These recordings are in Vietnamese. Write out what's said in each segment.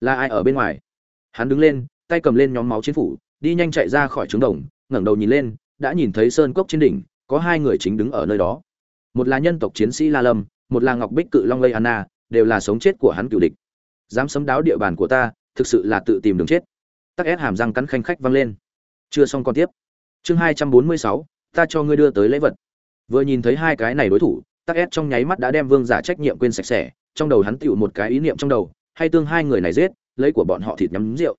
là ai ở bên ngoài? Hắn đứng lên, tay cầm lên nhóm máu chiến phủ, đi nhanh chạy ra khỏi trướng đồng, ngẩng đầu nhìn lên, đã nhìn thấy sơn cốc trên đỉnh, có hai người chính đứng ở nơi đó. Một là nhân tộc chiến sĩ la lâm, một là ngọc bích cự long lây anna, đều là sống chết của hắn cựu địch. Dám sấm đáo địa bàn của ta, thực sự là tự tìm đường chết. Tắc ép hàm răng cắn khanh khách văng lên. Chưa xong còn tiếp. Chương hai trăm bốn mươi sáu, ta cho ngươi đưa tới lễ vật. Vừa nhìn thấy hai cái này đối thủ, tắc ép trong nháy mắt đã đem vương giả trách nhiệm quên sạch sẽ, trong đầu hắn tựu một cái ý niệm trong đầu hay tương hai người này giết, lấy của bọn họ thịt nhắm rượu.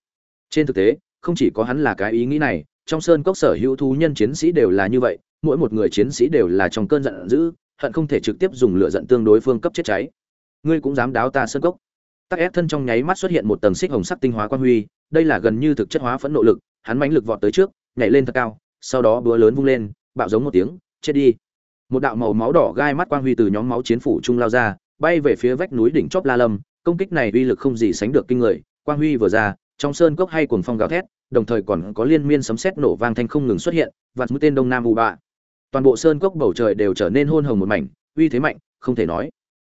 Trên thực tế, không chỉ có hắn là cái ý nghĩ này, trong sơn cốc sở hữu thú nhân chiến sĩ đều là như vậy, mỗi một người chiến sĩ đều là trong cơn giận dữ, hận không thể trực tiếp dùng lửa giận tương đối phương cấp chết cháy. Ngươi cũng dám đáo ta sơn cốc. Tắc ép thân trong nháy mắt xuất hiện một tầng xích hồng sắc tinh hóa quan huy, đây là gần như thực chất hóa phẫn nộ lực, hắn mãnh lực vọt tới trước, nhảy lên thật cao, sau đó búa lớn vung lên, bạo giống một tiếng, chết đi. Một đạo màu máu đỏ gai mắt quang huy từ nhóm máu chiến phủ trung lao ra, bay về phía vách núi đỉnh chóp la lâm công kích này uy lực không gì sánh được kinh người, quang huy vừa ra, trong sơn cốc hay cuồng phong gào thét, đồng thời còn có liên miên sấm sét nổ vang thanh không ngừng xuất hiện vạt mũi tên đông nam u bạ toàn bộ sơn cốc bầu trời đều trở nên hôn hồng một mảnh, uy thế mạnh, không thể nói.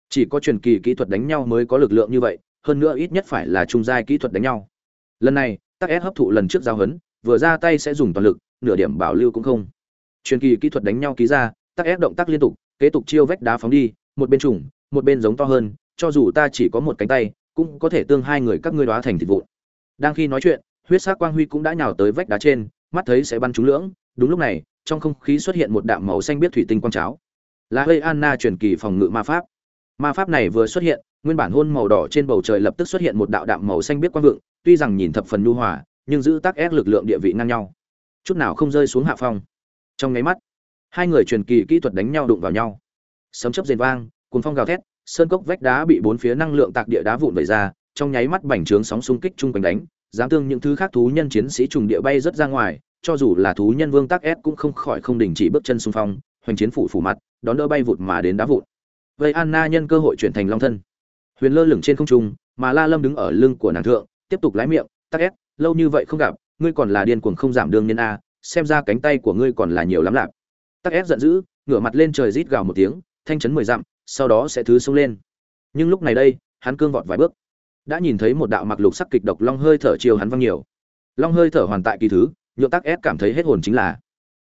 Chỉ có truyền kỳ kỹ thuật đánh nhau mới có lực lượng như vậy, hơn nữa ít nhất phải là trung giai kỹ thuật đánh nhau. Lần này, tắc ép hấp thụ lần trước giao hấn, vừa ra tay sẽ dùng toàn lực, nửa điểm bảo lưu cũng không. Truyền kỳ kỹ thuật đánh nhau ký ra, tắc ép động tác liên tục, kế tục chiêu vách đá phóng đi, một bên trùng, một bên giống to hơn cho dù ta chỉ có một cánh tay, cũng có thể tương hai người các ngươi đoá thành thịt vụn. Đang khi nói chuyện, huyết sắc quang huy cũng đã nhào tới vách đá trên, mắt thấy sẽ bắn trúng lưỡng. Đúng lúc này, trong không khí xuất hiện một đạm màu xanh biết thủy tinh quang cháo. Là hơi anna truyền kỳ phòng ngự ma pháp. Ma pháp này vừa xuất hiện, nguyên bản hôn màu đỏ trên bầu trời lập tức xuất hiện một đạo đạm màu xanh biết quang vượng, tuy rằng nhìn thập phần nhu hòa, nhưng giữ tác ép lực lượng địa vị ngang nhau. Chút nào không rơi xuống hạ phong. Trong nháy mắt, hai người truyền kỳ kỹ thuật đánh nhau đụng vào nhau. Sấm chớp rền vang, cuồng phong gào thét sơn cốc vách đá bị bốn phía năng lượng tạc địa đá vụn vẩy ra, trong nháy mắt bành trướng sóng xung kích chung quanh đánh, dám tương những thứ khác thú nhân chiến sĩ trùng địa bay rất ra ngoài, cho dù là thú nhân vương tắc ép cũng không khỏi không đình chỉ bước chân xung phong, hoành chiến phủ phủ mặt, đón đỡ bay vụt mà đến đá vụn. Vậy anna nhân cơ hội chuyển thành long thân. Huyền lơ lửng trên không trung, mà la lâm đứng ở lưng của nàng thượng, tiếp tục lái miệng, tắc ép, lâu như vậy không gặp, ngươi còn là điên cuồng không giảm đường nên a, xem ra cánh tay của ngươi còn là nhiều lắm lạp. Tắc ép giận dữ, ngửa mặt lên trời rít gào một tiếng, thanh chấn mười dặm sau đó sẽ thứ xông lên. Nhưng lúc này đây, hắn cương vọt vài bước. Đã nhìn thấy một đạo mặc lục sắc kịch độc long hơi thở chiều hắn văng nhiều. Long hơi thở hoàn tại kỳ thứ, nhượng tắc ép cảm thấy hết hồn chính là.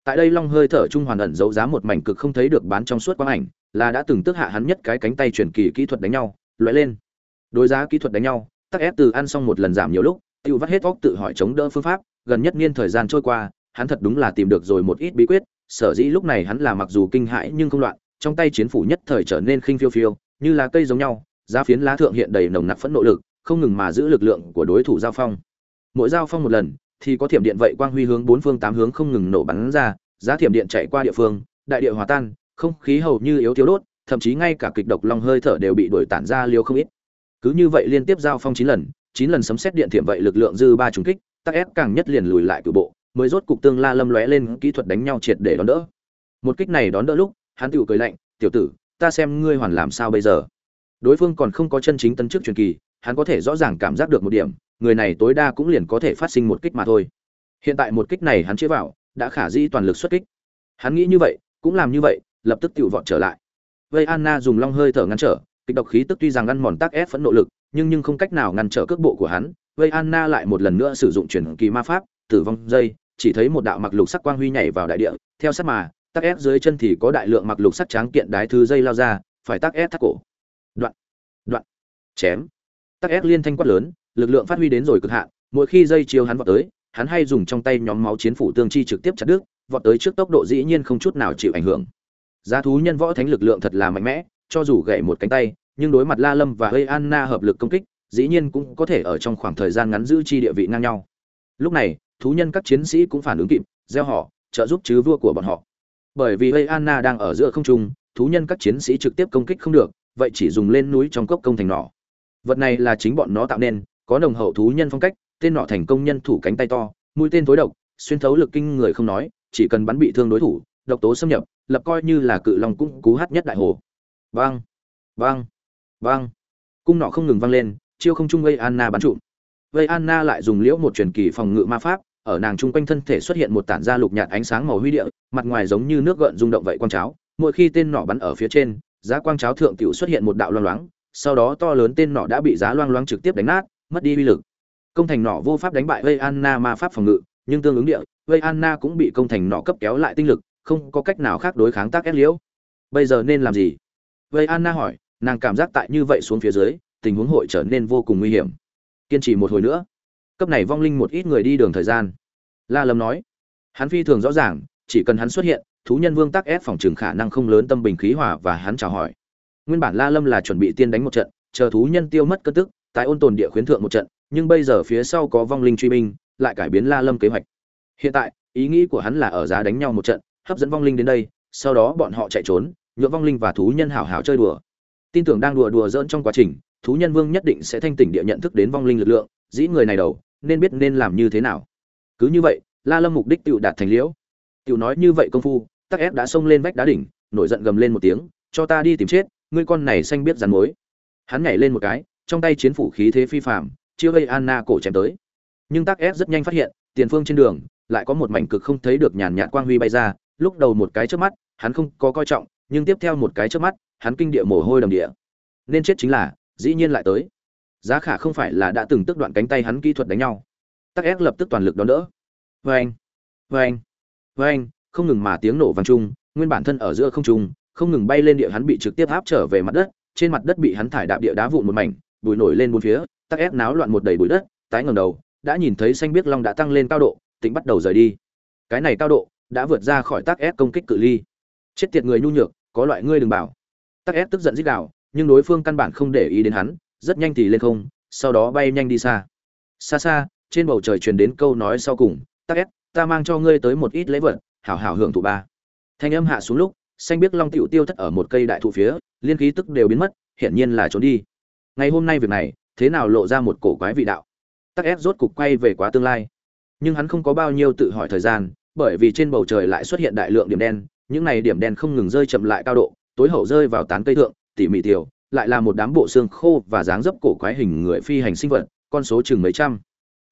Tại đây long hơi thở trung hoàn ẩn giấu giá một mảnh cực không thấy được bán trong suốt quang ảnh, là đã từng tức hạ hắn nhất cái cánh tay truyền kỳ kỹ thuật đánh nhau, lóe lên. Đối giá kỹ thuật đánh nhau, tắc ép từ ăn xong một lần giảm nhiều lúc tự vắt hết óc tự hỏi chống đỡ phương pháp, gần nhất niên thời gian trôi qua, hắn thật đúng là tìm được rồi một ít bí quyết, sở dĩ lúc này hắn là mặc dù kinh hãi nhưng không loạn trong tay chiến phủ nhất thời trở nên khinh phiêu phiêu, như lá cây giống nhau, giá phiến lá thượng hiện đầy nồng nặc phẫn nộ lực, không ngừng mà giữ lực lượng của đối thủ giao phong. Mỗi giao phong một lần, thì có thiểm điện vậy quang huy hướng bốn phương tám hướng không ngừng nổ bắn ra, giá thiểm điện chạy qua địa phương, đại địa hòa tan, không khí hầu như yếu thiếu đốt, thậm chí ngay cả kịch độc long hơi thở đều bị đuổi tản ra liêu không ít. Cứ như vậy liên tiếp giao phong chín lần chín lần sấm xét điện thiểm vậy lực lượng dư ba trùng kích, tắc ép càng nhất liền lùi lại cử bộ, mới rốt cục tương la lâm lóe lên, kỹ thuật đánh nhau triệt để đón đỡ. Một kích này đón đỡ lúc hắn tự cười lạnh, tiểu tử, ta xem ngươi hoàn làm sao bây giờ? Đối phương còn không có chân chính tân chức truyền kỳ, hắn có thể rõ ràng cảm giác được một điểm, người này tối đa cũng liền có thể phát sinh một kích mà thôi. Hiện tại một kích này hắn chế vào, đã khả dĩ toàn lực xuất kích. Hắn nghĩ như vậy, cũng làm như vậy, lập tức tiểu vọt trở lại. Vây anna dùng long hơi thở ngăn trở, kịch độc khí tức tuy rằng ngăn mòn tác ép phẫn nộ lực, nhưng nhưng không cách nào ngăn trở cước bộ của hắn. Vây anna lại một lần nữa sử dụng chuyển kỳ ma pháp, tử vong dây, chỉ thấy một đạo mặc lục sắc quang huy nhảy vào đại địa, theo sát mà tắc ép dưới chân thì có đại lượng mặc lục sắt tráng kiện đái thứ dây lao ra, phải tắc ép thắt cổ. Đoạn. Đoạn. Chém. Tắc ép liên thanh quát lớn, lực lượng phát huy đến rồi cực hạn, mỗi khi dây chiếu hắn vọt tới, hắn hay dùng trong tay nhóm máu chiến phủ tương chi trực tiếp chặt đứt, vọt tới trước tốc độ dĩ nhiên không chút nào chịu ảnh hưởng. Giá thú nhân võ thánh lực lượng thật là mạnh mẽ, cho dù gãy một cánh tay, nhưng đối mặt la lâm và hơi anna hợp lực công kích, dĩ nhiên cũng có thể ở trong khoảng thời gian ngắn giữ chi địa vị ngang nhau. Lúc này, thú nhân các chiến sĩ cũng phản ứng kịp, gieo họ, trợ giúp chứ vua của bọn họ bởi vì hơi anna đang ở giữa không trung, thú nhân các chiến sĩ trực tiếp công kích không được, vậy chỉ dùng lên núi trong cốc công thành nỏ. Vật này là chính bọn nó tạo nên, có nồng hậu thú nhân phong cách, tên nọ thành công nhân thủ cánh tay to, mũi tên tối độc, xuyên thấu lực kinh người không nói, chỉ cần bắn bị thương đối thủ, độc tố xâm nhập, lập coi như là cự long cũng cú hát nhất đại hồ. Vang vang vang. Cung nọ không ngừng vang lên, chiêu không trung gây anna bắn trụm. Vây anna lại dùng liễu một truyền kỳ phòng ngự ma pháp ở nàng trung quanh thân thể xuất hiện một tản ra lục nhạt ánh sáng màu huy địa, mặt ngoài giống như nước gợn rung động vậy quang cháo, mỗi khi tên nỏ bắn ở phía trên, giá quang cháo thượng tiểu xuất hiện một đạo loang loáng, sau đó to lớn tên nỏ đã bị giá loang loáng trực tiếp đánh nát, mất đi uy lực. Công thành nỏ vô pháp đánh bại vây anna ma pháp phòng ngự, nhưng tương ứng địa vây anna cũng bị công thành nỏ cấp kéo lại tinh lực, không có cách nào khác đối kháng tác ép liễu. Bây giờ nên làm gì? Vây anna hỏi, nàng cảm giác tại như vậy xuống phía dưới, tình huống hội trở nên vô cùng nguy hiểm. Kiên trì một hồi nữa cấp này vong linh một ít người đi đường thời gian. La lâm nói, hắn phi thường rõ ràng, chỉ cần hắn xuất hiện, thú nhân vương tắc ép phòng trường khả năng không lớn tâm bình khí hòa và hắn chào hỏi. Nguyên bản la lâm là chuẩn bị tiên đánh một trận, chờ thú nhân tiêu mất cân tức, tại ôn tồn địa khuyến thượng một trận, nhưng bây giờ phía sau có vong linh truy binh, lại cải biến la lâm kế hoạch. Hiện tại, ý nghĩ của hắn là ở giá đánh nhau một trận, hấp dẫn vong linh đến đây, sau đó bọn họ chạy trốn nhựa vong linh và thú nhân hảo hảo chơi đùa. Tin tưởng đang đùa đùa dỡn trong quá trình, thú nhân vương nhất định sẽ thanh tỉnh địa nhận thức đến vong linh lực lượng, dĩ người này đầu nên biết nên làm như thế nào. Cứ như vậy, la lâm mục đích tự đạt thành liễu. Tự nói như vậy công phu, tắc ép đã xông lên vách đá đỉnh, nổi giận gầm lên một tiếng, cho ta đi tìm chết, ngươi con này xanh biết rắn mối hắn nhảy lên một cái, trong tay chiến phủ khí thế phi phạm chiêu gây anna cổ chém tới. Nhưng tắc ép rất nhanh phát hiện, tiền phương trên đường, lại có một mảnh cực không thấy được nhàn nhạt quang huy bay ra, lúc đầu một cái trước mắt, hắn không có coi trọng, nhưng tiếp theo một cái trước mắt, hắn kinh địa mồ hôi đầm địa. Nên chết chính là, dĩ nhiên lại tới giá khả không phải là đã từng tức đoạn cánh tay hắn kỹ thuật đánh nhau. Tắc ép lập tức toàn lực đón đỡ. Vê anh vê anh vê anh không ngừng mà tiếng nổ vang trung nguyên bản thân ở giữa không trung, không ngừng bay lên địa hắn bị trực tiếp áp trở về mặt đất, trên mặt đất bị hắn thải đạp địa đá vụn một mảnh, bụi nổi lên bốn phía, tắc ép náo loạn một đầy bụi đất, tái ngầm đầu, đã nhìn thấy xanh biết long đã tăng lên cao độ tính bắt đầu rời đi. Cái này cao độ đã vượt ra khỏi tắc ép công kích cự ly. Chết tiệt người nhu nhược, có loại ngươi đừng bảo. Tắc ép tức giận dích đạo nhưng đối phương căn bản không để ý đến hắn rất nhanh thì lên không, sau đó bay nhanh đi xa. Xa xa, trên bầu trời truyền đến câu nói sau cùng, tắc ép ta mang cho ngươi tới một ít lễ vật, hảo hảo hưởng thụ ba. Thanh âm hạ xuống lúc, xanh biết long tiểu tiêu thất ở một cây đại thụ phía, liên khí tức đều biến mất, hiển nhiên là trốn đi. Ngày hôm nay việc này, thế nào lộ ra một cổ quái vị đạo? Tắc ép rốt cục quay về quá tương lai. Nhưng hắn không có bao nhiêu tự hỏi thời gian, bởi vì trên bầu trời lại xuất hiện đại lượng điểm đen, những này điểm đen không ngừng rơi chậm lại cao độ, tối hậu rơi vào tán cây thượng, tỉ mỉ tiểu lại là một đám bộ xương khô và dáng dấp cổ quái hình người phi hành sinh vật, con số chừng mấy trăm.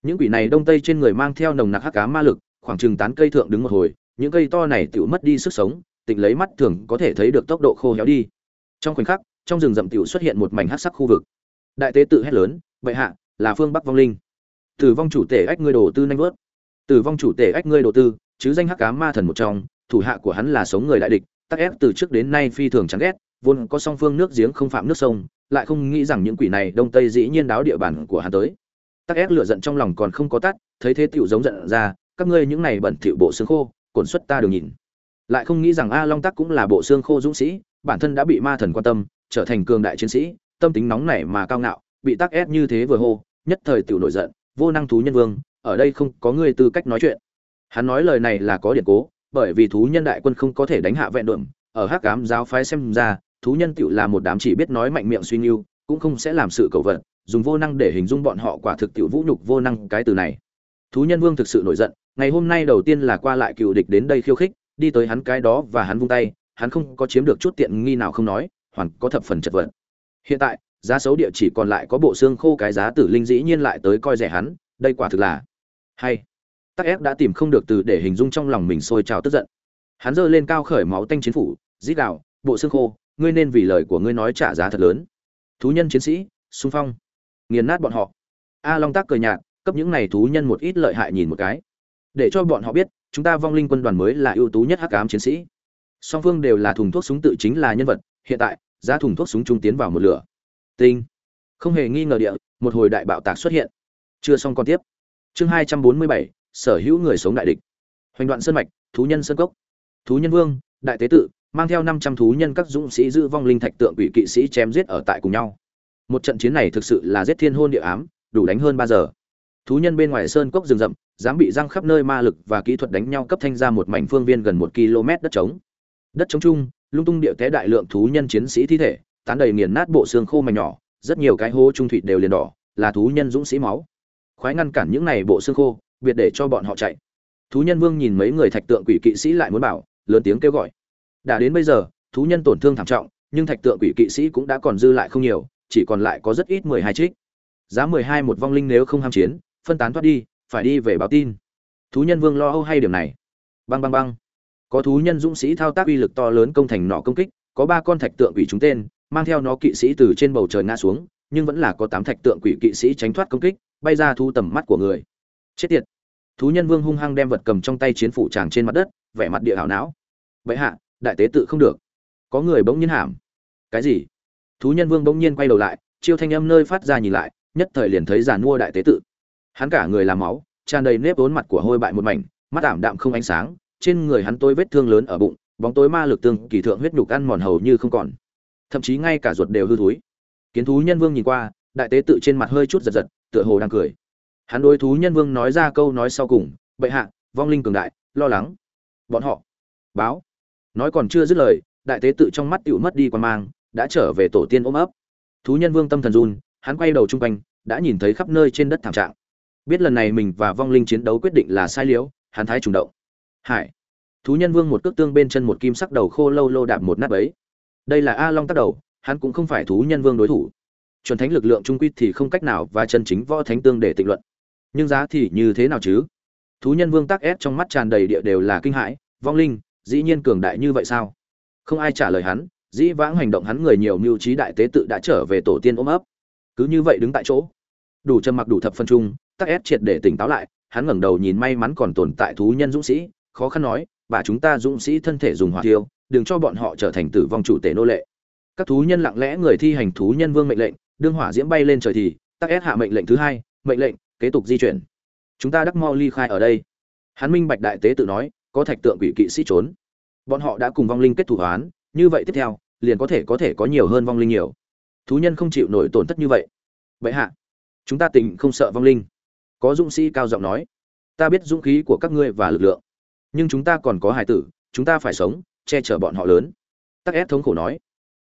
Những quỷ này đông tây trên người mang theo nồng nặc hắc ám ma lực, khoảng chừng tán cây thượng đứng một hồi, những cây to này tiểu mất đi sức sống, tịnh lấy mắt thường có thể thấy được tốc độ khô héo đi. Trong khoảnh khắc, trong rừng rậm tiểu xuất hiện một mảnh hắc sắc khu vực. Đại tế tự hét lớn vậy hạ, là phương bắc vong linh. Tử vong chủ tể ách ngươi đồ tư nhanh vớt. Tử vong chủ tể ách ngươi đồ tư, chứ danh hắc ám ma thần một trong, thủ hạ của hắn là sống người đại địch, tắc ép từ trước đến nay phi thường chán ghét vốn có song phương nước giếng không phạm nước sông, lại không nghĩ rằng những quỷ này đông tây dĩ nhiên đáo địa bàn của hắn tới. Tắc ép lửa giận trong lòng còn không có tắt, thấy thế tiểu giống giận ra, các ngươi những này bẩn thỉu bộ xương khô, cổn xuất ta đừng nhìn. Lại không nghĩ rằng a long tắc cũng là bộ xương khô dũng sĩ, bản thân đã bị ma thần quan tâm, trở thành cường đại chiến sĩ, tâm tính nóng nảy mà cao ngạo, bị tắc ép như thế vừa hô, nhất thời tiểu nổi giận, vô năng thú nhân vương, ở đây không có ngươi tư cách nói chuyện. Hắn nói lời này là có điện cố, bởi vì thú nhân đại quân không có thể đánh hạ vẹn đượm ở hắc ám giáo phái xem ra thú nhân tiểu là một đám chỉ biết nói mạnh miệng suy nghiêu cũng không sẽ làm sự cầu vận dùng vô năng để hình dung bọn họ quả thực tiểu vũ nhục vô năng cái từ này. Thú nhân vương thực sự nổi giận, ngày hôm nay đầu tiên là qua lại cựu địch đến đây khiêu khích, đi tới hắn cái đó và hắn vung tay, hắn không có chiếm được chút tiện nghi nào không nói, hoàn có thập phần chật vật. Hiện tại, giá xấu địa chỉ còn lại có bộ xương khô cái giá tử linh dĩ nhiên lại tới coi rẻ hắn, đây quả thực là hay. Tắc ép đã tìm không được từ để hình dung trong lòng mình sôi trào tức giận. Hắn giơ lên cao khởi máu tanh chiến phủ dít đạo bộ xương khô ngươi nên vì lời của ngươi nói trả giá thật lớn. Thú nhân chiến sĩ, xung phong. Nghiền nát bọn họ. A long tác cười nhạt, cấp những này thú nhân một ít lợi hại nhìn một cái. Để cho bọn họ biết, chúng ta vong linh quân đoàn mới là ưu tú nhất hắc ám chiến sĩ. Song phương đều là thùng thuốc súng tự chính là nhân vật, hiện tại, giá thùng thuốc súng trung tiến vào một lửa. Tinh. Không hề nghi ngờ địa, một hồi đại bạo tạc xuất hiện. Chưa xong còn tiếp. Chương hai trăm bốn mươi bảy, sở hữu người sống đại địch. Hoành đoạn sơn mạch, thú nhân sơn cốc. Thú nhân vương, đại tế tự mang theo năm trăm thú nhân các dũng sĩ giữ vong linh thạch tượng quỷ kỵ sĩ chém giết ở tại cùng nhau. Một trận chiến này thực sự là giết thiên hôn địa ám, đủ đánh hơn ba giờ. Thú nhân bên ngoài sơn cốc rừng rậm, dám bị răng khắp nơi ma lực và kỹ thuật đánh nhau cấp thanh ra một mảnh phương viên gần một km đất trống. Đất trống chung, lung tung địa té đại lượng thú nhân chiến sĩ thi thể, tán đầy nghiền nát bộ xương khô mảnh nhỏ, rất nhiều cái hố trung thủy đều liền đỏ, là thú nhân dũng sĩ máu. Khoái ngăn cản những này bộ xương khô, biệt để cho bọn họ chạy. Thú nhân vương nhìn mấy người thạch tượng quỷ kỵ sĩ lại muốn bảo, lớn tiếng kêu gọi đã đến bây giờ, thú nhân tổn thương thảm trọng, nhưng thạch tượng quỷ kỵ sĩ cũng đã còn dư lại không nhiều, chỉ còn lại có rất ít mười hai trích. Giá mười hai một vong linh nếu không ham chiến, phân tán thoát đi, phải đi về báo tin. Thú nhân vương lo âu hay điểm này? Băng băng băng. Có thú nhân dũng sĩ thao tác uy lực to lớn công thành nọ công kích, có ba con thạch tượng quỷ chúng tên, mang theo nó kỵ sĩ từ trên bầu trời ngã xuống, nhưng vẫn là có tám thạch tượng quỷ kỵ sĩ tránh thoát công kích, bay ra thu tầm mắt của người. Chết tiệt. Thú nhân vương hung hăng đem vật cầm trong tay chiến phủ tràng trên mặt đất, vẻ mặt địa hảo não. Vậy hạ đại tế tự không được. Có người bỗng nhiên hàm. Cái gì? Thú nhân vương bỗng nhiên quay đầu lại, chiêu thanh âm nơi phát ra nhìn lại, nhất thời liền thấy giàn mua đại tế tự. Hắn cả người làm máu, tràn đầy nếp vốn mặt của hôi bại một mảnh, mắt ảm đạm không ánh sáng, trên người hắn tối vết thương lớn ở bụng, bóng tối ma lực tương kỳ thượng huyết nhục ăn mòn hầu như không còn. Thậm chí ngay cả ruột đều hư thúi kiến thú nhân vương nhìn qua, đại tế tự trên mặt hơi chút giật giật, tựa hồ đang cười. Hắn đối thú nhân vương nói ra câu nói sau cùng, bệ hạ, vong linh cường đại, lo lắng. Bọn họ, báo nói còn chưa dứt lời, đại tế tự trong mắt tựu mất đi quan mang, đã trở về tổ tiên ôm ấp. Thú nhân vương tâm thần run, hắn quay đầu chung quanh, đã nhìn thấy khắp nơi trên đất thảm trạng. Biết lần này mình và vong linh chiến đấu quyết định là sai liễu hắn thái trùng động. Hải. Thú nhân vương một cước tương bên chân một kim sắc đầu khô lâu lô đạp một nát ấy đây là a long tác đầu, hắn cũng không phải thú nhân vương đối thủ. Chuẩn thánh lực lượng trung quy thì không cách nào và chân chính võ thánh tương để tịnh luận. Nhưng giá thì như thế nào chứ? Thú nhân vương tắc ép trong mắt tràn đầy địa đều là kinh hãi, vong linh dĩ nhiên cường đại như vậy sao? Không ai trả lời hắn, dĩ vãng hành động hắn người nhiều mưu trí đại tế tự đã trở về tổ tiên ôm ấp. Cứ như vậy đứng tại chỗ. Đủ trầm mặc đủ thập phân trung tắc ép triệt để tỉnh táo lại, hắn ngẩng đầu nhìn may mắn còn tồn tại thú nhân dũng sĩ, khó khăn nói, bà chúng ta dũng sĩ thân thể dùng hỏa tiêu đừng cho bọn họ trở thành tử vong chủ tể nô lệ. Các thú nhân lặng lẽ người thi hành thú nhân vương mệnh lệnh, đương hỏa diễm bay lên trời thì, tắc ép hạ mệnh lệnh thứ hai, mệnh lệnh kế tục di chuyển. Chúng ta đắc mau ly khai ở đây. Hắn minh bạch đại tế tự nói có thạch tượng quỷ kỵ sĩ trốn. Bọn họ đã cùng vong linh kết thủ hoán, như vậy tiếp theo, liền có thể có thể có nhiều hơn vong linh nhiều. Thú nhân không chịu nổi tổn thất như vậy. Vậy hạ, chúng ta tình không sợ vong linh. Có dũng sĩ cao giọng nói, ta biết dũng khí của các ngươi và lực lượng, nhưng chúng ta còn có hài tử, chúng ta phải sống, che chở bọn họ lớn. Tắc ép thống khổ nói,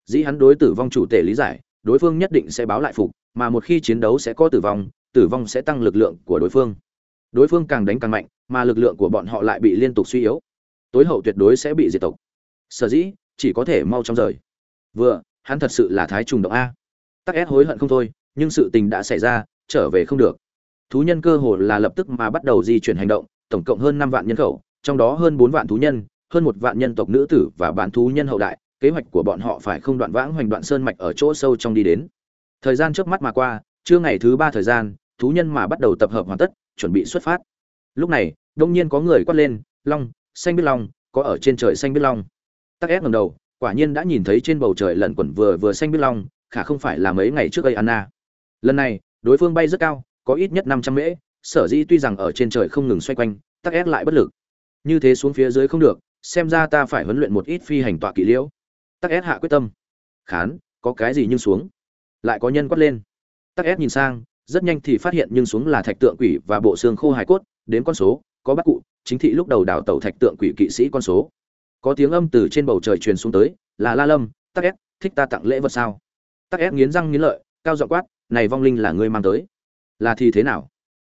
dĩ hắn đối tử vong chủ tể lý giải, đối phương nhất định sẽ báo lại phục, mà một khi chiến đấu sẽ có tử vong tử vong sẽ tăng lực lượng của đối phương đối phương càng đánh càng mạnh, mà lực lượng của bọn họ lại bị liên tục suy yếu. Tối hậu tuyệt đối sẽ bị diệt tộc. Sở dĩ, chỉ có thể mau chóng rời. Vừa, hắn thật sự là thái trùng động a. Tắc ép hối hận không thôi, nhưng sự tình đã xảy ra, trở về không được. Thú nhân cơ hồ là lập tức mà bắt đầu di chuyển hành động, tổng cộng hơn năm vạn nhân khẩu, trong đó hơn bốn vạn thú nhân, hơn một vạn nhân tộc nữ tử và bản thú nhân hậu đại, kế hoạch của bọn họ phải không đoạn vãng hoành đoạn sơn mạch ở chỗ sâu trong đi đến. Thời gian trước mắt mà qua, trưa ngày thứ ba thời gian, thú nhân mà bắt đầu tập hợp hoàn tất chuẩn bị xuất phát. Lúc này, đông nhiên có người quát lên, long, xanh biết long, có ở trên trời xanh biết long. Tắc ép ngầm đầu, quả nhiên đã nhìn thấy trên bầu trời lẩn quẩn vừa vừa xanh biết long, khả không phải là mấy ngày trước đây anna lần này, đối phương bay rất cao, có ít nhất năm trăm mễ, sở dĩ tuy rằng ở trên trời không ngừng xoay quanh, tắc ép lại bất lực. Như thế xuống phía dưới không được, xem ra ta phải huấn luyện một ít phi hành tọa kỵ liễu. Tắc ép hạ quyết tâm. Khán, có cái gì nhưng xuống? Lại có nhân quát lên. Tắc ép nhìn sang rất nhanh thì phát hiện nhưng xuống là thạch tượng quỷ và bộ xương khô hài cốt, đến con số, có bắt cụ, chính thị lúc đầu đào tẩu thạch tượng quỷ kỵ sĩ con số. Có tiếng âm từ trên bầu trời truyền xuống tới, là la lâm, tắc ép thích ta tặng lễ vật sao? Tắc ép nghiến răng nghiến lợi, cao giọng quát, này vong linh là ngươi mang tới. Là thì thế nào?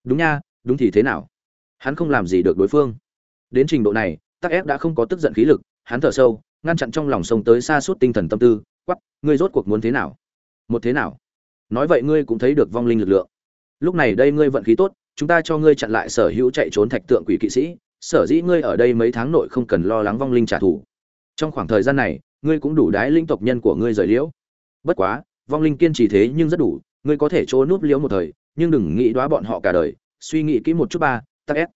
Đúng nha, đúng thì thế nào? Hắn không làm gì được đối phương. Đến trình độ này, tắc ép đã không có tức giận khí lực, hắn thở sâu, ngăn chặn trong lòng sông tới xa suốt tinh thần tâm tư quắp ngươi rốt cuộc muốn thế nào? Một thế nào? Nói vậy ngươi cũng thấy được vong linh lực lượng. Lúc này đây ngươi vận khí tốt, chúng ta cho ngươi chặn lại sở hữu chạy trốn thạch tượng quỷ kỵ sĩ, sở dĩ ngươi ở đây mấy tháng nội không cần lo lắng vong linh trả thù. Trong khoảng thời gian này, ngươi cũng đủ đái linh tộc nhân của ngươi rời liễu. Bất quá, vong linh kiên trì thế nhưng rất đủ, ngươi có thể trốn núp liễu một thời, nhưng đừng nghĩ đoá bọn họ cả đời, suy nghĩ kỹ một chút ba tắc ép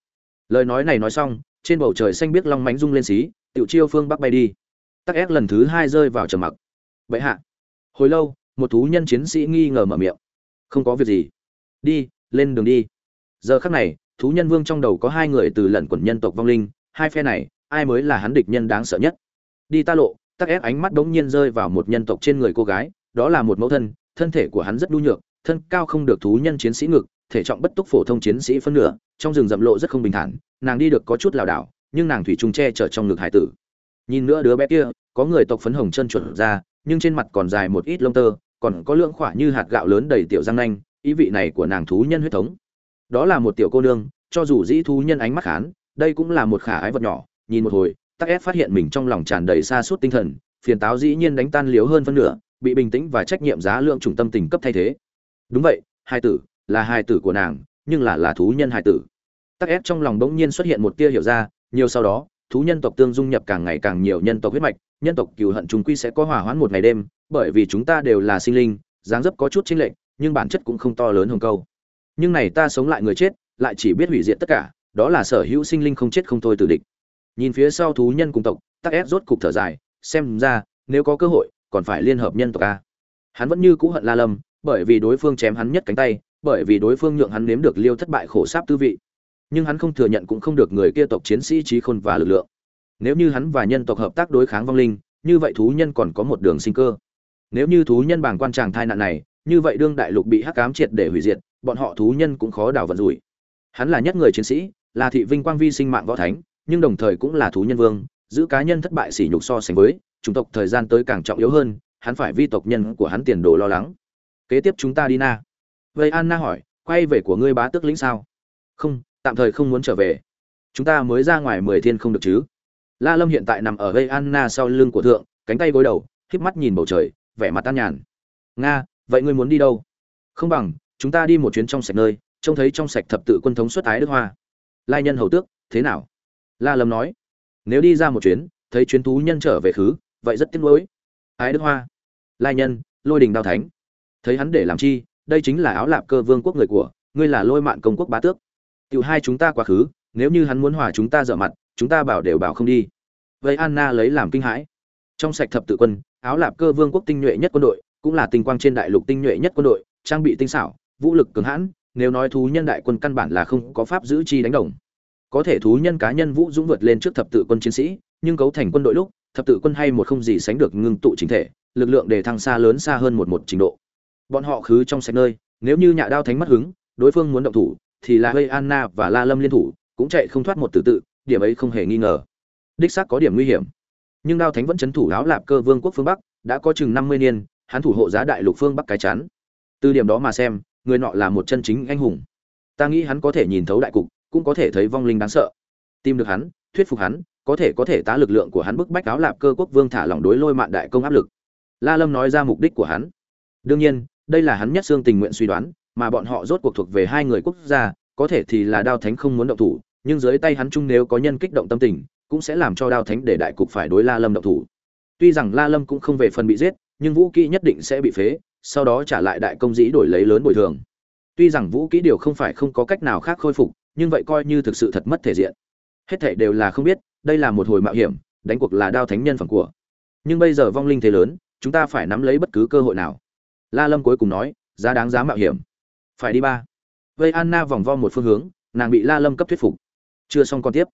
lời nói này nói xong, trên bầu trời xanh biết long mánh rung lên xí, tiểu chiêu phương bắc bay đi. Tắc ép lần thứ hai rơi vào trầm mặc. Vậy hạ. Hồi lâu một thú nhân chiến sĩ nghi ngờ mở miệng. Không có việc gì. Đi, lên đường đi. Giờ khắc này, thú nhân vương trong đầu có hai người từ lẩn quẩn nhân tộc vong linh, hai phe này, ai mới là hắn địch nhân đáng sợ nhất? Đi ta lộ, tắc ép ánh mắt bỗng nhiên rơi vào một nhân tộc trên người cô gái, đó là một mẫu thân thân thể của hắn rất đu nhược, thân cao không được thú nhân chiến sĩ ngực, thể trọng bất túc phổ thông chiến sĩ phân nửa, trong rừng rậm lộ rất không bình thản, nàng đi được có chút lảo đảo, nhưng nàng thủy trung che chở trong ngực hải tử. Nhìn nữa đứa bé kia, có người tộc phấn hồng chân chuẩn ra nhưng trên mặt còn dài một ít lông tơ, còn có lượng khỏa như hạt gạo lớn đầy tiểu răng nanh, ý vị này của nàng thú nhân huyết thống. Đó là một tiểu cô nương, cho dù dĩ thú nhân ánh mắt khán, đây cũng là một khả ái vật nhỏ, nhìn một hồi, tắc ép phát hiện mình trong lòng tràn đầy xa suốt tinh thần, phiền táo dĩ nhiên đánh tan liếu hơn phân nửa, bị bình tĩnh và trách nhiệm giá lượng trùng tâm tình cấp thay thế. Đúng vậy, hai tử, là hai tử của nàng, nhưng là là thú nhân hai tử. Tắc ép trong lòng bỗng nhiên xuất hiện một tia hiểu ra, nhiều sau đó, thú nhân tộc tương dung nhập càng ngày càng nhiều nhân tộc huyết mạch nhân tộc cừu hận chúng quy sẽ có hòa hoãn một ngày đêm, bởi vì chúng ta đều là sinh linh, dáng dấp có chút chênh lệch, nhưng bản chất cũng không to lớn hơn câu. Nhưng này ta sống lại người chết, lại chỉ biết hủy diệt tất cả, đó là sở hữu sinh linh không chết không thôi từ địch. Nhìn phía sau thú nhân cùng tộc, tắc ép rốt cục thở dài, xem ra, nếu có cơ hội, còn phải liên hợp nhân tộc a. Hắn vẫn như cũ hận la lâm, bởi vì đối phương chém hắn nhất cánh tay, bởi vì đối phương nhượng hắn nếm được liêu thất bại khổ sáp tư vị. Nhưng hắn không thừa nhận cũng không được người kia tộc chiến sĩ trí khôn và lực lượng nếu như hắn và nhân tộc hợp tác đối kháng vong linh, như vậy thú nhân còn có một đường sinh cơ. Nếu như thú nhân bảng quan tràng thai nạn này, như vậy đương đại lục bị hắc cám triệt để hủy diệt, bọn họ thú nhân cũng khó đảo vận rủi. Hắn là nhất người chiến sĩ, là thị vinh quang vi sinh mạng võ thánh, nhưng đồng thời cũng là thú nhân vương, giữ cá nhân thất bại sỉ nhục so sánh với, chủng tộc thời gian tới càng trọng yếu hơn, hắn phải vi tộc nhân của hắn tiền đồ lo lắng. Kế tiếp chúng ta đi na. Vậy anna hỏi, quay về của ngươi bá tước lĩnh sao? Không, tạm thời không muốn trở về. Chúng ta mới ra ngoài mười thiên không được chứ? La lâm hiện tại nằm ở gây anna sau lưng của thượng, cánh tay gối đầu, híp mắt nhìn bầu trời, vẻ mặt tan nhàn. Nga, vậy ngươi muốn đi đâu? Không bằng, chúng ta đi một chuyến trong sạch nơi, trông thấy trong sạch thập tự quân thống xuất ái đức hoa. Lai nhân hầu tước, thế nào? La lâm nói. Nếu đi ra một chuyến, thấy chuyến thú nhân trở về khứ, vậy rất tiếc nuối. Ái đức hoa. Lai nhân, lôi đình đao thánh. Thấy hắn để làm chi, đây chính là áo lạp cơ vương quốc người của, ngươi là lôi mạn công quốc bá tước. Tiểu hai chúng ta quá khứ, nếu như hắn muốn hòa chúng ta dở mặt chúng ta bảo đều bảo không đi. Vậy anna lấy làm kinh hãi. Trong sạch thập tự quân, áo lạp cơ vương quốc tinh nhuệ nhất quân đội, cũng là tinh quang trên đại lục tinh nhuệ nhất quân đội, trang bị tinh xảo, vũ lực cường hãn, nếu nói thú nhân đại quân căn bản là không có pháp giữ chi đánh đồng. Có thể thú nhân cá nhân vũ dũng vượt lên trước thập tự quân chiến sĩ, nhưng cấu thành quân đội lúc, thập tự quân hay một không gì sánh được ngưng tụ chính thể, lực lượng để thăng xa lớn xa hơn một một trình độ. Bọn họ khứ trong sạch nơi, nếu như nhạ đao thánh mất hứng, đối phương muốn động thủ, thì là hơi anna và la lâm liên thủ, cũng chạy không thoát một từ tự điểm ấy không hề nghi ngờ. Đích xác có điểm nguy hiểm. Nhưng đao thánh vẫn chấn thủ áo lạp cơ vương quốc phương bắc, đã có chừng năm mươi niên, hắn thủ hộ giá đại lục phương bắc cái chắn từ điểm đó mà xem, người nọ là một chân chính anh hùng. Ta nghĩ hắn có thể nhìn thấu đại cục, cũng có thể thấy vong linh đáng sợ. Tìm được hắn, thuyết phục hắn, có thể có thể tá lực lượng của hắn bức bách áo lạp cơ quốc vương thả lỏng đối lôi mạn đại công áp lực. La lâm nói ra mục đích của hắn. Đương nhiên, đây là hắn nhất xương tình nguyện suy đoán, mà bọn họ rốt cuộc thuộc về hai người quốc gia, có thể thì là đao thánh không muốn động thủ nhưng dưới tay hắn chung nếu có nhân kích động tâm tình, cũng sẽ làm cho đao thánh để đại cục phải đối la lâm động thủ. Tuy rằng la lâm cũng không về phần bị giết, nhưng vũ kỹ nhất định sẽ bị phế, sau đó trả lại đại công dĩ đổi lấy lớn bồi thường. Tuy rằng vũ kỹ điều không phải không có cách nào khác khôi phục, nhưng vậy coi như thực sự thật mất thể diện. Hết thảy đều là không biết, đây là một hồi mạo hiểm, đánh cuộc là đao thánh nhân phẩm của. Nhưng bây giờ vong linh thế lớn, chúng ta phải nắm lấy bất cứ cơ hội nào. La lâm cuối cùng nói, giá đáng giá mạo hiểm. Phải đi ba. Vây anna vòng vo một phương hướng, nàng bị la lâm cấp thuyết phục chưa xong còn tiếp.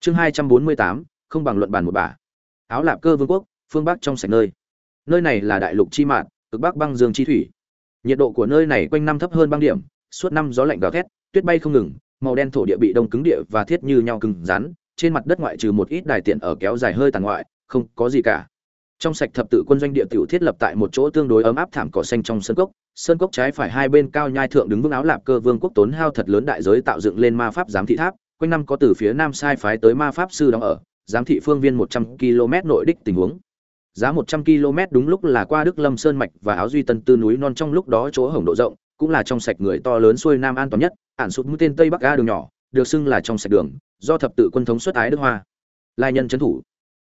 Chương hai trăm bốn mươi tám, không bằng luận bàn một bà áo lạp cơ vương quốc, phương bắc trong sạch nơi. Nơi này là đại lục chi mạn, cực bắc băng dương chi thủy. Nhiệt độ của nơi này quanh năm thấp hơn băng điểm, suốt năm gió lạnh gào thét, tuyết bay không ngừng, màu đen thổ địa bị đông cứng địa và thiết như nhau cứng rắn, trên mặt đất ngoại trừ một ít đài tiện ở kéo dài hơi tàn ngoại, không có gì cả. Trong sạch thập tự quân doanh địa tiểu thiết lập tại một chỗ tương đối ấm áp thảm cỏ xanh trong sân cốc, sơn cốc trái phải hai bên cao nhai thượng đứng vững áo lạp cơ vương quốc tốn hao thật lớn đại giới tạo dựng lên ma pháp giám thị tháp quanh năm có từ phía nam sai phái tới ma pháp sư đóng ở, giám thị phương viên một trăm km nội đích tình huống. Giá một trăm km đúng lúc là qua đức lâm sơn mạch và áo duy tân tư núi non trong lúc đó chỗ hổng độ rộng, cũng là trong sạch người to lớn xuôi nam an toàn nhất, ản sụt mũi tên tây bắc ga đường nhỏ, được xưng là trong sạch đường, do thập tự quân thống xuất ái đức hoa. Lai nhân trấn thủ.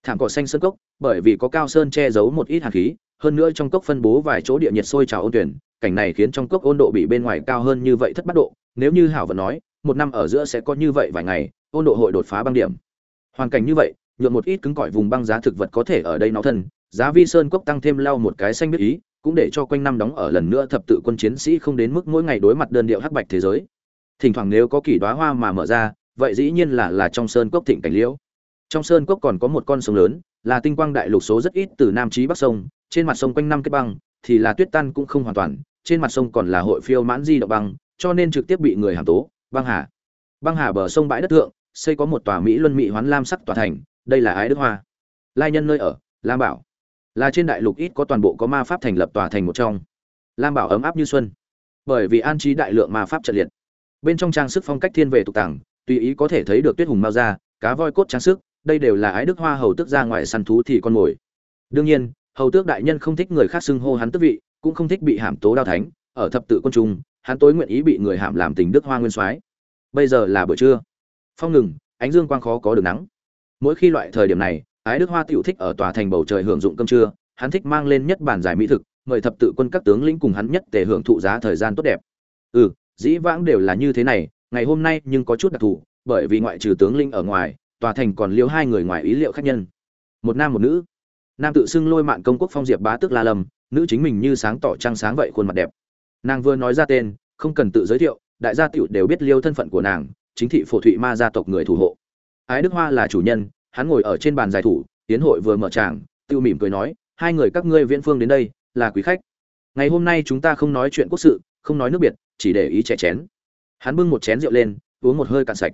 Thảm cỏ xanh sơn cốc, bởi vì có cao sơn che giấu một ít hàn khí, hơn nữa trong cốc phân bố vài chỗ địa nhiệt sôi trào ôn tuyển, cảnh này khiến trong cốc ôn độ bị bên ngoài cao hơn như vậy thất bát độ, nếu như hảo vẫn nói một năm ở giữa sẽ có như vậy vài ngày, ôn độ hội đột phá băng điểm. Hoàn cảnh như vậy, nhuộm một ít cứng cỏi vùng băng giá thực vật có thể ở đây nó thân, giá vi sơn cốc tăng thêm lau một cái xanh biết ý, cũng để cho quanh năm đóng ở lần nữa thập tự quân chiến sĩ không đến mức mỗi ngày đối mặt đơn điệu hắc bạch thế giới. Thỉnh thoảng nếu có kỳ đoá hoa mà mở ra, vậy dĩ nhiên là là trong sơn cốc thịnh cảnh liễu. Trong sơn cốc còn có một con sông lớn, là tinh quang đại lục số rất ít từ nam chí bắc sông, trên mặt sông quanh năm kết băng, thì là tuyết tan cũng không hoàn toàn, trên mặt sông còn là hội phiêu mãn di động băng, cho nên trực tiếp bị người hàm tố băng hà. Băng hà bờ sông bãi đất thượng, xây có một tòa mỹ luân mỹ hoán lam sắc tòa thành, đây là ái đức hoa. Lai nhân nơi ở, lam bảo. Là trên đại lục ít có toàn bộ có ma pháp thành lập tòa thành một trong. Lam bảo ấm áp như xuân. Bởi vì an trí đại lượng ma pháp trận liệt. Bên trong trang sức phong cách thiên về tục tàng tùy ý có thể thấy được tuyết hùng mao ra cá voi cốt trang sức, đây đều là ái đức hoa hầu tước ra ngoài săn thú thì con mồi. Đương nhiên, hầu tước đại nhân không thích người khác xưng hô hắn tước vị, cũng không thích bị hàm tố đao thánh ở thập tự quân trung, hắn tối nguyện ý bị người hạm làm tình đức hoa nguyên soái. Bây giờ là buổi trưa. Phong ngừng, ánh dương quang khó có được nắng. Mỗi khi loại thời điểm này, ái đức hoa tiểu thích ở tòa thành bầu trời hưởng dụng cơm trưa, hắn thích mang lên nhất bản giải mỹ thực, mời thập tự quân các tướng lĩnh cùng hắn nhất để hưởng thụ giá thời gian tốt đẹp. Ừ dĩ vãng đều là như thế này, ngày hôm nay nhưng có chút đặc thù, bởi vì ngoại trừ tướng lĩnh ở ngoài, tòa thành còn liêu hai người ngoài ý liệu khách nhân. Một nam một nữ. Nam tự xưng lôi mạn công quốc phong diệp bá tước la lâm, nữ chính mình như sáng tỏ trăng sáng vậy khuôn mặt đẹp nàng vừa nói ra tên, không cần tự giới thiệu, đại gia tiểu đều biết liêu thân phận của nàng, chính thị phổ thụy ma gia tộc người thủ hộ. Ái đức hoa là chủ nhân, hắn ngồi ở trên bàn giải thủ, tiến hội vừa mở tràng, tiêu mỉm cười nói, hai người các ngươi viễn phương đến đây, là quý khách. Ngày hôm nay chúng ta không nói chuyện quốc sự, không nói nước biệt, chỉ để ý chè chén. Hắn bưng một chén rượu lên, uống một hơi cạn sạch.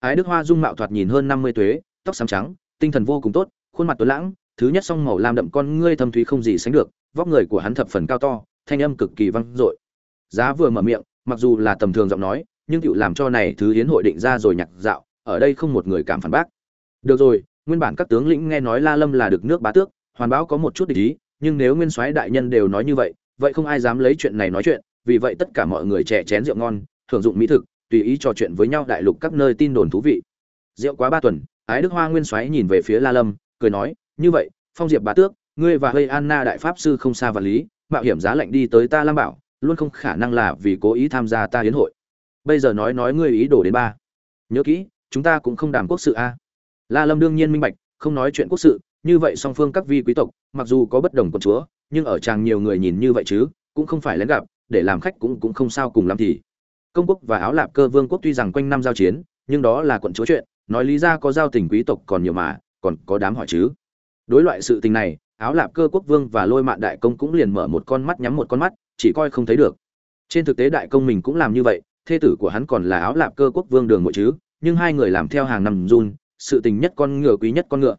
Ái đức hoa dung mạo thoạt nhìn hơn năm mươi tuế, tóc xám trắng, tinh thần vô cùng tốt, khuôn mặt tuấn lãng, thứ nhất song màu lam đậm con ngươi thâm thúy không gì sánh được, vóc người của hắn thập phần cao to, thanh âm cực kỳ vang dội giá vừa mở miệng, mặc dù là tầm thường giọng nói, nhưng cựu làm cho này thứ hiến hội định ra rồi nhạc dạo, ở đây không một người cảm phản bác. Được rồi, nguyên bản các tướng lĩnh nghe nói la lâm là được nước bá tước, hoàn báo có một chút địch ý, nhưng nếu nguyên soái đại nhân đều nói như vậy vậy không ai dám lấy chuyện này nói chuyện, vì vậy tất cả mọi người trẻ chén rượu ngon, thưởng dụng mỹ thực, tùy ý trò chuyện với nhau đại lục các nơi tin đồn thú vị. Rượu quá ba tuần, ái đức hoa nguyên soái nhìn về phía la lâm, cười nói, như vậy, phong diệp bá tước, ngươi và hơi anna đại pháp sư không xa và lý, mạo hiểm giá lạnh đi tới ta lam bảo luôn không khả năng là vì cố ý tham gia ta hiến hội. Bây giờ nói nói ngươi ý đồ đến ba. Nhớ kỹ, chúng ta cũng không đàm quốc sự a. La lâm đương nhiên minh bạch, không nói chuyện quốc sự, như vậy song phương các vi quý tộc, mặc dù có bất đồng con chúa, nhưng ở chàng nhiều người nhìn như vậy chứ, cũng không phải lén gặp, để làm khách cũng cũng không sao cùng làm thì. Công quốc và áo lạp cơ vương quốc tuy rằng quanh năm giao chiến, nhưng đó là quận chúa chuyện, nói lý ra có giao tình quý tộc còn nhiều mà, còn có đám hỏi chứ. Đối loại sự tình này, áo lạp cơ quốc vương và lôi mạn đại công cũng liền mở một con mắt nhắm một con mắt chỉ coi không thấy được. Trên thực tế đại công mình cũng làm như vậy, thê tử của hắn còn là áo lạp cơ quốc vương đường ngội chứ, nhưng hai người làm theo hàng năm run, sự tình nhất con ngựa quý nhất con ngựa.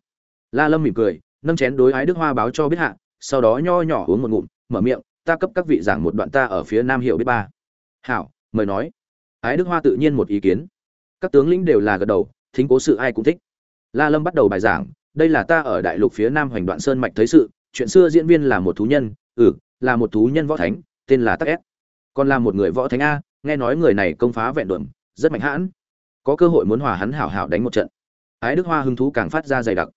La lâm mỉm cười, nâng chén đối ái đức hoa báo cho biết hạ, sau đó nho nhỏ uống một ngụm, mở miệng, ta cấp các vị giảng một đoạn ta ở phía nam hiệu biết ba. Hảo, mời nói. Ái đức hoa tự nhiên một ý kiến. Các tướng lĩnh đều là gật đầu, thính cố sự ai cũng thích. La lâm bắt đầu bài giảng, đây là ta ở đại lục phía nam hoành đoạn sơn mạch thấy sự, chuyện xưa diễn viên là một thú nhân ừ là một thú nhân võ thánh, tên là tắc ép còn là một người võ thánh a, nghe nói người này công phá vẹn đuẩm rất mạnh hãn. Có cơ hội muốn hòa hắn hảo hảo đánh một trận. Ái đức hoa hứng thú càng phát ra dày đặc.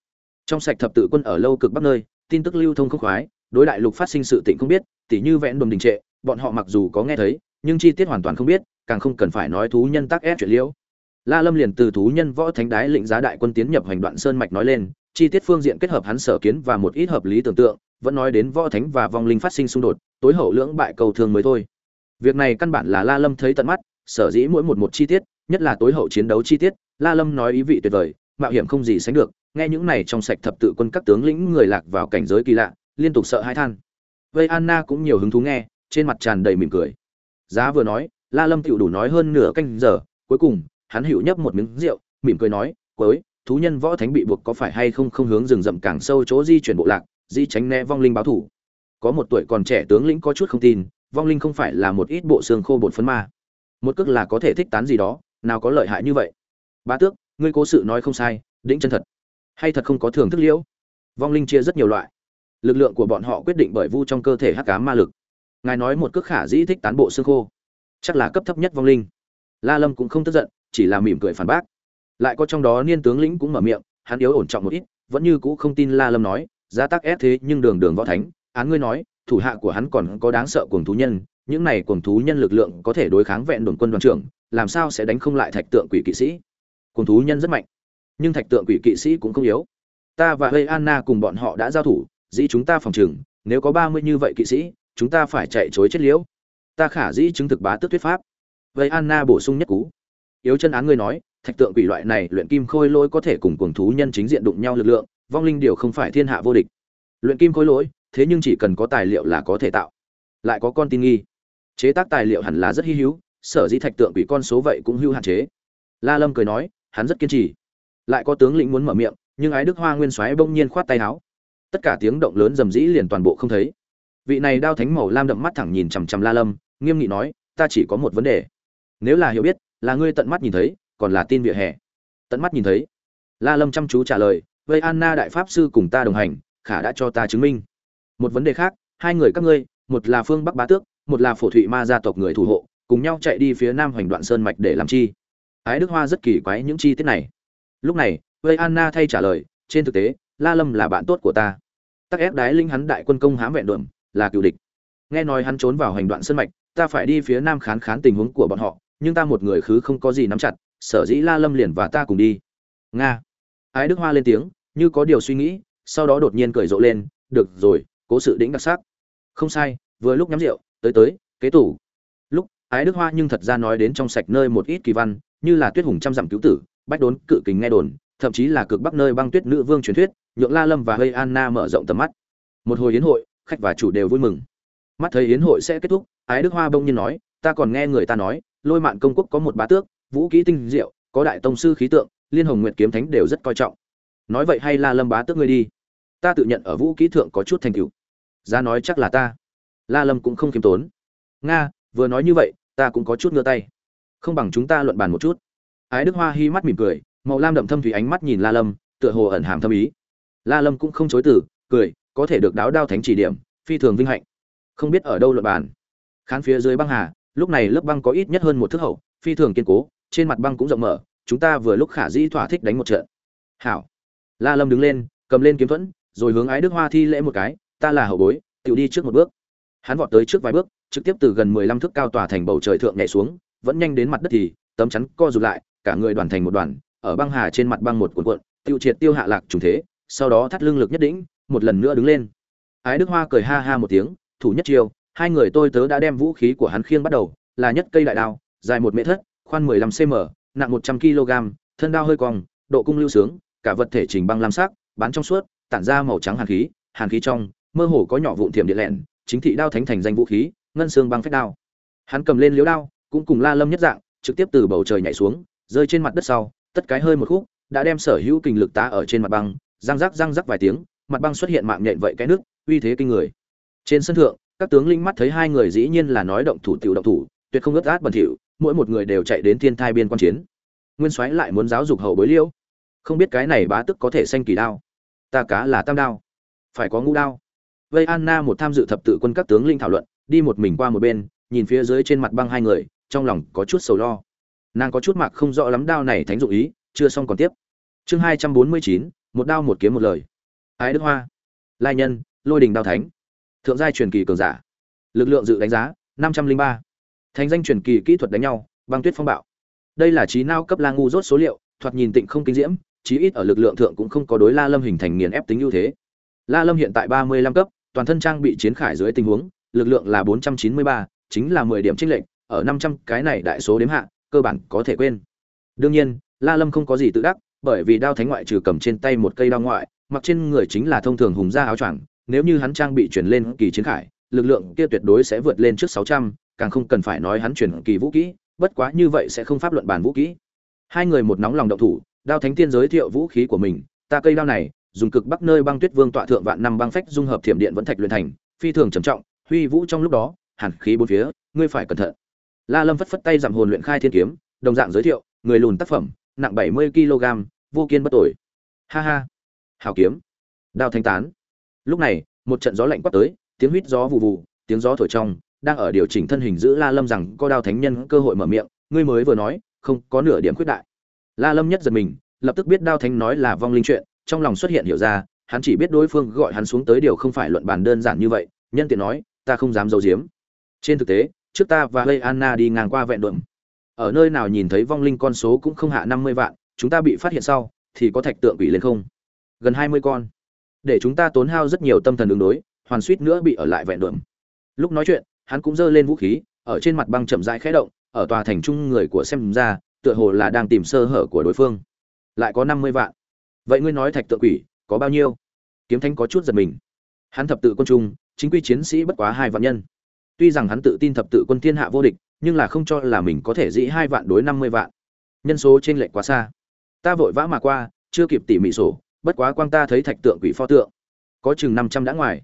Trong sạch thập tự quân ở lâu cực bắc nơi, tin tức lưu thông không khoái, đối đại lục phát sinh sự tình không biết, tỉ như vẹn đuẩm đình trệ, bọn họ mặc dù có nghe thấy, nhưng chi tiết hoàn toàn không biết, càng không cần phải nói thú nhân Tắc ép chuyện liễu. La lâm liền từ thú nhân võ thánh đái lĩnh giá đại quân tiến nhập hành đoạn sơn mạch nói lên, chi tiết phương diện kết hợp hắn sở kiến và một ít hợp lý tưởng tượng vẫn nói đến võ thánh và vong linh phát sinh xung đột, tối hậu lưỡng bại cầu thương mới thôi. Việc này căn bản là la lâm thấy tận mắt, sở dĩ mỗi một một chi tiết, nhất là tối hậu chiến đấu chi tiết, la lâm nói ý vị tuyệt vời, mạo hiểm không gì sánh được, nghe những này trong sạch thập tự quân các tướng lĩnh người lạc vào cảnh giới kỳ lạ, liên tục sợ hãi than. Vây anna cũng nhiều hứng thú nghe, trên mặt tràn đầy mỉm cười. Giá vừa nói, la lâm tựu đủ nói hơn nửa canh giờ, cuối cùng, hắn hữu nhấp một miếng rượu, mỉm cười nói, cuối, thú nhân võ thánh bị buộc có phải hay không không hướng rừng rậm càng sâu chỗ di chuyển bộ lạc di tránh né vong linh báo thủ. Có một tuổi còn trẻ tướng lĩnh có chút không tin, vong linh không phải là một ít bộ xương khô bột phấn ma. Một cước là có thể thích tán gì đó, nào có lợi hại như vậy. Bá tước, ngươi cố sự nói không sai, đĩnh chân thật. Hay thật không có thường thức liễu? Vong linh chia rất nhiều loại. Lực lượng của bọn họ quyết định bởi vu trong cơ thể hắc cá ma lực. Ngài nói một cước khả dĩ thích tán bộ xương khô. Chắc là cấp thấp nhất vong linh. La lâm cũng không tức giận, chỉ là mỉm cười phản bác. Lại có trong đó niên tướng lĩnh cũng mở miệng, hắn yếu ổn trọng một ít, vẫn như cũ không tin la lâm nói giá tác ép thế nhưng đường đường võ thánh, án ngươi nói, thủ hạ của hắn còn có đáng sợ cuồng thú nhân, những này cuồng thú nhân lực lượng có thể đối kháng vẹn đồn quân đoàn trưởng, làm sao sẽ đánh không lại thạch tượng quỷ kỵ sĩ? Cuồng thú nhân rất mạnh, nhưng thạch tượng quỷ kỵ sĩ cũng không yếu. Ta và hơi anna cùng bọn họ đã giao thủ, dĩ chúng ta phòng trừng nếu có ba mươi như vậy kỵ sĩ, chúng ta phải chạy chối chết liễu. Ta khả dĩ chứng thực bá tước thuyết pháp. Vậy anna bổ sung nhất cú. Yếu chân án ngươi nói, thạch tượng quỷ loại này luyện kim khôi lỗi có thể cùng cuồng thú nhân chính diện đụng nhau lực lượng vong linh điều không phải thiên hạ vô địch. Luyện kim khối lỗi, thế nhưng chỉ cần có tài liệu là có thể tạo. Lại có con tin nghi. Chế tác tài liệu hẳn là rất hy hữu, sở dĩ thạch tượng quỷ con số vậy cũng hữu hạn chế. La lâm cười nói, hắn rất kiên trì. Lại có tướng lĩnh muốn mở miệng, nhưng ái đức hoa nguyên soái bỗng nhiên khoát tay áo. Tất cả tiếng động lớn rầm rĩ liền toàn bộ không thấy. Vị này đao thánh màu lam đậm mắt thẳng nhìn chằm chằm la lâm, nghiêm nghị nói, ta chỉ có một vấn đề. Nếu là hiểu biết, là ngươi tận mắt nhìn thấy, còn là tin vỉa hè. Tận mắt nhìn thấy. La lâm chăm chú trả lời Vây anna đại pháp sư cùng ta đồng hành, khả đã cho ta chứng minh. Một vấn đề khác, hai người các ngươi, một là phương bắc bá tước, một là phổ thụy ma gia tộc người thủ hộ, cùng nhau chạy đi phía nam hoành đoạn sơn mạch để làm chi? Ái đức hoa rất kỳ quái những chi tiết này. Lúc này vây anna thay trả lời, trên thực tế, la lâm là bạn tốt của ta. Tắc ép đái linh hắn đại quân công hám vẹn đượm, là cựu địch. Nghe nói hắn trốn vào hành đoạn sơn mạch, ta phải đi phía nam khán khán tình huống của bọn họ, nhưng ta một người khứ không có gì nắm chặt, sở dĩ la lâm liền và ta cùng đi. Nga. Ái đức hoa lên tiếng như có điều suy nghĩ, sau đó đột nhiên cười rộ lên, được rồi, cố sự đĩnh đặc sắc. Không sai, vừa lúc nhắm rượu, tới tới, kế tủ. Lúc, ái đức hoa nhưng thật ra nói đến trong sạch nơi một ít kỳ văn, như là tuyết hùng trăm dặm cứu tử, bách đốn, cự kính nghe đồn, thậm chí là cực bắc nơi băng tuyết nữ vương truyền thuyết, nhượng la lâm và hơi anna mở rộng tầm mắt. Một hồi yến hội, khách và chủ đều vui mừng. Mắt thấy yến hội sẽ kết thúc, ái đức hoa bông nhiên nói, ta còn nghe người ta nói, lôi mạn công quốc có một bá tước, vũ kỹ tinh diệu, có đại tông sư khí tượng, liên hồng nguyệt kiếm thánh đều rất coi trọng nói vậy hay la lâm bá tước ngươi đi. Ta tự nhận ở vũ kỹ thượng có chút thành tựu. Ra nói chắc là ta. La lâm cũng không khiêm tốn. Nga, vừa nói như vậy, ta cũng có chút ngơ tay. Không bằng chúng ta luận bàn một chút. Ái đức hoa hi mắt mỉm cười, màu lam đậm thâm thủy ánh mắt nhìn la lâm, tựa hồ ẩn hàm thâm ý. La lâm cũng không chối từ, cười, có thể được đáo đao thánh chỉ điểm, phi thường vinh hạnh. Không biết ở đâu luận bàn. Khán phía dưới băng hà, lúc này lớp băng có ít nhất hơn một thước hậu, phi thường kiên cố, trên mặt băng cũng rộng mở, chúng ta vừa lúc khả dĩ thỏa thích đánh một trận. Hảo la lâm đứng lên cầm lên kiếm thuẫn rồi hướng ái đức hoa thi lễ một cái ta là hậu bối tự đi trước một bước. Hắn vọt tới trước vài bước trực tiếp từ gần mười lăm thước cao tòa thành bầu trời thượng nhảy xuống vẫn nhanh đến mặt đất thì tấm chắn co rụt lại cả người đoàn thành một đoàn ở băng hà trên mặt băng một cuộn cuộn tiêu triệt tiêu hạ lạc trùng thế sau đó thắt lưng lực nhất đỉnh, một lần nữa đứng lên. Ái đức hoa cười ha ha một tiếng thủ nhất chiêu hai người tôi tớ đã đem vũ khí của hắn khiêng bắt đầu là nhất cây đại đao dài một mét thất khoan mười lăm cm nặng một trăm kg thân đao hơi cong độ cung lưu sướng cả vật thể trình băng lam sắc bán trong suốt, tản ra màu trắng hàn khí hàn khí trong, mơ hồ có nhỏ vụn thiểm điện lẹn, chính thị đao thánh thành danh vũ khí, ngân xương băng phách đao. Hắn cầm lên liếu đao, cũng cùng la lâm nhất dạng, trực tiếp từ bầu trời nhảy xuống, rơi trên mặt đất sau, tất cái hơi một khúc, đã đem sở hữu kình lực tá ở trên mặt băng, răng rắc răng rắc vài tiếng, mặt băng xuất hiện mạng nhện vậy cái nước, uy thế kinh người. Trên sân thượng, các tướng linh mắt thấy hai người dĩ nhiên là nói động thủ tiểu động thủ, tuyệt không ngớt át bẩn thỉu, mỗi một người đều chạy đến thiên thai biên quan chiến. Nguyên soái lại muốn giáo dục hậu bối liễu không biết cái này bá tức có thể xanh kỳ đao. Ta cá là tam đao. Phải có ngũ đao. Vây anna một tham dự thập tự quân các tướng linh thảo luận, đi một mình qua một bên, nhìn phía dưới trên mặt băng hai người, trong lòng có chút sầu lo. Nàng có chút mặc không rõ lắm đao này thánh dụng ý, chưa xong còn tiếp. Chương hai trăm bốn mươi chín, một đao một kiếm một lời. Ái đức hoa. Lai nhân, lôi đình đao thánh. Thượng giai truyền kỳ cường giả. Lực lượng dự đánh giá, năm trăm linh ba. Thành danh truyền kỳ kỹ thuật đánh nhau, băng tuyết phong bạo. Đây là trí nao cấp la ngu rốt số liệu, thoạt nhìn tịnh không kinh diễm chí ít ở lực lượng thượng cũng không có đối la lâm hình thành nghiền ép tính ưu thế. La lâm hiện tại ba mươi lăm cấp, toàn thân trang bị chiến khải dưới tình huống, lực lượng là bốn trăm chín mươi ba, chính là mười điểm trích lệnh ở năm trăm cái này đại số đếm hạ, cơ bản có thể quên. Đương nhiên, la lâm không có gì tự đắc, bởi vì đao thánh ngoại trừ cầm trên tay một cây đao ngoại, mặc trên người chính là thông thường hùng gia áo choàng, nếu như hắn trang bị chuyển lên kỳ chiến khải, lực lượng kia tuyệt đối sẽ vượt lên trước sáu trăm, càng không cần phải nói hắn chuyển kỳ vũ kỹ, bất quá như vậy sẽ không pháp luận bàn vũ kỹ. Hai người một nóng lòng động thủ đao thánh tiên giới thiệu vũ khí của mình, ta cây đao này, dùng cực bắc nơi băng tuyết vương tọa thượng vạn năm băng phách dung hợp thiểm điện vẫn thạch luyện thành, phi thường trầm trọng, huy vũ trong lúc đó, hàn khí bốn phía, ngươi phải cẩn thận. La lâm phất phất tay giảm hồn luyện khai thiên kiếm, đồng dạng giới thiệu, người lùn tác phẩm, nặng bảy mươi kg, vô kiên bất tội ha ha. Hào kiếm. Đao thanh tán. Lúc này, một trận gió lạnh quát tới, tiếng huýt gió vụ vụ tiếng gió thổi trong, đang ở điều chỉnh thân hình giữ la lâm rằng có đao thánh nhân cơ hội mở miệng, ngươi mới vừa nói, không có nửa điểm khuyết đại la lâm nhất giật mình, lập tức biết đao thánh nói là vong linh chuyện, trong lòng xuất hiện hiểu ra, hắn chỉ biết đối phương gọi hắn xuống tới điều không phải luận bàn đơn giản như vậy, nhân tiện nói, ta không dám giấu giếm. Trên thực tế, trước ta và lây anna đi ngang qua vẹn đuộm ở nơi nào nhìn thấy vong linh con số cũng không hạ năm mươi vạn, chúng ta bị phát hiện sau, thì có thạch tượng quỷ lên không? Gần hai mươi con. Để chúng ta tốn hao rất nhiều tâm thần ứng đối, hoàn suýt nữa bị ở lại vẹn đuộm lúc nói chuyện, hắn cũng giơ lên vũ khí, ở trên mặt băng chậm rãi khẽ động, ở tòa thành trung người của xem ra tựa hồ là đang tìm sơ hở của đối phương. Lại có năm mươi vạn. Vậy ngươi nói thạch tượng quỷ, có bao nhiêu? Kiếm thánh có chút giật mình. Hắn thập tự quân trung, chính quy chiến sĩ bất quá hai vạn nhân. Tuy rằng hắn tự tin thập tự quân thiên hạ vô địch, nhưng là không cho là mình có thể dĩ hai vạn đối năm mươi vạn. Nhân số trên lệch quá xa. Ta vội vã mà qua, chưa kịp tỉ mỉ sổ, bất quá quang ta thấy thạch tượng quỷ pho tượng. Có chừng năm trăm đã ngoài.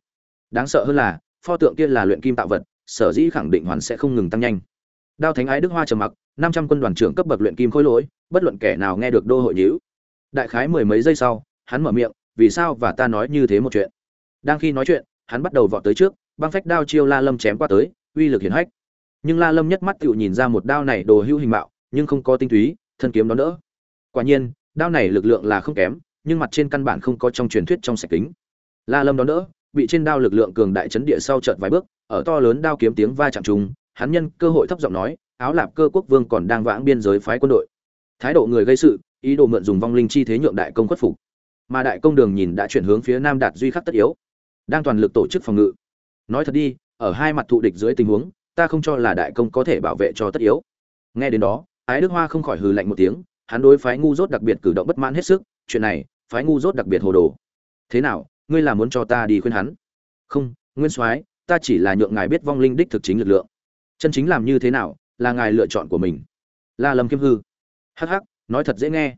Đáng sợ hơn là, pho tượng kia là luyện kim tạo vật, sở dĩ khẳng định hoàn sẽ không ngừng tăng nhanh. Đao thánh ái đức hoa trầm mặc năm trăm quân đoàn trưởng cấp bậc luyện kim khối lỗi, bất luận kẻ nào nghe được đô hội nhữ đại khái mười mấy giây sau, hắn mở miệng, vì sao và ta nói như thế một chuyện? Đang khi nói chuyện, hắn bắt đầu vọt tới trước, băng phách đao chiêu la lâm chém qua tới, uy lực hiển hách. Nhưng la lâm nhất mắt tựu nhìn ra một đao này đồ hữu hình mạo, nhưng không có tinh túy, thân kiếm đó đỡ. Quả nhiên, đao này lực lượng là không kém, nhưng mặt trên căn bản không có trong truyền thuyết trong sạch kính. La lâm đó đỡ, bị trên đao lực lượng cường đại chấn địa sau chợt vài bước, ở to lớn đao kiếm tiếng va chạm trùng, hắn nhân cơ hội thấp giọng nói áo lạp cơ quốc vương còn đang vãng biên giới phái quân đội. Thái độ người gây sự, ý đồ mượn dùng vong linh chi thế nhượng đại công khuất phục. Mà đại công đường nhìn đã chuyển hướng phía nam đạt duy khắc tất yếu. Đang toàn lực tổ chức phòng ngự. Nói thật đi, ở hai mặt thụ địch dưới tình huống, ta không cho là đại công có thể bảo vệ cho tất yếu. Nghe đến đó, ái đức hoa không khỏi hừ lạnh một tiếng, hắn đối phái ngu dốt đặc biệt cử động bất mãn hết sức, chuyện này, phái ngu dốt đặc biệt hồ đồ. Thế nào, ngươi là muốn cho ta đi khuyên hắn? Không, nguyên soái, ta chỉ là nhượng ngài biết vong linh đích thực chính lực lượng. Chân chính làm như thế nào là ngài lựa chọn của mình. La lâm Kim hư. Hắc hắc, nói thật dễ nghe.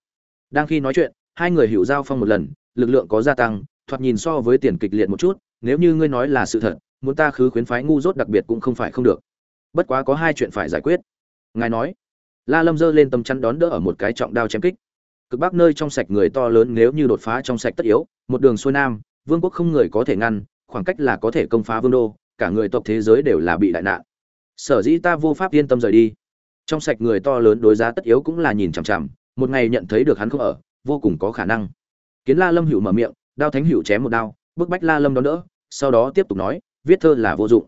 Đang khi nói chuyện, hai người hiểu giao phong một lần, lực lượng có gia tăng, thoạt nhìn so với tiền kịch liệt một chút, nếu như ngươi nói là sự thật, muốn ta khứ khuyến phái ngu dốt đặc biệt cũng không phải không được. Bất quá có hai chuyện phải giải quyết. Ngài nói. La lâm giơ lên tầm chắn đón đỡ ở một cái trọng đao chém kích. Cực bắc nơi trong sạch người to lớn nếu như đột phá trong sạch tất yếu, một đường xuôi nam, vương quốc không người có thể ngăn, khoảng cách là có thể công phá vương đô, cả người tộc thế giới đều là bị đại nạn sở dĩ ta vô pháp yên tâm rời đi. Trong sạch người to lớn đối giá tất yếu cũng là nhìn chằm chằm, một ngày nhận thấy được hắn không ở, vô cùng có khả năng. Kiến la lâm hữu mở miệng, đao thánh hữu chém một đao, bức bách la lâm đón đỡ, sau đó tiếp tục nói, viết thơ là vô dụng.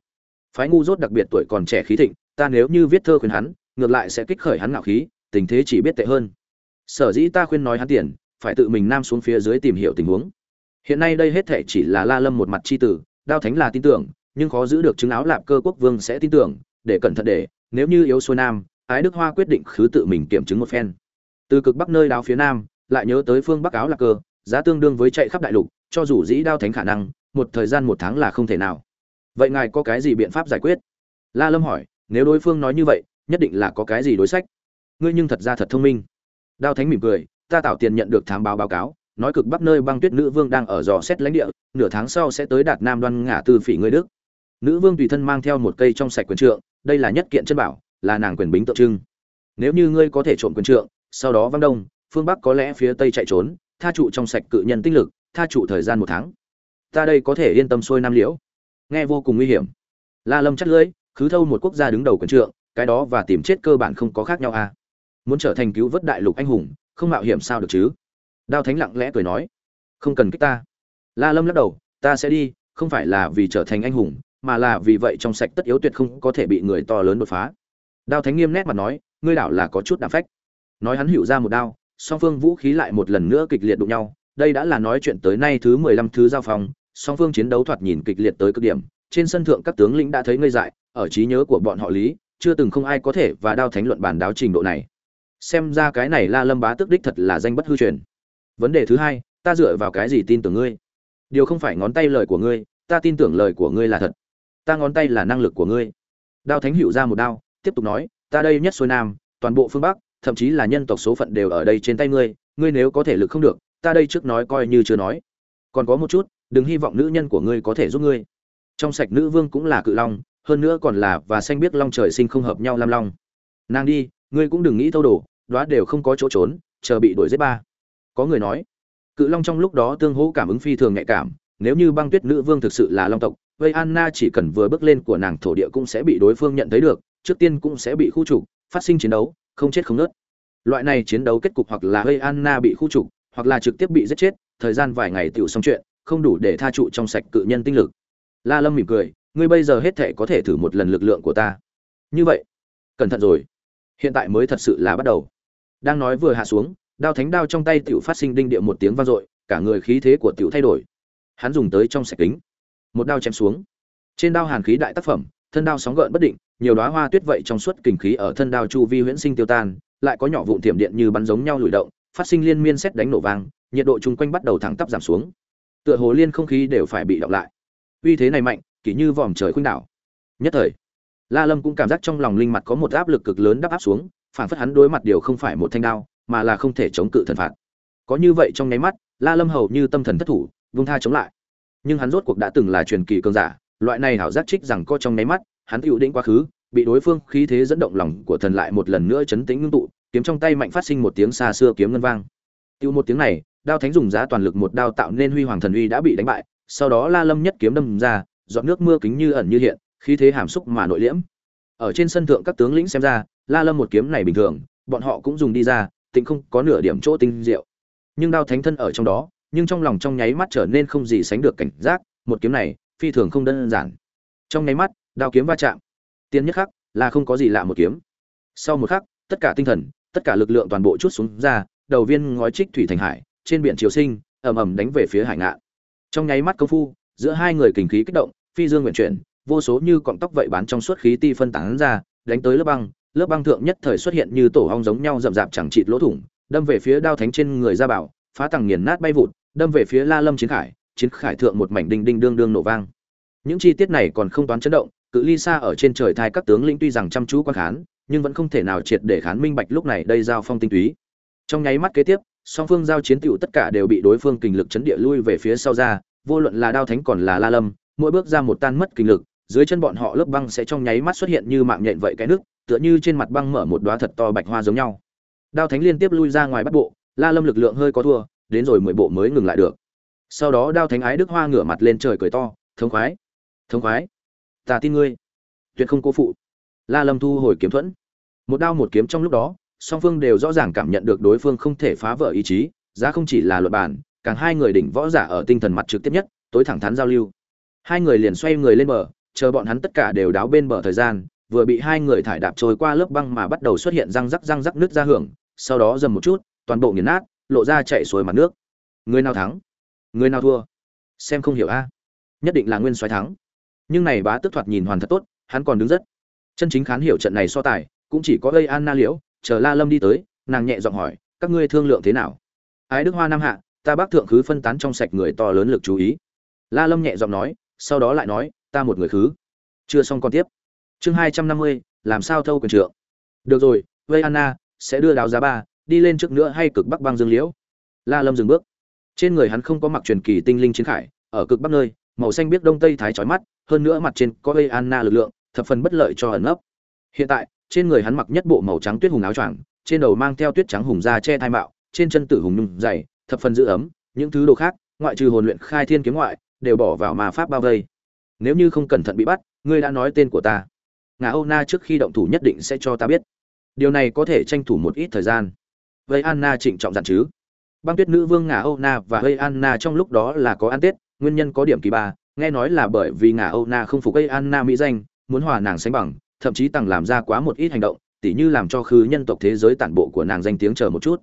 Phái ngu dốt đặc biệt tuổi còn trẻ khí thịnh, ta nếu như viết thơ khuyên hắn, ngược lại sẽ kích khởi hắn ngạo khí, tình thế chỉ biết tệ hơn. Sở dĩ ta khuyên nói hắn tiền, phải tự mình nam xuống phía dưới tìm hiểu tình huống. Hiện nay đây hết thể chỉ là la lâm một mặt chi tử, đao thánh là tin tưởng, nhưng khó giữ được chứng áo lạp cơ quốc vương sẽ tin tưởng để cẩn thận để, nếu như yếu xuôi nam, ái đức hoa quyết định khứ tự mình kiểm chứng một phen. Từ cực bắc nơi đao phía nam, lại nhớ tới phương bắc áo lạc cơ, giá tương đương với chạy khắp đại lục, cho dù dĩ đao thánh khả năng, một thời gian một tháng là không thể nào. Vậy ngài có cái gì biện pháp giải quyết? La lâm hỏi, nếu đối phương nói như vậy, nhất định là có cái gì đối sách. Ngươi nhưng thật ra thật thông minh. Đao thánh mỉm cười, ta tạo tiền nhận được thám báo báo cáo, nói cực bắc nơi băng tuyết nữ vương đang ở dò xét lãnh địa, nửa tháng sau sẽ tới đạt nam đoan ngã tư phỉ ngươi đức. Nữ vương tùy thân mang theo một cây trong sạch quyền trượng đây là nhất kiện chân bảo, là nàng quyền bính tượng trưng. Nếu như ngươi có thể trộm quyền trượng, sau đó văng đông, phương bắc có lẽ phía tây chạy trốn, tha trụ trong sạch cự nhân tinh lực, tha trụ thời gian một tháng. Ta đây có thể yên tâm xuôi nam liễu. Nghe vô cùng nguy hiểm. La lâm chắc lưỡi, khứ thâu một quốc gia đứng đầu quyền trượng, cái đó và tìm chết cơ bản không có khác nhau à. Muốn trở thành cứu vớt đại lục anh hùng, không mạo hiểm sao được chứ? Đao thánh lặng lẽ cười nói. Không cần kích ta. La lâm lắc đầu, ta sẽ đi, không phải là vì trở thành anh hùng mà là vì vậy trong sạch tất yếu tuyệt không có thể bị người to lớn đột phá. Đao thánh nghiêm nét mặt nói, ngươi đảo là có chút đảm phách. Nói hắn hữu ra một đao, song phương vũ khí lại một lần nữa kịch liệt đụng nhau. Đây đã là nói chuyện tới nay thứ mười lăm thứ giao phòng, song phương chiến đấu thoạt nhìn kịch liệt tới cực điểm. Trên sân thượng các tướng lĩnh đã thấy ngây dại, ở trí nhớ của bọn họ lý, chưa từng không ai có thể và đao thánh luận bản đáo trình độ này. Xem ra cái này la lâm bá tước đích thật là danh bất hư truyền. Vấn đề thứ hai, ta dựa vào cái gì tin tưởng ngươi? Điều không phải ngón tay lời của ngươi, ta tin tưởng lời của ngươi là thật ta ngón tay là năng lực của ngươi. Đao thánh hữu ra một đao, tiếp tục nói, ta đây nhất xuôi nam, toàn bộ phương bắc, thậm chí là nhân tộc số phận đều ở đây trên tay ngươi ngươi nếu có thể lực không được, ta đây trước nói coi như chưa nói. Còn có một chút, đừng hy vọng nữ nhân của ngươi có thể giúp ngươi. Trong sạch nữ vương cũng là cự long, hơn nữa còn là và xanh biết long trời sinh không hợp nhau lam long. Nàng đi, ngươi cũng đừng nghĩ thâu đồ đoá đều không có chỗ trốn, chờ bị đuổi giết ba. Có người nói, cự long trong lúc đó tương hỗ cảm ứng phi thường nhạy cảm nếu như băng tuyết nữ vương thực sự là long tộc, vậy anna chỉ cần vừa bước lên của nàng thổ địa cũng sẽ bị đối phương nhận thấy được, trước tiên cũng sẽ bị khu trục, phát sinh chiến đấu, không chết không nớt loại này chiến đấu kết cục hoặc là vây anna bị khu trục, hoặc là trực tiếp bị giết chết, thời gian vài ngày tiểu xong chuyện, không đủ để tha trụ trong sạch cự nhân tinh lực. La lâm mỉm cười, ngươi bây giờ hết thể có thể thử một lần lực lượng của ta. Như vậy, cẩn thận rồi. Hiện tại mới thật sự là bắt đầu. Đang nói vừa hạ xuống, đao thánh đao trong tay tiểu phát sinh đinh địa một tiếng vang dội, cả người khí thế của tiểu thay đổi hắn dùng tới trong sạch kính. Một đao chém xuống. Trên đao hàn khí đại tác phẩm, thân đao sóng gợn bất định, nhiều đóa hoa tuyết vậy trong suốt kình khí ở thân đao chu vi huyễn sinh tiêu tan, lại có nhỏ vụn tiềm điện như bắn giống nhau lùi động, phát sinh liên miên xét đánh nổ vang, nhiệt độ chung quanh bắt đầu thẳng tắp giảm xuống. Tựa hồ liên không khí đều phải bị động lại. Uy thế này mạnh kỳ như vòm trời khuynh đảo. Nhất thời, la lâm cũng cảm giác trong lòng linh mặt có một áp lực cực lớn đắp áp xuống phản phất hắn đối mặt điều không phải một thanh đao, mà là không thể chống cự thần phạt. Có như vậy trong nháy mắt, la lâm hầu như tâm thần thất thủ vung tha chống lại. Nhưng hắn rốt cuộc đã từng là truyền kỳ cường giả, loại này hảo giác trích rằng có trong nháy mắt, hắn tựu định quá khứ, bị đối phương khí thế dẫn động lòng của thần lại một lần nữa chấn tĩnh ngưng tụ, kiếm trong tay mạnh phát sinh một tiếng xa xưa kiếm ngân vang. Tựu một tiếng này, đao thánh dùng giá toàn lực một đao tạo nên huy hoàng thần uy đã bị đánh bại, sau đó la lâm nhất kiếm đâm ra, giọt nước mưa kính như ẩn như hiện, khí thế hàm xúc mà nội liễm. Ở trên sân thượng các tướng lĩnh xem ra, la lâm một kiếm này bình thường, bọn họ cũng dùng đi ra, tịnh không có nửa điểm chỗ tinh diệu. Nhưng đao thánh thân ở trong đó nhưng trong lòng trong nháy mắt trở nên không gì sánh được cảnh giác, một kiếm này, phi thường không đơn giản. Trong nháy mắt, đao kiếm va chạm. Tiên nhất khắc, là không có gì lạ một kiếm. Sau một khắc, tất cả tinh thần, tất cả lực lượng toàn bộ chút xuống ra, đầu viên ngói trích thủy thành hải, trên biển triều sinh, ầm ầm đánh về phía hải ngạn. Trong nháy mắt công phu, giữa hai người kình khí kích động, phi dương nguyện chuyển, vô số như cọng tóc vậy bán trong suốt khí ti phân tán ra, đánh tới lớp băng lớp băng thượng nhất thời xuất hiện như tổ hong giống nhau rậm rạp chẳng chịt lỗ thủng, đâm về phía đao thánh trên người gia bảo phá tầng nghiền nát bay vụt, đâm về phía la lâm chiến khải chiến khải thượng một mảnh đinh đinh đương đương nổ vang. Những chi tiết này còn không toán chấn động, cự ly xa ở trên trời thai các tướng lĩnh tuy rằng chăm chú quan khán, nhưng vẫn không thể nào triệt để khán minh bạch lúc này đây giao phong tinh túy. Trong nháy mắt kế tiếp, song phương giao chiến tiểu tất cả đều bị đối phương kình lực chấn địa lui về phía sau ra, vô luận là đao thánh còn là la lâm, mỗi bước ra một tan mất kình lực, dưới chân bọn họ lớp băng sẽ trong nháy mắt xuất hiện như mạng nhện vậy cái nước, tựa như trên mặt băng mở một đóa thật to bạch hoa giống nhau. Đao thánh liên tiếp lui ra ngoài bắt bộ la lâm lực lượng hơi có thua, đến rồi mười bộ mới ngừng lại được. Sau đó đao thánh ái đức hoa ngửa mặt lên trời cười to, thống khoái thống khoái, ta tin ngươi, tuyệt không cố phụ. La lâm thu hồi kiếm thuẫn. Một đao một kiếm trong lúc đó, song phương đều rõ ràng cảm nhận được đối phương không thể phá vỡ ý chí, giá không chỉ là luật bản, càng hai người đỉnh võ giả ở tinh thần mặt trực tiếp nhất, tối thẳng thắn giao lưu. Hai người liền xoay người lên bờ, chờ bọn hắn tất cả đều đáo bên bờ thời gian, vừa bị hai người thải đạp trôi qua lớp băng mà bắt đầu xuất hiện răng rắc răng rắc nước ra hưởng, sau đó dầm một chút toàn bộ nghiền nát, lộ ra chạy xuôi mặt nước. Người nào thắng, người nào thua? Xem không hiểu a. Nhất định là nguyên soái thắng. Nhưng này bá tức thoạt nhìn hoàn thật tốt, hắn còn đứng rất. Chân chính khán hiểu trận này so tài, cũng chỉ có gây an na liễu, chờ la lâm đi tới, nàng nhẹ giọng hỏi, các ngươi thương lượng thế nào? Ái đức hoa nam hạ, ta bác thượng khứ phân tán trong sạch người to lớn lực chú ý. La lâm nhẹ giọng nói, sau đó lại nói, ta một người khứ. Chưa xong còn tiếp. Chương hai trăm năm mươi, làm sao thâu quyền trượng? Được rồi, vây anna sẽ đưa đáo giá ba đi lên trước nữa hay cực bắc băng dương liễu? La lâm dừng bước. Trên người hắn không có mặc truyền kỳ tinh linh chiến khải, ở cực bắc nơi, màu xanh biết đông tây thái chói mắt, hơn nữa mặt trên có gây anna lực lượng, thập phần bất lợi cho ẩn ấp hiện tại, trên người hắn mặc nhất bộ màu trắng tuyết hùng áo choàng, trên đầu mang theo tuyết trắng hùng da che thai mạo, trên chân tử hùng nhung dày, thập phần giữ ấm, những thứ đồ khác, ngoại trừ hồn luyện khai thiên kiếm ngoại, đều bỏ vào ma pháp bao vây. Nếu như không cẩn thận bị bắt, ngươi đã nói tên của ta. Ngà âu na trước khi động thủ nhất định sẽ cho ta biết. Điều này có thể tranh thủ một ít thời gian vây anna trịnh trọng dặn chứ. Băng tuyết nữ vương ngà âu na và vây anna trong lúc đó là có ăn tết, nguyên nhân có điểm kỳ ba, nghe nói là bởi vì ngà âu na không phục vây anna mỹ danh, muốn hòa nàng sánh bằng, thậm chí tằng làm ra quá một ít hành động, tỉ như làm cho khứ nhân tộc thế giới tản bộ của nàng danh tiếng chờ một chút.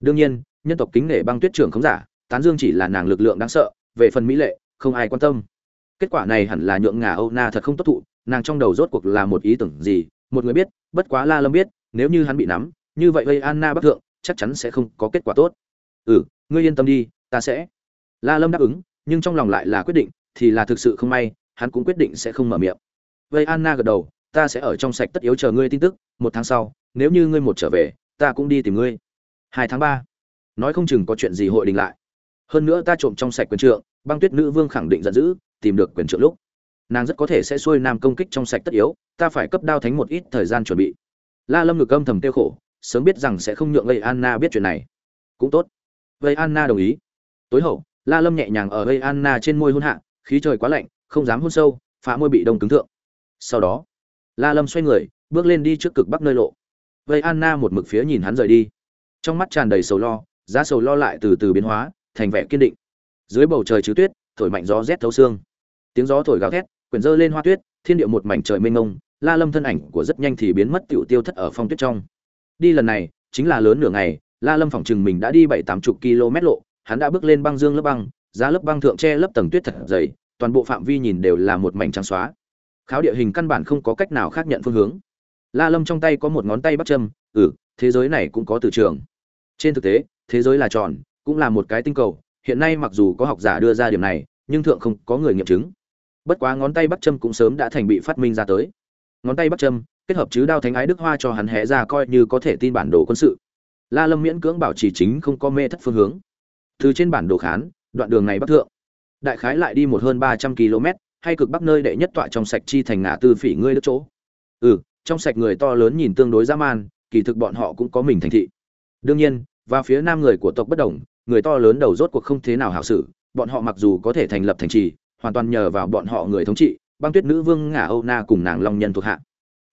Đương nhiên, nhân tộc kính nể băng tuyết trưởng không giả, tán dương chỉ là nàng lực lượng đáng sợ, về phần mỹ lệ, không ai quan tâm. Kết quả này hẳn là nhượng ngà âu na thật không tốt thụ, nàng trong đầu rốt cuộc là một ý tưởng gì, một người biết, bất quá la lâm biết, nếu như hắn bị nắm, như vậy gây anna bắc thượng chắc chắn sẽ không có kết quả tốt. Ừ ngươi yên tâm đi, ta sẽ. La lâm đáp ứng, nhưng trong lòng lại là quyết định, thì là thực sự không may, hắn cũng quyết định sẽ không mở miệng. Vậy anna gật đầu, ta sẽ ở trong sạch tất yếu chờ ngươi tin tức, một tháng sau, nếu như ngươi một trở về, ta cũng đi tìm ngươi. Hai tháng ba. Nói không chừng có chuyện gì hội đình lại. Hơn nữa ta trộm trong sạch quyền trượng, băng tuyết nữ vương khẳng định giận dữ, tìm được quyền trượng lúc. Nàng rất có thể sẽ xuôi nam công kích trong sạch tất yếu, ta phải cấp đao thánh một ít thời gian chuẩn bị. La lâm ngực âm thầm tiêu khổ sớm biết rằng sẽ không nhượng gây anna biết chuyện này. Cũng tốt. Vây anna đồng ý. Tối hậu, la lâm nhẹ nhàng ở vây anna trên môi hôn hạ, khí trời quá lạnh, không dám hôn sâu, phá môi bị đông cứng thượng. Sau đó, la lâm xoay người, bước lên đi trước cực bắc nơi lộ. Vây anna một mực phía nhìn hắn rời đi. Trong mắt tràn đầy sầu lo, giá sầu lo lại từ từ biến hóa, thành vẻ kiên định. Dưới bầu trời chứ tuyết, thổi mạnh gió rét thấu xương. Tiếng gió thổi gào thét, quyển dơ lên hoa tuyết, thiên địa một mảnh trời mênh mông, la lâm thân ảnh của rất nhanh thì biến mất, tiểu tiêu thất ở phong tuyết trong đi lần này, chính là lớn nửa ngày, la lâm phỏng chừng mình đã đi bảy tám chục km lộ, hắn đã bước lên băng dương lớp băng, giá lớp băng thượng tre lớp tầng tuyết thật dày, toàn bộ phạm vi nhìn đều là một mảnh trắng xóa. Kháo địa hình căn bản không có cách nào khác nhận phương hướng. La lâm trong tay có một ngón tay bắt châm ừ thế giới này cũng có từ trường. Trên thực tế, thế giới là tròn, cũng là một cái tinh cầu, hiện nay mặc dù có học giả đưa ra điểm này, nhưng thượng không có người nghiệm chứng. Bất quá ngón tay bắt châm cũng sớm đã thành bị phát minh ra tới. Ngón tay bắt châm kết hợp chứ đao thánh ái đức hoa cho hắn hé ra coi như có thể tin bản đồ quân sự. La lâm miễn cưỡng bảo trì chính không có mê thất phương hướng. Từ trên bản đồ khán, đoạn đường này bắc thượng, đại khái lại đi một hơn ba trăm km, hay cực bắc nơi đệ nhất tọa trong sạch chi thành ngã tư phỉ ngươi đức chỗ. Ừ trong sạch người to lớn nhìn tương đối dã man, kỳ thực bọn họ cũng có mình thành thị. Đương nhiên, và phía nam người của tộc bất đồng, người to lớn đầu rốt cuộc không thế nào hảo xử, bọn họ mặc dù có thể thành lập thành trì, hoàn toàn nhờ vào bọn họ người thống trị, băng tuyết nữ vương ngả âu na cùng nàng long nhân thuộc hạ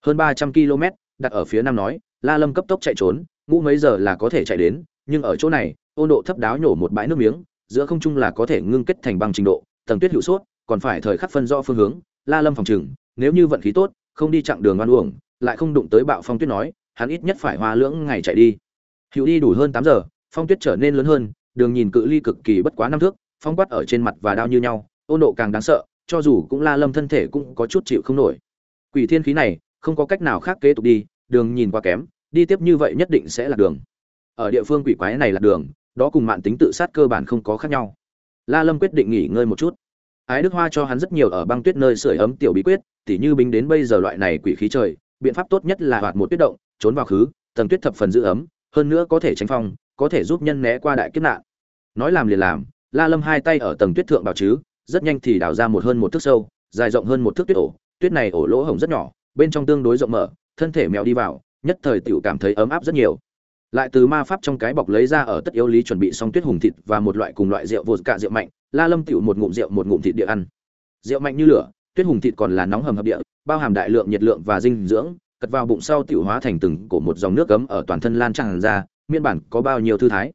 hơn ba trăm km, đặt ở phía nam nói, la lâm cấp tốc chạy trốn, ngũ mấy giờ là có thể chạy đến, nhưng ở chỗ này, ôn độ thấp đáo nhổ một bãi nước miếng, giữa không trung là có thể ngưng kết thành băng trình độ, tầng tuyết hữu suốt còn phải thời khắc phân rõ phương hướng, la lâm phòng trừng, nếu như vận khí tốt, không đi chặng đường oan uổng, lại không đụng tới bạo phong tuyết nói, hắn ít nhất phải hoa lưỡng ngày chạy đi. Hữu đi đủ hơn tám giờ, phong tuyết trở nên lớn hơn, đường nhìn cự ly cực kỳ bất quá năm thước, phong quát ở trên mặt và đao như nhau, ôn độ càng đáng sợ, cho dù cũng la lâm thân thể cũng có chút chịu không nổi. Quỷ thiên khí này không có cách nào khác kế tục đi, đường nhìn qua kém, đi tiếp như vậy nhất định sẽ là đường. Ở địa phương quỷ quái này là đường, đó cùng mạng tính tự sát cơ bản không có khác nhau. La lâm quyết định nghỉ ngơi một chút. Ái đức hoa cho hắn rất nhiều ở băng tuyết nơi sưởi ấm tiểu bí quyết, tỉ như binh đến bây giờ loại này quỷ khí trời, biện pháp tốt nhất là hoạt một tuyết động, trốn vào khứ, tầng tuyết thập phần giữ ấm, hơn nữa có thể tránh phong, có thể giúp nhân né qua đại kiếp nạn. Nói làm liền làm, la lâm hai tay ở tầng tuyết thượng bảo chứ, rất nhanh thì đào ra một hơn một thước sâu, dài rộng hơn một thước tuyết ổ, tuyết này ổ lỗ hổng rất nhỏ bên trong tương đối rộng mở, thân thể mèo đi vào, nhất thời tiểu cảm thấy ấm áp rất nhiều. Lại từ ma pháp trong cái bọc lấy ra ở tất yếu lý chuẩn bị xong tuyết hùng thịt và một loại cùng loại rượu vột cả rượu mạnh, la lâm tiểu một ngụm rượu, một ngụm thịt địa ăn. Rượu mạnh như lửa, tuyết hùng thịt còn là nóng hầm hập địa, bao hàm đại lượng nhiệt lượng và dinh dưỡng, cất vào bụng sau tiểu hóa thành từng cổ một dòng nước cấm ở toàn thân lan tràn ra, miên bản có bao nhiêu thư thái.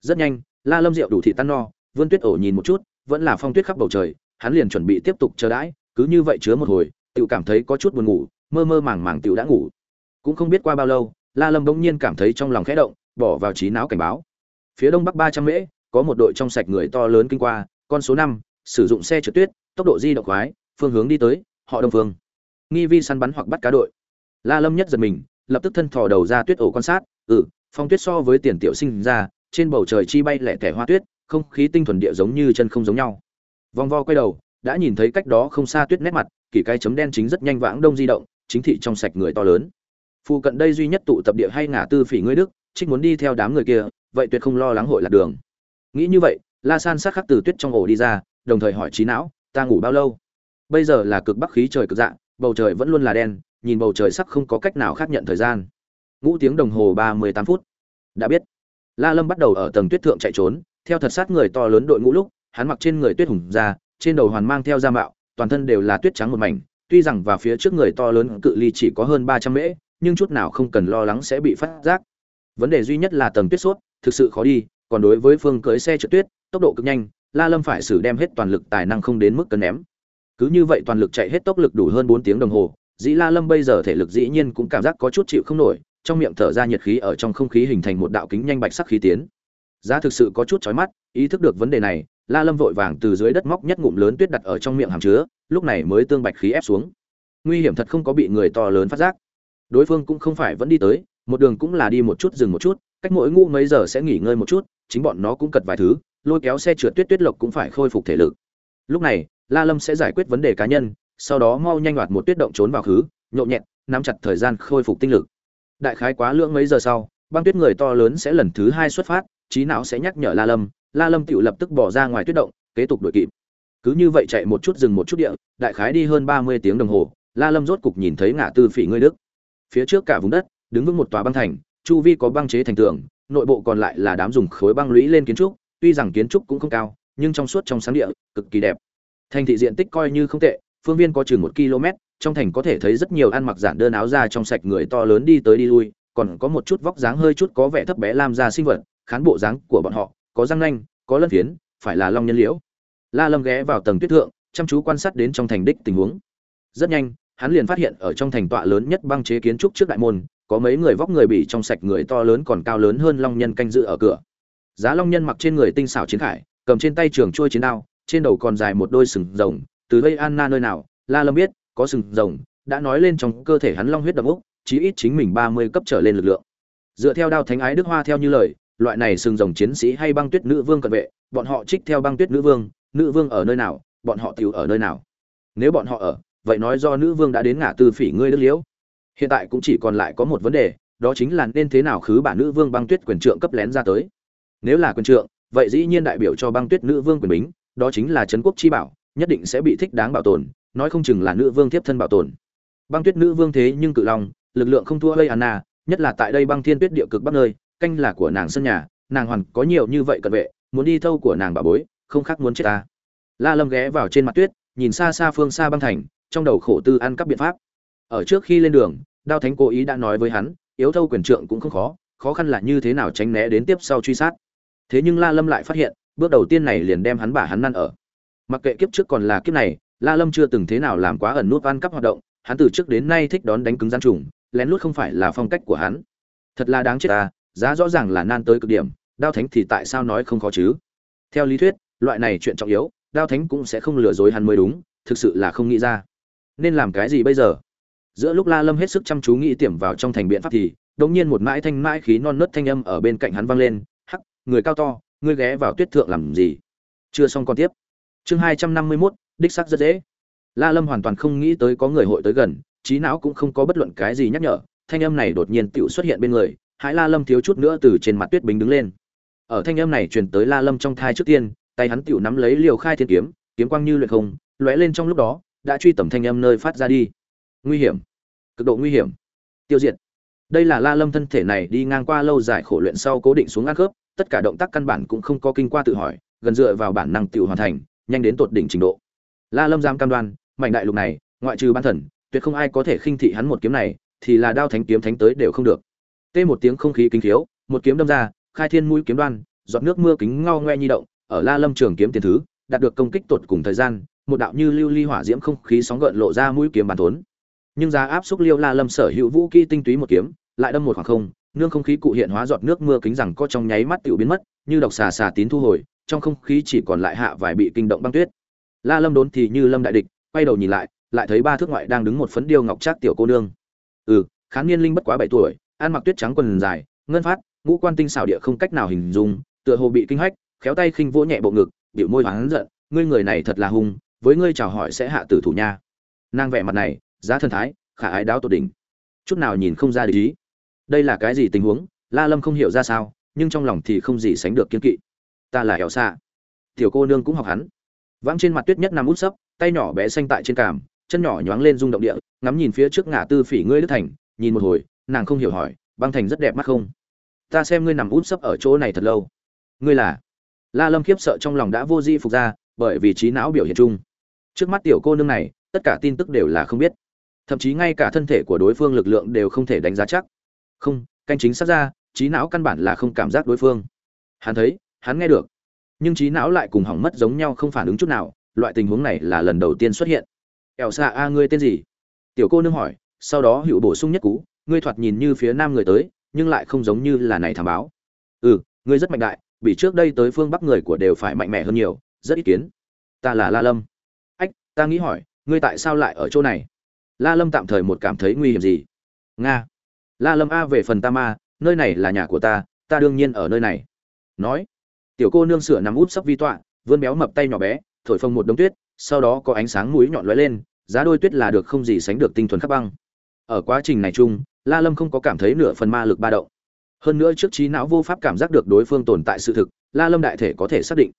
Rất nhanh, la lâm rượu đủ thịt tan no Vương tuyết ổ nhìn một chút, vẫn là phong tuyết khắp bầu trời, hắn liền chuẩn bị tiếp tục chờ đãi, cứ như vậy chứa một hồi, tiểu cảm thấy có chút buồn ngủ mơ mơ màng màng tiểu đã ngủ. Cũng không biết qua bao lâu, la lâm bỗng nhiên cảm thấy trong lòng khẽ động, bỏ vào trí não cảnh báo. Phía đông bắc ba trăm mễ, có một đội trong sạch người to lớn kinh qua, con số năm, sử dụng xe trượt tuyết, tốc độ di động khoái, phương hướng đi tới, họ đông phương. Nghi vi săn bắn hoặc bắt cá đội. La lâm nhất giật mình, lập tức thân thò đầu ra tuyết ổ quan sát ừ phong tuyết so với tiền tiểu sinh ra, trên bầu trời chi bay lẻ tẻ hoa tuyết, không khí tinh thuần địa giống như chân không giống nhau. Vòng vo quay đầu, đã nhìn thấy cách đó không xa tuyết nét mặt, kỳ cái chấm đen chính rất nhanh vãng đông di động chính thị trong sạch người to lớn. Phụ cận đây duy nhất tụ tập địa hay ngả tư phỉ ngươi đức, trích muốn đi theo đám người kia, vậy tuyệt không lo lắng hội lạc đường. Nghĩ như vậy, la san sát khắc từ tuyết trong ổ đi ra, đồng thời hỏi trí não, ta ngủ bao lâu? Bây giờ là cực bắc khí trời cực dạng bầu trời vẫn luôn là đen, nhìn bầu trời sắc không có cách nào khác nhận thời gian. Ngũ tiếng đồng hồ ba mươi tám phút. Đã biết. La lâm bắt đầu ở tầng tuyết thượng chạy trốn, theo thật sát người to lớn đội ngũ lúc, hắn mặc trên người tuyết hùng ra, trên đầu hoàn mang theo da mạo, toàn thân đều là tuyết trắng một mảnh tuy rằng và phía trước người to lớn cự ly chỉ có hơn ba trăm mễ, nhưng chút nào không cần lo lắng sẽ bị phát giác. Vấn đề duy nhất là tầng tuyết suốt thực sự khó đi, còn đối với phương cưới xe trượt tuyết, tốc độ cực nhanh, la lâm phải sử đem hết toàn lực tài năng không đến mức cân ném. Cứ như vậy toàn lực chạy hết tốc lực đủ hơn bốn tiếng đồng hồ, dĩ la lâm bây giờ thể lực dĩ nhiên cũng cảm giác có chút chịu không nổi, trong miệng thở ra nhiệt khí ở trong không khí hình thành một đạo kính nhanh bạch sắc khí tiến. Giá thực sự có chút chói mắt, ý thức được vấn đề này, la lâm vội vàng từ dưới đất móc nhất ngụm lớn tuyết đặt ở trong miệng hàm chứa lúc này mới tương bạch khí ép xuống. Nguy hiểm thật không có bị người to lớn phát giác. Đối phương cũng không phải vẫn đi tới, một đường cũng là đi một chút dừng một chút, cách mỗi ngũ mấy giờ sẽ nghỉ ngơi một chút, chính bọn nó cũng cật vài thứ, lôi kéo xe trượt tuyết tuyết lộc cũng phải khôi phục thể lực. Lúc này, la lâm sẽ giải quyết vấn đề cá nhân, sau đó mau nhanh hoạt một tuyết động trốn vào khứ nhộn nhẹt, nắm chặt thời gian khôi phục tinh lực. Đại khái quá lượng mấy giờ sau, băng tuyết người to lớn sẽ lần thứ hai xuất phát, trí não sẽ nhắc nhở la lâm la lâm tự lập tức bỏ ra ngoài tuyết động, kế tục đuổi kịp cứ như vậy chạy một chút dừng một chút địa, đại khái đi hơn ba mươi tiếng đồng hồ, la lâm rốt cục nhìn thấy ngã tư phỉ ngươi đức. Phía trước cả vùng đất, đứng vững một tòa băng thành, chu vi có băng chế thành tường, nội bộ còn lại là đám dùng khối băng lũy lên kiến trúc, tuy rằng kiến trúc cũng không cao, nhưng trong suốt trong sáng địa, cực kỳ đẹp. Thành thị diện tích coi như không tệ, phương viên có chừng một km trong thành có thể thấy rất nhiều ăn mặc giản đơn áo da trong sạch người to lớn đi tới đi lui, còn có một chút vóc dáng hơi chút có vẻ thấp bé lam da sinh vật, khán bộ dáng của bọn họ, có răng nanh, có lân phiến, phải là long nhân liễu la lâm ghé vào tầng tuyết thượng chăm chú quan sát đến trong thành đích tình huống. Rất nhanh hắn liền phát hiện ở trong thành tọa lớn nhất băng chế kiến trúc trước đại môn có mấy người vóc người bị trong sạch người to lớn còn cao lớn hơn long nhân canh giữ ở cửa. Giá long nhân mặc trên người tinh xảo chiến khải cầm trên tay trường chuôi chiến đao trên đầu còn dài một đôi sừng rồng từ đây anna nơi nào la lâm biết có sừng rồng đã nói lên trong cơ thể hắn long huyết đậm ốc, chí ít chính mình ba mươi cấp trở lên lực lượng. Dựa theo đao thánh ái đức hoa theo như lời loại này sừng rồng chiến sĩ hay băng tuyết nữ vương cận vệ bọn họ trích theo băng tuyết nữ vương nữ vương ở nơi nào, bọn họ tiểu ở nơi nào? Nếu bọn họ ở, vậy nói do nữ vương đã đến ngã tư phỉ ngươi đức liễu. Hiện tại cũng chỉ còn lại có một vấn đề, đó chính là nên thế nào khứ bản nữ vương băng tuyết quyền trượng cấp lén ra tới. Nếu là quyền trượng, vậy dĩ nhiên đại biểu cho băng tuyết nữ vương quyền bính, đó chính là trấn quốc chi bảo, nhất định sẽ bị thích đáng bảo tồn, nói không chừng là nữ vương tiếp thân bảo tồn. Băng tuyết nữ vương thế nhưng cự long, lực lượng không thua lây anna nhất là tại đây băng thiên tuyết địa cực bắc nơi, canh là của nàng sân nhà, nàng hoàn có nhiều như vậy cận vệ, muốn đi thâu của nàng bà bối không khác muốn chết ta. La lâm ghé vào trên mặt tuyết, nhìn xa xa phương xa băng thành, trong đầu khổ tư ăn các biện pháp. Ở trước khi lên đường, đao thánh cố ý đã nói với hắn, yếu thâu quyền trượng cũng không khó khó khăn là như thế nào tránh né đến tiếp sau truy sát. Thế nhưng la lâm lại phát hiện, bước đầu tiên này liền đem hắn bả hắn năn ở. Mặc kệ kiếp trước còn là kiếp này, la lâm chưa từng thế nào làm quá ẩn nút ăn cắp hoạt động, hắn từ trước đến nay thích đón đánh cứng gian trùng, lén lút không phải là phong cách của hắn. Thật là đáng chết ta, giá rõ ràng là nan tới cực điểm, đao thánh thì tại sao nói không khó chứ? Theo lý thuyết loại này chuyện trọng yếu đao thánh cũng sẽ không lừa dối hắn mới đúng thực sự là không nghĩ ra. Nên làm cái gì bây giờ? Giữa lúc la lâm hết sức chăm chú nghĩ tiềm vào trong thành biện pháp thì đột nhiên một mãi thanh mãi khí non nớt thanh âm ở bên cạnh hắn vang lên hắc người cao to ngươi ghé vào tuyết thượng làm gì? Chưa xong còn tiếp. Chương hai trăm năm mươi 251, đích sắc rất dễ. La lâm hoàn toàn không nghĩ tới có người hội tới gần trí não cũng không có bất luận cái gì nhắc nhở thanh âm này đột nhiên tựu xuất hiện bên người hãi la lâm thiếu chút nữa từ trên mặt tuyết bình đứng lên. Ở thanh âm này truyền tới la lâm trong thai trước tiên tay hắn tiểu nắm lấy liều khai thiên kiếm kiếm quang như luyện không lóe lên trong lúc đó đã truy tầm thanh âm nơi phát ra đi. Nguy hiểm. Cực độ nguy hiểm. Tiêu diệt. Đây là la lâm thân thể này đi ngang qua lâu dài khổ luyện sau cố định xuống ăn khớp tất cả động tác căn bản cũng không có kinh qua tự hỏi gần dựa vào bản năng tiểu hoàn thành nhanh đến tột đỉnh trình độ. La lâm giam cam đoan mảnh đại lục này ngoại trừ ban thần tuyệt không ai có thể khinh thị hắn một kiếm này thì là đao thánh kiếm thánh tới đều không được. Tê một tiếng không khí kinh thiếu, một kiếm đâm ra khai thiên mũi kiếm đoan giọt nước mưa kính ngao ngoe nhi động ở la lâm trường kiếm tiền thứ, đạt được công kích tột cùng thời gian, một đạo như lưu ly hỏa diễm không khí sóng gợn lộ ra mũi kiếm bàn thốn. Nhưng giá áp xúc liêu la lâm sở hữu vũ khí tinh túy một kiếm, lại đâm một khoảng không, nương không khí cụ hiện hóa giọt nước mưa kính rằng có trong nháy mắt tiểu biến mất, như độc xà xà tín thu hồi, trong không khí chỉ còn lại hạ vài bị kinh động băng tuyết. La lâm đốn thì như lâm đại địch, quay đầu nhìn lại lại thấy ba thước ngoại đang đứng một phấn điêu ngọc trác tiểu cô nương. Ừ khán niên linh bất quá bảy tuổi, ăn mặc tuyết trắng quần dài, ngân phát, ngũ quan tinh xảo địa không cách nào hình dung, tựa hồ bị kinh hách khéo tay khinh vỗ nhẹ bộ ngực, biểu môi hoáng giận, ngươi người này thật là hung, với ngươi chào hỏi sẽ hạ tử thủ nha. Nàng vẻ mặt này, giá thần thái, khả ái đáo tột đỉnh. Chút nào nhìn không ra ý. Đây là cái gì tình huống? La lâm không hiểu ra sao, nhưng trong lòng thì không gì sánh được kiên kỵ. Ta là hẻo xa tiểu cô nương cũng học hắn. Vãng trên mặt tuyết nhất nằm út sấp, tay nhỏ bé xanh tại trên càm chân nhỏ nhoáng lên rung động địa, ngắm nhìn phía trước ngã tư phỉ ngươi đức thành, nhìn một hồi, nàng không hiểu hỏi, băng thành rất đẹp mắt không? Ta xem ngươi nằm út sấp ở chỗ này thật lâu. Ngươi là? La lâm khiếp sợ trong lòng đã vô di phục ra, bởi vì trí não biểu hiện chung. Trước mắt tiểu cô nương này, tất cả tin tức đều là không biết. Thậm chí ngay cả thân thể của đối phương lực lượng đều không thể đánh giá chắc. Không, canh chính xác ra, trí não căn bản là không cảm giác đối phương. Hắn thấy, hắn nghe được. Nhưng trí não lại cùng hỏng mất giống nhau không phản ứng chút nào, loại tình huống này là lần đầu tiên xuất hiện. Ẻo xa a, ngươi tên gì? Tiểu cô nương hỏi, sau đó hữu bổ sung nhất cú, ngươi thoạt nhìn như phía nam người tới, nhưng lại không giống như là này thảm báo. Ừ ngươi rất mạnh đại bị trước đây tới phương bắc người của đều phải mạnh mẽ hơn nhiều, rất ít kiến. Ta là la lâm. Ách, ta nghĩ hỏi, ngươi tại sao lại ở chỗ này? La lâm tạm thời một cảm thấy nguy hiểm gì? Nga. La lâm a về phần ta ma, nơi này là nhà của ta ta đương nhiên ở nơi này. Nói. Tiểu cô nương sửa nằm út sấp vi tọa, vươn béo mập tay nhỏ bé, thổi phồng một đống tuyết, sau đó có ánh sáng mũi nhọn lóe lên, giá đôi tuyết là được không gì sánh được tinh thuần khắc băng. Ở quá trình này chung, la lâm không có cảm thấy nửa phần ma lực ba động hơn nữa trước trí não vô pháp cảm giác được đối phương tồn tại sự thực, la lâm đại thể có thể xác định.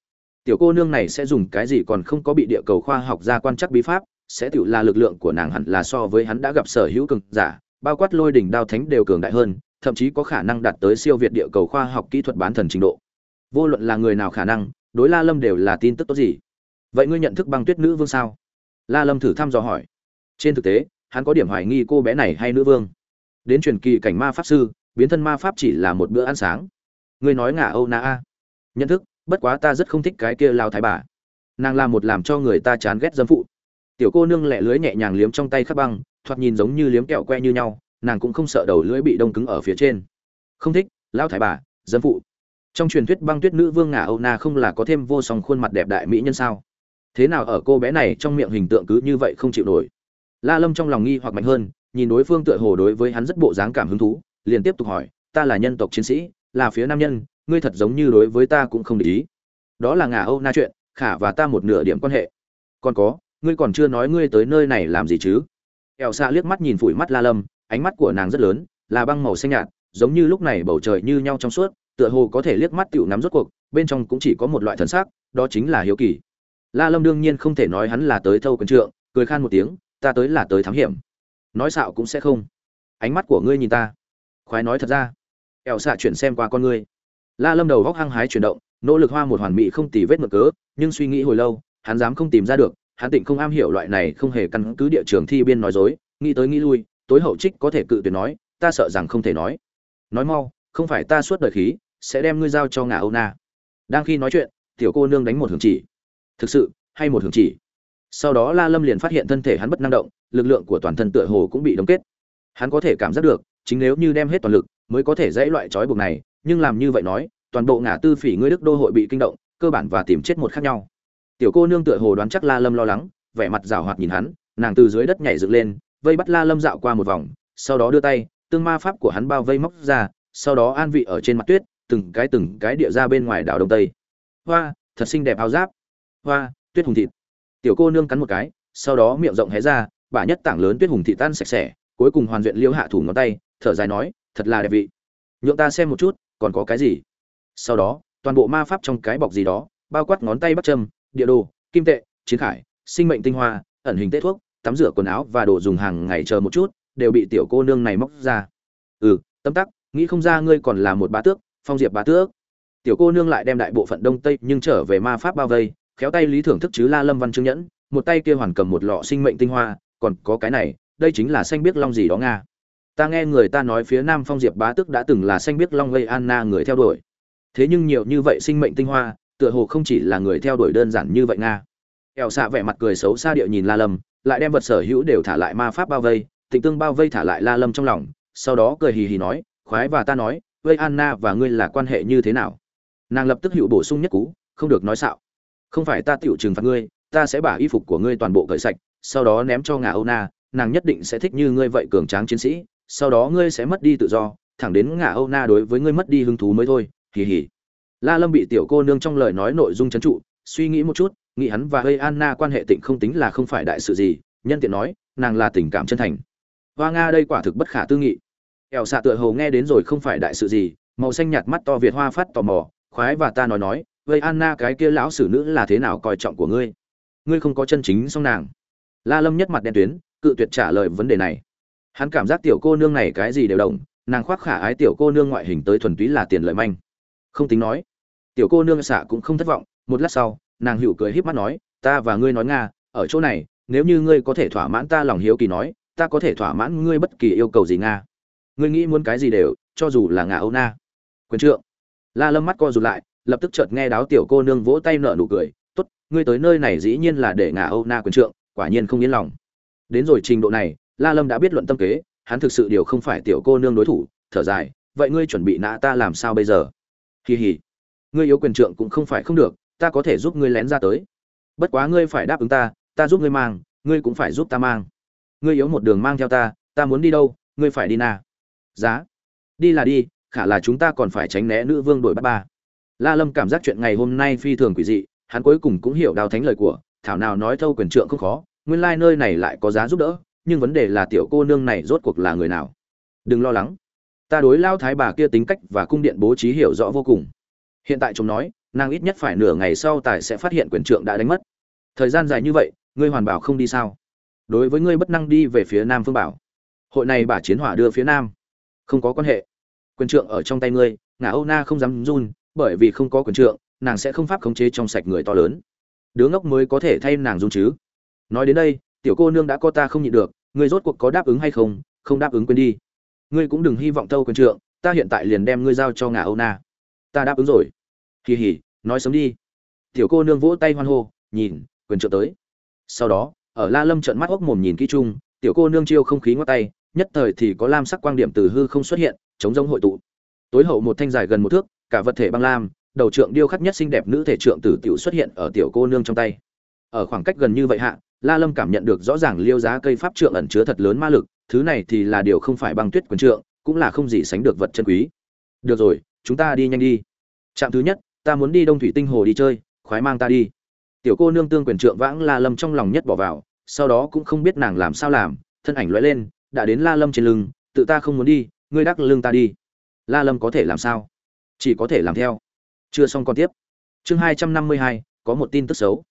Tiểu cô nương này sẽ dùng cái gì còn không có bị địa cầu khoa học ra quan chắc bí pháp, sẽ tự là lực lượng của nàng hẳn là so với hắn đã gặp sở hữu cường giả, bao quát lôi đỉnh đao thánh đều cường đại hơn, thậm chí có khả năng đạt tới siêu việt địa cầu khoa học kỹ thuật bán thần trình độ. Vô luận là người nào khả năng, đối la lâm đều là tin tức tốt gì? Vậy ngươi nhận thức băng tuyết nữ vương sao? La lâm thử thăm dò hỏi. Trên thực tế, hắn có điểm hoài nghi cô bé này hay nữ vương. Đến truyền kỳ cảnh ma pháp sư biến thân ma pháp chỉ là một bữa ăn sáng. Ngươi nói ngả âu na a. Nhận thức, bất quá ta rất không thích cái kia lao thái bà. Nàng là một làm cho người ta chán ghét dâm phụ. Tiểu cô nương lẹ lưới nhẹ nhàng liếm trong tay khắc băng, thoạt nhìn giống như liếm kẹo que như nhau, nàng cũng không sợ đầu lưỡi bị đông cứng ở phía trên. Không thích, lao thái bà, dâm phụ. Trong truyền thuyết băng tuyết nữ vương ngả âu na không là có thêm vô song khuôn mặt đẹp đại mỹ nhân sao? Thế nào ở cô bé này trong miệng hình tượng cứ như vậy không chịu nổi? La lâm trong lòng nghi hoặc mạnh hơn, nhìn đối phương tựa hồ đối với hắn rất bộ dáng cảm hứng thú liền tiếp tục hỏi, ta là nhân tộc chiến sĩ, là phía nam nhân, ngươi thật giống như đối với ta cũng không để ý. Đó là ngà âu na chuyện, khả và ta một nửa điểm quan hệ. Còn có, ngươi còn chưa nói ngươi tới nơi này làm gì chứ? Ẻo xạ liếc mắt nhìn phủi mắt la lâm, ánh mắt của nàng rất lớn, là băng màu xanh nhạt, giống như lúc này bầu trời như nhau trong suốt, tựa hồ có thể liếc mắt tiểu nắm rốt cuộc, bên trong cũng chỉ có một loại thần sắc, đó chính là hiếu kỳ. La lâm đương nhiên không thể nói hắn là tới thâu quân trượng, cười khan một tiếng, ta tới là tới thám hiểm. Nói xạo cũng sẽ không. Ánh mắt của ngươi nhìn ta khoái nói thật ra. Ẻo xạ chuyển xem qua con ngươi. La lâm đầu góc hăng hái chuyển động, nỗ lực hoa một hoàn mỹ không tì vết mực cớ, nhưng suy nghĩ hồi lâu, hắn dám không tìm ra được, hắn tịnh không am hiểu loại này không hề căn cứ địa trường thi biên nói dối, nghĩ tới nghĩ lui, tối hậu trích có thể cự tuyệt nói, ta sợ rằng không thể nói. Nói mau, không phải ta suốt đời khí, sẽ đem ngươi giao cho ngà âu na. Đang khi nói chuyện, tiểu cô nương đánh một hưởng chỉ. Thực sự, hay một hưởng chỉ. Sau đó la lâm liền phát hiện thân thể hắn bất năng động, lực lượng của toàn thân tựa hồ cũng bị đóng kết. Hắn có thể cảm giác được chính nếu như đem hết toàn lực mới có thể dãy loại trói buộc này, nhưng làm như vậy nói, toàn bộ ngã tư phỉ ngươi đức đô hội bị kinh động, cơ bản và tìm chết một khác nhau. Tiểu cô nương tựa hồ đoán chắc la lâm lo lắng, vẻ mặt rào hoạt nhìn hắn, nàng từ dưới đất nhảy dựng lên, vây bắt la lâm dạo qua một vòng, sau đó đưa tay, tương ma pháp của hắn bao vây móc ra, sau đó an vị ở trên mặt tuyết, từng cái từng cái địa ra bên ngoài đảo đông tây. Hoa, thật xinh đẹp áo giáp. Hoa, tuyết hùng thịt. Tiểu cô nương cắn một cái, sau đó miệng rộng hé ra, bả nhất tảng lớn tuyết hùng thịt tan sạch sẽ, cuối cùng hoàn duyện liêu hạ thủ ngón tay thở dài nói, thật là đẹp vị. Nhượng ta xem một chút, còn có cái gì? Sau đó, toàn bộ ma pháp trong cái bọc gì đó, bao quát ngón tay bắt châm, địa đồ, kim tệ, chiến khải, sinh mệnh tinh hoa, ẩn hình tết thuốc, tắm rửa quần áo và đồ dùng hàng ngày chờ một chút, đều bị tiểu cô nương này móc ra. Ừ tâm tắc, nghĩ không ra ngươi còn là một bá tước, phong diệp bá tước. Tiểu cô nương lại đem đại bộ phận đông tây nhưng trở về ma pháp bao vây, khéo tay lý thưởng thức chứ la lâm văn trương nhẫn, một tay kia hoàn cầm một lọ sinh mệnh tinh hoa, còn có cái này, đây chính là xanh biết long gì đó nga ta nghe người ta nói phía nam phong diệp bá tước đã từng là xanh biết long gây anna người theo đuổi. Thế nhưng nhiều như vậy sinh mệnh tinh hoa, tựa hồ không chỉ là người theo đuổi đơn giản như vậy nga. Ẻo xạ vẻ mặt cười xấu xa địa nhìn la lâm, lại đem vật sở hữu đều thả lại ma pháp bao vây, tịnh tương bao vây thả lại la lâm trong lòng, sau đó cười hì hì nói, khoái và ta nói, vây anna và ngươi là quan hệ như thế nào? Nàng lập tức hữu bổ sung nhất cú, không được nói xạo. Không phải ta tiểu trừng phạt ngươi, ta sẽ bả y phục của ngươi toàn bộ cởi sạch, sau đó ném cho ngà âu na, nàng nhất định sẽ thích như ngươi vậy cường tráng chiến sĩ sau đó ngươi sẽ mất đi tự do, thẳng đến ngả âu na đối với ngươi mất đi hứng thú mới thôi, hì hì. La lâm bị tiểu cô nương trong lời nói nội dung chấn trụ, suy nghĩ một chút, nghĩ hắn và hơi anna quan hệ tịnh không tính là không phải đại sự gì, nhân tiện nói, nàng là tình cảm chân thành. Hoa nga đây quả thực bất khả tư nghị. Ẻo xạ tựa hồ nghe đến rồi không phải đại sự gì, màu xanh nhạt mắt to việt hoa phát tò mò, khoái và ta nói nói vây anna cái kia lão sử nữ là thế nào coi trọng của ngươi? Ngươi không có chân chính song nàng. La lâm nhất mặt đen tuyến, cự tuyệt trả lời vấn đề này hắn cảm giác tiểu cô nương này cái gì đều đồng, nàng khoác khả ái tiểu cô nương ngoại hình tới thuần túy là tiền lợi manh. Không tính nói, tiểu cô nương xạ cũng không thất vọng, một lát sau, nàng hữu cười híp mắt nói, ta và ngươi nói nga, ở chỗ này, nếu như ngươi có thể thỏa mãn ta lòng hiếu kỳ nói, ta có thể thỏa mãn ngươi bất kỳ yêu cầu gì nga. Ngươi nghĩ muốn cái gì đều, cho dù là ngà âu na. Quyền trượng. La lâm mắt co rụt lại, lập tức chợt nghe đáo tiểu cô nương vỗ tay nở nụ cười, tốt, ngươi tới nơi này dĩ nhiên là để ngà âu na quyền trượng, quả nhiên không yên lòng. Đến rồi trình độ này la lâm đã biết luận tâm kế, hắn thực sự điều không phải tiểu cô nương đối thủ, thở dài, vậy ngươi chuẩn bị nã ta làm sao bây giờ? Kỳ hỉ ngươi yếu quyền trượng cũng không phải không được, ta có thể giúp ngươi lén ra tới. Bất quá ngươi phải đáp ứng ta ta giúp ngươi mang, ngươi cũng phải giúp ta mang. Ngươi yếu một đường mang theo ta ta muốn đi đâu, ngươi phải đi nào. giá. Đi là đi, khả là chúng ta còn phải tránh né nữ vương đổi bắt ba. La lâm cảm giác chuyện ngày hôm nay phi thường quỷ dị, hắn cuối cùng cũng hiểu đào thánh lời của, thảo nào nói thâu quyền trượng không khó, nguyên lai nơi này lại có giá giúp đỡ nhưng vấn đề là tiểu cô nương này rốt cuộc là người nào? Đừng lo lắng. Ta đối lao thái bà kia tính cách và cung điện bố trí hiểu rõ vô cùng. Hiện tại chúng nói, nàng ít nhất phải nửa ngày sau tài sẽ phát hiện quyền trượng đã đánh mất. Thời gian dài như vậy, ngươi hoàn bảo không đi sao? Đối với ngươi bất năng đi về phía nam phương bảo. Hội này bà chiến hỏa đưa phía nam. Không có quan hệ. Quyền trượng ở trong tay ngươi, ngả âu na không dám run, bởi vì không có quyền trượng, nàng sẽ không pháp khống chế trong sạch người to lớn. Đứa ngốc mới có thể thay nàng run chứ. Nói đến đây, tiểu cô nương đã có ta không nhịn được ngươi rốt cuộc có đáp ứng hay không? Không đáp ứng quên đi. Ngươi cũng đừng hy vọng thâu quyền trượng, ta hiện tại liền đem ngươi giao cho ngà âu na. Ta đáp ứng rồi. Kỳ hỉ nói sớm đi. Tiểu cô nương vỗ tay hoan hô, nhìn, quyền trượng tới. Sau đó, ở la lâm trợn mắt ốc mồm nhìn kỹ chung, tiểu cô nương chiêu không khí ngoắc tay, nhất thời thì có lam sắc quang điểm từ hư không xuất hiện, chống giống hội tụ. Tối hậu một thanh dài gần một thước, cả vật thể băng lam, đầu trượng điêu khắc nhất xinh đẹp nữ thể trượng tử tiểu xuất hiện ở tiểu cô nương trong tay. Ở khoảng cách gần như vậy hạ la lâm cảm nhận được rõ ràng liêu giá cây pháp trượng ẩn chứa thật lớn ma lực, thứ này thì là điều không phải băng tuyết quyền trượng, cũng là không gì sánh được vật chân quý. Được rồi, chúng ta đi nhanh đi. Trạm thứ nhất, ta muốn đi đông thủy tinh hồ đi chơi, khoái mang ta đi. Tiểu cô nương tương quyền trượng vãng la lâm trong lòng nhất bỏ vào, sau đó cũng không biết nàng làm sao làm, thân ảnh lóe lên, đã đến la lâm trên lưng, tự ta không muốn đi, ngươi đắc lưng ta đi. La lâm có thể làm sao? Chỉ có thể làm theo. Chưa xong còn tiếp. Chương hai trăm năm mươi hai, có một tin tức xấu.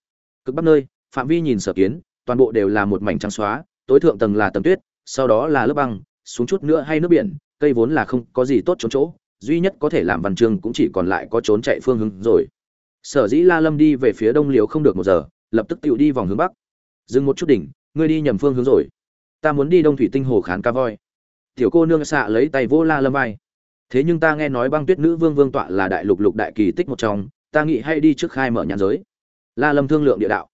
Cực bắc nơi phạm vi nhìn sở kiến, toàn bộ đều là một mảnh trắng xóa, tối thượng tầng là tầng tuyết, sau đó là lớp băng, xuống chút nữa hay nước biển, cây vốn là không có gì tốt trốn chỗ, duy nhất có thể làm văn chương cũng chỉ còn lại có trốn chạy phương hướng rồi. Sở dĩ la lâm đi về phía đông liều không được một giờ, lập tức tự đi vòng hướng bắc. Dừng một chút đỉnh, ngươi đi nhầm phương hướng rồi. Ta muốn đi đông thủy tinh hồ khán ca voi. Tiểu cô nương xạ lấy tay vô la lâm vai. Thế nhưng ta nghe nói băng tuyết nữ vương vương tọa là đại lục lục đại kỳ tích một trong, ta nghĩ hay đi trước khai mở nhãn giới. La lâm thương lượng địa đạo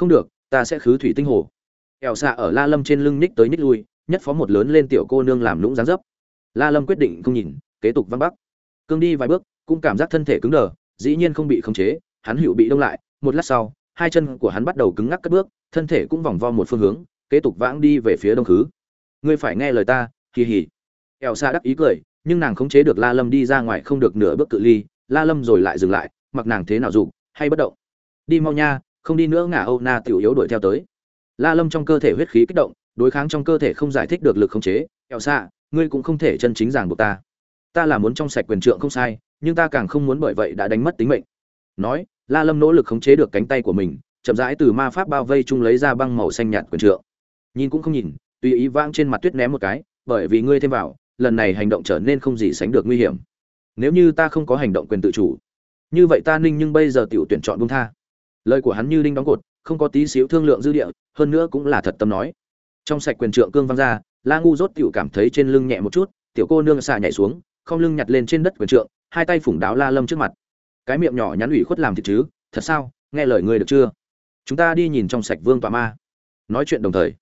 không được, ta sẽ khứ thủy tinh hồ. Ẻo xạ ở la lâm trên lưng ních tới ních lui, nhất phó một lớn lên tiểu cô nương làm lũng dáng dấp. La lâm quyết định không nhìn, kế tục văng bắc. Cương đi vài bước, cũng cảm giác thân thể cứng đờ, dĩ nhiên không bị khống chế, hắn hữu bị đông lại, một lát sau, hai chân của hắn bắt đầu cứng ngắc cất bước, thân thể cũng vòng vo một phương hướng, kế tục vãng đi về phía đông khứ. Ngươi phải nghe lời ta kỳ hỉ ẻo xạ đắc ý cười, nhưng nàng khống chế được la lâm đi ra ngoài không được nửa bước cự ly, la lâm rồi lại dừng lại, mặc nàng thế nào dục, hay bất động. Đi mau nha không đi nữa ngả âu na tiểu yếu đuổi theo tới. La lâm trong cơ thể huyết khí kích động, đối kháng trong cơ thể không giải thích được lực khống chế. Ẻo xạ ngươi cũng không thể chân chính ràng buộc ta. Ta là muốn trong sạch quyền trượng không sai, nhưng ta càng không muốn bởi vậy đã đánh mất tính mệnh. Nói, la lâm nỗ lực khống chế được cánh tay của mình, chậm rãi từ ma pháp bao vây chung lấy ra băng màu xanh nhạt quyền trượng. Nhìn cũng không nhìn, tùy ý vang trên mặt tuyết ném một cái, bởi vì ngươi thêm vào, lần này hành động trở nên không gì sánh được nguy hiểm. Nếu như ta không có hành động quyền tự chủ, như vậy ta ninh nhưng bây giờ tiểu tuyển chọn buông tha lời của hắn như đinh đóng cột, không có tí xíu thương lượng dư địa, hơn nữa cũng là thật tâm nói. Trong sạch quyền trượng cương văng ra, la ngu rốt tiểu cảm thấy trên lưng nhẹ một chút, tiểu cô nương xà nhảy xuống, không lưng nhặt lên trên đất quyền trượng, hai tay phủng đáo la lâm trước mặt. Cái miệng nhỏ nhắn ủy khuất làm thịt chứ, thật sao, nghe lời ngươi được chưa? Chúng ta đi nhìn trong sạch vương tòa ma. Nói chuyện đồng thời,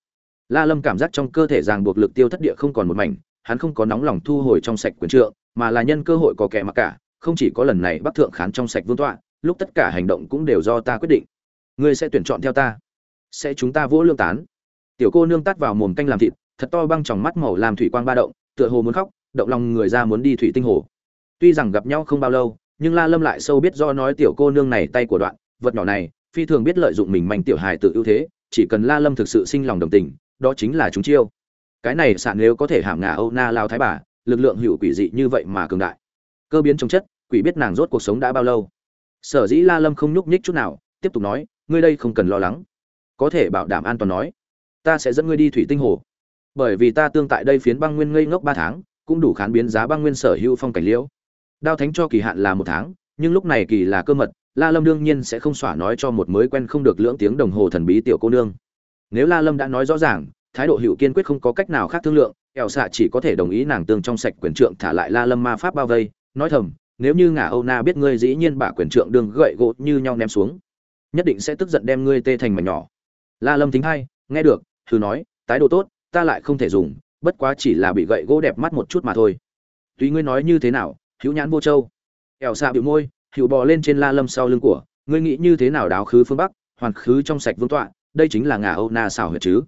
la lâm cảm giác trong cơ thể ràng buộc lực tiêu thất địa không còn một mảnh, hắn không có nóng lòng thu hồi trong sạch quyền trượng, mà là nhân cơ hội có kẻ mặc cả, không chỉ có lần này bắc thượng khán trong sạch vương tọa lúc tất cả hành động cũng đều do ta quyết định. Ngươi sẽ tuyển chọn theo ta. Sẽ chúng ta vỗ lương tán. Tiểu cô nương tắt vào mồm canh làm thịt, thật to băng tròng mắt màu làm thủy quang ba động, tựa hồ muốn khóc, động lòng người ra muốn đi thủy tinh hồ. Tuy rằng gặp nhau không bao lâu, nhưng la lâm lại sâu biết do nói tiểu cô nương này tay của đoạn, vật nhỏ này, phi thường biết lợi dụng mình manh tiểu hài tự ưu thế, chỉ cần la lâm thực sự sinh lòng đồng tình, đó chính là chúng chiêu. Cái này sạn nếu có thể hàm ngả âu na lao thái bà, lực lượng hữu quỷ dị như vậy mà cường đại. Cơ biến trong chất, quỷ biết nàng rốt cuộc sống đã bao lâu sở dĩ la lâm không nhúc nhích chút nào, tiếp tục nói, ngươi đây không cần lo lắng. Có thể bảo đảm an toàn nói, ta sẽ dẫn ngươi đi thủy tinh hồ. Bởi vì ta tương tại đây phiến băng nguyên ngây ngốc ba tháng, cũng đủ khán biến giá băng nguyên sở hữu phong cảnh liễu. Đao thánh cho kỳ hạn là một tháng, nhưng lúc này kỳ là cơ mật, la lâm đương nhiên sẽ không xỏa nói cho một mới quen không được lưỡng tiếng đồng hồ thần bí tiểu cô nương. Nếu la lâm đã nói rõ ràng, thái độ hữu kiên quyết không có cách nào khác thương lượng ẻo xạ chỉ có thể đồng ý nàng tương trong sạch quyền trượng thả lại la lâm ma pháp bao vây, nói thầm nếu như ngả âu na biết ngươi dĩ nhiên bả quyền trượng đường gậy gỗ như nhau ném xuống, nhất định sẽ tức giận đem ngươi tê thành mảnh nhỏ. La lâm thính hay nghe được, thử nói, tái độ tốt, ta lại không thể dùng, bất quá chỉ là bị gậy gỗ đẹp mắt một chút mà thôi. Tùy ngươi nói như thế nào, hữu nhãn vô châu. Ẻo xạ bị môi, hữu bò lên trên la lâm sau lưng của, ngươi nghĩ như thế nào đáo khứ phương bắc, hoàn khứ trong sạch vương tọa, đây chính là ngà âu na xảo huyệt chứ.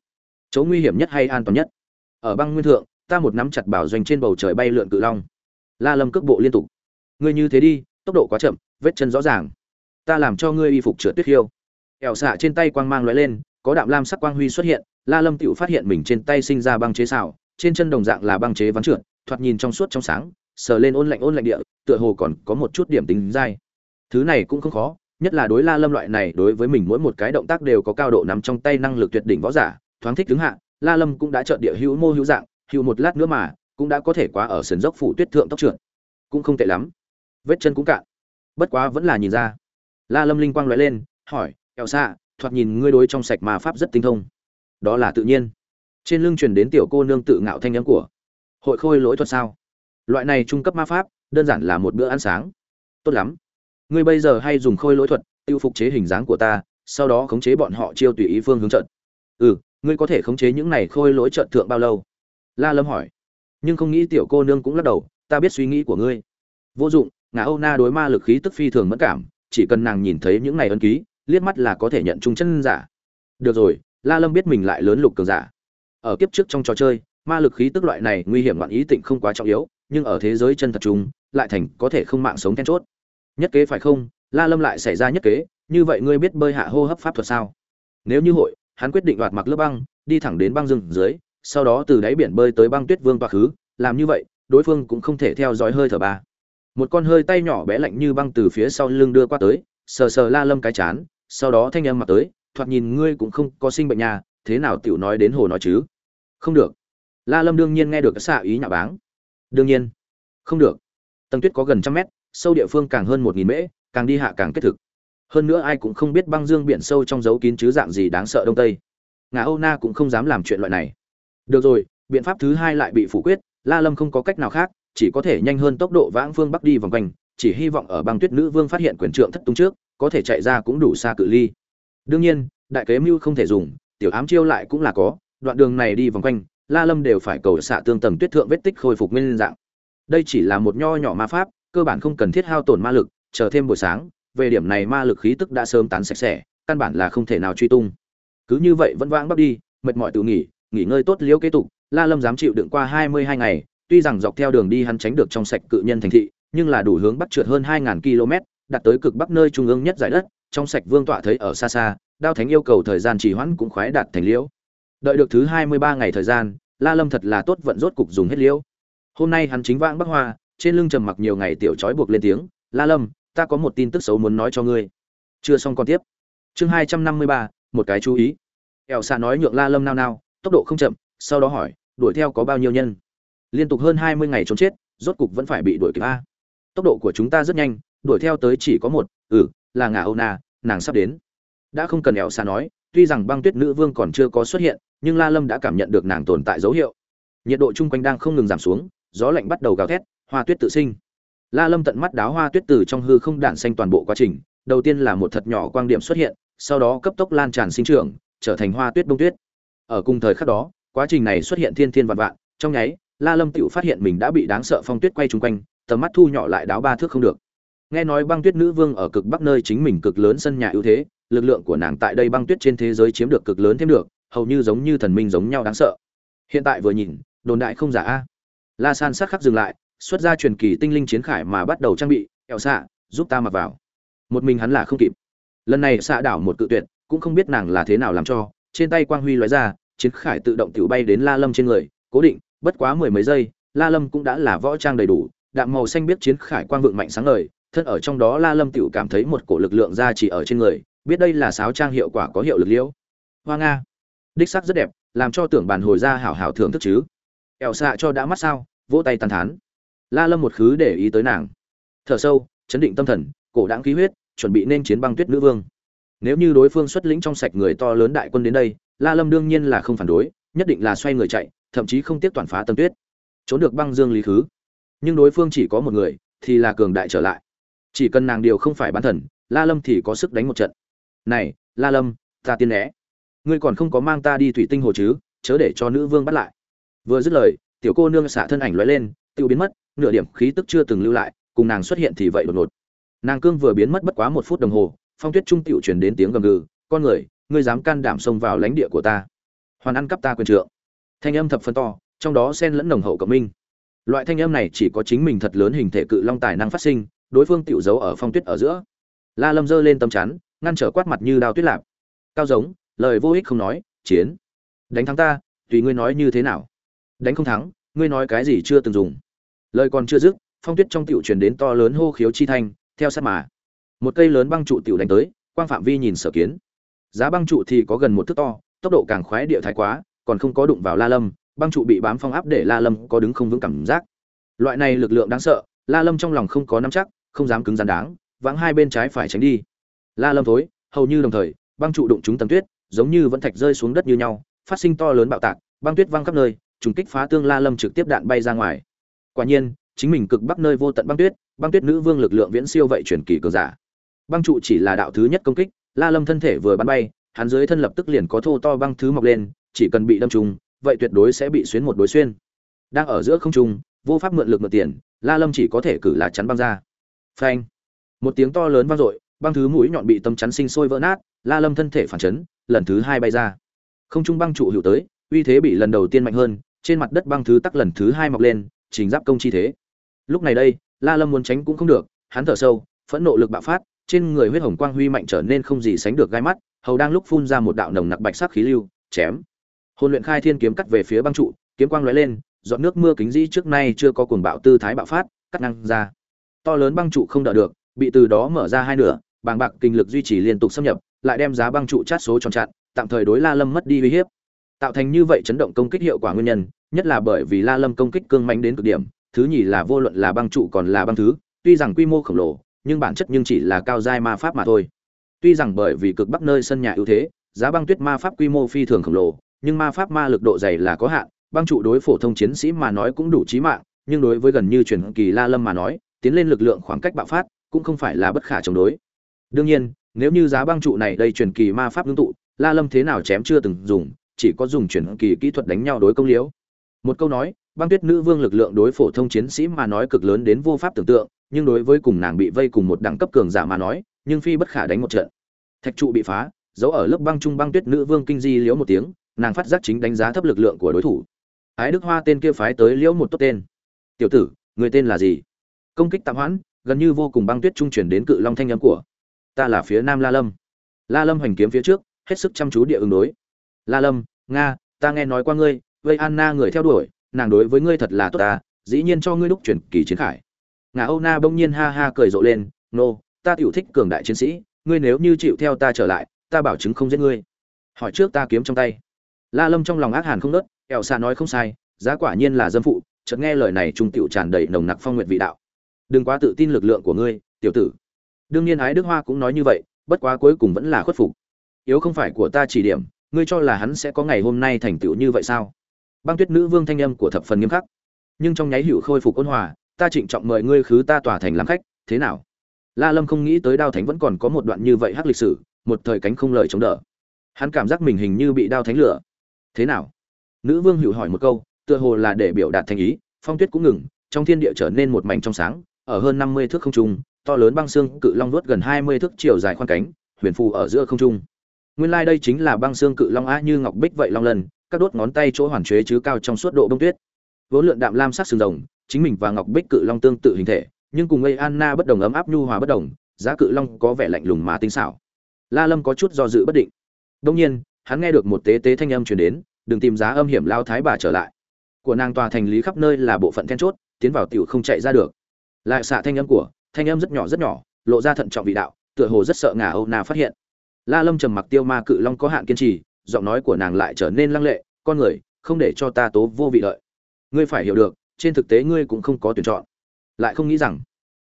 Chỗ nguy hiểm nhất hay an toàn nhất? Ở băng nguyên thượng, ta một nắm chặt bảo doanh trên bầu trời bay lượn cự long. La lâm cước bộ liên tục ngươi như thế đi, tốc độ quá chậm, vết chân rõ ràng. Ta làm cho ngươi y phục trượt tuyết khiêu. Ẻo xạ trên tay quang mang lóe lên, có đạm lam sắc quang huy xuất hiện, la lâm tựu phát hiện mình trên tay sinh ra băng chế xảo, trên chân đồng dạng là băng chế vắn trượt, thoạt nhìn trong suốt trong sáng, sờ lên ôn lạnh ôn lạnh địa, tựa hồ còn có một chút điểm tính dai. Thứ này cũng không khó, nhất là đối la lâm loại này, đối với mình mỗi một cái động tác đều có cao độ nắm trong tay năng lực tuyệt đỉnh võ giả, thoáng thích đứng hạ, la lâm cũng đã chợt địa hữu mô hữu dạng, hữu một lát nữa mà, cũng đã có thể quá ở sườn dốc phủ tuyết thượng tốc trượt. Cũng không tệ lắm vết chân cũng cạn. Bất quá vẫn là nhìn ra. La lâm linh quang lóe lên, hỏi eo xa thoạt nhìn ngươi đối trong sạch mà pháp rất tinh thông. Đó là tự nhiên. Trên lưng truyền đến tiểu cô nương tự ngạo thanh nhắm của, hội khôi lỗi thuật sao? Loại này trung cấp ma pháp, đơn giản là một bữa ăn sáng. Tốt lắm. Ngươi bây giờ hay dùng khôi lỗi thuật, tiêu phục chế hình dáng của ta, sau đó khống chế bọn họ chiêu tùy ý phương hướng trận. Ừ ngươi có thể khống chế những này khôi lỗi trận thượng bao lâu? La lâm hỏi. Nhưng không nghĩ tiểu cô nương cũng lắc đầu, ta biết suy nghĩ của ngươi. Vô dụng ngà âu na đối ma lực khí tức phi thường mất cảm, chỉ cần nàng nhìn thấy những này ấn ký, liếc mắt là có thể nhận trung chân giả. Được rồi, la lâm biết mình lại lớn lục cường giả. Ở kiếp trước trong trò chơi, ma lực khí tức loại này nguy hiểm loạn ý tịnh không quá trọng yếu, nhưng ở thế giới chân thật chúng lại thành có thể không mạng sống then chốt. Nhất kế phải không? La lâm lại xảy ra nhất kế, như vậy ngươi biết bơi hạ hô hấp pháp thuật sao? Nếu như hội, hắn quyết định đoạt mặc lớp băng, đi thẳng đến băng rừng dưới, sau đó từ đáy biển bơi tới băng tuyết vương toa khứ, làm như vậy, đối phương cũng không thể theo dõi hơi thở ba một con hơi tay nhỏ bé lạnh như băng từ phía sau lưng đưa qua tới, sờ sờ la lâm cái chán, sau đó thanh âm mặt tới, thoạt nhìn ngươi cũng không có sinh bệnh nhà thế nào tiểu nói đến hồ nói chứ? Không được. La lâm đương nhiên nghe được xạ ý nhà báng. Đương nhiên. Không được. Tầng tuyết có gần trăm mét, sâu địa phương càng hơn một nghìn mễ, càng đi hạ càng kết thực. Hơn nữa ai cũng không biết băng dương biển sâu trong dấu kín chứ dạng gì đáng sợ đông tây. Ngà âu na cũng không dám làm chuyện loại này. Được rồi, biện pháp thứ hai lại bị phủ quyết, la lâm không có cách nào khác chỉ có thể nhanh hơn tốc độ vãng phương bắc đi vòng quanh, chỉ hy vọng ở băng tuyết nữ vương phát hiện quyền trượng thất tung trước, có thể chạy ra cũng đủ xa cự ly. Đương nhiên, đại kế mưu không thể dùng, tiểu ám chiêu lại cũng là có, đoạn đường này đi vòng quanh, la lâm đều phải cầu xạ tương tầng tuyết thượng vết tích khôi phục nguyên dạng. Đây chỉ là một nho nhỏ ma pháp, cơ bản không cần thiết hao tổn ma lực, chờ thêm buổi sáng, về điểm này ma lực khí tức đã sớm tán sạch sẽ, căn bản là không thể nào truy tung. Cứ như vậy vẫn vãng bắc đi, mệt mỏi tự nghỉ nghỉ ngơi tốt liễu kế tục, la lâm dám chịu đựng qua hai mươi hai ngày tuy rằng dọc theo đường đi hắn tránh được trong sạch cự nhân thành thị, nhưng là đủ hướng bắc trượt hơn 2.000 km đặt tới cực bắc nơi trung ương nhất giải đất, trong sạch vương tọa thấy ở xa xa, đao thánh yêu cầu thời gian trì hoãn cũng khoái đạt thành liễu. Đợi được thứ hai mươi ba ngày thời gian, la lâm thật là tốt vận rốt cục dùng hết liễu. Hôm nay hắn chính vãng bắc hoa, trên lưng trầm mặc nhiều ngày tiểu trói buộc lên tiếng, la lâm, ta có một tin tức xấu muốn nói cho ngươi. Chưa xong còn tiếp. Chương hai trăm năm mươi ba, một cái chú ý. Ẻo xa nói nhượng la lâm nao nao, tốc độ không chậm, sau đó hỏi, đuổi theo có bao nhiêu nhân? Liên tục hơn hai mươi ngày trốn chết, rốt cục vẫn phải bị đuổi kịp a. Tốc độ của chúng ta rất nhanh, đuổi theo tới chỉ có một ừ là ngà âu na, nàng sắp đến. Đã không cần ẻo xa nói, tuy rằng băng tuyết nữ vương còn chưa có xuất hiện, nhưng la lâm đã cảm nhận được nàng tồn tại dấu hiệu. Nhiệt độ chung quanh đang không ngừng giảm xuống, gió lạnh bắt đầu gào thét, hoa tuyết tự sinh. La lâm tận mắt đáo hoa tuyết từ trong hư không đản xanh toàn bộ quá trình, đầu tiên là một thật nhỏ quang điểm xuất hiện, sau đó cấp tốc lan tràn sinh trưởng, trở thành hoa tuyết đông tuyết. Ở cùng thời khắc đó, quá trình này xuất hiện thiên thiên vạn vạn, trong nháy la lâm tựu phát hiện mình đã bị đáng sợ phong tuyết quay trúng quanh, tầm mắt thu nhỏ lại đáo ba thước không được. Nghe nói băng tuyết nữ vương ở cực bắc nơi chính mình cực lớn sân nhà ưu thế, lực lượng của nàng tại đây băng tuyết trên thế giới chiếm được cực lớn thêm được, hầu như giống như thần minh giống nhau đáng sợ. Hiện tại vừa nhìn, đồn đại không giả a. La san sát khắc dừng lại, xuất ra truyền kỳ tinh linh chiến khải mà bắt đầu trang bị "Kẻo xạ, giúp ta mặc vào. Một mình hắn là không kịp. Lần này xạ đảo một cự tuyệt, cũng không biết nàng là thế nào làm cho, trên tay quang huy lóe ra, chiến khải tự động tiểu bay đến la lâm trên người, cố định bất quá mười mấy giây, la lâm cũng đã là võ trang đầy đủ, đạm màu xanh biết chiến khải quang vượng mạnh sáng ngời, thân ở trong đó la lâm tự cảm thấy một cổ lực lượng ra chỉ ở trên người, biết đây là sáo trang hiệu quả có hiệu lực liễu. Hoa nga, đích sắc rất đẹp, làm cho tưởng bàn hồi ra hảo hảo thưởng thức chứ. Ẻo xạ cho đã mắt sao, vỗ tay tàn thán. La lâm một khứ để ý tới nàng. Thở sâu, chấn định tâm thần, cổ đáng khí huyết, chuẩn bị nên chiến băng tuyết nữ vương. Nếu như đối phương xuất lĩnh trong sạch người to lớn đại quân đến đây, la lâm đương nhiên là không phản đối, nhất định là xoay người chạy thậm chí không tiếp toàn phá tầng tuyết. Trốn được băng dương lý khứ. Nhưng đối phương chỉ có một người, thì là cường đại trở lại. Chỉ cần nàng điều không phải bán thần, la lâm thì có sức đánh một trận. Này, la lâm, ta tiên né. Ngươi còn không có mang ta đi thủy tinh hồ chứ, chớ để cho nữ vương bắt lại. Vừa dứt lời, tiểu cô nương xả thân ảnh lóe lên, tiêu biến mất, nửa điểm khí tức chưa từng lưu lại, cùng nàng xuất hiện thì vậy đột ngột. Nàng cương vừa biến mất bất quá một phút đồng hồ, phong tuyết trung tiểu truyền đến tiếng gầm gừ, con người, ngươi dám can đảm xông vào lãnh địa của ta. Hoàn ăn cắp ta quyền trượng thanh âm thập phân to, trong đó xen lẫn nồng hậu cộng minh. Loại thanh âm này chỉ có chính mình thật lớn hình thể cự long tài năng phát sinh, đối phương tựu giấu ở phong tuyết ở giữa. La lâm giơ lên tấm chắn, ngăn trở quát mặt như đao tuyết lạp. Cao giống, lời vô ích không nói, chiến. Đánh thắng ta, tùy ngươi nói như thế nào. Đánh không thắng, ngươi nói cái gì chưa từng dùng. Lời còn chưa dứt, phong tuyết trong tiểu truyền đến to lớn hô khiếu chi thanh, theo sát mà. Một cây lớn băng trụ tiểu đánh tới, quang phạm vi nhìn sở kiến. Giá băng trụ thì có gần một thước to, tốc độ càng khoái địa thái quá còn không có đụng vào la lâm, băng trụ bị bám phong áp để la lâm có đứng không vững cảm giác. Loại này lực lượng đáng sợ, la lâm trong lòng không có nắm chắc, không dám cứng rắn đáng, vãng hai bên trái phải tránh đi. La lâm thối, hầu như đồng thời, băng trụ đụng trúng tầng tuyết, giống như vẫn thạch rơi xuống đất như nhau, phát sinh to lớn bạo tạc, băng tuyết văng khắp nơi, trùng kích phá tương la lâm trực tiếp đạn bay ra ngoài. Quả nhiên, chính mình cực bắc nơi vô tận băng tuyết băng tuyết nữ vương lực lượng viễn siêu vậy truyền kỳ cường giả. Băng trụ chỉ là đạo thứ nhất công kích, la lâm thân thể vừa bắn bay, hắn dưới thân lập tức liền có thô to băng thứ mọc lên chỉ cần bị đâm trúng, vậy tuyệt đối sẽ bị xuyên một đối xuyên. Đang ở giữa không trung, vô pháp mượn lực mượn tiền, la lâm chỉ có thể cử lá chắn băng ra. Phanh! Một tiếng to lớn vang dội, băng thứ mũi nhọn bị tâm chắn sinh sôi vỡ nát, la lâm thân thể phản chấn, lần thứ hai bay ra. Không trung băng trụ hữu tới, uy thế bị lần đầu tiên mạnh hơn, trên mặt đất băng thứ tắc lần thứ hai mọc lên, chỉnh giáp công chi thế. Lúc này đây, la lâm muốn tránh cũng không được, hắn thở sâu, phẫn nộ lực bạo phát, trên người huyết hồng quang huy mạnh trở nên không gì sánh được gai mắt, hầu đang lúc phun ra một đạo nồng nặc bạch sắc khí lưu, chém hồn luyện khai thiên kiếm cắt về phía băng trụ, kiếm quang lóe lên, giọt nước mưa kính dĩ trước nay chưa có cuồng bạo tư thái bạo phát, cắt ngang ra. To lớn băng trụ không đỡ được, bị từ đó mở ra hai nửa, bàng bạc kinh lực duy trì liên tục xâm nhập, lại đem giá băng trụ chát số tròn chặn, tạm thời đối la lâm mất đi uy hiếp. Tạo thành như vậy chấn động công kích hiệu quả nguyên nhân, nhất là bởi vì la lâm công kích cương mạnh đến cực điểm, thứ nhì là vô luận là băng trụ còn là băng thứ, tuy rằng quy mô khổng lồ, nhưng bản chất nhưng chỉ là cao giai ma pháp mà thôi. Tuy rằng bởi vì cực bắc nơi sân nhà ưu thế, giá băng tuyết ma pháp quy mô phi thường khổng lồ nhưng ma pháp ma lực độ dày là có hạn, băng trụ đối phổ thông chiến sĩ mà nói cũng đủ chí mạng, nhưng đối với gần như truyền kỳ la lâm mà nói, tiến lên lực lượng khoảng cách bạo phát cũng không phải là bất khả chống đối. Đương nhiên, nếu như giá băng trụ này đây truyền kỳ ma pháp ngưng tụ, la lâm thế nào chém chưa từng dùng, chỉ có dùng truyền kỳ kỹ thuật đánh nhau đối công liễu. Một câu nói, băng tuyết nữ vương lực lượng đối phổ thông chiến sĩ mà nói cực lớn đến vô pháp tưởng tượng, nhưng đối với cùng nàng bị vây cùng một đẳng cấp cường giả mà nói, nhưng phi bất khả đánh một trận. Thạch trụ bị phá, giấu ở lớp băng trung băng tuyết nữ vương kinh di liễu một tiếng nàng phát giác chính đánh giá thấp lực lượng của đối thủ. Ái đức hoa tên kia phái tới liễu một tốt tên. Tiểu tử người tên là gì? Công kích tạm hoãn gần như vô cùng băng tuyết trung chuyển đến cự long thanh âm của. Ta là phía nam la lâm. La lâm hành kiếm phía trước hết sức chăm chú địa ứng đối. La lâm nga ta nghe nói qua ngươi vây anna người theo đuổi nàng đối với ngươi thật là tốt ta dĩ nhiên cho ngươi đúc chuyển kỳ chiến khải. Ngà âu na bỗng nhiên ha ha cười rộ lên nô、no, ta tiểu thích cường đại chiến sĩ ngươi nếu như chịu theo ta trở lại ta bảo chứng không giết ngươi. Hỏi trước ta kiếm trong tay la lâm trong lòng ác hàn không nớt ẻo xa nói không sai, giá quả nhiên là dâm phụ, chợt nghe lời này trung tiểu tràn đầy nồng nặc phong nguyện vị đạo. Đừng quá tự tin lực lượng của ngươi, tiểu tử. Đương nhiên ái đức hoa cũng nói như vậy, bất quá cuối cùng vẫn là khuất phục. Yếu không phải của ta chỉ điểm, ngươi cho là hắn sẽ có ngày hôm nay thành tựu như vậy sao? Băng tuyết nữ vương thanh âm của thập phần nghiêm khắc. Nhưng trong nháy hữu khôi phục ôn hòa, ta trịnh trọng mời ngươi khứ ta tỏa thành làm khách, thế nào? La lâm không nghĩ tới đao thánh vẫn còn có một đoạn như vậy hắc lịch sử, một thời cánh không lời chống đỡ. Hắn cảm giác mình hình như bị đao thánh lửa thế nào? Nữ vương hữu hỏi một câu, tựa hồ là để biểu đạt thành ý, phong tuyết cũng ngừng, trong thiên địa trở nên một mảnh trong sáng, ở hơn năm mươi thước không trung, to lớn băng xương cự long vuốt gần hai mươi thước chiều dài khoan cánh, huyền phù ở giữa không trung. Nguyên lai like đây chính là băng xương cự long a như ngọc bích vậy long lần, các đốt ngón tay chỗ hoàn chế chứ cao trong suốt độ bông tuyết. Vốn lượn đạm lam sắc sừng rồng, chính mình và ngọc bích cự long tương tự hình thể, nhưng cùng ngây anna bất đồng ấm áp nhu hòa bất đồng, giá cự long có vẻ lạnh lùng mà tinh xảo. La lâm có chút do dự bất định. Đông nhiên hắn nghe được một tế tế thanh âm truyền đến, đừng tìm giá âm hiểm lao thái bà trở lại. Của nàng tòa thành lý khắp nơi là bộ phận then chốt, tiến vào tiểu không chạy ra được. Lại xạ thanh âm của, thanh âm rất nhỏ rất nhỏ, lộ ra thận trọng vị đạo, tựa hồ rất sợ ngà âu na phát hiện. La lâm trầm mặc tiêu ma cự long có hạn kiên trì, giọng nói của nàng lại trở nên lăng lệ, con người, không để cho ta tố vô vị lợi. Ngươi phải hiểu được, trên thực tế ngươi cũng không có tuyển chọn. Lại không nghĩ rằng,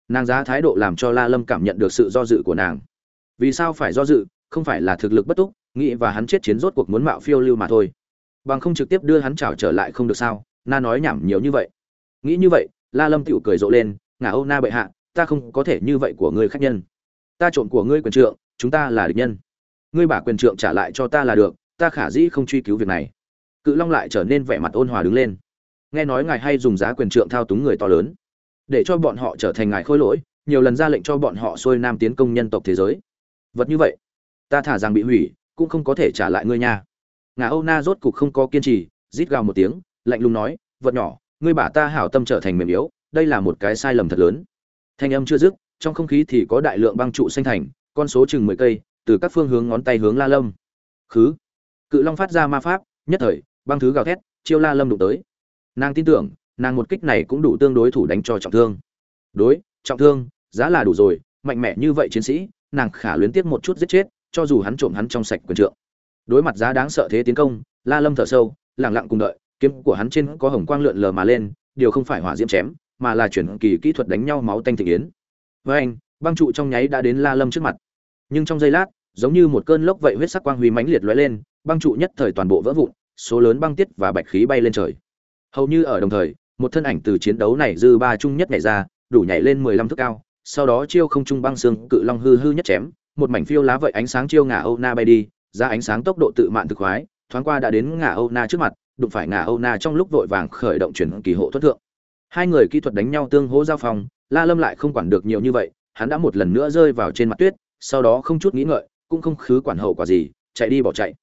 nàng giá thái độ làm cho la lâm cảm nhận được sự do dự của nàng. Vì sao phải do dự, không phải là thực lực bất túc nghĩ và hắn chết chiến rốt cuộc muốn mạo phiêu lưu mà thôi. Bằng không trực tiếp đưa hắn trảo trở lại không được sao? Na nói nhảm nhiều như vậy. Nghĩ như vậy, la lâm tựu cười rộ lên, ngả âu na bệ hạ, ta không có thể như vậy của ngươi khách nhân. Ta trộm của ngươi quyền trượng, chúng ta là địch nhân. Ngươi bả quyền trượng trả lại cho ta là được, ta khả dĩ không truy cứu việc này. Cự long lại trở nên vẻ mặt ôn hòa đứng lên. Nghe nói ngài hay dùng giá quyền trượng thao túng người to lớn, để cho bọn họ trở thành ngài khôi lỗi, nhiều lần ra lệnh cho bọn họ xuôi nam tiến công nhân tộc thế giới. Vật như vậy, ta thả rằng bị hủy cũng không có thể trả lại ngươi nha. Ngà âu na rốt cục không có kiên trì, rít gào một tiếng, lạnh lùng nói, vật nhỏ, ngươi bả ta hảo tâm trở thành mềm yếu, đây là một cái sai lầm thật lớn. Thanh âm chưa dứt, trong không khí thì có đại lượng băng trụ xanh thành, con số chừng mười cây, từ các phương hướng ngón tay hướng la lâm. Khứ. Cự long phát ra ma pháp, nhất thời, băng thứ gào thét, chiêu la lâm đụng tới. Nàng tin tưởng, nàng một kích này cũng đủ tương đối thủ đánh cho trọng thương. Đối, trọng thương, giá là đủ rồi, mạnh mẽ như vậy chiến sĩ, nàng khả luyến tiếp một chút giết chết cho dù hắn trộm hắn trong sạch quyền trượng. Đối mặt giá đáng sợ thế tiến công, la lâm thở sâu, lặng lặng cùng đợi, kiếm của hắn trên có hồng quang lượn lờ mà lên, điều không phải hỏa diễm chém, mà là chuyển kỳ kỹ thuật đánh nhau máu tanh thị yến. Với anh, băng trụ trong nháy đã đến la lâm trước mặt. Nhưng trong giây lát, giống như một cơn lốc vậy huyết sắc quang huy mãnh liệt lóe lên, băng trụ nhất thời toàn bộ vỡ vụn, số lớn băng tiết và bạch khí bay lên trời. Hầu như ở đồng thời, một thân ảnh từ chiến đấu này dư ba trung nhất nhảy ra, đủ nhảy lên mười lăm thước cao, sau đó chiêu không trung băng xương cự long hư hư nhất chém một mảnh phiêu lá vậy ánh sáng chiêu ngả âu na bay đi, ra ánh sáng tốc độ tự mạn thực khoái, thoáng qua đã đến ngả âu na trước mặt, đụng phải ngả âu na trong lúc vội vàng khởi động chuyển kỳ hộ thoát thượng. Hai người kỹ thuật đánh nhau tương hỗ giao phòng la lâm lại không quản được nhiều như vậy, hắn đã một lần nữa rơi vào trên mặt tuyết, sau đó không chút nghĩ ngợi, cũng không khứ quản hậu quả gì, chạy đi bỏ chạy.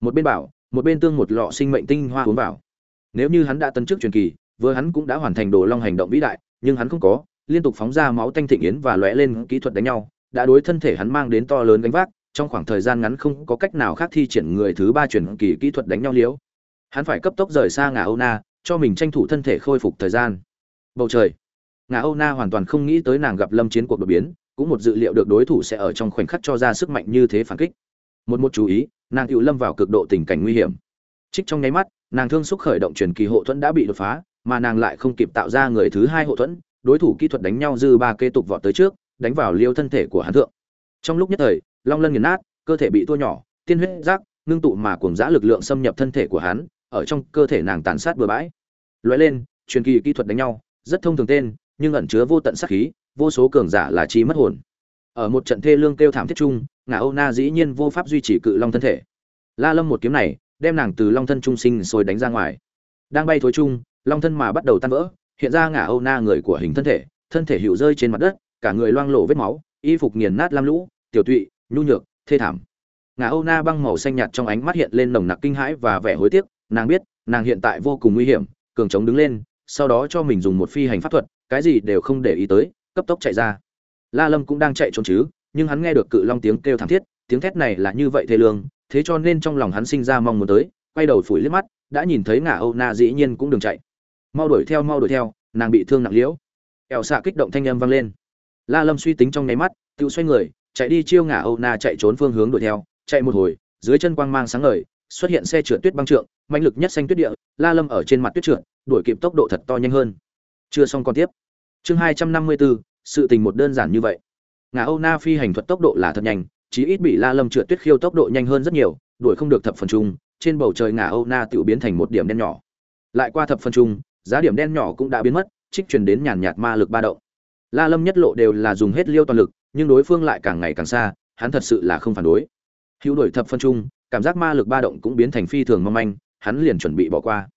Một bên bảo, một bên tương một lọ sinh mệnh tinh hoa uống vào. Nếu như hắn đã tấn chức truyền kỳ, vừa hắn cũng đã hoàn thành đồ long hành động vĩ đại, nhưng hắn không có, liên tục phóng ra máu tanh thịnh yến và lóe lên kỹ thuật đánh nhau đã đối thân thể hắn mang đến to lớn gánh vác, trong khoảng thời gian ngắn không có cách nào khác thi triển người thứ ba truyền kỳ kỹ thuật đánh nhau liếu. Hắn phải cấp tốc rời xa ngà âu na, cho mình tranh thủ thân thể khôi phục thời gian. Bầu trời. Ngà âu na hoàn toàn không nghĩ tới nàng gặp lâm chiến cuộc đột biến, cũng một dự liệu được đối thủ sẽ ở trong khoảnh khắc cho ra sức mạnh như thế phản kích. Một một chú ý, nàng tự lâm vào cực độ tình cảnh nguy hiểm. Trích trong nháy mắt, nàng thương xúc khởi động truyền kỳ hộ thuẫn đã bị đột phá, mà nàng lại không kịp tạo ra người thứ hai hộ thuẫn, đối thủ kỹ thuật đánh nhau dư ba kế tục vọt tới trước đánh vào liêu thân thể của hắn thượng. Trong lúc nhất thời, long lân nghiền nát, cơ thể bị tua nhỏ, tiên huyết rác, ngưng tụ mà cuồng dã lực lượng xâm nhập thân thể của hắn, ở trong cơ thể nàng tàn sát bừa bãi. Lóe lên, truyền kỳ kỹ thuật đánh nhau, rất thông thường tên, nhưng ẩn chứa vô tận sát khí, vô số cường giả là chi mất hồn. Ở một trận thê lương kêu thảm thiết chung, ngà âu na dĩ nhiên vô pháp duy trì cự long thân thể. La lâm một kiếm này, đem nàng từ long thân trung sinh sôi đánh ra ngoài. Đang bay thối chung, long thân mà bắt đầu tan vỡ, hiện ra ngà âu na người của hình thân thể thân thể hiệu rơi trên mặt đất cả người loang lổ vết máu, y phục nghiền nát lam lũ, tiểu tụy, nhu nhược, thê thảm. Ngà âu na băng màu xanh nhạt trong ánh mắt hiện lên nồng nặc kinh hãi và vẻ hối tiếc, nàng biết, nàng hiện tại vô cùng nguy hiểm, cường chống đứng lên, sau đó cho mình dùng một phi hành pháp thuật, cái gì đều không để ý tới, cấp tốc chạy ra. La lâm cũng đang chạy trốn chứ, nhưng hắn nghe được cự long tiếng kêu thảm thiết, tiếng thét này là như vậy thê lương, thế cho nên trong lòng hắn sinh ra mong muốn tới, quay đầu phủi liếc mắt, đã nhìn thấy ngà âu na dĩ nhiên cũng đừng chạy. Mau đuổi theo, mau đuổi theo, nàng bị thương nặng liễu. Ẻo xạ kích động thanh âm vang lên la lâm suy tính trong nháy mắt, tự xoay người, chạy đi chiêu ngả âu na chạy trốn phương hướng đuổi theo. Chạy một hồi, dưới chân quang mang sáng ngời, xuất hiện xe trượt tuyết băng trượng mạnh lực nhất xanh tuyết địa, la lâm ở trên mặt tuyết trượt, đuổi kịp tốc độ thật to nhanh hơn. Chưa xong còn tiếp. Chương hai trăm năm mươi bốn sự tình một đơn giản như vậy. Ngà âu na phi hành thuật tốc độ là thật nhanh, chí ít bị la lâm trượt tuyết khiêu tốc độ nhanh hơn rất nhiều, đuổi không được thập phần trung trên bầu trời ngà âu na tự biến thành một điểm đen nhỏ. Lại qua thập phần trung giá điểm đen nhỏ cũng đã biến mất, trích truyền đến nhàn nhạt ma lực ba động la lâm nhất lộ đều là dùng hết liêu toàn lực, nhưng đối phương lại càng ngày càng xa, hắn thật sự là không phản đối. Hữu đổi thập phân trung cảm giác ma lực ba động cũng biến thành phi thường mong manh, hắn liền chuẩn bị bỏ qua.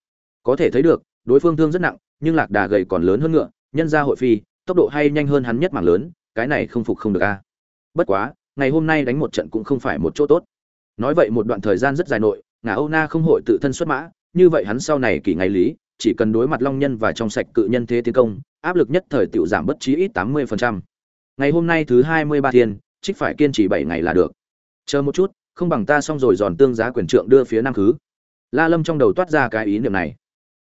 Có thể thấy được, đối phương thương rất nặng, nhưng lạc đà gầy còn lớn hơn ngựa, nhân ra hội phi, tốc độ hay nhanh hơn hắn nhất mảng lớn, cái này không phục không được a. À. Bất quá, ngày hôm nay đánh một trận cũng không phải một chỗ tốt. Nói vậy một đoạn thời gian rất dài nội, ngà âu na không hội tự thân xuất mã, như vậy hắn sau này kỷ ngày lý chỉ cần đối mặt long nhân và trong sạch cự nhân thế tiến công, áp lực nhất thời tiểu giảm bất chí ít tám mươi phần trăm. Ngày hôm nay thứ hai mươi ba thiên, trích phải kiên trì bảy ngày là được. Chờ một chút, không bằng ta xong rồi giòn tương giá quyền trượng đưa phía nam khứ. La lâm trong đầu toát ra cái ý niệm này.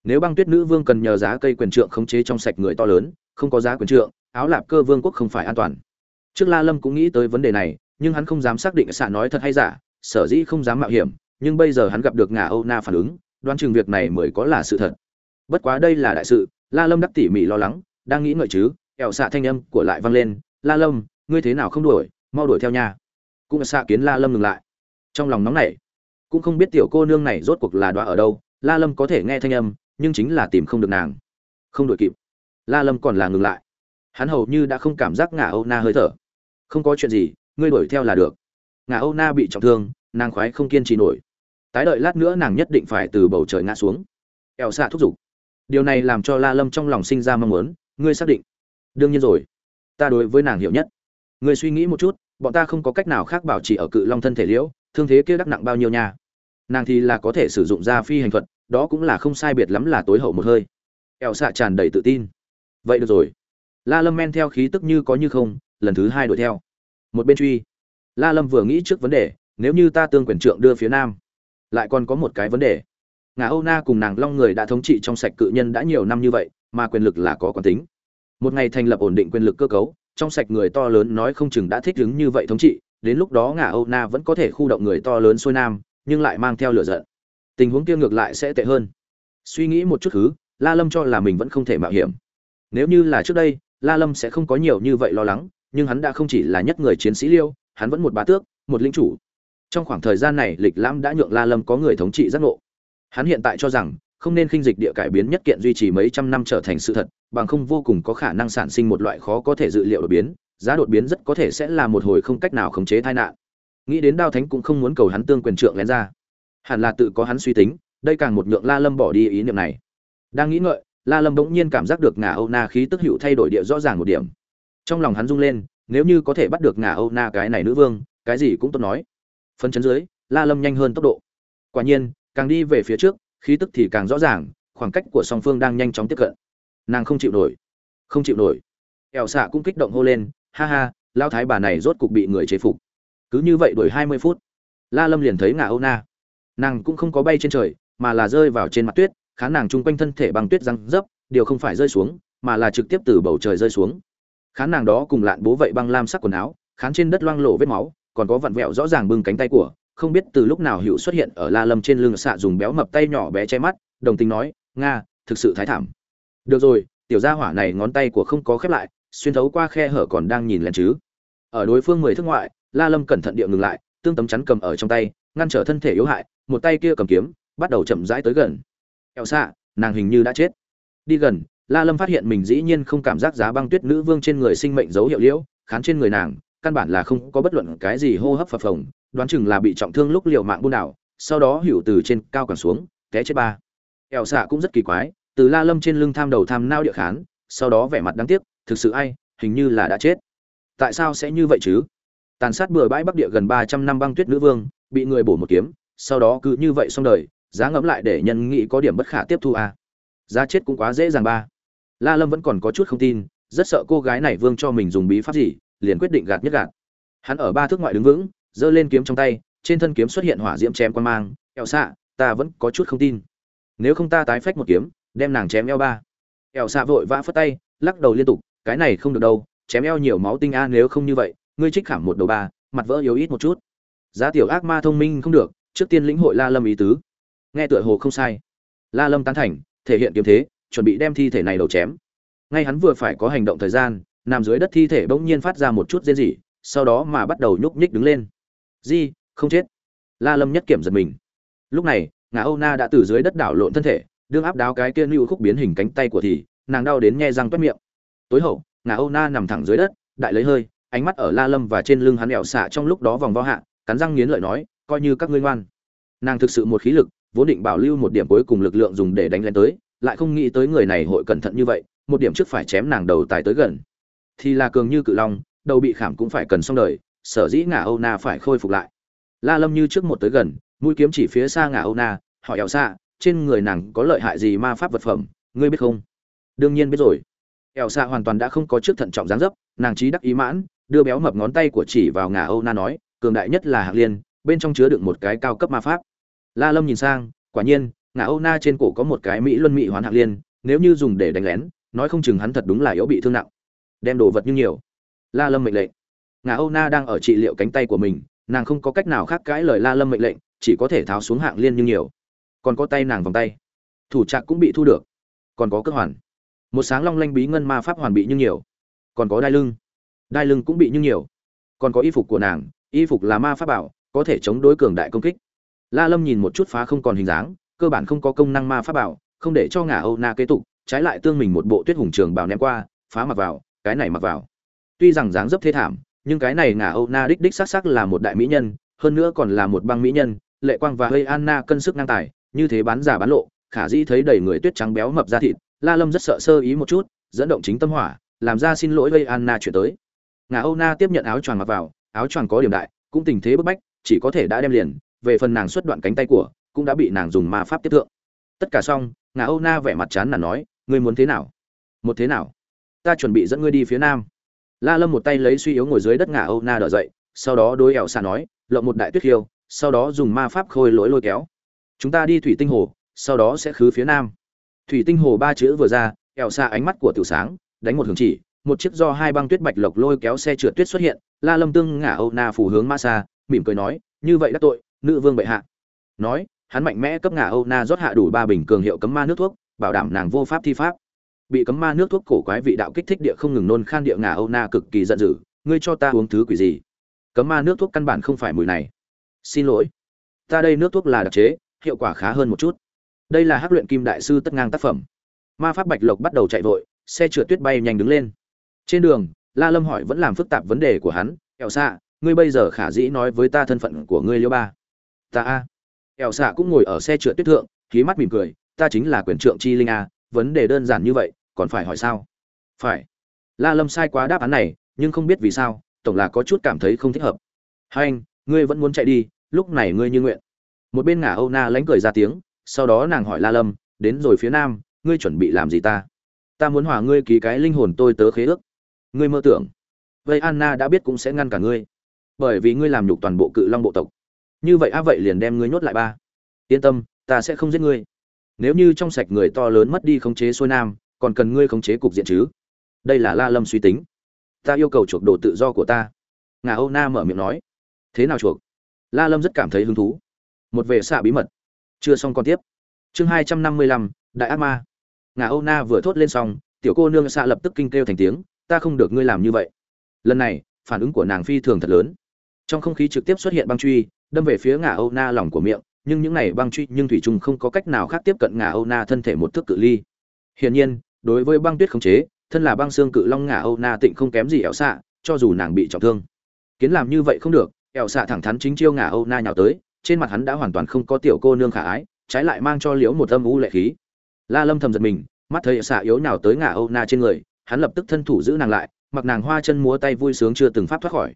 Nếu băng tuyết nữ vương cần nhờ giá cây quyền trượng khống chế trong sạch người to lớn, không có giá quyền trượng, áo lạp cơ vương quốc không phải an toàn. Trước la lâm cũng nghĩ tới vấn đề này, nhưng hắn không dám xác định xạ nói thật hay giả, sở dĩ không dám mạo hiểm, nhưng bây giờ hắn gặp được ngà âu na phản ứng, đoán chừng việc này mới có là sự thật bất quá đây là đại sự, la lâm đắc tỉ mỉ lo lắng, đang nghĩ ngợi chứ ẹo xạ thanh âm của lại vang lên, la lâm, ngươi thế nào không đuổi, mau đuổi theo nha. Cũng xạ kiến la lâm ngừng lại. Trong lòng nóng nảy, cũng không biết tiểu cô nương này rốt cuộc là đoạ ở đâu, la lâm có thể nghe thanh âm, nhưng chính là tìm không được nàng. Không đuổi kịp. La lâm còn là ngừng lại. Hắn hầu như đã không cảm giác ngả âu na hơi thở. Không có chuyện gì, ngươi đuổi theo là được. Ngả âu na bị trọng thương, nàng khoái không kiên trì nổi. Tái đợi lát nữa nàng nhất định phải từ bầu trời ngã xuống. Eo xạ thúc giục điều này làm cho la lâm trong lòng sinh ra mong muốn, ngươi xác định. Đương nhiên rồi. Ta đối với nàng hiểu nhất. Ngươi suy nghĩ một chút, bọn ta không có cách nào khác bảo trì ở cự long thân thể liễu, thương thế kia đắc nặng bao nhiêu nha. Nàng thì là có thể sử dụng ra phi hành thuật, đó cũng là không sai biệt lắm là tối hậu một hơi. Eo xạ tràn đầy tự tin. Vậy được rồi. La lâm men theo khí tức như có như không, lần thứ hai đuổi theo. Một bên truy. La lâm vừa nghĩ trước vấn đề, nếu như ta tương quyền trượng đưa phía nam, lại còn có một cái vấn đề ngà âu na cùng nàng long người đã thống trị trong sạch cự nhân đã nhiều năm như vậy, mà quyền lực là có quán tính. Một ngày thành lập ổn định quyền lực cơ cấu, trong sạch người to lớn nói không chừng đã thích ứng như vậy thống trị, đến lúc đó ngà âu na vẫn có thể khu động người to lớn xuôi nam, nhưng lại mang theo lửa giận. Tình huống kia ngược lại sẽ tệ hơn. Suy nghĩ một chút thứ la lâm cho là mình vẫn không thể mạo hiểm. Nếu như là trước đây, la lâm sẽ không có nhiều như vậy lo lắng, nhưng hắn đã không chỉ là nhất người chiến sĩ liêu, hắn vẫn một bá tước, một lĩnh chủ. Trong khoảng thời gian này, lịch lãm đã nhượng la lâm có người thống trị giác ngộ hắn hiện tại cho rằng không nên khinh dịch địa cải biến nhất kiện duy trì mấy trăm năm trở thành sự thật, bằng không vô cùng có khả năng sản sinh một loại khó có thể dự liệu đột biến, giá đột biến rất có thể sẽ là một hồi không cách nào khống chế tai nạn. Nghĩ đến đao thánh cũng không muốn cầu hắn tương quyền trượng lén ra. Hẳn là tự có hắn suy tính, đây càng một nhượng la lâm bỏ đi ý niệm này. Đang nghĩ ngợi, la lâm bỗng nhiên cảm giác được ngà âu na khí tức hữu thay đổi địa rõ ràng một điểm. Trong lòng hắn rung lên, nếu như có thể bắt được ngà âu na cái này nữ vương, cái gì cũng tốt nói. Phân chấn dưới, la lâm nhanh hơn tốc độ. Quả nhiên càng đi về phía trước, khí tức thì càng rõ ràng, khoảng cách của song phương đang nhanh chóng tiếp cận. Nàng không chịu nổi. Không chịu nổi. Ẻo xạ cũng kích động hô lên, ha ha lao thái bà này rốt cục bị người chế phục. Cứ như vậy đuổi hai mươi phút, la lâm liền thấy ngà âu na. Nàng cũng không có bay trên trời, mà là rơi vào trên mặt tuyết, khán nàng chung quanh thân thể bằng tuyết răng dấp, điều không phải rơi xuống, mà là trực tiếp từ bầu trời rơi xuống. Khán nàng đó cùng lạn bố vậy băng lam sắc quần áo, khán trên đất loang lộ vết máu, còn có vặn vẹo rõ ràng bưng cánh tay của không biết từ lúc nào hữu xuất hiện ở la lâm trên lưng xạ dùng béo mập tay nhỏ bé che mắt, đồng tình nói, nga, thực sự thái thảm. Được rồi, tiểu gia hỏa này ngón tay của không có khép lại, xuyên thấu qua khe hở còn đang nhìn lên chứ. Ở đối phương mười thước ngoại, la lâm cẩn thận địa ngừng lại, tương tấm chắn cầm ở trong tay, ngăn trở thân thể yếu hại, một tay kia cầm kiếm, bắt đầu chậm rãi tới gần. Kẹo xạ, nàng hình như đã chết. Đi gần, la lâm phát hiện mình dĩ nhiên không cảm giác giá băng tuyết nữ vương trên người sinh mệnh dấu hiệu liễu, khán trên người nàng, căn bản là không có bất luận cái gì hô hấp phập phồng đoán chừng là bị trọng thương lúc liều mạng buôn đảo, sau đó hữu từ trên cao cản xuống, té chết ba. Ẻo xạ cũng rất kỳ quái, từ la lâm trên lưng tham đầu tham nao địa khán, sau đó vẻ mặt đáng tiếc, thực sự ai, hình như là đã chết. Tại sao sẽ như vậy chứ? Tàn sát bừa bãi bắc địa gần ba trăm năm băng tuyết nữ vương, bị người bổ một kiếm, sau đó cứ như vậy xong đời, giá ngẫm lại để nhân nghĩ có điểm bất khả tiếp thu à. giá chết cũng quá dễ dàng ba. La lâm vẫn còn có chút không tin, rất sợ cô gái này vương cho mình dùng bí pháp gì, liền quyết định gạt nhất gạt. Hắn ở ba thước ngoại đứng vững giơ lên kiếm trong tay, trên thân kiếm xuất hiện hỏa diễm chém quan mang. Eo xạ, ta vẫn có chút không tin. Nếu không ta tái phách một kiếm, đem nàng chém eo ba. Eo xạ vội vã phất tay, lắc đầu liên tục. Cái này không được đâu, chém eo nhiều máu tinh a, nếu không như vậy, ngươi trích khảm một đầu ba, mặt vỡ yếu ít một chút. Giá tiểu ác ma thông minh không được, trước tiên lĩnh hội la lâm ý tứ. Nghe tựa hồ không sai. La lâm tán thành, thể hiện kiếm thế, chuẩn bị đem thi thể này đầu chém. Ngay hắn vừa phải có hành động thời gian, nằm dưới đất thi thể bỗng nhiên phát ra một chút rên rỉ, sau đó mà bắt đầu nhúc nhích đứng lên di, không chết. La lâm nhất kiểm giật mình. Lúc này, ngà âu na đã từ dưới đất đảo lộn thân thể, đương áp đáo cái kia lưu khúc biến hình cánh tay của thì, nàng đau đến nhe răng toét miệng. Tối hậu, ngà âu na nằm thẳng dưới đất, đại lấy hơi, ánh mắt ở la lâm và trên lưng hắn đèo xạ trong lúc đó vòng vo hạ, cắn răng nghiến lợi nói, coi như các ngươi ngoan. Nàng thực sự một khí lực, vốn định bảo lưu một điểm cuối cùng lực lượng dùng để đánh lên tới, lại không nghĩ tới người này hội cẩn thận như vậy, một điểm trước phải chém nàng đầu tài tới gần. Thì là cường như cự long, đầu bị khảm cũng phải cần xong đời sở dĩ ngả âu na phải khôi phục lại. La lâm như trước một tới gần, mũi kiếm chỉ phía xa ngả âu na, hỏi ẻo xa trên người nàng có lợi hại gì ma pháp vật phẩm, ngươi biết không? Đương nhiên biết rồi. Ẻo xa hoàn toàn đã không có trước thận trọng dáng dấp, nàng trí đắc ý mãn, đưa béo mập ngón tay của chỉ vào ngả âu na nói, cường đại nhất là hạng liên, bên trong chứa đựng một cái cao cấp ma pháp. La lâm nhìn sang, quả nhiên, ngả âu na trên cổ có một cái mỹ luân mỹ hoán hạng liên, nếu như dùng để đánh lén, nói không chừng hắn thật đúng là yếu bị thương nặng. Đem đồ vật như nhiều. La lâm mệnh lệnh ngà âu na đang ở trị liệu cánh tay của mình, nàng không có cách nào khác cãi lời la lâm mệnh lệnh, chỉ có thể tháo xuống hạng liên như nhiều. Còn có tay nàng vòng tay. Thủ trạc cũng bị thu được. Còn có cước hoàn. Một sáng long lanh bí ngân ma pháp hoàn bị như nhiều. Còn có đai lưng. Đai lưng cũng bị như nhiều. Còn có y phục của nàng, y phục là ma pháp bảo, có thể chống đối cường đại công kích. La lâm nhìn một chút phá không còn hình dáng, cơ bản không có công năng ma pháp bảo, không để cho ngà âu na kế tục, trái lại tương mình một bộ tuyết hùng trường bảo ném qua, phá mặc vào, cái này mặc vào. Tuy rằng dáng dấp thế thảm nhưng cái này ngả âu na đích đích xác xác là một đại mỹ nhân, hơn nữa còn là một băng mỹ nhân, lệ quang và hơi anna cân sức năng tài, như thế bán giả bán lộ, khả dĩ thấy đầy người tuyết trắng béo mập ra thịt, la lâm rất sợ sơ ý một chút, dẫn động chính tâm hỏa, làm ra xin lỗi gây anna chuyển tới. Ngà âu na tiếp nhận áo choàng mặc vào, áo choàng có điểm đại, cũng tình thế bức bách, chỉ có thể đã đem liền, về phần nàng xuất đoạn cánh tay của, cũng đã bị nàng dùng ma pháp tiếp thượng. Tất cả xong ngà âu na vẻ mặt chán là nói, ngươi muốn thế nào? Một thế nào? Ta chuẩn bị dẫn ngươi đi phía nam la lâm một tay lấy suy yếu ngồi dưới đất ngả âu na đỡ dậy, sau đó đối ẻo xa nói, lộng một đại tuyết khiêu, sau đó dùng ma pháp khôi lỗi lôi kéo. Chúng ta đi thủy tinh hồ, sau đó sẽ khứ phía nam. Thủy tinh hồ ba chữ vừa ra, ẻo xa ánh mắt của tiểu sáng, đánh một hướng chỉ, một chiếc do hai băng tuyết bạch lộc lôi kéo xe trượt tuyết xuất hiện, la lâm tương ngả âu na phủ hướng ma xa, mỉm cười nói, như vậy đã tội, nữ vương bệ hạ. Nói, hắn mạnh mẽ cấp ngả âu na rót hạ đủ ba bình cường hiệu cấm ma nước thuốc, bảo đảm nàng vô pháp thi pháp bị cấm ma nước thuốc cổ quái vị đạo kích thích địa không ngừng nôn khan địa ngà âu na cực kỳ giận dữ, ngươi cho ta uống thứ quỷ gì? Cấm ma nước thuốc căn bản không phải mùi này. Xin lỗi. Ta đây nước thuốc là đặc chế, hiệu quả khá hơn một chút. Đây là hắc luyện kim đại sư tất ngang tác phẩm. Ma pháp bạch lộc bắt đầu chạy vội, xe trượt tuyết bay nhanh đứng lên. Trên đường, la lâm hỏi vẫn làm phức tạp vấn đề của hắn ẻo xạ ngươi bây giờ khả dĩ nói với ta thân phận của ngươi liêu ba. Ta a. Ẻo xạ cũng ngồi ở xe trượt tuyết thượng khí mắt mỉm cười, ta chính là quyền trượng chi linh a vấn đề đơn giản như vậy, còn phải hỏi sao? Phải. La lâm sai quá đáp án này, nhưng không biết vì sao, tổng là có chút cảm thấy không thích hợp. Hai anh, ngươi vẫn muốn chạy đi, lúc này ngươi như nguyện. Một bên ngả âu na lánh cười ra tiếng, sau đó nàng hỏi la lâm, đến rồi phía nam, ngươi chuẩn bị làm gì ta? Ta muốn hòa ngươi ký cái linh hồn tôi tớ khế ước. Ngươi mơ tưởng. Vậy anna đã biết cũng sẽ ngăn cả ngươi. Bởi vì ngươi làm nhục toàn bộ cự long bộ tộc. Như vậy a vậy liền đem ngươi nhốt lại ba. Yên tâm, ta sẽ không giết ngươi nếu như trong sạch người to lớn mất đi khống chế xuôi nam, còn cần ngươi khống chế cục diện chứ? Đây là la lâm suy tính. Ta yêu cầu chuộc đồ tự do của ta. Ngà âu na mở miệng nói. Thế nào chuộc? La lâm rất cảm thấy hứng thú. Một vệ xạ bí mật. Chưa xong còn tiếp. Chương hai trăm năm mươi lăm, đại ác ma. Ngà âu na vừa thốt lên xong, tiểu cô nương xạ lập tức kinh kêu thành tiếng, ta không được ngươi làm như vậy. Lần này, phản ứng của nàng phi thường thật lớn. Trong không khí trực tiếp xuất hiện băng truy, đâm về phía ngà âu na lòng của miệng nhưng những này băng truy nhưng thủy trùng không có cách nào khác tiếp cận ngà âu na thân thể một thước cự ly. Hiển nhiên, đối với băng tuyết khống chế, thân là băng xương cự long ngà âu na tịnh không kém gì ẻo xạ cho dù nàng bị trọng thương. Kiến làm như vậy không được ẻo xạ thẳng thắn chính chiêu ngà âu na nhào tới, trên mặt hắn đã hoàn toàn không có tiểu cô nương khả ái, trái lại mang cho liễu một âm u lệ khí. La lâm thầm giật mình, mắt thấy xạ yếu nào tới ngà âu na trên người, hắn lập tức thân thủ giữ nàng lại, mặc nàng hoa chân múa tay vui sướng chưa từng pháp thoát khỏi.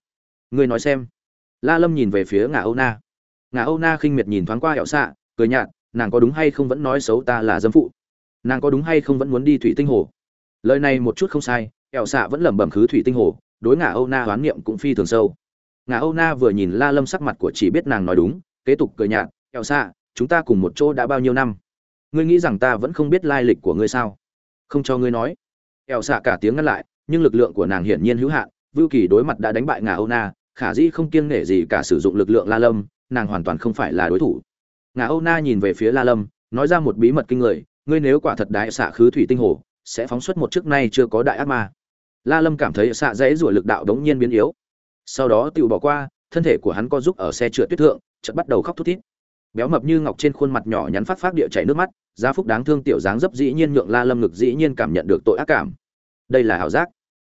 Ngươi nói xem. La lâm nhìn về phía ngà âu na ngà âu na khinh miệt nhìn thoáng qua hẹo xạ cười nhạt, nàng có đúng hay không vẫn nói xấu ta là dâm phụ? Nàng có đúng hay không vẫn muốn đi thủy tinh hồ? Lời này một chút không sai, hẹo xạ vẫn lẩm bẩm khứ thủy tinh hồ, đối ngà âu na hoán niệm cũng phi thường sâu. Ngà âu na vừa nhìn la lâm sắc mặt của chỉ biết nàng nói đúng, kế tục cười nhạt, hẹo xạ chúng ta cùng một chỗ đã bao nhiêu năm? Ngươi nghĩ rằng ta vẫn không biết lai lịch của ngươi sao? Không cho ngươi nói. Hẹo xạ cả tiếng ngăn lại, nhưng lực lượng của nàng hiển nhiên hữu hạn vưu kỳ đối mặt đã đánh bại ngà âu na, khả dĩ không kiêng nể gì cả sử dụng lực lượng la lâm nàng hoàn toàn không phải là đối thủ. Ngà âu na nhìn về phía la lâm, nói ra một bí mật kinh người, ngươi nếu quả thật đại xạ khứ thủy tinh hồ, sẽ phóng xuất một trước nay chưa có đại ác ma. La lâm cảm thấy xạ dãy rủa lực đạo đống nhiên biến yếu. Sau đó tự bỏ qua, thân thể của hắn co giúp ở xe trượt tuyết thượng, chợt bắt đầu khóc thút thít. Béo mập như ngọc trên khuôn mặt nhỏ nhắn phát phát địa chảy nước mắt, gia phúc đáng thương tiểu dáng dấp dĩ nhiên nhượng la lâm ngực dĩ nhiên cảm nhận được tội ác cảm. Đây là hảo giác.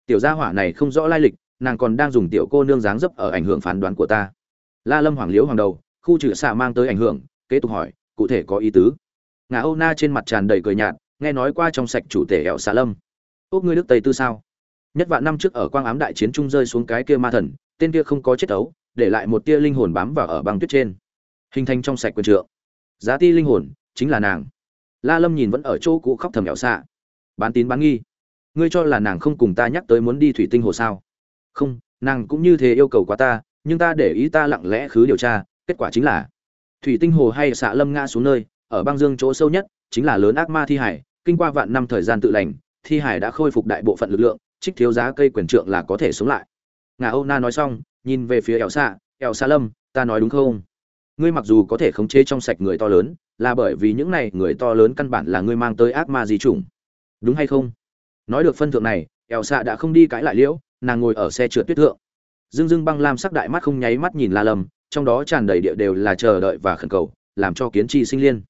Tiểu gia hỏa này không rõ lai lịch, nàng còn đang dùng tiểu cô nương dáng dấp ở ảnh hưởng phán đoán của ta la lâm hoàng liếu hoàng đầu, khu trừ xạ mang tới ảnh hưởng, kế tục hỏi, cụ thể có ý tứ? Ngà âu na trên mặt tràn đầy cười nhạt, nghe nói qua trong sạch chủ tể hẹo xạ lâm. Ốc ngươi đức tây tư sao? Nhất vạn năm trước ở quang ám đại chiến trung rơi xuống cái kia ma thần, tên kia không có chết ấu, để lại một tia linh hồn bám vào ở băng tuyết trên. Hình thành trong sạch quyền trượng. Giá ti linh hồn, chính là nàng. La lâm nhìn vẫn ở chỗ cũ khóc thầm ẻo xạ. Bán tín bán nghi. Ngươi cho là nàng không cùng ta nhắc tới muốn đi thủy tinh hồ sao? Không, nàng cũng như thế yêu cầu quá ta nhưng ta để ý ta lặng lẽ khứ điều tra, kết quả chính là, thủy tinh hồ hay xạ lâm ngã xuống nơi, ở băng dương chỗ sâu nhất, chính là lớn ác ma thi hải, kinh qua vạn năm thời gian tự lành, thi hải đã khôi phục đại bộ phận lực lượng, trích thiếu giá cây quyền trượng là có thể sống lại. Ngà âu na nói xong, nhìn về phía ẻo xạ ẻo xạ lâm, ta nói đúng không? Ngươi mặc dù có thể khống chế trong sạch người to lớn, là bởi vì những này người to lớn căn bản là ngươi mang tới ác ma di chủng. Đúng hay không? Nói được phân thượng này ẻo xạ đã không đi cãi lại liễu, nàng ngồi ở xe trượt tuyết thượng. Dương Dương băng lam sắc đại mắt không nháy mắt nhìn la lâm, trong đó tràn đầy địa đều là chờ đợi và khẩn cầu, làm cho kiến Chi sinh liên.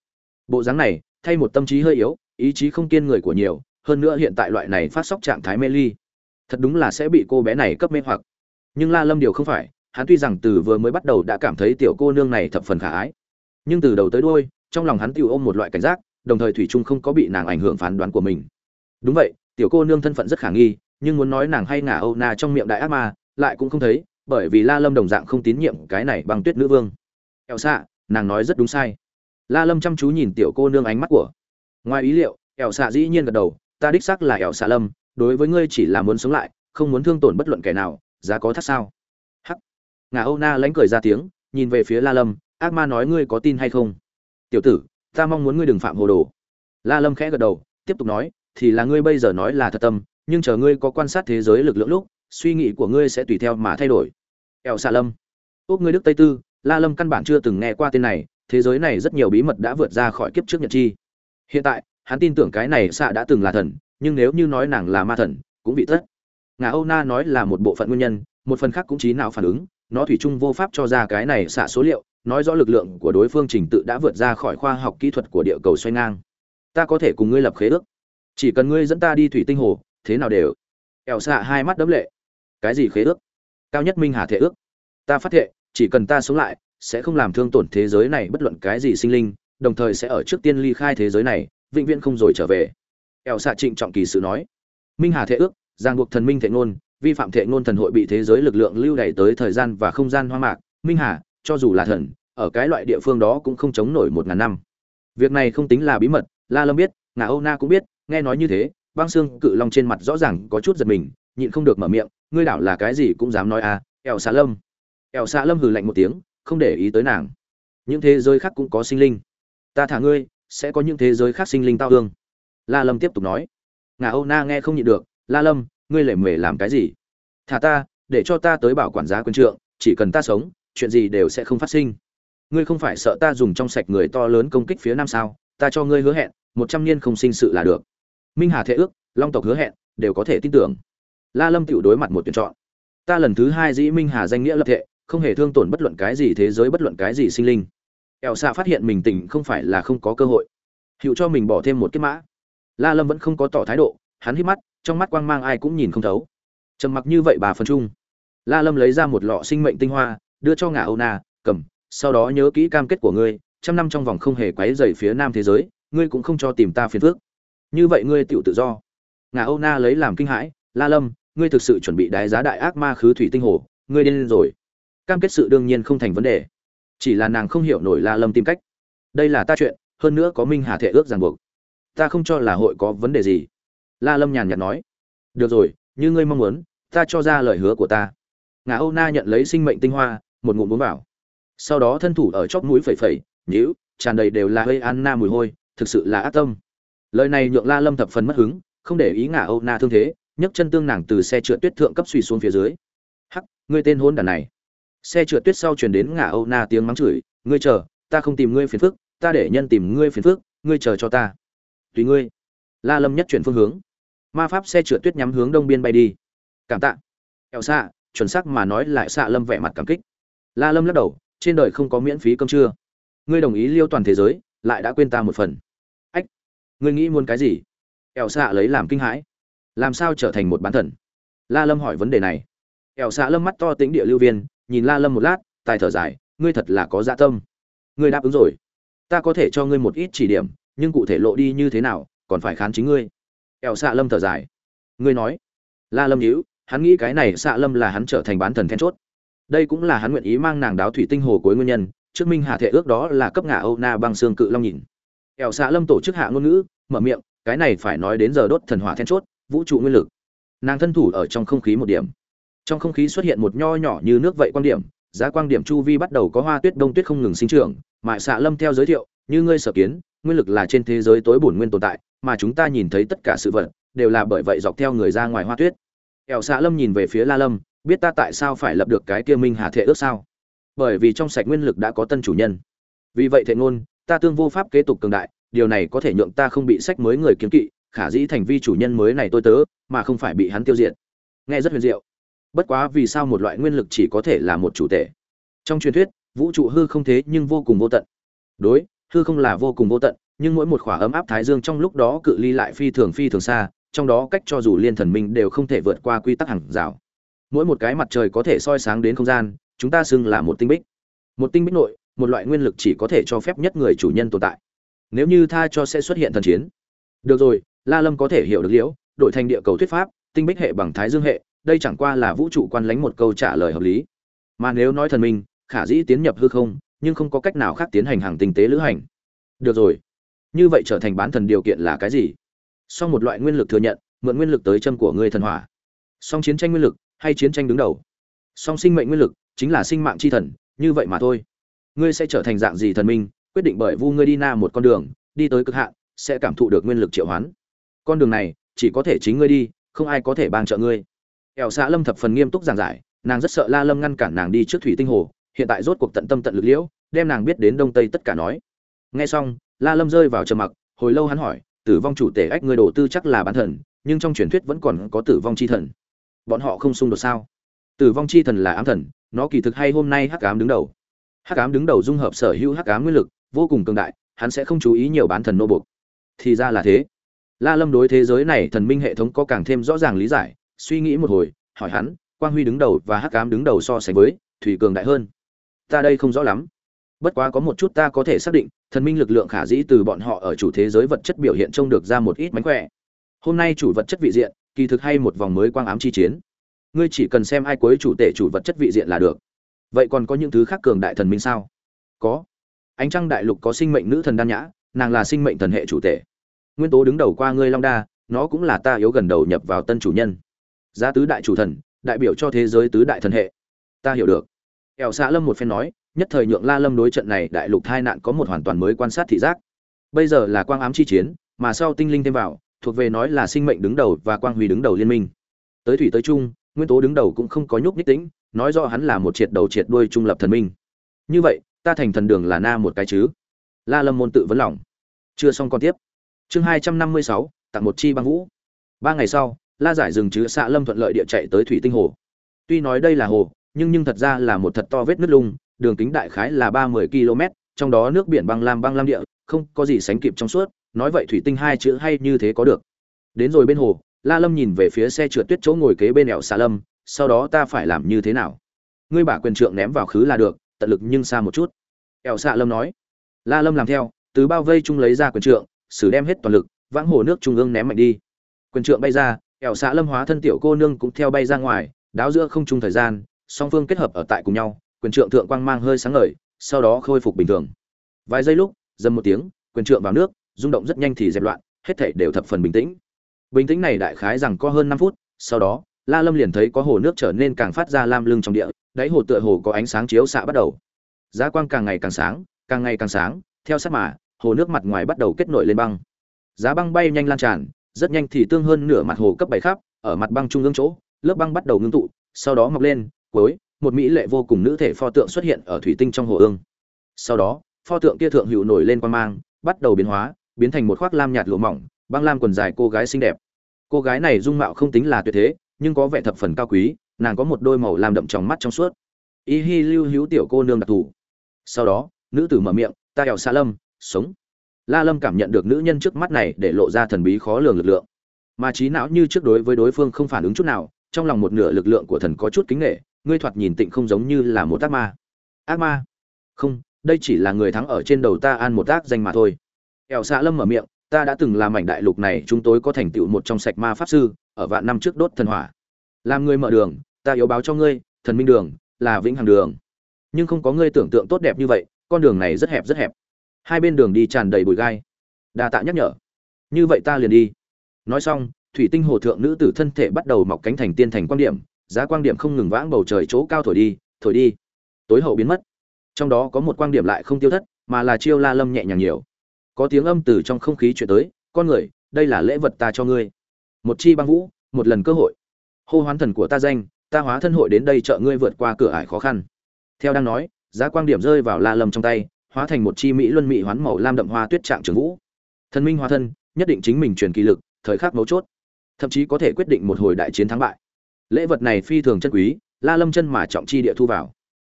Bộ dáng này, thay một tâm trí hơi yếu, ý chí không kiên người của nhiều, hơn nữa hiện tại loại này phát sóc trạng thái mê ly, thật đúng là sẽ bị cô bé này cấp mê hoặc. Nhưng la lâm điều không phải, hắn tuy rằng từ vừa mới bắt đầu đã cảm thấy tiểu cô nương này thập phần khả ái, nhưng từ đầu tới đuôi, trong lòng hắn tiêu ôm một loại cảnh giác, đồng thời thủy trung không có bị nàng ảnh hưởng phán đoán của mình. Đúng vậy, tiểu cô nương thân phận rất khả nghi, nhưng muốn nói nàng hay ngả âu na trong miệng đại ác ma lại cũng không thấy, bởi vì la lâm đồng dạng không tín nhiệm cái này bằng tuyết nữ vương. Eo xạ, nàng nói rất đúng sai. La lâm chăm chú nhìn tiểu cô nương ánh mắt của. Ngoài ý liệu eo xạ dĩ nhiên gật đầu, ta đích xác là eo xạ lâm, đối với ngươi chỉ là muốn sống lại, không muốn thương tổn bất luận kẻ nào, giá có thắt sao? Hắc. ngà âu na lánh cười ra tiếng, nhìn về phía la lâm, ác ma nói ngươi có tin hay không? Tiểu tử, ta mong muốn ngươi đừng phạm hồ đồ. La lâm khẽ gật đầu, tiếp tục nói, thì là ngươi bây giờ nói là thật tâm, nhưng chờ ngươi có quan sát thế giới lực lượng lúc suy nghĩ của ngươi sẽ tùy theo mà thay đổi. Eo xạ lâm. Úc ngươi đức tây tư, la lâm căn bản chưa từng nghe qua tên này, thế giới này rất nhiều bí mật đã vượt ra khỏi kiếp trước nhật chi. Hiện tại, hắn tin tưởng cái này xạ đã từng là thần, nhưng nếu như nói nàng là ma thần, cũng bị tất ngà âu na nói là một bộ phận nguyên nhân, một phần khác cũng trí nào phản ứng, nó thủy chung vô pháp cho ra cái này xạ số liệu, nói rõ lực lượng của đối phương trình tự đã vượt ra khỏi khoa học kỹ thuật của địa cầu xoay ngang. Ta có thể cùng ngươi lập khế ước. Chỉ cần ngươi dẫn ta đi thủy tinh hồ, thế nào đều. Ẻo xạ hai mắt đấm lệ cái gì khế ước? Cao nhất minh hà thể ước. Ta phát thệ, chỉ cần ta sống lại, sẽ không làm thương tổn thế giới này bất luận cái gì sinh linh, đồng thời sẽ ở trước tiên ly khai thế giới này, vĩnh viễn không rồi trở về. Ẻo xạ trịnh trọng kỳ sự nói. Minh hà thể ước, giang buộc thần minh thể ngôn, vi phạm thệ ngôn thần hội bị thế giới lực lượng lưu đày tới thời gian và không gian hoa mạc. Minh hà, cho dù là thần, ở cái loại địa phương đó cũng không chống nổi một ngàn năm. Việc này không tính là bí mật, la lâm biết, ngà âu na cũng biết, nghe nói như thế, băng xương cự long trên mặt rõ ràng có chút giật mình nhịn không được mở miệng, ngươi đảo là cái gì cũng dám nói à ẻo xạ lâm. Ẻo xạ lâm hừ lạnh một tiếng, không để ý tới nàng. Những thế giới khác cũng có sinh linh. Ta thả ngươi, sẽ có những thế giới khác sinh linh tao hương la lâm tiếp tục nói. Ngà âu na nghe không nhịn được, la lâm, ngươi lệ mề làm cái gì? Thả ta, để cho ta tới bảo quản giá quân trượng, chỉ cần ta sống, chuyện gì đều sẽ không phát sinh. Ngươi không phải sợ ta dùng trong sạch người to lớn công kích phía nam sao? Ta cho ngươi hứa hẹn, một trăm niên không sinh sự là được. Minh hà thệ ước, long tộc hứa hẹn, đều có thể tin tưởng la lâm tự đối mặt một tuyển chọn. Ta lần thứ hai dĩ minh hà danh nghĩa lập thệ, không hề thương tổn bất luận cái gì thế giới bất luận cái gì sinh linh. Eo xạ phát hiện mình tỉnh không phải là không có cơ hội. Hiệu cho mình bỏ thêm một cái mã. La lâm vẫn không có tỏ thái độ, hắn hít mắt, trong mắt quang mang ai cũng nhìn không thấu. Trầm mặc như vậy bà phần chung la lâm lấy ra một lọ sinh mệnh tinh hoa, đưa cho ngả âu na, cầm, sau đó nhớ kỹ cam kết của ngươi, trăm năm trong vòng không hề quấy dày phía nam thế giới, ngươi cũng không cho tìm ta phiền phước như vậy ngươi tựu tự do. Ngà âu na lấy làm kinh hãi, la lâm ngươi thực sự chuẩn bị đái giá đại ác ma khứ thủy tinh hồ, ngươi điên rồi. Cam kết sự đương nhiên không thành vấn đề. Chỉ là nàng không hiểu nổi la lâm tìm cách. Đây là ta chuyện, hơn nữa có minh hà Thệ ước ràng buộc. Ta không cho là hội có vấn đề gì. La lâm nhàn nhạt nói. Được rồi, như ngươi mong muốn, ta cho ra lời hứa của ta. Ngà âu na nhận lấy sinh mệnh tinh hoa, một ngụm uống vào. Sau đó thân thủ ở chóp mũi phẩy phẩy, nhíu, tràn đầy đều là hơi anna mùi hôi, thực sự là ác tâm. Lời này nhượng la lâm thập phần mất hứng, không để ý ngà âu na thương thế nhấc chân tương nàng từ xe trượt tuyết thượng cấp suy xuống phía dưới. Hắc, ngươi tên hôn đàn này. Xe trượt tuyết sau truyền đến ngả âu na tiếng mắng chửi, ngươi chờ, ta không tìm ngươi phiền phức, ta để nhân tìm ngươi phiền phức, ngươi chờ cho ta. Tùy ngươi. La lâm nhất chuyển phương hướng. Ma pháp xe trượt tuyết nhắm hướng đông biên bay đi. Cảm tạ. Eo xạ, chuẩn xác mà nói lại xạ lâm vẻ mặt cảm kích. La lâm lắc đầu, trên đời không có miễn phí cơm trưa. Ngươi đồng ý liêu toàn thế giới, lại đã quên ta một phần. Ách, ngươi nghĩ muốn cái gì? Eo xạ lấy làm kinh hãi làm sao trở thành một bán thần? La lâm hỏi vấn đề này. Eo xạ lâm mắt to tính địa lưu viên, nhìn la lâm một lát, tài thở dài, ngươi thật là có dạ tâm. Ngươi đáp ứng rồi. Ta có thể cho ngươi một ít chỉ điểm, nhưng cụ thể lộ đi như thế nào, còn phải khán chính ngươi. Eo xạ lâm thở dài. Ngươi nói. La lâm nhíu, hắn nghĩ cái này xạ lâm là hắn trở thành bán thần then chốt. Đây cũng là hắn nguyện ý mang nàng đáo thủy tinh hồ cuối nguyên nhân, trước minh hạ thể ước đó là cấp ngã âu na băng xương cự long nhìn. Eo xạ lâm tổ chức hạ ngôn ngữ, mở miệng, cái này phải nói đến giờ đốt thần hỏa then chốt vũ trụ nguyên lực. Nàng thân thủ ở trong không khí một điểm. Trong không khí xuất hiện một nho nhỏ như nước vậy quan điểm, giá quang điểm chu vi bắt đầu có hoa tuyết đông tuyết không ngừng sinh trưởng mại xạ lâm theo giới thiệu, như ngươi sở kiến, nguyên lực là trên thế giới tối bổn nguyên tồn tại, mà chúng ta nhìn thấy tất cả sự vật, đều là bởi vậy dọc theo người ra ngoài hoa tuyết. Ẻo xạ lâm nhìn về phía la lâm, biết ta tại sao phải lập được cái kia minh hà thệ ước sao? Bởi vì trong sạch nguyên lực đã có tân chủ nhân. Vì vậy thệ ngôn, ta tương vô pháp kế tục cường đại, điều này có thể nhượng ta không bị sách mới người kiếm kỵ khả dĩ thành vi chủ nhân mới này tôi tớ, mà không phải bị hắn tiêu diệt. Nghe rất huyền diệu. Bất quá vì sao một loại nguyên lực chỉ có thể là một chủ thể? Trong truyền thuyết, vũ trụ hư không thế nhưng vô cùng vô tận. Đối, hư không là vô cùng vô tận, nhưng mỗi một khỏa ấm áp thái dương trong lúc đó cự ly lại phi thường phi thường xa, trong đó cách cho dù liên thần minh đều không thể vượt qua quy tắc hàng rào. Mỗi một cái mặt trời có thể soi sáng đến không gian, chúng ta xưng là một tinh bích. Một tinh bích nội, một loại nguyên lực chỉ có thể cho phép nhất người chủ nhân tồn tại. Nếu như tha cho sẽ xuất hiện thần chiến. Được rồi la lâm có thể hiểu được liễu, đổi thành địa cầu thuyết pháp, tinh bích hệ bằng thái dương hệ, đây chẳng qua là vũ trụ quan lánh một câu trả lời hợp lý. Mà nếu nói thần minh, khả dĩ tiến nhập hư không, nhưng không có cách nào khác tiến hành hàng tinh tế lữ hành. Được rồi. Như vậy trở thành bán thần điều kiện là cái gì? Song một loại nguyên lực thừa nhận, mượn nguyên lực tới châm của người thần hỏa. Song chiến tranh nguyên lực, hay chiến tranh đứng đầu? Song sinh mệnh nguyên lực, chính là sinh mạng chi thần, như vậy mà thôi. Ngươi sẽ trở thành dạng gì thần minh, quyết định bởi vu ngươi đi na một con đường, đi tới cực hạn, sẽ cảm thụ được nguyên lực triệu hoán con đường này, chỉ có thể chính ngươi đi, không ai có thể ban trợ ngươi. Ẻo xã lâm thập phần nghiêm túc giảng giải, nàng rất sợ la lâm ngăn cản nàng đi trước thủy tinh hồ, hiện tại rốt cuộc tận tâm tận lực liễu, đem nàng biết đến đông tây tất cả nói. Nghe xong, la lâm rơi vào trầm mặc, hồi lâu hắn hỏi, tử vong chủ tể ách ngươi đầu tư chắc là bán thần, nhưng trong truyền thuyết vẫn còn có tử vong chi thần. Bọn họ không xung đột sao? Tử vong chi thần là ám thần, nó kỳ thực hay hôm nay hắc ám đứng đầu. Hắc ám đứng đầu dung hợp sở hữu hắc ám nguyên lực, vô cùng cường đại, hắn sẽ không chú ý nhiều bán thần nô buộc. thì ra là thế la lâm đối thế giới này thần minh hệ thống có càng thêm rõ ràng lý giải, suy nghĩ một hồi, hỏi hắn, quang huy đứng đầu và hắc ám đứng đầu so sánh với, thủy cường đại hơn. Ta đây không rõ lắm. Bất quá có một chút ta có thể xác định, thần minh lực lượng khả dĩ từ bọn họ ở chủ thế giới vật chất biểu hiện trông được ra một ít mánh khỏe. Hôm nay chủ vật chất vị diện, kỳ thực hay một vòng mới quang ám chi chiến. Ngươi chỉ cần xem ai cuối chủ tể chủ vật chất vị diện là được. Vậy còn có những thứ khác cường đại thần minh sao? Có. Ánh trăng đại lục có sinh mệnh nữ thần đan nhã, nàng là sinh mệnh thần hệ chủ tể nguyên tố đứng đầu qua ngươi long đa, nó cũng là ta yếu gần đầu nhập vào tân chủ nhân. Giá tứ đại chủ thần, đại biểu cho thế giới tứ đại thần hệ. Ta hiểu được. Ẻo xã lâm một phen nói, nhất thời nhượng la lâm đối trận này đại lục hai nạn có một hoàn toàn mới quan sát thị giác. Bây giờ là quang ám chi chiến, mà sau tinh linh thêm vào, thuộc về nói là sinh mệnh đứng đầu và quang huy đứng đầu liên minh. Tới thủy tới trung, nguyên tố đứng đầu cũng không có nhúc nhích tĩnh nói rõ hắn là một triệt đầu triệt đuôi trung lập thần minh. Như vậy, ta thành thần đường là na một cái chứ? La lâm môn tự vấn lòng. Chưa xong còn tiếp chương hai trăm năm mươi sáu, tặng một chi băng vũ. Ba ngày sau, la giải dừng chứ xạ lâm thuận lợi địa chạy tới thủy tinh hồ. Tuy nói đây là hồ, nhưng nhưng thật ra là một thật to vết nứt lung, đường kính đại khái là ba mươi km trong đó nước biển băng lam băng lam địa, không có gì sánh kịp trong suốt, nói vậy thủy tinh hai chữ hay như thế có được. Đến rồi bên hồ, la lâm nhìn về phía xe trượt tuyết chỗ ngồi kế bên ẻo xạ lâm, sau đó ta phải làm như thế nào? Ngươi bả quyền trượng ném vào khứ là được, tận lực nhưng xa một chút. Ẻo xạ lâm nói. La lâm làm theo, từ bao vây chung lấy ra quyền trượng sử đem hết toàn lực, vãng hồ nước trung ương ném mạnh đi. Quyền trượng bay ra, ẻo xã lâm hóa thân tiểu cô nương cũng theo bay ra ngoài, đáo giữa không trung thời gian, song phương kết hợp ở tại cùng nhau, quyền trượng thượng quang mang hơi sáng ngời, sau đó khôi phục bình thường. Vài giây lúc, dầm một tiếng, quyền trượng vào nước, rung động rất nhanh thì dẹp loạn, hết thảy đều thập phần bình tĩnh. Bình tĩnh này đại khái rằng có hơn năm phút, sau đó, la lâm liền thấy có hồ nước trở nên càng phát ra lam lưng trong địa, đáy hồ tựa hồ có ánh sáng chiếu xạ bắt đầu. Giá quang càng ngày càng sáng, càng ngày càng sáng, theo sát mà hồ nước mặt ngoài bắt đầu kết nổi lên băng. Giá băng bay nhanh lan tràn, rất nhanh thì tương hơn nửa mặt hồ cấp bảy khắp, ở mặt băng trung ương chỗ, lớp băng bắt đầu ngưng tụ, sau đó mọc lên, cuối, một mỹ lệ vô cùng nữ thể pho tượng xuất hiện ở thủy tinh trong hồ ương. Sau đó, pho tượng kia thượng hữu nổi lên quan mang, bắt đầu biến hóa, biến thành một khoác lam nhạt lụa mỏng, băng lam quần dài cô gái xinh đẹp. Cô gái này dung mạo không tính là tuyệt thế, nhưng có vẻ thập phần cao quý, nàng có một đôi màu làm đậm trong mắt trong suốt. Y hi lưu hữu tiểu cô nương đặc thù. Sau đó, nữ tử mở miệng, ta hẹo xa lâm sống. La lâm cảm nhận được nữ nhân trước mắt này để lộ ra thần bí khó lường lực lượng. Mà trí não như trước đối với đối phương không phản ứng chút nào, trong lòng một nửa lực lượng của thần có chút kính nghệ ngươi thoạt nhìn tịnh không giống như là một ác ma. Ác ma? Không, đây chỉ là người thắng ở trên đầu ta an một ác danh mà thôi. Ẻo xạ lâm mở miệng, ta đã từng làm mảnh đại lục này, chúng tôi có thành tựu một trong sạch ma pháp sư, ở vạn năm trước đốt thần hỏa. Làm người mở đường, ta yếu báo cho ngươi, thần minh đường, là vĩnh hằng đường. Nhưng không có ngươi tưởng tượng tốt đẹp như vậy, con đường này rất hẹp rất hẹp hai bên đường đi tràn đầy bụi gai. Đa tạ nhắc nhở. Như vậy ta liền đi. Nói xong, thủy tinh hồ thượng nữ tử thân thể bắt đầu mọc cánh thành tiên thành quan điểm, giá quang điểm không ngừng vãng bầu trời chỗ cao thổi đi thổi đi. Tối hậu biến mất. Trong đó có một quang điểm lại không tiêu thất, mà là chiêu la lâm nhẹ nhàng nhiều. Có tiếng âm từ trong không khí chuyển tới, con người, đây là lễ vật ta cho ngươi. Một chi băng vũ, một lần cơ hội. Hô hoán thần của ta danh, ta hóa thân hội đến đây trợ ngươi vượt qua cửa ải khó khăn. Theo đang nói, giá quang điểm rơi vào la lâm trong tay hóa thành một chi mỹ luân mỹ hoán màu lam đậm hoa tuyết trạng trường vũ. Thần minh hóa thân, nhất định chính mình truyền kỳ lực, thời khắc mấu chốt. Thậm chí có thể quyết định một hồi đại chiến thắng bại. Lễ vật này phi thường chân quý, la lâm chân mà trọng chi địa thu vào.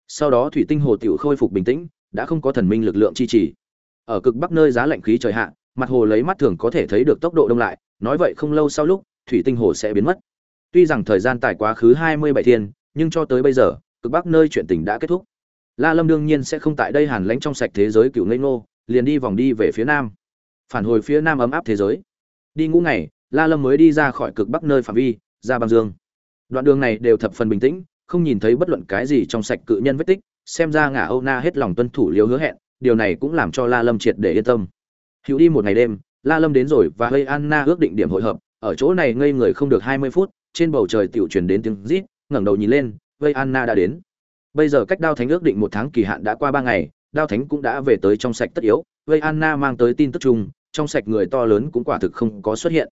Sau đó thủy tinh hồ tiểu khôi phục bình tĩnh, đã không có thần minh lực lượng chi trì. Ở cực bắc nơi giá lạnh khí trời hạ, mặt hồ lấy mắt thường có thể thấy được tốc độ đông lại, nói vậy không lâu sau lúc, thủy tinh hồ sẽ biến mất. Tuy rằng thời gian tại quá khứ hai mươi bảy thiên, nhưng cho tới bây giờ, cực bắc nơi chuyện tình đã kết thúc la lâm đương nhiên sẽ không tại đây hàn lãnh trong sạch thế giới cựu ngây ngô, liền đi vòng đi về phía nam. Phản hồi phía nam ấm áp thế giới. Đi ngũ ngày, la lâm mới đi ra khỏi cực bắc nơi phạm vi, ra băng dương. Đoạn đường này đều thập phần bình tĩnh, không nhìn thấy bất luận cái gì trong sạch cự nhân vết tích, xem ra ngả âu na hết lòng tuân thủ liếu hứa hẹn, điều này cũng làm cho la lâm triệt để yên tâm. Hữu đi một ngày đêm, la lâm đến rồi và hơi anna ước định điểm hội hợp, ở chỗ này ngây người không được hai mươi phút, trên bầu trời tiểu truyền đến tiếng rít, ngẩng đầu nhìn lên vây anna đã đến bây giờ cách đao thánh ước định một tháng kỳ hạn đã qua ba ngày, đao thánh cũng đã về tới trong sạch tất yếu. Vây anna mang tới tin tức chung, trong sạch người to lớn cũng quả thực không có xuất hiện.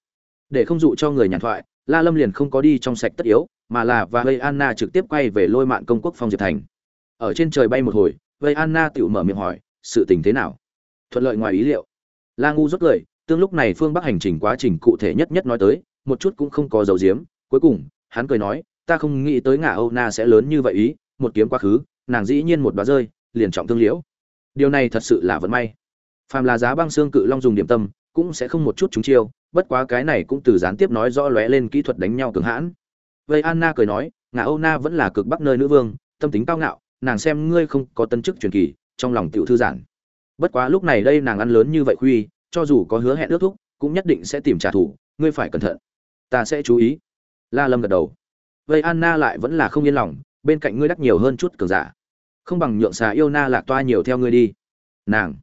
Để không dụ cho người nhàn thoại, la lâm liền không có đi trong sạch tất yếu, mà là và vây anna trực tiếp quay về lôi mạng công quốc phong diệp thành. Ở trên trời bay một hồi, vây anna tự mở miệng hỏi, sự tình thế nào? Thuận lợi ngoài ý liệu. La ngu rốt cười tương lúc này phương bắc hành trình quá trình cụ thể nhất nhất nói tới, một chút cũng không có dấu diếm. Cuối cùng, hắn cười nói, ta không nghĩ tới ngả âu na sẽ lớn như vậy ý một kiếm quá khứ, nàng dĩ nhiên một đoá rơi, liền trọng thương liễu. Điều này thật sự là vận may. Phàm là giá băng xương cự long dùng điểm tâm, cũng sẽ không một chút chúng chiêu, bất quá cái này cũng từ gián tiếp nói rõ lóe lên kỹ thuật đánh nhau cường hãn. Vậy anna cười nói, ngà âu na vẫn là cực bắc nơi nữ vương, tâm tính cao ngạo, nàng xem ngươi không có tân chức truyền kỳ, trong lòng tiểu thư giản. Bất quá lúc này đây nàng ăn lớn như vậy khuy, cho dù có hứa hẹn ước thúc, cũng nhất định sẽ tìm trả thù, ngươi phải cẩn thận. Ta sẽ chú ý. La lâm gật đầu. Vây anna lại vẫn là không yên lòng bên cạnh ngươi đắc nhiều hơn chút cường giả. Không bằng nhượng xà yêu na lạc toa nhiều theo ngươi đi. Nàng.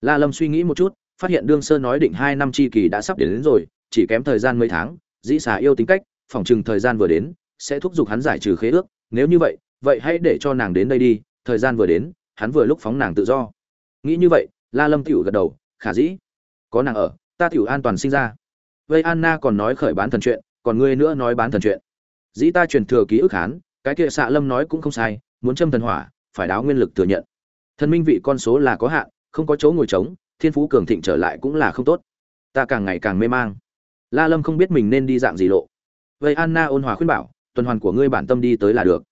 La lâm suy nghĩ một chút phát hiện đương sơ nói định hai năm chi kỳ đã sắp đến, đến rồi chỉ kém thời gian mấy tháng dĩ xà yêu tính cách phỏng chừng thời gian vừa đến sẽ thúc giục hắn giải trừ khế ước. Nếu như vậy vậy hãy để cho nàng đến đây đi thời gian vừa đến hắn vừa lúc phóng nàng tự do. Nghĩ như vậy la lâm tiểu gật đầu khả dĩ. Có nàng ở ta tiểu an toàn sinh ra. Vây anna còn nói khởi bán thần chuyện còn ngươi nữa nói bán thần chuyện. Dĩ ta truyền thừa ký ức hán cái kia xạ lâm nói cũng không sai, muốn châm thần hỏa, phải đáo nguyên lực thừa nhận. Thần minh vị con số là có hạn, không có chỗ ngồi trống, thiên phú cường thịnh trở lại cũng là không tốt. Ta càng ngày càng mê mang. La lâm không biết mình nên đi dạng gì lộ. Vậy anna ôn hòa khuyên bảo, tuần hoàn của ngươi bản tâm đi tới là được.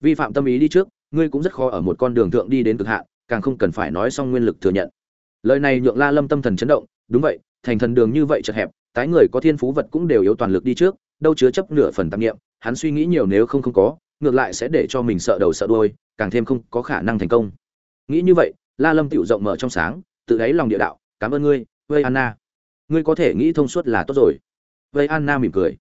Vi phạm tâm ý đi trước, ngươi cũng rất khó ở một con đường thượng đi đến cực hạn, càng không cần phải nói xong nguyên lực thừa nhận. Lời này nhượng la lâm tâm thần chấn động, đúng vậy, thành thần đường như vậy chật hẹp, tái người có thiên phú vật cũng đều yếu toàn lực đi trước, đâu chứa chấp nửa phần tạp nghiệm hắn suy nghĩ nhiều nếu không không có ngược lại sẽ để cho mình sợ đầu sợ đuôi, càng thêm không có khả năng thành công. Nghĩ như vậy, la lâm tiểu rộng mở trong sáng, tự đáy lòng địa đạo, cảm ơn ngươi vây anna ngươi có thể nghĩ thông suốt là tốt rồi. Vây anna mỉm cười.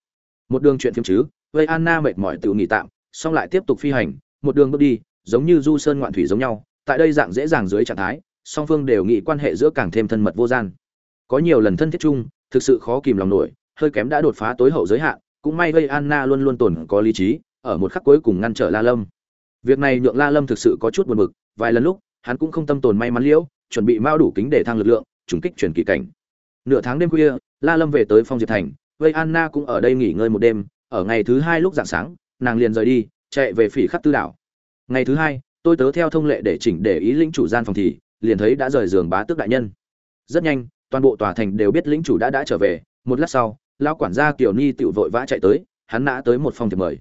Một đường chuyện phiếm chứ vây anna mệt mỏi tự nghỉ tạm, xong lại tiếp tục phi hành, một đường bước đi, giống như du sơn ngoạn thủy giống nhau, tại đây dạng dễ dàng dưới trạng thái, song phương đều nghĩ quan hệ giữa càng thêm thân mật vô gian. Có nhiều lần thân thiết chung, thực sự khó kìm lòng nổi, hơi kém đã đột phá tối hậu giới hạn, cũng may vây anna luôn luôn tồn có lý trí ở một khắc cuối cùng ngăn trở la lâm. Việc này nhượng la lâm thực sự có chút buồn bực, vài lần lúc, hắn cũng không tâm tồn may mắn liễu, chuẩn bị mao đủ kính để thăng lực lượng, trùng kích chuyển kỳ cảnh. Nửa tháng đêm khuya, la lâm về tới phong diệp thành, vây anna cũng ở đây nghỉ ngơi một đêm, ở ngày thứ hai lúc dạng sáng, nàng liền rời đi, chạy về phỉ khắc tư đảo. Ngày thứ hai, tôi tớ theo thông lệ để chỉnh để ý lĩnh chủ gian phòng thì, liền thấy đã rời giường bá tước đại nhân. Rất nhanh, toàn bộ tòa thành đều biết lĩnh chủ đã đã trở về, một lát sau, lão quản gia kiều ni tiểu vội vã chạy tới, hắn nã tới một phòng thiệp mời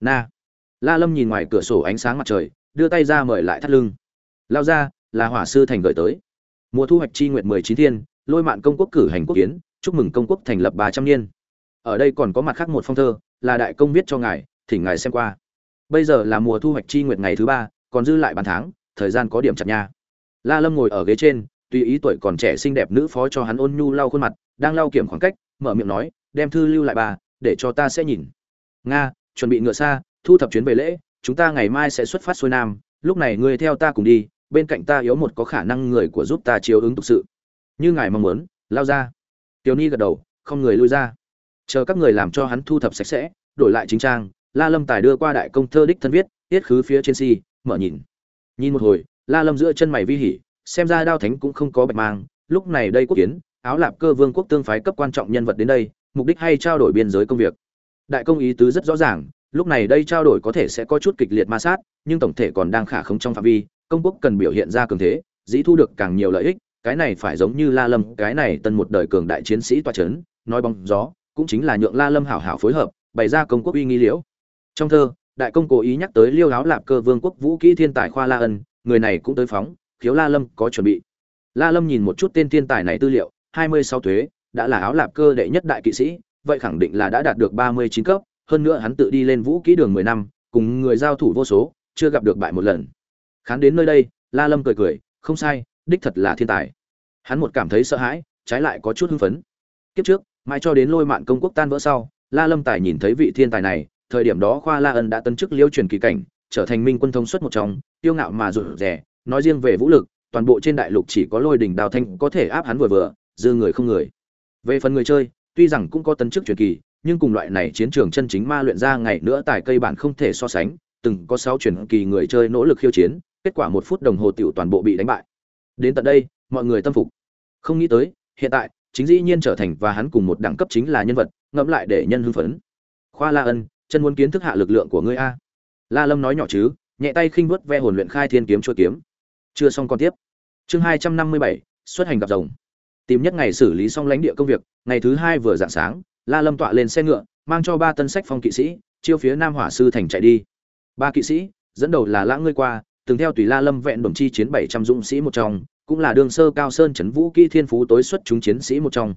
na. La lâm nhìn ngoài cửa sổ ánh sáng mặt trời, đưa tay ra mời lại thắt lưng. Lao ra, là hỏa sư thành gửi tới. Mùa thu hoạch chi nguyện mười chín thiên, lôi mạn công quốc cử hành quốc kiến, chúc mừng công quốc thành lập ba trăm niên. Ở đây còn có mặt khác một phong thơ, là đại công viết cho ngài, thỉnh ngài xem qua. Bây giờ là mùa thu hoạch chi nguyện ngày thứ ba, còn dư lại bàn tháng, thời gian có điểm chặt nha. La lâm ngồi ở ghế trên, tùy ý tuổi còn trẻ xinh đẹp nữ phó cho hắn ôn nhu lau khuôn mặt, đang lau kiểm khoảng cách, mở miệng nói, đem thư lưu lại bà, để cho ta sẽ nhìn. Nga chuẩn bị ngựa xa, thu thập chuyến về lễ, chúng ta ngày mai sẽ xuất phát xuôi nam, lúc này ngươi theo ta cùng đi, bên cạnh ta yếu một có khả năng người của giúp ta chiếu ứng thực sự. Như ngài mong muốn, lao ra. Tiểu ni gật đầu, không người lui ra. Chờ các người làm cho hắn thu thập sạch sẽ, đổi lại chính trang, la lâm tài đưa qua đại công thơ đích thân viết, tiết khứ phía trên si, mở nhìn. Nhìn một hồi, la lâm giữa chân mày vi hỉ, xem ra đao thánh cũng không có bạch mang, lúc này đây quốc kiến, áo lạp cơ vương quốc tương phái cấp quan trọng nhân vật đến đây, mục đích hay trao đổi biên giới công việc đại công ý tứ rất rõ ràng, lúc này đây trao đổi có thể sẽ có chút kịch liệt ma sát, nhưng tổng thể còn đang khả không trong phạm vi, công quốc cần biểu hiện ra cường thế, dĩ thu được càng nhiều lợi ích, cái này phải giống như la lâm, cái này tân một đời cường đại chiến sĩ toa chấn nói bóng gió, cũng chính là nhượng la lâm hảo hảo phối hợp, bày ra công quốc uy nghi liễu. Trong thơ, đại công cố ý nhắc tới liêu áo lạp cơ vương quốc vũ kỹ thiên tài khoa la ân, người này cũng tới phóng, khiếu la lâm có chuẩn bị. La lâm nhìn một chút tên thiên tài này tư liệu, hai mươi sáu thuế, đã là áo lạp cơ đệ nhất đại kỵ sĩ vậy khẳng định là đã đạt được ba mươi chín cấp, hơn nữa hắn tự đi lên vũ kỹ đường mười năm, cùng người giao thủ vô số, chưa gặp được bại một lần. Khán đến nơi đây, la lâm cười cười, không sai, đích thật là thiên tài. Hắn một cảm thấy sợ hãi, trái lại có chút hưng phấn. Kiếp trước, mãi cho đến lôi mạn công quốc tan vỡ sau, la lâm tài nhìn thấy vị thiên tài này, thời điểm đó khoa la ân đã tân chức liêu truyền kỳ cảnh, trở thành minh quân thông suất một trong, tiêu ngạo mà rụt rẻ nói riêng về vũ lực, toàn bộ trên đại lục chỉ có lôi đỉnh đào thanh có thể áp hắn vừa vừa, dư người không người. Về phần người chơi tuy rằng cũng có tấn chức truyền kỳ, nhưng cùng loại này chiến trường chân chính ma luyện ra ngày nữa tài cây bản không thể so sánh, từng có sáu truyền kỳ người chơi nỗ lực khiêu chiến, kết quả một phút đồng hồ tiểu toàn bộ bị đánh bại. Đến tận đây, mọi người tâm phục. Không nghĩ tới, hiện tại, chính dĩ nhiên trở thành và hắn cùng một đẳng cấp chính là nhân vật, ngẫm lại để nhân hưng phấn. Khoa la ân, chân muốn kiến thức hạ lực lượng của ngươi a. La lâm nói nhỏ chứ, nhẹ tay khinh vớt ve hồn luyện khai thiên kiếm chua kiếm. Chưa xong còn tiếp. Chương hai trăm năm mươi bảy, xuất hành gặp rồng tìm nhất ngày xử lý xong lãnh địa công việc, ngày thứ hai vừa dạng sáng, la lâm tọa lên xe ngựa, mang cho ba tân sách phong kỵ sĩ, chiêu phía nam hỏa sư thành chạy đi. Ba kỵ sĩ, dẫn đầu là lãng ngươi qua, từng theo tùy la lâm vẹn đồng chi chiến bảy trăm dũng sĩ một trong, cũng là đường sơ cao sơn trấn vũ kỹ thiên phú tối xuất chúng chiến sĩ một trong.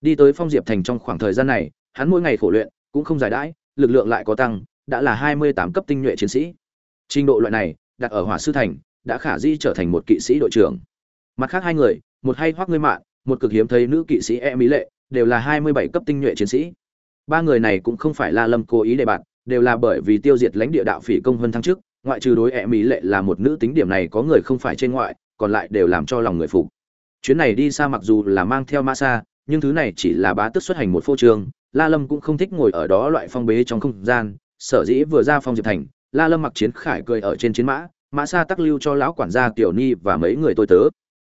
Đi tới phong diệp thành trong khoảng thời gian này, hắn mỗi ngày khổ luyện, cũng không giải đãi, lực lượng lại có tăng, đã là hai mươi tám cấp tinh nhuệ chiến sĩ. Trình độ loại này, đặt ở hỏa sư thành, đã khả di trở thành một kỵ sĩ đội trưởng. Mặt khác hai người, một hay hoác ngươi mạng một cực hiếm thấy nữ kỵ sĩ e mỹ lệ, đều là hai mươi bảy cấp tinh nhuệ chiến sĩ. Ba người này cũng không phải la lâm cố ý đề bạt đều là bởi vì tiêu diệt lãnh địa đạo phỉ công hơn tháng trước, ngoại trừ đối e mỹ lệ là một nữ tính điểm này có người không phải trên ngoại, còn lại đều làm cho lòng người phục. Chuyến này đi xa mặc dù là mang theo ma xa nhưng thứ này chỉ là bá tức xuất hành một phô trương, la lâm cũng không thích ngồi ở đó loại phong bế trong không gian, sở dĩ vừa ra phong diệp thành, la lâm mặc chiến khải cười ở trên chiến mã mã xa tắc lưu cho lão quản gia tiểu ni và mấy người tôi tớ.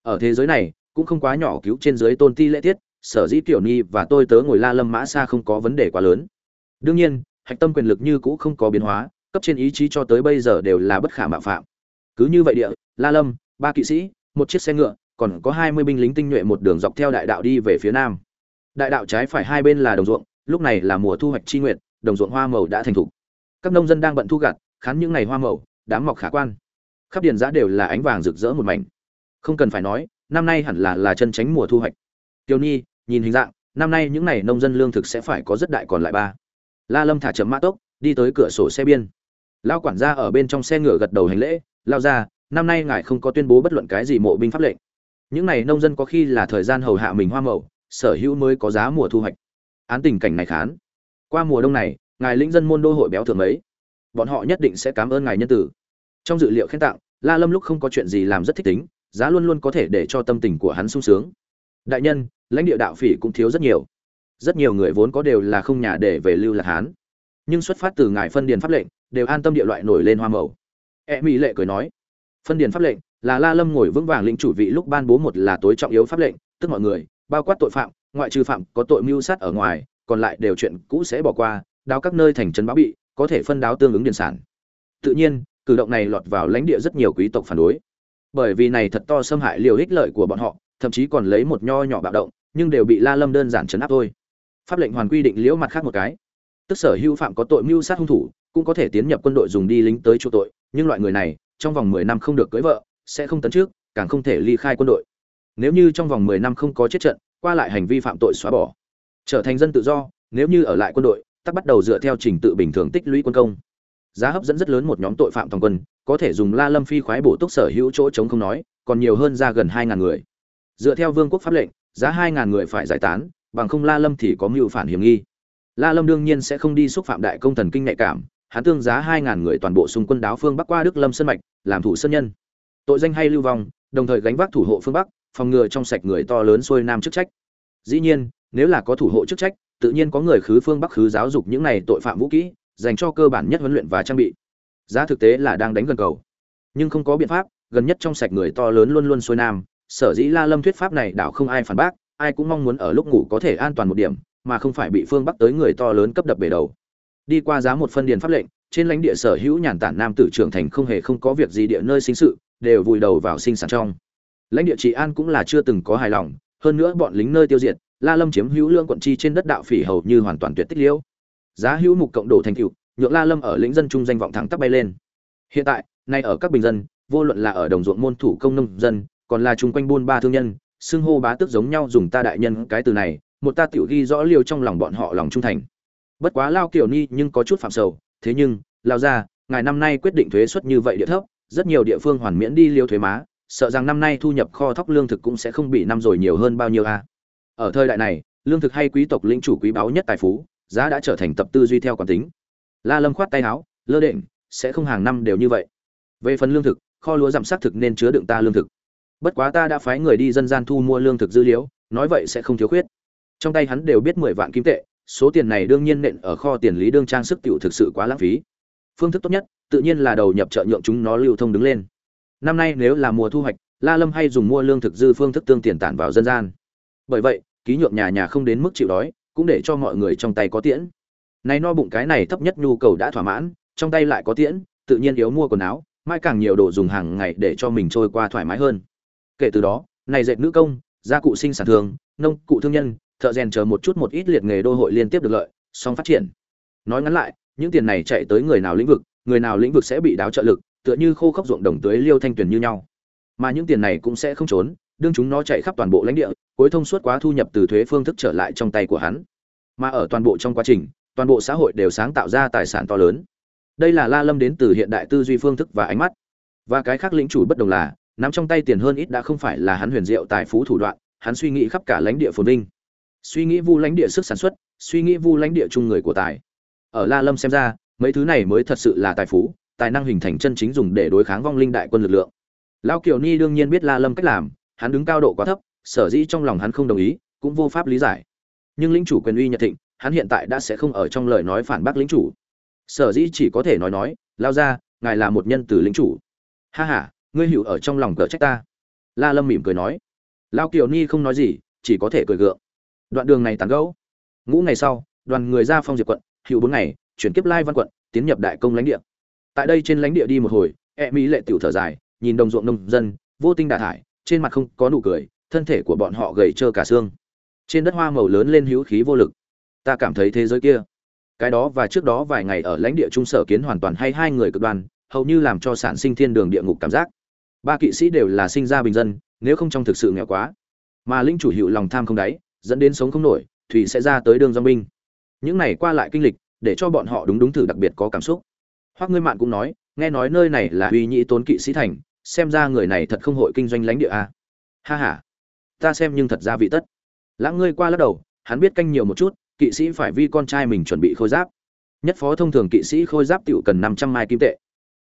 Ở thế giới này cũng không quá nhỏ cứu trên dưới tôn ti lễ tiết, sở dĩ tiểu ni và tôi tớ ngồi la lâm mã xa không có vấn đề quá lớn. Đương nhiên, hạch tâm quyền lực như cũ không có biến hóa, cấp trên ý chí cho tới bây giờ đều là bất khả mạo phạm. Cứ như vậy địa, la lâm, ba kỵ sĩ, một chiếc xe ngựa, còn có hai mươi binh lính tinh nhuệ một đường dọc theo đại đạo đi về phía nam. Đại đạo trái phải hai bên là đồng ruộng, lúc này là mùa thu hoạch chi nguyện đồng ruộng hoa màu đã thành thục. Các nông dân đang bận thu gặt, khán những ngày hoa màu, đám mọc khả quan. Khắp điền giã đều là ánh vàng rực rỡ một mảnh. Không cần phải nói năm nay hẳn là là chân tránh mùa thu hoạch. Tiêu nhi nhìn hình dạng năm nay những này nông dân lương thực sẽ phải có rất đại còn lại ba. La lâm thả chậm mã tốc đi tới cửa sổ xe biên. Lão quản gia ở bên trong xe ngựa gật đầu hành lễ lao ra năm nay ngài không có tuyên bố bất luận cái gì mộ binh pháp lệnh. Những này nông dân có khi là thời gian hầu hạ mình hoa màu sở hữu mới có giá mùa thu hoạch. Án tình cảnh này khán. Qua mùa đông này ngài lĩnh dân môn đô hội béo thường mấy, bọn họ nhất định sẽ cảm ơn ngài nhân tử. Trong dự liệu khen tặng la lâm lúc không có chuyện gì làm rất thích tính giá luôn luôn có thể để cho tâm tình của hắn sung sướng. Đại nhân, lãnh địa đạo phỉ cũng thiếu rất nhiều. Rất nhiều người vốn có đều là không nhà để về lưu lạc hán. Nhưng xuất phát từ ngài phân điền pháp lệnh, đều an tâm địa loại nổi lên hoa màu. E mỹ lệ cười nói, phân điền pháp lệnh là la lâm ngồi vững vàng lĩnh chủ vị lúc ban bố một là tối trọng yếu pháp lệnh, tức mọi người, bao quát tội phạm, ngoại trừ phạm có tội mưu sát ở ngoài, còn lại đều chuyện cũ sẽ bỏ qua đáo các nơi thành trấn báo bị, có thể phân đáo tương ứng điền sản. Tự nhiên, cử động này lọt vào lãnh địa rất nhiều quý tộc phản đối bởi vì này thật to xâm hại liều ích lợi của bọn họ, thậm chí còn lấy một nho nhỏ bạo động, nhưng đều bị la lâm đơn giản chấn áp thôi. Pháp lệnh hoàn quy định liễu mặt khác một cái. Tức sở hữu phạm có tội mưu sát hung thủ, cũng có thể tiến nhập quân đội dùng đi lính tới chỗ tội, nhưng loại người này, trong vòng 10 năm không được cưới vợ, sẽ không tấn trước càng không thể ly khai quân đội. Nếu như trong vòng 10 năm không có chết trận, qua lại hành vi phạm tội xóa bỏ, trở thành dân tự do, nếu như ở lại quân đội, tắc bắt đầu dựa theo trình tự bình thường tích lũy quân công. Giá hấp dẫn rất lớn một nhóm tội phạm toàn quân có thể dùng la lâm phi khoái bổ túc sở hữu chỗ chống không nói, còn nhiều hơn ra gần hai ngàn người. Dựa theo vương quốc pháp lệnh, giá hai ngàn người phải giải tán, bằng không la lâm thì có mưu phản hiểm nghi. La lâm đương nhiên sẽ không đi xúc phạm đại công thần kinh nhạy cảm, hắn tương giá hai ngàn người toàn bộ xung quân đáo phương bắc qua đức lâm sơn mạch, làm thủ sơn nhân. Tội danh hay lưu vong, đồng thời gánh vác thủ hộ phương bắc, phòng ngừa trong sạch người to lớn xuôi nam chức trách. Dĩ nhiên, nếu là có thủ hộ chức trách, tự nhiên có người khứ phương bắc khứ giáo dục những này tội phạm vũ kỹ, dành cho cơ bản nhất huấn luyện và trang bị giá thực tế là đang đánh gần cầu. Nhưng không có biện pháp, gần nhất trong sạch người to lớn luôn luôn xuôi nam. Sở dĩ la lâm thuyết pháp này đảo không ai phản bác, ai cũng mong muốn ở lúc ngủ có thể an toàn một điểm, mà không phải bị phương bắc tới người to lớn cấp đập bể đầu. Đi qua giá một phân điền pháp lệnh, trên lãnh địa sở hữu nhàn tản nam tử trưởng thành không hề không có việc gì địa nơi sinh sự, đều vùi đầu vào sinh sản trong. Lãnh địa trị an cũng là chưa từng có hài lòng, hơn nữa bọn lính nơi tiêu diệt, la lâm chiếm hữu lương quận chi trên đất đạo phỉ hầu như hoàn toàn tuyệt tích liễu. Giá hữu mục cộng đồ thành cựu nhượng la lâm ở lĩnh dân trung danh vọng thẳng tắp bay lên. Hiện tại, nay ở các bình dân, vô luận là ở đồng ruộng môn thủ công nông dân, còn là chung quanh buôn ba thương nhân, xưng hô bá tước giống nhau dùng ta đại nhân cái từ này, một ta tiểu ghi rõ liều trong lòng bọn họ lòng trung thành. Bất quá lao kiểu ni nhưng có chút phạm sầu, thế nhưng, lao ra ngài năm nay quyết định thuế suất như vậy địa thấp, rất nhiều địa phương hoàn miễn đi liêu thuế má, sợ rằng năm nay thu nhập kho thóc lương thực cũng sẽ không bị năm rồi nhiều hơn bao nhiêu a. Ở thời đại này, lương thực hay quý tộc lĩnh chủ quý báu nhất tài phú, giá đã trở thành tập tư duy theo quán tính la lâm khoát tay áo, lơ định sẽ không hàng năm đều như vậy. Về phần lương thực, kho lúa giảm sát thực nên chứa đựng ta lương thực. Bất quá ta đã phái người đi dân gian thu mua lương thực dư liễu, nói vậy sẽ không thiếu khuyết. Trong tay hắn đều biết mười vạn kim tệ, số tiền này đương nhiên nện ở kho tiền lý đương trang sức tiểu thực sự quá lãng phí. Phương thức tốt nhất, tự nhiên là đầu nhập chợ nhượng chúng nó lưu thông đứng lên. Năm nay nếu là mùa thu hoạch, la lâm hay dùng mua lương thực dư phương thức tương tiền tản vào dân gian. Bởi vậy, ký nhượng nhà nhà không đến mức chịu đói, cũng để cho mọi người trong tay có tiễn này no bụng cái này thấp nhất nhu cầu đã thỏa mãn, trong tay lại có tiễn, tự nhiên yếu mua quần áo, mai càng nhiều đồ dùng hàng ngày để cho mình trôi qua thoải mái hơn. Kể từ đó, này dệt nữ công, gia cụ sinh sản thường, nông cụ thương nhân, thợ rèn chờ một chút một ít liệt nghề đô hội liên tiếp được lợi, song phát triển. Nói ngắn lại, những tiền này chạy tới người nào lĩnh vực, người nào lĩnh vực sẽ bị đáo trợ lực, tựa như khô khốc ruộng đồng tưới liêu thanh tuyển như nhau. Mà những tiền này cũng sẽ không trốn, đương chúng nó chạy khắp toàn bộ lãnh địa, cuối thông suốt quá thu nhập từ thuế phương thức trở lại trong tay của hắn. Mà ở toàn bộ trong quá trình toàn bộ xã hội đều sáng tạo ra tài sản to lớn. Đây là la lâm đến từ hiện đại tư duy phương thức và ánh mắt. Và cái khác lĩnh chủ bất đồng là, nắm trong tay tiền hơn ít đã không phải là hắn huyền diệu tài phú thủ đoạn, hắn suy nghĩ khắp cả lãnh địa phồn vinh. Suy nghĩ vu lãnh địa sức sản xuất, suy nghĩ vu lãnh địa chung người của tài. Ở la lâm xem ra, mấy thứ này mới thật sự là tài phú, tài năng hình thành chân chính dùng để đối kháng vong linh đại quân lực lượng. Lão kiều ni đương nhiên biết la lâm cách làm, hắn đứng cao độ quá thấp, sở dĩ trong lòng hắn không đồng ý, cũng vô pháp lý giải. Nhưng lĩnh chủ quyền uy nhật thịnh hắn hiện tại đã sẽ không ở trong lời nói phản bác lĩnh chủ. Sở dĩ chỉ có thể nói nói, lao ra, ngài là một nhân từ lĩnh chủ. Ha ha, ngươi hiểu ở trong lòng cờ trách ta. La lâm mỉm cười nói. Lao kiều ni không nói gì, chỉ có thể cười gượng. Đoạn đường này tàn gẫu. Ngũ ngày sau, đoàn người ra phong diệp quận, hữu bốn ngày, chuyển kiếp lai văn quận, tiến nhập đại công lãnh địa. Tại đây trên lãnh địa đi một hồi e mỹ lệ tiểu thở dài, nhìn đồng ruộng nông dân, vô tinh đạ thải, trên mặt không có nụ cười, thân thể của bọn họ gầy trơ cả xương. Trên đất hoa màu lớn lên hữu khí vô lực ta cảm thấy thế giới kia. Cái đó và trước đó vài ngày ở lãnh địa trung sở kiến hoàn toàn hay hai người cực đoan, hầu như làm cho sản sinh thiên đường địa ngục cảm giác. Ba kỵ sĩ đều là sinh ra bình dân, nếu không trong thực sự nghèo quá. Mà linh chủ hiệu lòng tham không đáy, dẫn đến sống không nổi, thủy sẽ ra tới đường dòng binh. Những này qua lại kinh lịch, để cho bọn họ đúng đúng thử đặc biệt có cảm xúc. Hoặc ngươi mạn cũng nói, nghe nói nơi này là uy nhĩ tốn kỵ sĩ thành, xem ra người này thật không hội kinh doanh lãnh địa a ha ha. Ta xem nhưng thật ra vị tất. Lãng ngươi qua lắc đầu, hắn biết canh nhiều một chút kỵ sĩ phải vi con trai mình chuẩn bị khôi giáp. Nhất phó thông thường kỵ sĩ khôi giáp tiểu cần năm trăm mai kim tệ.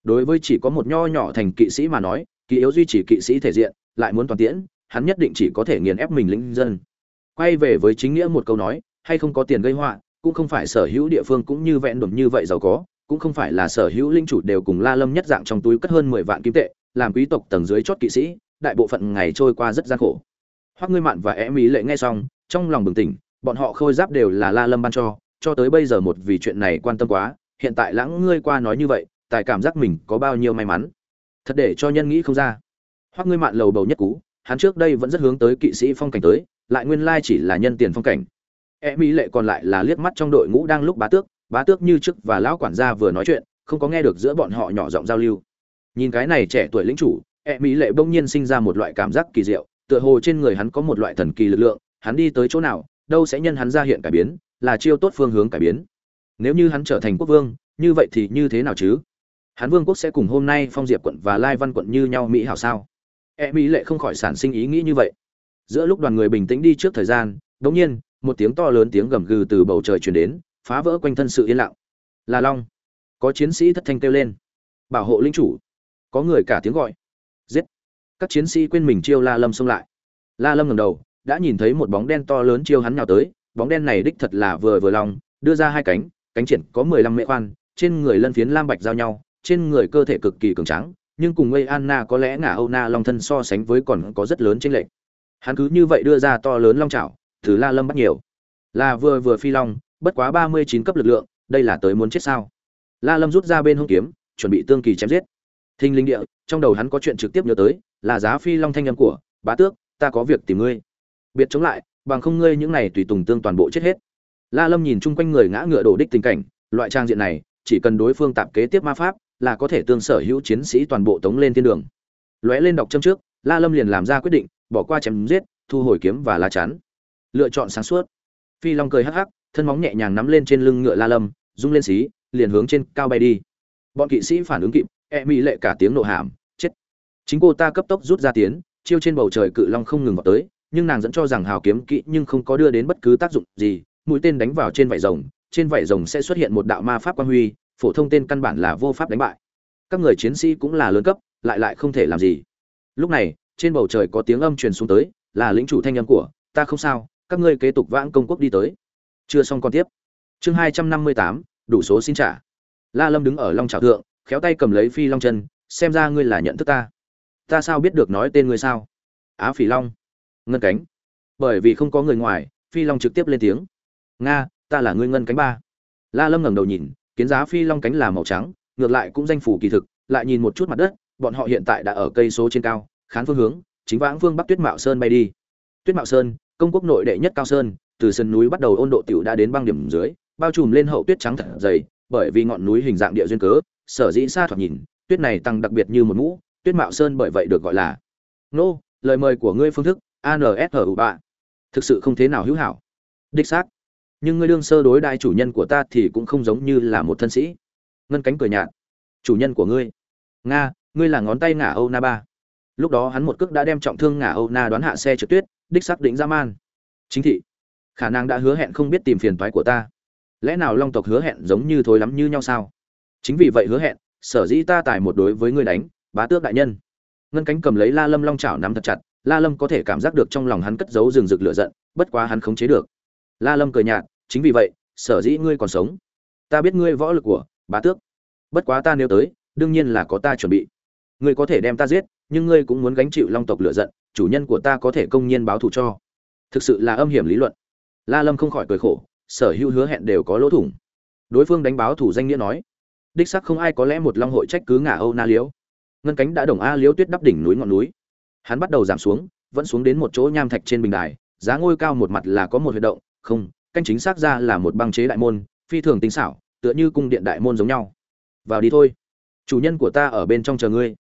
Đối với chỉ có một nho nhỏ thành kỵ sĩ mà nói kỳ yếu duy trì kỵ sĩ thể diện, lại muốn toàn tiễn, hắn nhất định chỉ có thể nghiền ép mình lĩnh dân. Quay về với chính nghĩa một câu nói, hay không có tiền gây họa, cũng không phải sở hữu địa phương cũng như vẹn đồn như vậy giàu có, cũng không phải là sở hữu linh chủ đều cùng la lâm nhất dạng trong túi cất hơn mười vạn kim tệ, làm quý tộc tầng dưới chót kỵ sĩ, đại bộ phận ngày trôi qua rất gian khổ. Hoắc ngươi mạn và em ý lệ nghe xong, trong lòng bừng tỉnh bọn họ khôi giáp đều là la lâm ban cho cho tới bây giờ một vì chuyện này quan tâm quá, hiện tại lãng ngươi qua nói như vậy, tài cảm giác mình có bao nhiêu may mắn. Thật để cho nhân nghĩ không ra. Hoắc ngươi mạn lầu bầu nhất cú, hắn trước đây vẫn rất hướng tới kỵ sĩ phong cảnh tới, lại nguyên lai chỉ là nhân tiền phong cảnh. E mỹ lệ còn lại là liếc mắt trong đội ngũ đang lúc bá tước bá tước như trước và lão quản gia vừa nói chuyện, không có nghe được giữa bọn họ nhỏ giọng giao lưu. Nhìn cái này trẻ tuổi lĩnh chủ e mỹ lệ bỗng nhiên sinh ra một loại cảm giác kỳ diệu, tựa hồ trên người hắn có một loại thần kỳ lực lượng, hắn đi tới chỗ nào đâu sẽ nhân hắn ra hiện cải biến, là chiêu tốt phương hướng cải biến. Nếu như hắn trở thành quốc vương, như vậy thì như thế nào chứ? Hắn vương quốc sẽ cùng hôm nay phong diệp quận và lai văn quận như nhau mỹ hảo sao? E mỹ lệ không khỏi sản sinh ý nghĩ như vậy. Giữa lúc đoàn người bình tĩnh đi trước thời gian đ ỗ n g nhiên, một tiếng to lớn tiếng gầm gừ từ bầu trời chuyển đến, phá vỡ quanh thân sự yên lặng. Là long, có chiến sĩ thất thanh kêu lên. Bảo hộ linh chủ. Có người cả tiếng gọi. Giết. Các chiến sĩ quên mình chiêu la lâm xông lại. La lâm ngầm đầu đã nhìn thấy một bóng đen to lớn chiêu hắn nhào tới bóng đen này đích thật là vừa vừa lòng đưa ra hai cánh cánh triển có mười lăm mệ khoan trên người lân phiến lam bạch giao nhau trên người cơ thể cực kỳ cường tráng nhưng cùng Ngây Anna có lẽ ngả Âu Na Long thân so sánh với còn có rất lớn chênh lệch. Hắn cứ như vậy đưa ra to lớn long chảo, thứ La Lâm bắt nhiều. Là vừa vừa phi long, bất quá ba mươi chín cấp lực lượng, đây là tới muốn chết sao? La Lâm rút ra bên hông kiếm, chuẩn bị tương kỳ chém giết. Thinh linh địa, trong đầu hắn có chuyện trực tiếp nhớ tới, là giá phi long thanh âm của, "Bá tước, ta có việc tìm ngươi." Biệt chống lại, bằng không ngươi những này tùy tùng tương toàn bộ chết hết. La Lâm nhìn chung quanh người ngã ngựa đổ đích tình cảnh, loại trang diện này, chỉ cần đối phương tạm kế tiếp ma pháp, là có thể tương sở hữu chiến sĩ toàn bộ tống lên thiên đường. Lóe lên đọc châm trước la lâm liền làm ra quyết định bỏ qua chém giết thu hồi kiếm và lá chắn. Lựa chọn sáng suốt. Phi long cười hắc hắc thân móng nhẹ nhàng nắm lên trên lưng ngựa la lâm rung lên xí liền hướng trên cao bay đi. Bọn kỵ sĩ phản ứng kịp e mỹ lệ cả tiếng nộ hàm chết. Chính cô ta cấp tốc rút ra tiến chiêu trên bầu trời cự long không ngừng vào tới nhưng nàng dẫn cho rằng hào kiếm kỹ nhưng không có đưa đến bất cứ tác dụng gì, mũi tên đánh vào trên vảy rồng, trên vảy rồng sẽ xuất hiện một đạo ma pháp quang huy, phổ thông tên căn bản là vô pháp đánh bại. Các người chiến sĩ cũng là lớn cấp, lại lại không thể làm gì. Lúc này, trên bầu trời có tiếng âm truyền xuống tới, là lĩnh chủ thanh âm của, ta không sao, các ngươi kế tục vãng công quốc đi tới. Chưa xong còn tiếp. Chương hai trăm năm mươi tám, đủ số xin trả. La lâm đứng ở long trào thượng, khéo tay cầm lấy phi long chân, xem ra ngươi là nhận thức ta. Ta sao biết được nói tên ngươi sao? Á phỉ long ngân cánh. Bởi vì không có người ngoài, phi long trực tiếp lên tiếng. Nga, ta là ngươi ngân cánh ba. La lâm ngẩng đầu nhìn, kiến giá phi long cánh là màu trắng, ngược lại cũng danh phủ kỳ thực, lại nhìn một chút mặt đất, bọn họ hiện tại đã ở cây số trên cao, khán phương hướng, chính vãng phương bắc tuyết mạo sơn bay đi. Tuyết mạo sơn, công quốc nội đệ nhất cao sơn, từ sườn núi bắt đầu ôn độ tiểu đã đến băng điểm dưới, bao trùm lên hậu tuyết trắng thật dày, bởi vì ngọn núi hình dạng địa duyên cớ, sở dĩ xa thoạt nhìn, tuyết này tăng đặc biệt như một mũ, tuyết mạo sơn bởi vậy được gọi là. Nô, lời mời của ngươi phương thức ansu bạ thực sự không thế nào hữu hảo. Đích xác. Nhưng ngươi đương sơ đối đại chủ nhân của ta thì cũng không giống như là một thân sĩ. Ngân cánh cười nhạt. Chủ nhân của ngươi. Nga, ngươi là ngón tay ngả âu na ba. Lúc đó hắn một cước đã đem trọng thương ngả âu na đoán hạ xe trượt tuyết, đích xác định ra man. Chính thị. Khả năng đã hứa hẹn không biết tìm phiền toái của ta. Lẽ nào long tộc hứa hẹn giống như thối lắm như nhau sao? Chính vì vậy hứa hẹn, sở dĩ ta tài một đối với ngươi đánh, bá tước đại nhân. Ngân cánh cầm lấy la lâm long chảo nắm thật chặt la lâm có thể cảm giác được trong lòng hắn cất giấu rừng rực lửa giận, bất quá hắn khống chế được. La lâm cười nhạt, chính vì vậy, sở dĩ ngươi còn sống? Ta biết ngươi võ lực của bá tước. Bất quá ta nếu tới, đương nhiên là có ta chuẩn bị. Ngươi có thể đem ta giết, nhưng ngươi cũng muốn gánh chịu long tộc lửa giận, chủ nhân của ta có thể công nhiên báo thù cho. Thực sự là âm hiểm lý luận. La lâm không khỏi cười khổ, sở hữu hứa hẹn đều có lỗ thủng. Đối phương đánh báo thủ danh nghĩa nói, đích xác không ai có lẽ một long hội trách cứ ngả âu na liếu ngân cánh đã đồng a liếu tuyết đắp đỉnh núi ngọn núi hắn bắt đầu giảm xuống, vẫn xuống đến một chỗ nham thạch trên bình đài, giá ngôi cao một mặt là có một huyệt động, không, canh chính xác ra là một băng chế đại môn, phi thường tinh xảo, tựa như cung điện đại môn giống nhau. Vào đi thôi. Chủ nhân của ta ở bên trong chờ ngươi.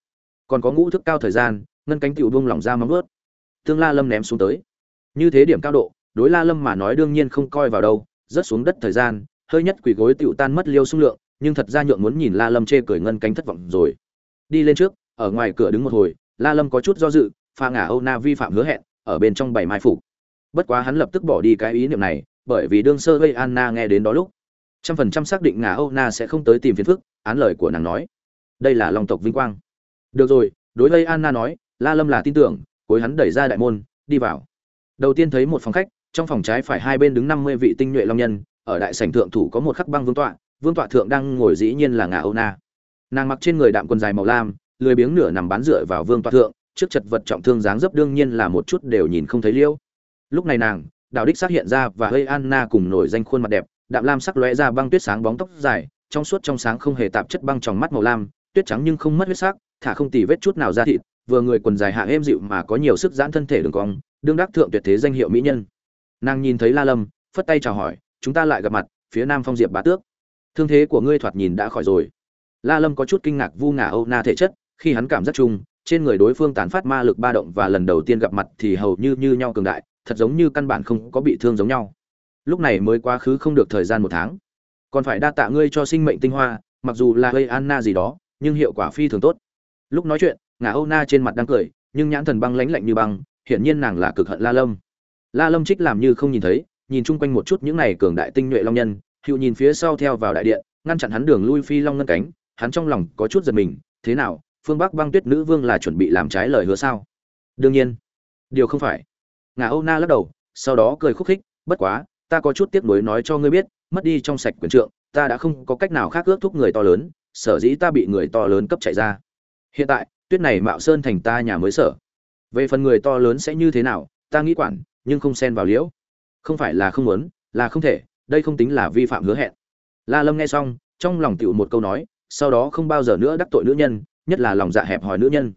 Còn có ngũ thức cao thời gian, ngân cánh tiểu buông lỏng ra móng vớt tương la lâm ném xuống tới. Như thế điểm cao độ, đối la lâm mà nói đương nhiên không coi vào đâu, rớt xuống đất thời gian, hơi nhất quỳ gối tiểu tan mất liêu xung lượng, nhưng thật ra nhượng muốn nhìn la lâm chê cười ngân cánh thất vọng rồi. Đi lên trước, ở ngoài cửa đứng một hồi la lâm có chút do dự, pha ngả âu na vi phạm hứa hẹn, ở bên trong bảy mai phục bất quá hắn lập tức bỏ đi cái ý niệm này, bởi vì đương sơ gây anna nghe đến đó lúc, trăm phần trăm xác định ngả âu na sẽ không tới tìm phiền phức, án lời của nàng nói. Đây là long tộc vinh quang. Được rồi, đối với anna nói, la lâm là tin tưởng, cuối hắn đẩy ra đại môn, đi vào. Đầu tiên thấy một phòng khách, trong phòng trái phải hai bên đứng năm mươi vị tinh nhuệ long nhân, ở đại sảnh thượng thủ có một khắc băng vương tọa vương tọa thượng đang ngồi dĩ nhiên là ngà âu na. Nàng mặc trên người đạm quần dài màu lam lười biếng nửa nằm bán dựa vào vương toa thượng, trước chật vật trọng thương dáng dấp đương nhiên là một chút đều nhìn không thấy liêu. Lúc này nàng, đạo đích xác hiện ra và hơi anna cùng nổi danh khuôn mặt đẹp, đạm lam sắc lóe ra băng tuyết sáng bóng tóc dài, trong suốt trong sáng không hề tạp chất băng tròng mắt màu lam, tuyết trắng nhưng không mất huyết sắc, thả không tì vết chút nào ra thịt, vừa người quần dài hạ êm dịu mà có nhiều sức giãn thân thể đường cong, đương đắc thượng tuyệt thế danh hiệu mỹ nhân. Nàng nhìn thấy la lâm, phất tay chào hỏi, chúng ta lại gặp mặt, phía nam phong diệp bá tước. Thương thế của ngươi thoạt nhìn đã khỏi rồi. La lâm có chút kinh ngạc vu ngả âu na thể chất khi hắn cảm giác chung, trên người đối phương tán phát ma lực ba động và lần đầu tiên gặp mặt thì hầu như như nhau cường đại, thật giống như căn bản không có bị thương giống nhau. Lúc này mới quá khứ không được thời gian một tháng. Còn phải đa tạ ngươi cho sinh mệnh tinh hoa, mặc dù là gây anna gì đó, nhưng hiệu quả phi thường tốt. Lúc nói chuyện, ngà âu na trên mặt đang cười, nhưng nhãn thần băng lãnh lạnh như băng, hiển nhiên nàng là cực hận la lâm. La lâm trích làm như không nhìn thấy, nhìn chung quanh một chút những này cường đại tinh nhuệ long nhân, hữu nhìn phía sau theo vào đại điện, ngăn chặn hắn đường lui phi long ngân cánh, hắn trong lòng có chút giật mình, thế nào phương bắc băng tuyết nữ vương là chuẩn bị làm trái lời hứa sao? Đương nhiên. Điều không phải. Ngà âu na lắc đầu, sau đó cười khúc khích, bất quá, ta có chút tiếc nuối nói cho ngươi biết, mất đi trong sạch quyền trượng, ta đã không có cách nào khác ước thúc người to lớn, sở dĩ ta bị người to lớn cấp chạy ra. Hiện tại, tuyết này mạo sơn thành ta nhà mới sở. Về phần người to lớn sẽ như thế nào, ta nghĩ quản, nhưng không xen vào liễu. Không phải là không muốn, là không thể, đây không tính là vi phạm hứa hẹn. La lâm nghe xong, trong lòng tựu một câu nói, sau đó không bao giờ nữa đắc tội nữ nhân nhất là lòng dạ hẹp hòi nữ nhân.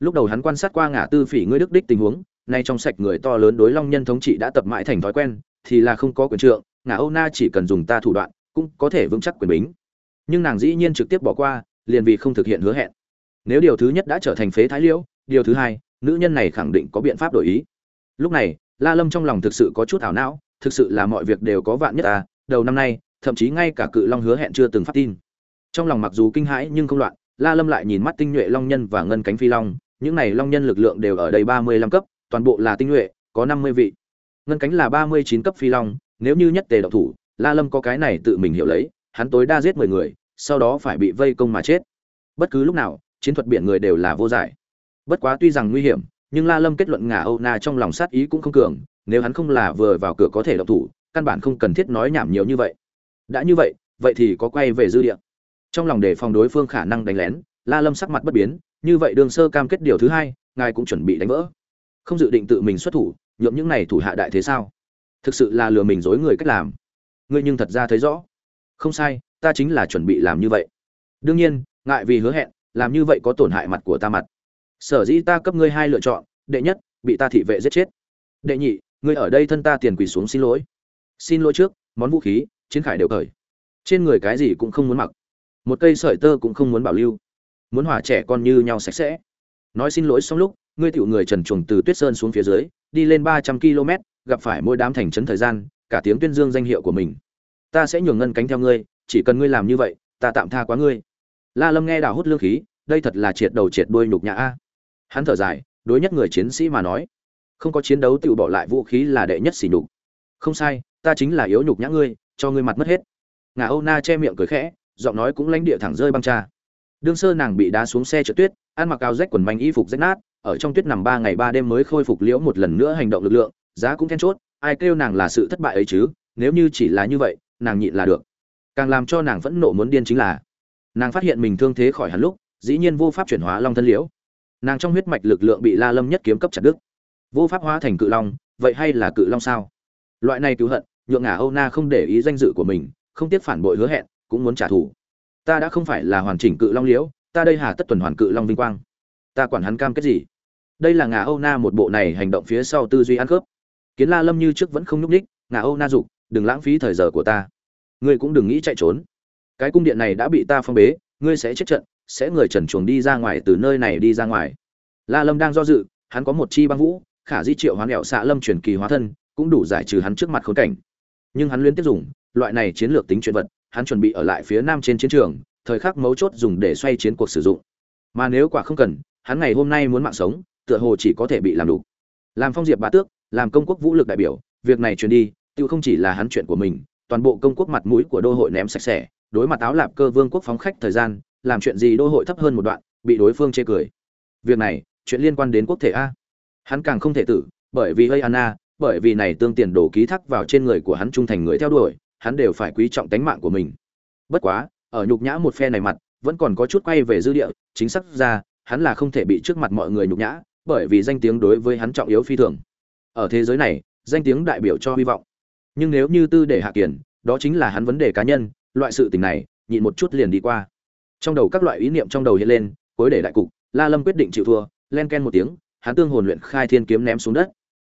Lúc đầu hắn quan sát qua ngã tư phỉ ngươi đức đích tình huống, nay trong sạch người to lớn đối long nhân thống trị đã tập mãi thành thói quen, thì là không có quyền trượng ngã âu na chỉ cần dùng ta thủ đoạn, cũng có thể vững chắc quyền bính. Nhưng nàng dĩ nhiên trực tiếp bỏ qua, liền vì không thực hiện hứa hẹn. Nếu điều thứ nhất đã trở thành phế thái liễu, điều thứ hai, nữ nhân này khẳng định có biện pháp đổi ý. Lúc này, la lâm trong lòng thực sự có chút ảo não, thực sự là mọi việc đều có vạn nhất à đầu năm nay, thậm chí ngay cả cự long hứa hẹn chưa từng phát tin. Trong lòng mặc dù kinh hãi nhưng không loạn la lâm lại nhìn mắt tinh nhuệ, long nhân và ngân cánh phi long. Những này long nhân lực lượng đều ở đây ba mươi lăm cấp, toàn bộ là tinh nhuệ, có năm mươi vị. Ngân cánh là ba mươi chín cấp phi long, nếu như nhất tề độc thủ, la lâm có cái này tự mình hiểu lấy, hắn tối đa giết mười người, sau đó phải bị vây công mà chết. Bất cứ lúc nào, chiến thuật biển người đều là vô giải. Bất quá tuy rằng nguy hiểm, nhưng la lâm kết luận ngả âu na trong lòng sát ý cũng không cường, nếu hắn không là vừa vào cửa có thể độc thủ, căn bản không cần thiết nói nhảm nhiều như vậy. Đã như vậy vậy thì có quay về dư địa trong lòng đề phòng đối phương khả năng đánh lén, la lâm sắc mặt bất biến, như vậy đường sơ cam kết điều thứ hai, ngài cũng chuẩn bị đánh vỡ. Không dự định tự mình xuất thủ nhuộm những này thủ hạ đại thế sao? Thực sự là lừa mình dối người cách làm. Ngươi nhưng thật ra thấy rõ. Không sai, ta chính là chuẩn bị làm như vậy. Đương nhiên, ngại vì hứa hẹn, làm như vậy có tổn hại mặt của ta mặt. Sở dĩ ta cấp ngươi hai lựa chọn, đệ nhất, bị ta thị vệ giết chết. Đệ nhị, ngươi ở đây thân ta tiền quỳ xuống xin lỗi. Xin lỗi trước, món vũ khí, chiến khải đều cởi. Trên người cái gì cũng không muốn mặc một cây sợi tơ cũng không muốn bảo lưu. Muốn hỏa trẻ con như nhau sạch sẽ. Nói xin lỗi xong lúc, ngươi tiểu người trần chuồng từ tuyết sơn xuống phía dưới, đi lên ba trăm km gặp phải mỗi đám thành trấn thời gian, cả tiếng tuyên dương danh hiệu của mình. Ta sẽ nhường ngân cánh theo ngươi, chỉ cần ngươi làm như vậy, ta tạm tha quá ngươi. La lâm nghe đào hút lương khí, đây thật là triệt đầu triệt đuôi nhục nhã a. Hắn thở dài, đối nhất người chiến sĩ mà nói, không có chiến đấu tự bỏ lại vũ khí là đệ nhất xỉ nhục. Không sai, ta chính là yếu nhục nhã ngươi, cho ngươi mặt mất hết. Ngà âu na che miệng cười khẽ giọng nói cũng lãnh địa thẳng rơi băng cha. đương sơ nàng bị đá xuống xe trượt tuyết, ăn mặc áo rách quần manh y phục rách nát, ở trong tuyết nằm ba ngày ba đêm mới khôi phục liễu một lần nữa hành động lực lượng, giá cũng then chốt, ai kêu nàng là sự thất bại ấy chứ, nếu như chỉ là như vậy, nàng nhịn là được. Càng làm cho nàng phẫn nộ muốn điên chính là, nàng phát hiện mình thương thế khỏi hẳn lúc, dĩ nhiên vô pháp chuyển hóa long thân liễu. Nàng trong huyết mạch lực lượng bị la lâm nhất kiếm cấp chặt đứt. Vô pháp hóa thành cự long, vậy hay là cự long sao? Loại này cứu hận, nhượng ngả âu na không để ý danh dự của mình, không tiếc phản bội hứa hẹn cũng muốn trả thù. Ta đã không phải là hoàn chỉnh cự long liễu, ta đây hà tất tuần hoàn cự long vinh quang. Ta quản hắn cam kết gì? Đây là ngà âu na một bộ này hành động phía sau tư duy ăn khớp. Kiến la lâm như trước vẫn không nhúc ních ngà âu na dục, đừng lãng phí thời giờ của ta. Ngươi cũng đừng nghĩ chạy trốn. Cái cung điện này đã bị ta phong bế, ngươi sẽ chết trận, sẽ người trần chuồng đi ra ngoài từ nơi này đi ra ngoài. La lâm đang do dự, hắn có một chi băng vũ, khả di triệu hoán đẹo xạ lâm truyền kỳ hóa thân, cũng đủ giải trừ hắn trước mặt khốn cảnh. Nhưng hắn liên tiếp dùng, loại này chiến lược tính chuyện vật hắn chuẩn bị ở lại phía nam trên chiến trường, thời khắc mấu chốt dùng để xoay chiến cuộc sử dụng. Mà nếu quả không cần, hắn ngày hôm nay muốn mạng sống, tựa hồ chỉ có thể bị làm đủ. Làm phong diệp bá tước, làm công quốc vũ lực đại biểu, việc này truyền đi tiêu không chỉ là hắn chuyện của mình, toàn bộ công quốc mặt mũi của đô hội ném sạch sẽ, đối mặt áo lạp cơ vương quốc phóng khách thời gian, làm chuyện gì đô hội thấp hơn một đoạn, bị đối phương chê cười. Việc này, chuyện liên quan đến quốc thể a. Hắn càng không thể tử, bởi vì hơi anna, bởi vì này tương tiền đổ ký thác vào trên người của hắn trung thành người theo đuổi hắn đều phải quý trọng tánh mạng của mình. Bất quá, ở nhục nhã một phe này mặt, vẫn còn có chút quay về dư địa, chính xác ra, hắn là không thể bị trước mặt mọi người nhục nhã, bởi vì danh tiếng đối với hắn trọng yếu phi thường. Ở thế giới này, danh tiếng đại biểu cho hy vọng. Nhưng nếu như tư để hạ kiển đó chính là hắn vấn đề cá nhân, loại sự tình này, nhịn một chút liền đi qua. Trong đầu các loại ý niệm trong đầu hiện lên, cuối để đại cục, la lâm quyết định chịu thua, len ken một tiếng, hắn tương hồn luyện khai thiên kiếm ném xuống đất.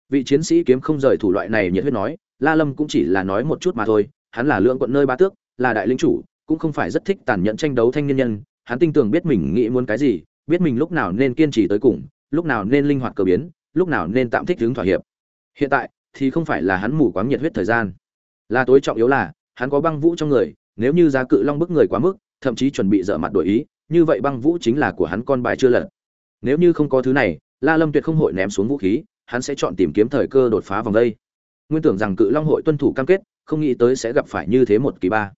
Vị chiến sĩ kiếm không rời thủ loại này nhiệt huyết nói, la lâm cũng chỉ là nói một chút mà thôi hắn là lượng quận nơi ba tước, là đại lĩnh chủ, cũng không phải rất thích tàn nhẫn tranh đấu thanh niên nhân. Hắn tin tưởng biết mình nghĩ muốn cái gì, biết mình lúc nào nên kiên trì tới cùng, lúc nào nên linh hoạt cơ biến, lúc nào nên tạm thích hướng thỏa hiệp. Hiện tại thì không phải là hắn mù quáng nhiệt huyết thời gian. Là tối trọng yếu là, hắn có băng vũ trong người, nếu như giá cự long bức người quá mức, thậm chí chuẩn bị dở mặt đổi ý, như vậy băng vũ chính là của hắn con bài chưa lật. Nếu như không có thứ này, la lâm tuyệt không hội ném xuống vũ khí, hắn sẽ chọn tìm kiếm thời cơ đột phá vòng đây. Nguyên tưởng rằng cự long hội tuân thủ cam kết không nghĩ tới sẽ gặp phải như thế một kỳ ba.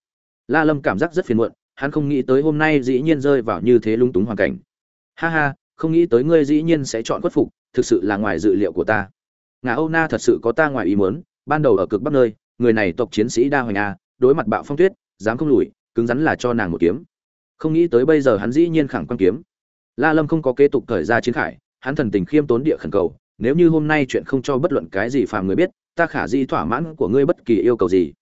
La lâm cảm giác rất phiền muộn, hắn không nghĩ tới hôm nay dĩ nhiên rơi vào như thế lung túng hoàn cảnh. Ha ha, không nghĩ tới ngươi dĩ nhiên sẽ chọn khuất phục, thực sự là ngoài dự liệu của ta. Ngà âu na thật sự có ta ngoài ý muốn, ban đầu ở cực bắc nơi, người này tộc chiến sĩ đa hoành a, đối mặt bạo phong tuyết, dám không lùi, cứng rắn là cho nàng một kiếm. Không nghĩ tới bây giờ hắn dĩ nhiên khẳng quan kiếm. La lâm không có kế tục thời ra chiến khải, hắn thần tình khiêm tốn địa khẩn cầu, nếu như hôm nay chuyện không cho bất luận cái gì phàm người biết ta khả di thỏa mãn của ngươi bất kỳ yêu cầu gì.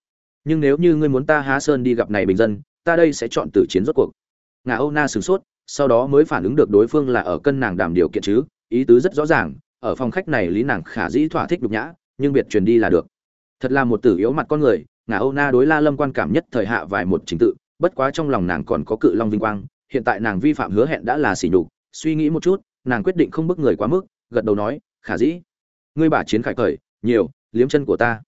Nhưng nếu như ngươi muốn ta há sơn đi gặp này bình dân, ta đây sẽ chọn tử chiến rốt cuộc. Ngà âu na sửng sốt, sau đó mới phản ứng được đối phương là ở cân nàng đảm điều kiện chứ, ý tứ rất rõ ràng, ở phòng khách này lý nàng khả dĩ thỏa thích nhục nhã, nhưng biệt truyền đi là được. Thật là một tử yếu mặt con người, ngà âu na đối la lâm quan cảm nhất thời hạ vài một trình tự, bất quá trong lòng nàng còn có cự long vinh quang, hiện tại nàng vi phạm hứa hẹn đã là xỉ nhục, suy nghĩ một chút, nàng quyết định không bức người quá mức, gật đầu nói, khả dĩ, ngươi bả chiến khải cởi nhiều liếm chân của ta.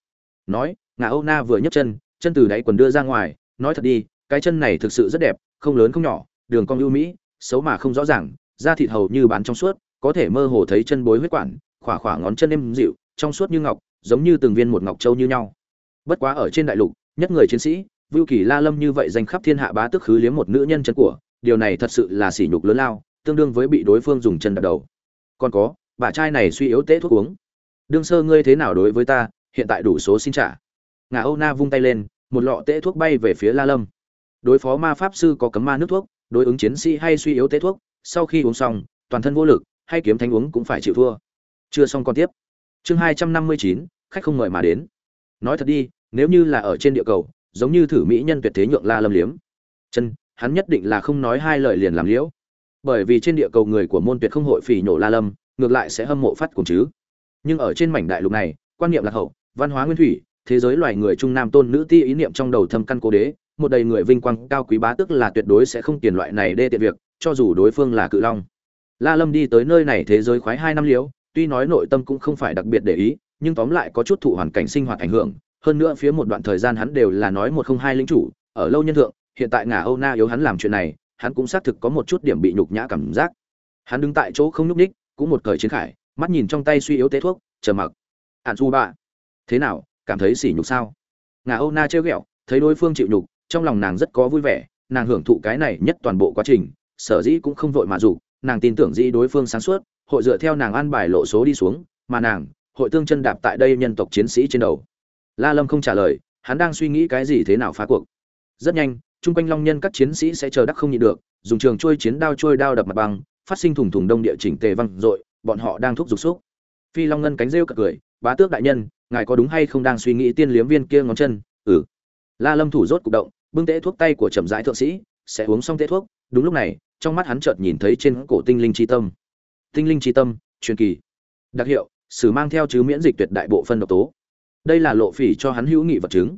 Nói, ngà âu na vừa nhấc chân chân từ đáy quần đưa ra ngoài, nói thật đi, cái chân này thực sự rất đẹp, không lớn không nhỏ, đường cong ưu mỹ, xấu mà không rõ ràng, da thịt hầu như bán trong suốt, có thể mơ hồ thấy chân bối huyết quản, khỏa khỏa ngón chân êm dịu, trong suốt như ngọc, giống như từng viên một ngọc châu như nhau. Bất quá ở trên đại lục, nhất người chiến sĩ, vưu kỳ la lâm như vậy danh khắp thiên hạ bá tức khứ liếm một nữ nhân chân của, điều này thật sự là sỉ nhục lớn lao, tương đương với bị đối phương dùng chân đập đầu. Còn có, bà trai này suy yếu tế thuốc uống đương sơ ngươi thế nào đối với ta, hiện tại đủ số xin trả. Ngà âu na vung tay lên, một lọ tễ thuốc bay về phía la lâm. Đối phó ma pháp sư có cấm ma nước thuốc, đối ứng chiến sĩ hay suy yếu tễ thuốc, sau khi uống xong, toàn thân vô lực, hay kiếm thánh uống cũng phải chịu thua. Chưa xong còn tiếp. Chương hai trăm năm mươi chín, khách không mời mà đến. Nói thật đi, nếu như là ở trên địa cầu, giống như thử mỹ nhân tuyệt thế nhượng la lâm liếm. Chân, hắn nhất định là không nói hai lời liền làm liễu. Bởi vì trên địa cầu người của môn tuyệt không hội phỉ nhổ la lâm, ngược lại sẽ hâm mộ phát cùng chứ nhưng ở trên mảnh đại lục này, quan niệm lạc hậu, văn hóa nguyên thủy, thế giới loài người trung nam tôn nữ ti ý niệm trong đầu thâm căn cố đế, một đầy người vinh quang cao quý bá tức là tuyệt đối sẽ không tiền loại này đê tiện việc, cho dù đối phương là cự long. La lâm đi tới nơi này thế giới khoái hai năm liễu tuy nói nội tâm cũng không phải đặc biệt để ý, nhưng tóm lại có chút thụ hoàn cảnh sinh hoạt ảnh hưởng, hơn nữa phía một đoạn thời gian hắn đều là nói một không hai lính chủ, ở lâu nhân thượng, hiện tại ngả âu na yếu hắn làm chuyện này, hắn cũng xác thực có một chút điểm bị nhục nhã cảm giác. Hắn đứng tại chỗ không nhúc ních cũng một cởi chiến khải mắt nhìn trong tay suy yếu tế thuốc chờ mặc. Ạn du bạ thế nào cảm thấy sỉ nhục sao? Ngà âu na trêu ghẹo thấy đối phương chịu nhục trong lòng nàng rất có vui vẻ nàng hưởng thụ cái này nhất toàn bộ quá trình sở dĩ cũng không vội mà dù, nàng tin tưởng dĩ đối phương sáng suốt hội dựa theo nàng ăn bài lộ số đi xuống mà nàng hội tương chân đạp tại đây nhân tộc chiến sĩ trên đầu. La lâm không trả lời hắn đang suy nghĩ cái gì thế nào phá cuộc. Rất nhanh chung quanh long nhân các chiến sĩ sẽ chờ đắc không nhịn được dùng trường trôi chiến đao trôi đao đập mặt băng phát sinh thủng thủng đông địa chỉnh tề văng dội bọn họ đang thúc giục xúc. Phi long ngân cánh rêu cật cười, bá tước đại nhân, ngài có đúng hay không đang suy nghĩ tiên liếm viên kia ngón chân? Ừ. La lâm thủ rốt cục động, bưng tễ thuốc tay của trầm rãi thượng sĩ, sẽ uống xong tễ thuốc. Đúng lúc này, trong mắt hắn chợt nhìn thấy trên cổ tinh linh chi tâm. Tinh linh chi tâm, truyền kỳ. Đặc hiệu, sử mang theo chứ miễn dịch tuyệt đại bộ phân độc tố. Đây là lộ phỉ cho hắn hữu nghị vật chứng.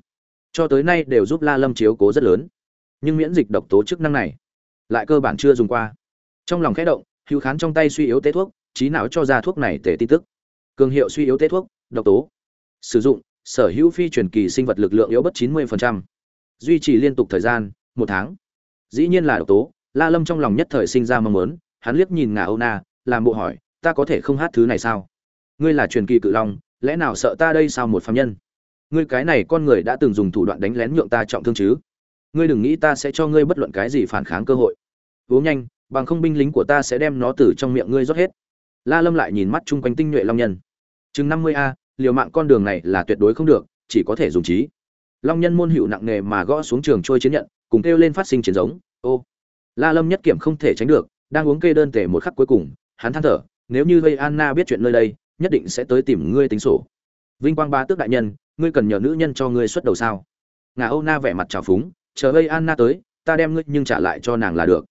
Cho tới nay đều giúp la lâm chiếu cố rất lớn. Nhưng miễn dịch độc tố chức năng này lại cơ bản chưa dùng qua. Trong lòng khẽ động hữu khán trong tay suy yếu tế thuốc trí não cho ra thuốc này tể tin tức. Cường hiệu suy yếu tế thuốc, độc tố. Sử dụng, sở hữu phi truyền kỳ sinh vật lực lượng yếu bất 90%. duy trì liên tục thời gian, một tháng. Dĩ nhiên là độc tố, la lâm trong lòng nhất thời sinh ra mong muốn, hắn liếc nhìn ngà âu na, làm bộ hỏi, ta có thể không hát thứ này sao? Ngươi là truyền kỳ cự long, lẽ nào sợ ta đây sao một phạm nhân? Ngươi cái này con người đã từng dùng thủ đoạn đánh lén nhượng ta trọng thương chứ? Ngươi đừng nghĩ ta sẽ cho ngươi bất luận cái gì phản kháng cơ hội. Uống nhanh, bằng không binh lính của ta sẽ đem nó từ trong miệng ngươi rót hết la lâm lại nhìn mắt chung quanh tinh nhuệ long nhân. Chừng năm mươi a, liều mạng con đường này là tuyệt đối không được, chỉ có thể dùng trí. Long nhân môn hữu nặng nghề mà gõ xuống trường trôi chiến nhận, cùng kêu lên phát sinh chiến giống. Ô. La lâm nhất kiểm không thể tránh được, đang uống kê đơn tể một khắc cuối cùng, hắn than thở, nếu như vây anna biết chuyện nơi đây, nhất định sẽ tới tìm ngươi tính sổ. Vinh quang ba tước đại nhân, ngươi cần nhờ nữ nhân cho ngươi xuất đầu sao? Ngà âu na vẻ mặt trào phúng, chờ vây anna tới, ta đem ngươi nhưng trả lại cho nàng là được.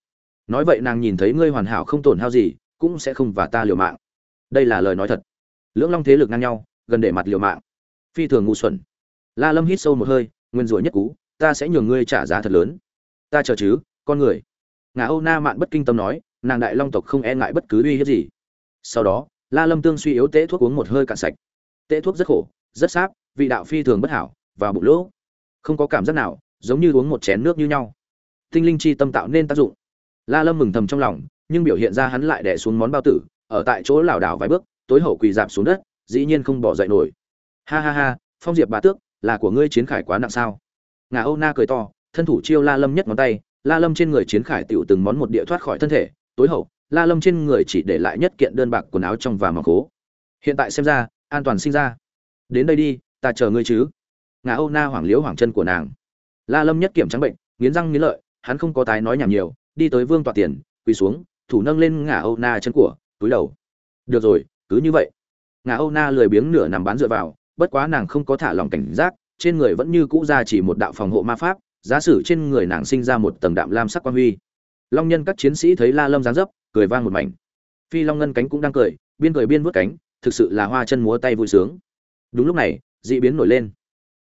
Nói vậy nàng nhìn thấy ngươi hoàn hảo không tổn hao gì cũng sẽ không và ta liều mạng. Đây là lời nói thật. Lưỡng long thế lực ngang nhau, gần để mặt liều mạng. Phi thường ngu xuẩn. La lâm hít sâu một hơi, nguyên rủa nhất cú, ta sẽ nhường ngươi trả giá thật lớn. Ta chờ chứ, con người. Ngà âu na mạn bất kinh tâm nói, nàng đại long tộc không e ngại bất cứ uy hiếp gì. Sau đó, la lâm tương suy yếu tế thuốc uống một hơi cạn sạch. Tế thuốc rất khổ, rất sáp, vị đạo phi thường bất hảo, và bụng lỗ. Không có cảm giác nào, giống như uống một chén nước như nhau. Tinh linh chi tâm tạo nên tác dụng. La lâm mừng thầm trong lòng nhưng biểu hiện ra hắn lại đè xuống món bao tử, ở tại chỗ lảo đảo vài bước, tối hậu quỳ dạp xuống đất, dĩ nhiên không bỏ dậy nổi. Ha ha ha, phong diệp bà tước, là của ngươi chiến khải quá nặng sao? Ngà âu na cười to, thân thủ chiêu la lâm nhất ngón tay, la lâm trên người chiến khải tựu từng món một địa thoát khỏi thân thể, tối hậu, la lâm trên người chỉ để lại nhất kiện đơn bạc quần áo trong và mặc cố hiện tại xem ra, an toàn sinh ra. Đến đây đi, ta chờ ngươi chứ. Ngà âu na hoảng liếu hoảng chân của nàng. La lâm nhất kiểm trắng bệnh, nghiến răng nghiến lợi, hắn không có tái nói nhảm nhiều, đi tới vương tọa tiền, quỳ xuống thủ nâng lên ngà âu na chân của, túi đầu. Được rồi, cứ như vậy. Ngà âu na lười biếng nửa nằm bán dựa vào, bất quá nàng không có thả lòng cảnh giác, trên người vẫn như cũ ra chỉ một đạo phòng hộ ma pháp giá sử trên người nàng sinh ra một tầng đạm lam sắc quan huy. Long nhân các chiến sĩ thấy la lâm giáng dấp, cười vang một mảnh. Phi long ngân cánh cũng đang cười, biên cười biên vớt cánh, thực sự là hoa chân múa tay vui sướng. Đúng lúc này, dị biến nổi lên.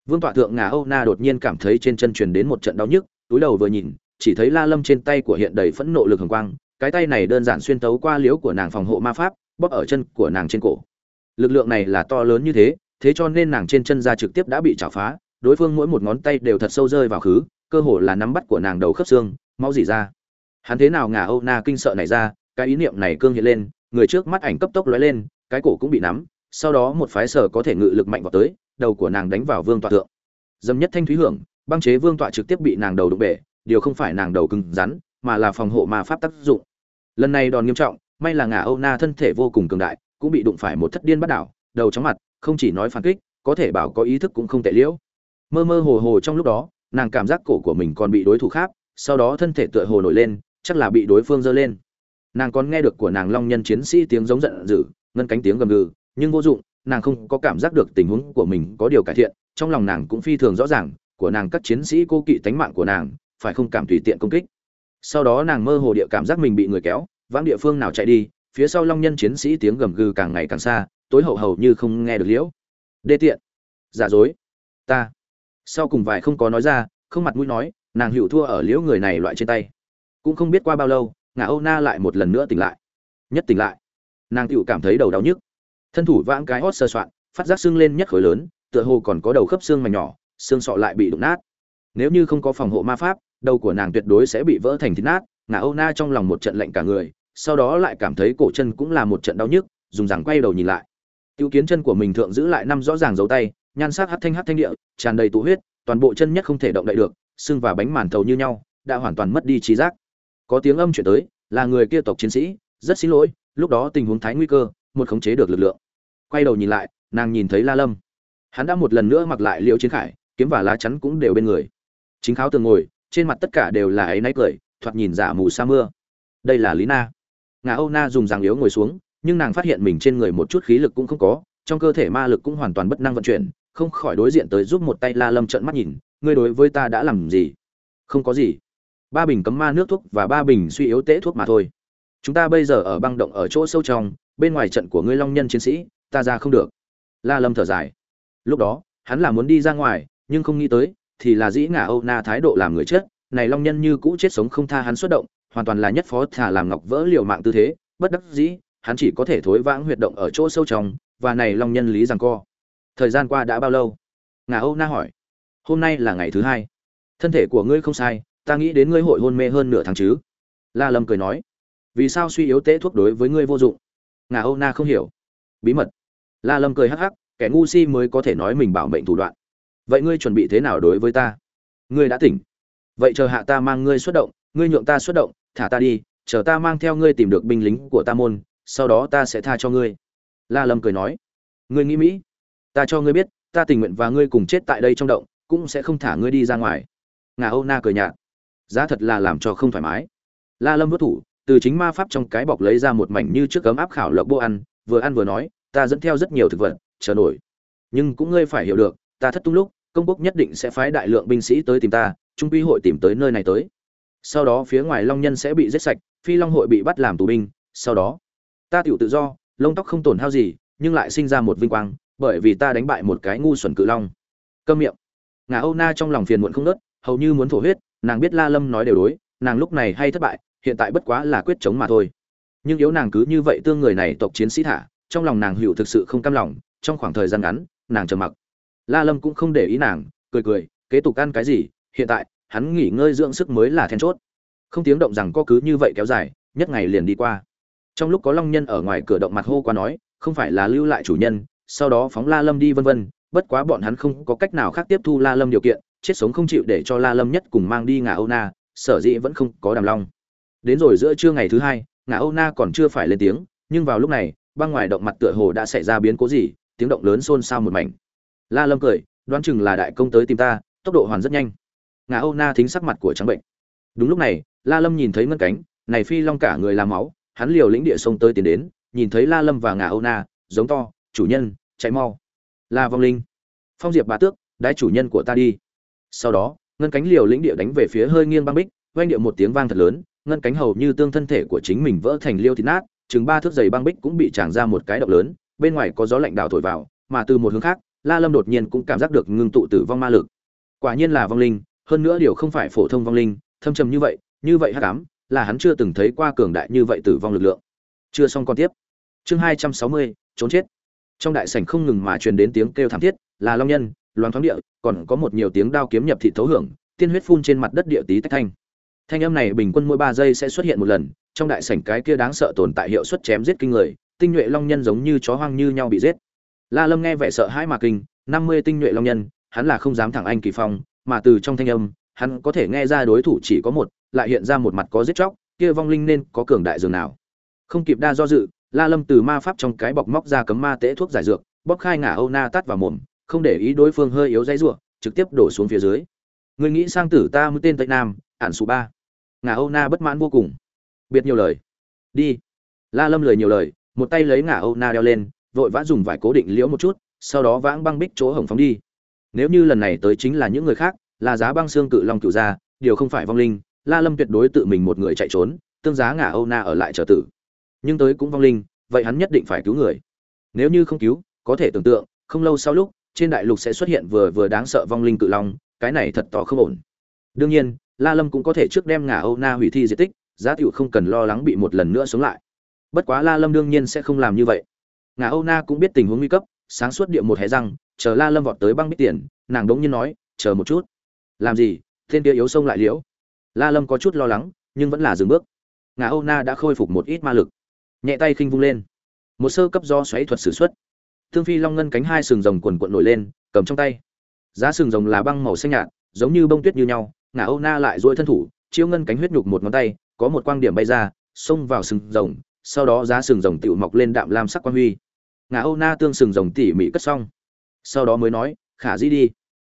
Vương tọa thượng ngà âu na đột nhiên cảm thấy trên chân truyền đến một trận đau nhức, túi đầu vừa nhìn, chỉ thấy la lâm trên tay của hiện đầy phẫn nộ lực hồng quang cái tay này đơn giản xuyên tấu qua liếu của nàng phòng hộ ma pháp, bóp ở chân của nàng trên cổ. Lực lượng này là to lớn như thế thế cho nên nàng trên chân ra trực tiếp đã bị chảo phá, đối phương mỗi một ngón tay đều thật sâu rơi vào khứ, cơ hồ là nắm bắt của nàng đầu khớp xương, máu dỉ ra. Hắn thế nào ngả âu na kinh sợ này ra, cái ý niệm này cương hiện lên, người trước mắt ảnh cấp tốc lóe lên, cái cổ cũng bị nắm, sau đó một phái sở có thể ngự lực mạnh vào tới, đầu của nàng đánh vào vương tọa thượng. Dâm nhất thanh thúy hưởng, băng chế vương tọa trực tiếp bị nàng đầu đụng bể, điều không phải nàng đầu cứng rắn mà là phòng hộ ma pháp tác dụng. Lần này đòn nghiêm trọng, may là ngà âu na thân thể vô cùng cường đại, cũng bị đụng phải một thất điên bắt đảo, đầu chóng mặt, không chỉ nói phản kích, có thể bảo có ý thức cũng không tệ liễu. Mơ mơ hồ hồ trong lúc đó, nàng cảm giác cổ của mình còn bị đối thủ khác, sau đó thân thể tựa hồ nổi lên, chắc là bị đối phương giơ lên. Nàng còn nghe được của nàng long nhân chiến sĩ tiếng giống giận dữ, ngân cánh tiếng gầm gừ, nhưng vô dụng, nàng không có cảm giác được tình huống của mình có điều cải thiện, trong lòng nàng cũng phi thường rõ ràng, của nàng các chiến sĩ cô kỵ tánh mạng của nàng, phải không cảm tùy tiện công kích sau đó nàng mơ hồ địa cảm giác mình bị người kéo, vãng địa phương nào chạy đi, phía sau long nhân chiến sĩ tiếng gầm gừ càng ngày càng xa, tối hậu hầu như không nghe được liễu. Đê tiện, giả dối, ta. Sau cùng vài không có nói ra, không mặt mũi nói, nàng hữu thua ở liễu người này loại trên tay. Cũng không biết qua bao lâu ngà âu na lại một lần nữa tỉnh lại. Nhất tỉnh lại, nàng tựu cảm thấy đầu đau nhức. Thân thủ vãng cái hót sơ soạn, phát giác sưng lên nhất khối lớn, tựa hồ còn có đầu khớp xương mảnh nhỏ, xương sọ lại bị đụng nát. Nếu như không có phòng hộ ma pháp đầu của nàng tuyệt đối sẽ bị vỡ thành thịt nát ngà âu na trong lòng một trận lạnh cả người, sau đó lại cảm thấy cổ chân cũng là một trận đau nhức, dùng rằng quay đầu nhìn lại. Tiêu kiến chân của mình thượng giữ lại năm rõ ràng dấu tay, nhan sắc hắt thanh hắt thanh địa, tràn đầy tụ huyết, toàn bộ chân nhất không thể động đậy được, xương và bánh màn thầu như nhau, đã hoàn toàn mất đi trí giác. Có tiếng âm chuyển tới, là người kia tộc chiến sĩ, rất xin lỗi, lúc đó tình huống thái nguy cơ, một khống chế được lực lượng. Quay đầu nhìn lại, nàng nhìn thấy la lâm. Hắn đã một lần nữa mặc lại liễu chiến khải, kiếm và lá chắn cũng đều bên người. Chính kháo tường ngồi trên mặt tất cả đều là ấy náy cười, thoạt nhìn giả mù sa mưa. Đây là lý na. Ngà âu na dùng ràng yếu ngồi xuống, nhưng nàng phát hiện mình trên người một chút khí lực cũng không có, trong cơ thể ma lực cũng hoàn toàn bất năng vận chuyển, không khỏi đối diện tới giúp một tay la lâm trợn mắt nhìn, ngươi đối với ta đã làm gì? Không có gì. Ba bình cấm ma nước thuốc và ba bình suy yếu tễ thuốc mà thôi. Chúng ta bây giờ ở băng động ở chỗ sâu trong, bên ngoài trận của ngươi long nhân chiến sĩ, ta ra không được. La lâm thở dài. Lúc đó, hắn là muốn đi ra ngoài, nhưng không nghĩ tới thì là dĩ ngả âu na thái độ làm người chết, này long nhân như cũ chết sống không tha hắn xuất động, hoàn toàn là nhất phó thả làm ngọc vỡ liều mạng tư thế, bất đắc dĩ, hắn chỉ có thể thối vãng huyệt động ở chỗ sâu trong, và này long nhân lý rằng co. Thời gian qua đã bao lâu? Ngà âu na hỏi. Hôm nay là ngày thứ hai. Thân thể của ngươi không sai, ta nghĩ đến ngươi hội hôn mê hơn nửa tháng chứ? La lâm cười nói. Vì sao suy yếu tế thuốc đối với ngươi vô dụng? Ngà âu na không hiểu. Bí mật. La lâm cười hắc hắc, kẻ ngu si mới có thể nói mình bảo mệnh thủ đoạn vậy ngươi chuẩn bị thế nào đối với ta? Ngươi đã tỉnh. Vậy chờ hạ ta mang ngươi xuất động, ngươi nhượng ta xuất động, thả ta đi, chờ ta mang theo ngươi tìm được binh lính của ta môn, sau đó ta sẽ tha cho ngươi. La lâm cười nói. Ngươi nghĩ mỹ, ta cho ngươi biết, ta tình nguyện và ngươi cùng chết tại đây trong động, cũng sẽ không thả ngươi đi ra ngoài. Ngà âu na cười nhạt. Giá thật là làm cho không thoải mái. La lâm vất thủ, từ chính ma pháp trong cái bọc lấy ra một mảnh như trước cấm áp khảo lộc bộ ăn, vừa ăn vừa nói, ta dẫn theo rất nhiều thực vật, chờ nổi. Nhưng cũng ngươi phải hiểu được, ta thất tung lúc công quốc nhất định sẽ phái đại lượng binh sĩ tới tìm ta, trung quy hội tìm tới nơi này tới. Sau đó phía ngoài long nhân sẽ bị giết sạch, phi long hội bị bắt làm tù binh, sau đó, ta tựu tự do, lông tóc không tổn hao gì, nhưng lại sinh ra một vinh quang, bởi vì ta đánh bại một cái ngu xuẩn cự long. Câm miệng. Ngà âu na trong lòng phiền muộn không nớt hầu như muốn thổ huyết, nàng biết la lâm nói đều đối, nàng lúc này hay thất bại, hiện tại bất quá là quyết chống mà thôi. Nhưng yếu nàng cứ như vậy tương người này tộc chiến sĩ thả, trong lòng nàng hiểu thực sự không cam lòng, trong khoảng thời gian ngắn, nàng trầm mặc la lâm cũng không để ý nàng, cười cười, kế tục ăn cái gì? Hiện tại, hắn nghỉ ngơi dưỡng sức mới là then chốt. Không tiếng động rằng có cứ như vậy kéo dài, nhất ngày liền đi qua. Trong lúc có long nhân ở ngoài cửa động mặt hô qua nói, không phải là lưu lại chủ nhân, sau đó phóng la lâm đi vân vân, bất quá bọn hắn không có cách nào khác tiếp thu la lâm điều kiện, chết sống không chịu để cho la lâm nhất cùng mang đi ngà âu na, sở dĩ vẫn không có đàm long. Đến rồi giữa trưa ngày thứ hai, ngà âu na còn chưa phải lên tiếng, nhưng vào lúc này, băng ngoài động mặt tựa hồ đã xảy ra biến cố gì, tiếng động lớn xôn xao một mảnh la lâm cười, đoán chừng là đại công tới tìm ta, tốc độ hoàn rất nhanh. Ngà âu na thính sắc mặt của trắng bệnh. Đúng lúc này, la lâm nhìn thấy ngân cánh, này phi long cả người làm máu, hắn liều lĩnh địa sông tới tiến đến, nhìn thấy la lâm và ngà âu na, giống to, chủ nhân, chạy mau. La vong linh, phong diệp bà tước, đái chủ nhân của ta đi. Sau đó, ngân cánh liều lĩnh địa đánh về phía hơi nghiêng băng bích oanh điệu một tiếng vang thật lớn, ngân cánh hầu như tương thân thể của chính mình vỡ thành liêu thịt nát, chừng ba thước dày băng bích cũng bị tràn ra một cái động lớn, bên ngoài có gió lạnh đảo thổi vào, mà từ một hướng khác la lâm đột nhiên cũng cảm giác được ngưng tụ tử vong ma lực. Quả nhiên là vong linh, hơn nữa điều không phải phổ thông vong linh, thâm trầm như vậy như vậy hắc ám, là hắn chưa từng thấy qua cường đại như vậy tử vong lực lượng. Chưa xong con tiếp. Chương hai trăm sáu mươi, trốn chết. Trong đại sảnh không ngừng mà truyền đến tiếng kêu thảm thiết là long nhân, loáng thoáng địa, còn có một nhiều tiếng đao kiếm nhập thị thấu hưởng, tiên huyết phun trên mặt đất địa tí tách thanh. Thanh âm này bình quân mỗi ba giây sẽ xuất hiện một lần, trong đại sảnh cái kia đáng sợ tồn tại hiệu suất chém giết kinh người, tinh nhuệ long nhân giống như chó hoang như nhau bị giết la lâm nghe vẻ sợ hãi mà kinh, năm mươi tinh nhuệ long nhân, hắn là không dám thẳng anh kỳ phong, mà từ trong thanh âm, hắn có thể nghe ra đối thủ chỉ có một, lại hiện ra một mặt có giết chóc, kia vong linh nên có cường đại dường nào. Không kịp đa do dự, la lâm từ ma pháp trong cái bọc móc ra cấm ma tế thuốc giải dược, bóp khai ngả âu na vào mồm, không để ý đối phương hơi yếu dãy rủa trực tiếp đổ xuống phía dưới. Người nghĩ sang tử ta mũi tên tây nam, ản số ba. Ngả âu na bất mãn vô cùng. Biệt nhiều lời. Đi. La lâm lời nhiều lời, một tay lấy ngả âu na đeo lên vội vã dùng vải cố định liễu một chút, sau đó vãng băng bích chỗ hồng phóng đi. Nếu như lần này tới chính là những người khác, là giá băng xương cự long cựu gia, điều không phải vong linh, la lâm tuyệt đối tự mình một người chạy trốn, tương giá ngả âu na ở lại chờ tử. Nhưng tới cũng vong linh, vậy hắn nhất định phải cứu người. Nếu như không cứu, có thể tưởng tượng, không lâu sau lúc, trên đại lục sẽ xuất hiện vừa vừa đáng sợ vong linh cự long, cái này thật tỏ không ổn. Đương nhiên, la lâm cũng có thể trước đem ngả âu na hủy thi di tích, giá tiểu không cần lo lắng bị một lần nữa sống lại. Bất quá la lâm đương nhiên sẽ không làm như vậy ngà âu na cũng biết tình huống nguy cấp, sáng suốt địa một hé răng, chờ la lâm vọt tới băng bích tiền, nàng đống nhiên nói, chờ một chút. Làm gì? Thiên kia yếu sông lại liễu. La lâm có chút lo lắng, nhưng vẫn là dừng bước. Ngà âu na đã khôi phục một ít ma lực. Nhẹ tay khinh vung lên. Một sơ cấp do xoáy thuật sử xuất. Thương phi long ngân cánh hai sừng rồng quần quận nổi lên, cầm trong tay. Giá sừng rồng là băng màu xanh nhạt, giống như bông tuyết như nhau, ngà âu na lại dỗi thân thủ chiếu ngân cánh huyết nhục một ngón tay, có một quang điểm bay ra, xông vào sừng rồng, sau đó giá sừng rồng tựu mọc lên đạm lam sắc quang huy ngà âu na tương sừng rồng tỉ mỉ cất xong. Sau đó mới nói, khả dĩ đi.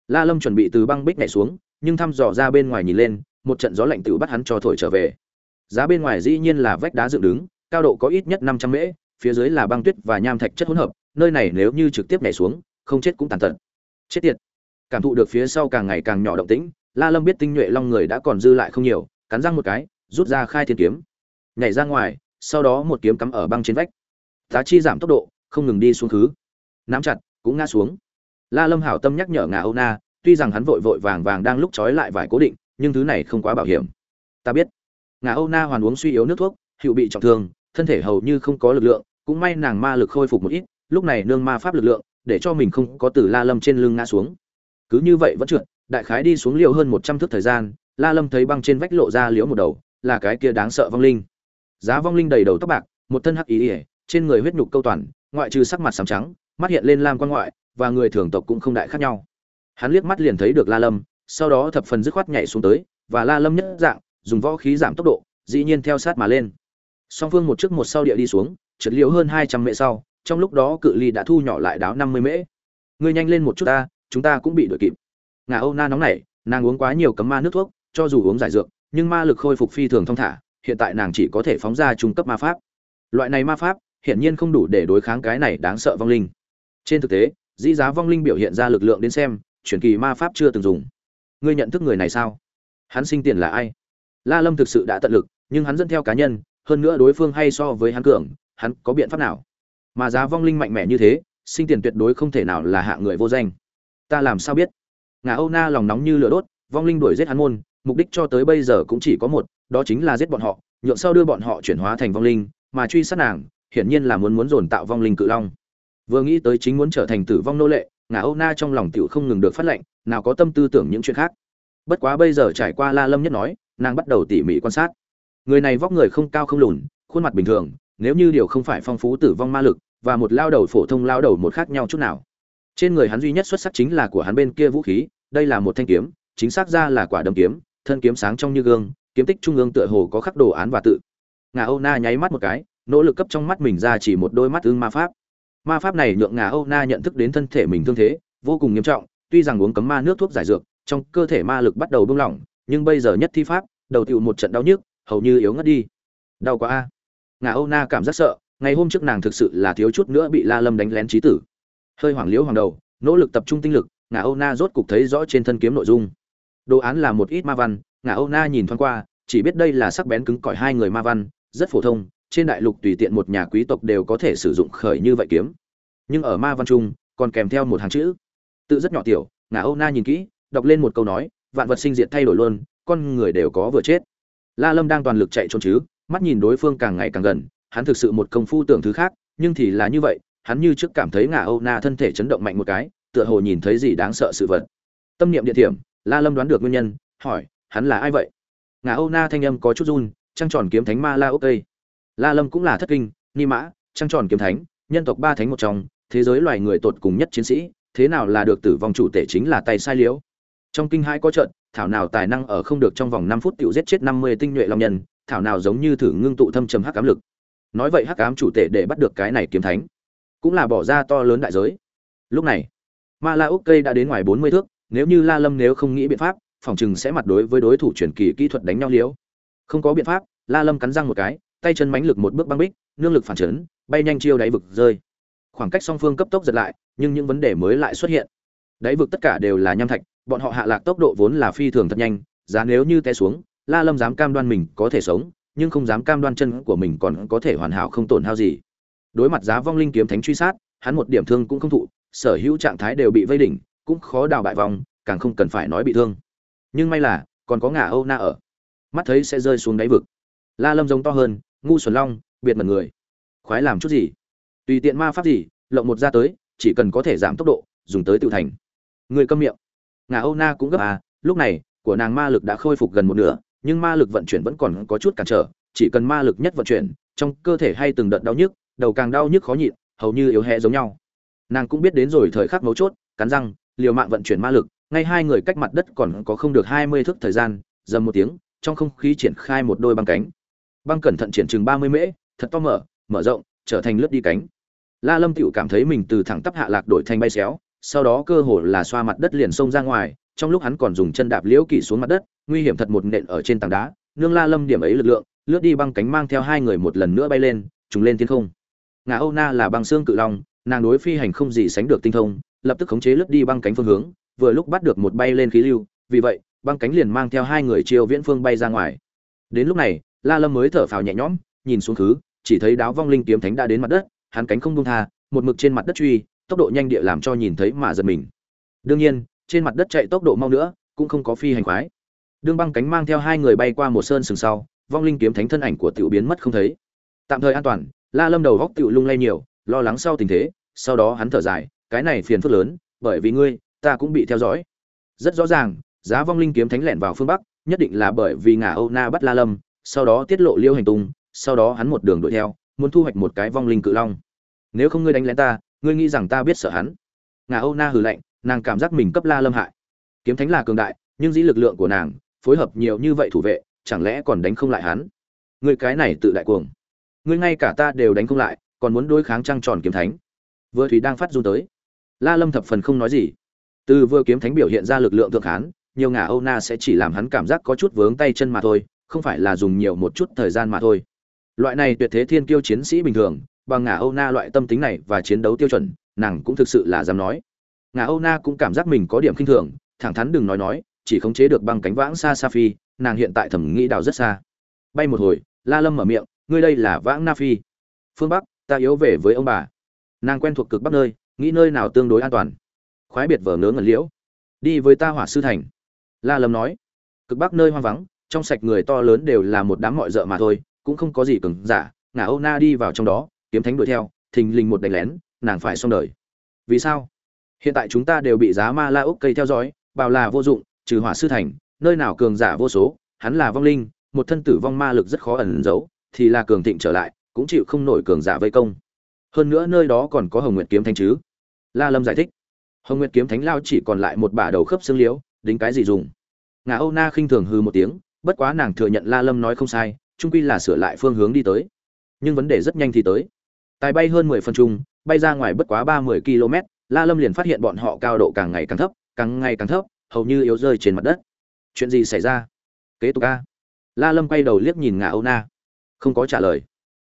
La lâm chuẩn bị từ băng bích nhảy xuống, nhưng thăm dò ra bên ngoài nhìn lên, một trận gió lạnh tự bắt hắn cho thổi trở về. Giá bên ngoài dĩ nhiên là vách đá dựng đứng, cao độ có ít nhất năm trăm mễ, phía dưới là băng tuyết và nham thạch chất hỗn hợp, nơi này nếu như trực tiếp nhảy xuống, không chết cũng tàn tật. Chết tiệt. Cảm thụ được phía sau càng ngày càng nhỏ động tĩnh, la lâm biết tinh nhuệ long người đã còn dư lại không nhiều, cắn răng một cái, rút ra khai thiên kiếm. Nhảy ra ngoài, sau đó một kiếm cắm ở băng trên vách. Tá chi giảm tốc độ không ngừng đi xuống thứ nắm chặt, cũng ngã xuống. La lâm hảo tâm nhắc nhở ngà âu na, tuy rằng hắn vội vội vàng vàng đang lúc trói lại vải cố định, nhưng thứ này không quá bảo hiểm. Ta biết. Ngà âu na hoàn uống suy yếu nước thuốc, hiệu bị trọng thương, thân thể hầu như không có lực lượng, cũng may nàng ma lực khôi phục một ít, lúc này nương ma pháp lực lượng, để cho mình không có từ la lâm trên lưng ngã xuống. Cứ như vậy vẫn trượt, đại khái đi xuống liều hơn một trăm thước thời gian, la lâm thấy băng trên vách lộ ra liễu một đầu, là cái kia đáng sợ vong linh. Giá vong linh đầy đầu tóc bạc, một thân hắc ý ỉa, trên người huyết nhục câu toàn ngoại trừ sắc mặt sám trắng, mắt hiện lên lam quan ngoại, và người thường tộc cũng không đại khác nhau. Hắn liếc mắt liền thấy được la lâm, sau đó thập phần dứt khoát nhảy xuống tới, và la lâm nhất dạng, dùng võ khí giảm tốc độ, dĩ nhiên theo sát mà lên. Song phương một trước một sau địa đi xuống, trượt liều hơn hai trăm mễ sau, trong lúc đó cự ly đã thu nhỏ lại đáo năm mươi mễ. Ngươi nhanh lên một chút ta, chúng ta cũng bị đuổi kịp. Ngà âu na nóng nảy, nàng uống quá nhiều cấm ma nước thuốc, cho dù uống giải dược, nhưng ma lực khôi phục phi thường thông thả, hiện tại nàng chỉ có thể phóng ra trung cấp ma pháp. Loại này ma pháp hiển nhiên không đủ để đối kháng cái này đáng sợ vong linh. Trên thực tế, dĩ giá vong linh biểu hiện ra lực lượng đến xem, truyền kỳ ma pháp chưa từng dùng. Ngươi nhận thức người này sao? Hắn sinh tiền là ai? La lâm thực sự đã tận lực, nhưng hắn dẫn theo cá nhân, hơn nữa đối phương hay so với hắn cường, hắn có biện pháp nào? Mà giá vong linh mạnh mẽ như thế, sinh tiền tuyệt đối không thể nào là hạ người vô danh. Ta làm sao biết? Ngà âu na lòng nóng như lửa đốt, vong linh đuổi giết hắn môn, mục đích cho tới bây giờ cũng chỉ có một, đó chính là giết bọn họ, nhượng sau đưa bọn họ chuyển hóa thành vong linh, mà truy sát nàng hiển nhiên là muốn muốn dồn tạo vong linh cự long. Vừa nghĩ tới chính muốn trở thành tử vong nô lệ, ngà âu na trong lòng tiểu không ngừng được phát lệnh, nào có tâm tư tưởng những chuyện khác. Bất quá bây giờ trải qua la lâm nhất nói, nàng bắt đầu tỉ mỉ quan sát. Người này vóc người không cao không lùn, khuôn mặt bình thường, nếu như điều không phải phong phú tử vong ma lực, và một lao đầu phổ thông lao đầu một khác nhau chút nào. Trên người hắn duy nhất xuất sắc chính là của hắn bên kia vũ khí, đây là một thanh kiếm, chính xác ra là quả đấm kiếm, thân kiếm sáng trong như gương, kiếm tích trung ương tựa hồ có khắc đồ án và tự. Ngà âu na nháy mắt một cái nỗ lực cấp trong mắt mình ra chỉ một đôi mắt ưng ma pháp. Ma pháp này nhượng ngà âu na nhận thức đến thân thể mình thương thế, vô cùng nghiêm trọng, tuy rằng uống cấm ma nước thuốc giải dược, trong cơ thể ma lực bắt đầu buông lỏng, nhưng bây giờ nhất thi pháp, đầu tựu một trận đau nhức, hầu như yếu ngất đi. Đau quá a. Ngà âu na cảm giác sợ, ngày hôm trước nàng thực sự là thiếu chút nữa bị la lâm đánh lén trí tử. Hơi hoảng liễu hoàng đầu, nỗ lực tập trung tinh lực, ngà âu na rốt cục thấy rõ trên thân kiếm nội dung. Đồ án là một ít ma văn, ngà âu na nhìn thoáng qua, chỉ biết đây là sắc bén cứng cỏi hai người ma văn, rất phổ thông trên đại lục tùy tiện một nhà quý tộc đều có thể sử dụng khởi như vậy kiếm. Nhưng ở ma văn trung, còn kèm theo một hàng chữ. Tự rất nhỏ tiểu ngà âu na nhìn kỹ, đọc lên một câu nói, vạn vật sinh diệt thay đổi luôn, con người đều có vừa chết. La lâm đang toàn lực chạy trốn chứ, mắt nhìn đối phương càng ngày càng gần, hắn thực sự một công phu tưởng thứ khác, nhưng thì là như vậy, hắn như trước cảm thấy ngà âu na thân thể chấn động mạnh một cái, tựa hồ nhìn thấy gì đáng sợ sự vật. Tâm niệm địa điểm, la lâm đoán được nguyên nhân, hỏi, hắn là ai vậy? Ngà âu na thanh âm có chút run, trăng tròn kiếm thánh ma la ok la lâm cũng là thất kinh, ni mã, trăng tròn kiếm thánh, nhân tộc ba thánh một trong, thế giới loài người tột cùng nhất chiến sĩ, thế nào là được tử vong chủ tể chính là tay sai liễu. Trong kinh hai có trận thảo nào tài năng ở không được trong vòng năm phút tiểu giết chết năm mươi tinh nhuệ long nhân, thảo nào giống như thử ngưng tụ thâm trầm hắc ám lực. Nói vậy hắc ám chủ tể để bắt được cái này kiếm thánh, cũng là bỏ ra to lớn đại giới. Lúc này, ma la úc cây đã đến ngoài bốn mươi thước, nếu như la lâm nếu không nghĩ biện pháp, phòng chừng sẽ mặt đối với đối thủ truyền kỳ kỹ thuật đánh nhau liễu. Không có biện pháp, la lâm cắn răng một cái tay chân mánh lực một bước băng bích, nương lực phản chấn, bay nhanh chiêu đáy vực rơi. Khoảng cách song phương cấp tốc giật lại, nhưng những vấn đề mới lại xuất hiện. Đáy vực tất cả đều là nham thạch, bọn họ hạ lạc tốc độ vốn là phi thường thật nhanh, giá nếu như té xuống, la lâm dám cam đoan mình có thể sống, nhưng không dám cam đoan chân của mình còn có thể hoàn hảo không tổn hao gì. Đối mặt giá vong linh kiếm thánh truy sát, hắn một điểm thương cũng không thụ, sở hữu trạng thái đều bị vây đỉnh, cũng khó đào bại vòng, càng không cần phải nói bị thương. Nhưng may là, còn có ngả âu na ở. Mắt thấy sẽ rơi xuống đáy vực. La lâm giống to hơn ngu xuẩn long, biệt mật người. Khoái làm chút gì? Tùy tiện ma pháp gì, lộng một ra tới, chỉ cần có thể giảm tốc độ, dùng tới tự thành. Người câm miệng. Ngà âu na cũng gấp à lúc này, của nàng ma lực đã khôi phục gần một nửa, nhưng ma lực vận chuyển vẫn còn có chút cản trở, chỉ cần ma lực nhất vận chuyển, trong cơ thể hay từng đợt đau nhức, đầu càng đau nhức khó nhịn, hầu như yếu hẹ giống nhau. Nàng cũng biết đến rồi thời khắc mấu chốt, cắn răng, liều mạng vận chuyển ma lực, ngay hai người cách mặt đất còn có không được hai mươi thước thời gian, dầm một tiếng, trong không khí triển khai một đôi băng cánh băng cẩn thận triển chừng ba mươi mễ, thật to mở mở rộng, trở thành lướt đi cánh. La lâm tựu cảm thấy mình từ thẳng tắp hạ lạc đổi thành bay xéo, sau đó cơ hồ là xoa mặt đất liền xông ra ngoài, trong lúc hắn còn dùng chân đạp liễu kỵ xuống mặt đất, nguy hiểm thật một nện ở trên tảng đá, nương la lâm điểm ấy lực lượng, lướt đi băng cánh mang theo hai người một lần nữa bay lên, trùng lên thiên không. Ngà âu na là băng xương cự long, nàng đối phi hành không gì sánh được tinh thông, lập tức khống chế lướt đi băng cánh phương hướng, vừa lúc bắt được một bay lên khí lưu, vì vậy, băng cánh liền mang theo hai người chiều viễn phương bay ra ngoài. Đến lúc này la lâm mới thở phào nhẹ nhõm, nhìn xuống thứ chỉ thấy đáo vong linh kiếm thánh đã đến mặt đất, hắn cánh không buông tha, một mực trên mặt đất truy, tốc độ nhanh địa làm cho nhìn thấy mà giật mình. Đương nhiên, trên mặt đất chạy tốc độ mau nữa, cũng không có phi hành khoái. Đương băng cánh mang theo hai người bay qua một sơn sừng sau, vong linh kiếm thánh thân ảnh của tiểu biến mất không thấy. Tạm thời an toàn, la lâm đầu góc tiểu lung lay nhiều, lo lắng sau tình thế, sau đó hắn thở dài, cái này phiền phức lớn, bởi vì ngươi, ta cũng bị theo dõi. Rất rõ ràng, giá vong linh kiếm thánh lẻn vào phương bắc, nhất định là bởi vì ngả âu na bắt la lâm sau đó tiết lộ liêu hành tung, sau đó hắn một đường đuổi theo, muốn thu hoạch một cái vong linh cự long. Nếu không ngươi đánh lén ta, ngươi nghĩ rằng ta biết sợ hắn. Ngà âu na hừ lạnh, nàng cảm giác mình cấp la lâm hại. Kiếm thánh là cường đại, nhưng dĩ lực lượng của nàng, phối hợp nhiều như vậy thủ vệ, chẳng lẽ còn đánh không lại hắn? Ngươi cái này tự đại cuồng. Ngươi ngay cả ta đều đánh không lại, còn muốn đối kháng trăng tròn kiếm thánh. Vừa thủy đang phát run tới. La lâm thập phần không nói gì. Từ vừa kiếm thánh biểu hiện ra lực lượng thượng hán, nhiều ngả âu na sẽ chỉ làm hắn cảm giác có chút vướng tay chân mà thôi không phải là dùng nhiều một chút thời gian mà thôi. Loại này tuyệt thế thiên kiêu chiến sĩ bình thường, bằng ngà âu na loại tâm tính này và chiến đấu tiêu chuẩn, nàng cũng thực sự là dám nói. Ngà âu na cũng cảm giác mình có điểm khinh thường, thẳng thắn đừng nói nói, chỉ khống chế được băng cánh vãng xa xa phi, nàng hiện tại thẩm nghĩ đào rất xa. Bay một hồi, la lâm mở miệng, ngươi đây là vãng na phi. Phương bắc, ta yếu về với ông bà. Nàng quen thuộc cực bắc nơi, nghĩ nơi nào tương đối an toàn. Khoái biệt vở ngớ ngẩn liễu. Đi với ta hỏa sư thành. La lâm nói. Cực bắc nơi hoang vắng trong sạch người to lớn đều là một đám mọi rợ mà thôi, cũng không có gì cứng, giả, ngả âu na đi vào trong đó, kiếm thánh đuổi theo, thình lình một đánh lén, nàng phải xong đời. Vì sao? Hiện tại chúng ta đều bị giá ma la úc cây theo dõi bảo là vô dụng, trừ hỏa sư thành, nơi nào cường giả vô số, hắn là vong linh, một thân tử vong ma lực rất khó ẩn giấu, thì là cường thịnh trở lại, cũng chịu không nổi cường giả vây công. Hơn nữa nơi đó còn có hồng nguyệt kiếm thánh chứ? La lâm giải thích. Hồng nguyệt kiếm thánh lao chỉ còn lại một bả đầu khớp xương liễu, đính cái gì dùng? Ngà âu na khinh thường hư một tiếng bất quá nàng thừa nhận la lâm nói không sai trung quy là sửa lại phương hướng đi tới. Nhưng vấn đề rất nhanh thì tới. Tài bay hơn mười phân trung bay ra ngoài bất quá ba mươi km, la lâm liền phát hiện bọn họ cao độ càng ngày càng thấp, càng ngày càng thấp, hầu như yếu rơi trên mặt đất. Chuyện gì xảy ra? Kế tục a. La lâm quay đầu liếc nhìn ngà âu na. Không có trả lời.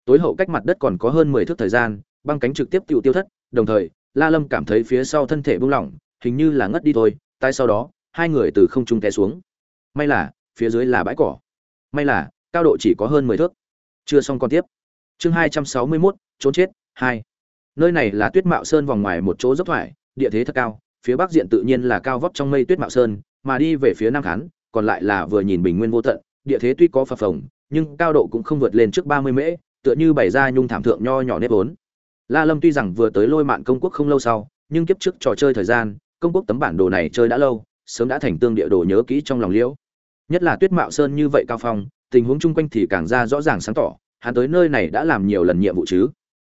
Tối hậu cách mặt đất còn có hơn mười thước thời gian, băng cánh trực tiếp tiêu tiêu thất, đồng thời, la lâm cảm thấy phía sau thân thể buông lỏng, hình như là ngất đi thôi tay sau đó, hai người từ không trung té xuống. May là phía dưới là bãi cỏ. May là cao độ chỉ có hơn mười thước. Chưa xong còn tiếp. Chương hai trăm sáu mươi 261, trốn chết hai. Nơi này là tuyết mạo sơn vòng ngoài một chỗ dốc thoải địa thế thật cao phía bắc diện tự nhiên là cao vóc trong mây tuyết mạo sơn mà đi về phía nam khán còn lại là vừa nhìn bình nguyên vô tận địa thế tuy có phập phồng nhưng cao độ cũng không vượt lên trước ba mươi mễ tựa như bày ra nhung thảm thượng nho nhỏ nếp vốn. La lâm tuy rằng vừa tới lôi mạn công quốc không lâu sau nhưng kiếp trước trò chơi thời gian công quốc tấm bản đồ này chơi đã lâu sớm đã thành tương địa đồ nhớ kỹ trong lòng liễu nhất là tuyết mạo sơn như vậy cao phong, tình huống chung quanh thì càng ra rõ ràng sáng tỏ, hắn tới nơi này đã làm nhiều lần nhiệm vụ chứ.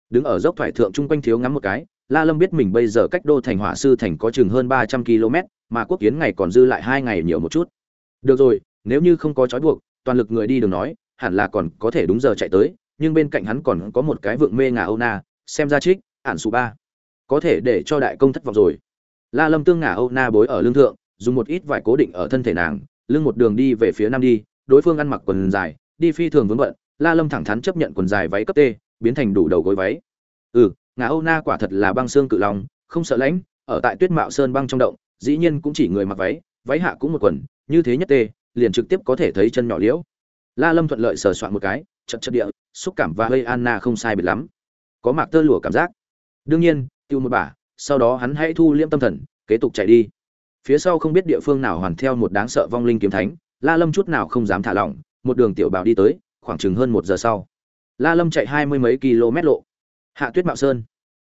Đứng ở dốc thoải thượng chung quanh thiếu ngắm một cái, la lâm biết mình bây giờ cách đô thành hỏa sư thành có chừng hơn ba trăm km, mà quốc kiến ngày còn dư lại hai ngày nhiều một chút. Được rồi, nếu như không có trói buộc, toàn lực người đi đường nói, hẳn là còn có thể đúng giờ chạy tới, nhưng bên cạnh hắn còn có một cái vượng mê ngà âu na, xem ra trích, ản số ba. Có thể để cho đại công thất vọng rồi. La lâm tương ngà âu na bối ở lương thượng, dùng một ít vải cố định ở thân thể nàng lưng một đường đi về phía nam đi, đối phương ăn mặc quần dài, đi phi thường vướng bận, la lâm thẳng thắn chấp nhận quần dài váy cấp t biến thành đủ đầu gối váy. Ừ ngà âu na quả thật là băng xương cự long, không sợ lãnh, ở tại tuyết mạo sơn băng trong động, dĩ nhiên cũng chỉ người mặc váy váy hạ cũng một quần, như thế nhất tê, liền trực tiếp có thể thấy chân nhỏ liễu. La lâm thuận lợi sờ soạn một cái, chật chật địa, xúc cảm và hơi anna không sai biệt lắm. Có mạc tơ lụa cảm giác. Đương nhiên, tiêu một bả sau đó hắn hãy thu liễm tâm thần, kế tục chạy đi phía sau không biết địa phương nào hoàn theo một đáng sợ vong linh kiếm thánh, la lâm chút nào không dám thả lỏng, một đường tiểu bảo đi tới, khoảng chừng hơn một giờ sau. La lâm chạy hai mươi mấy km lộ. Hạ tuyết mạo sơn.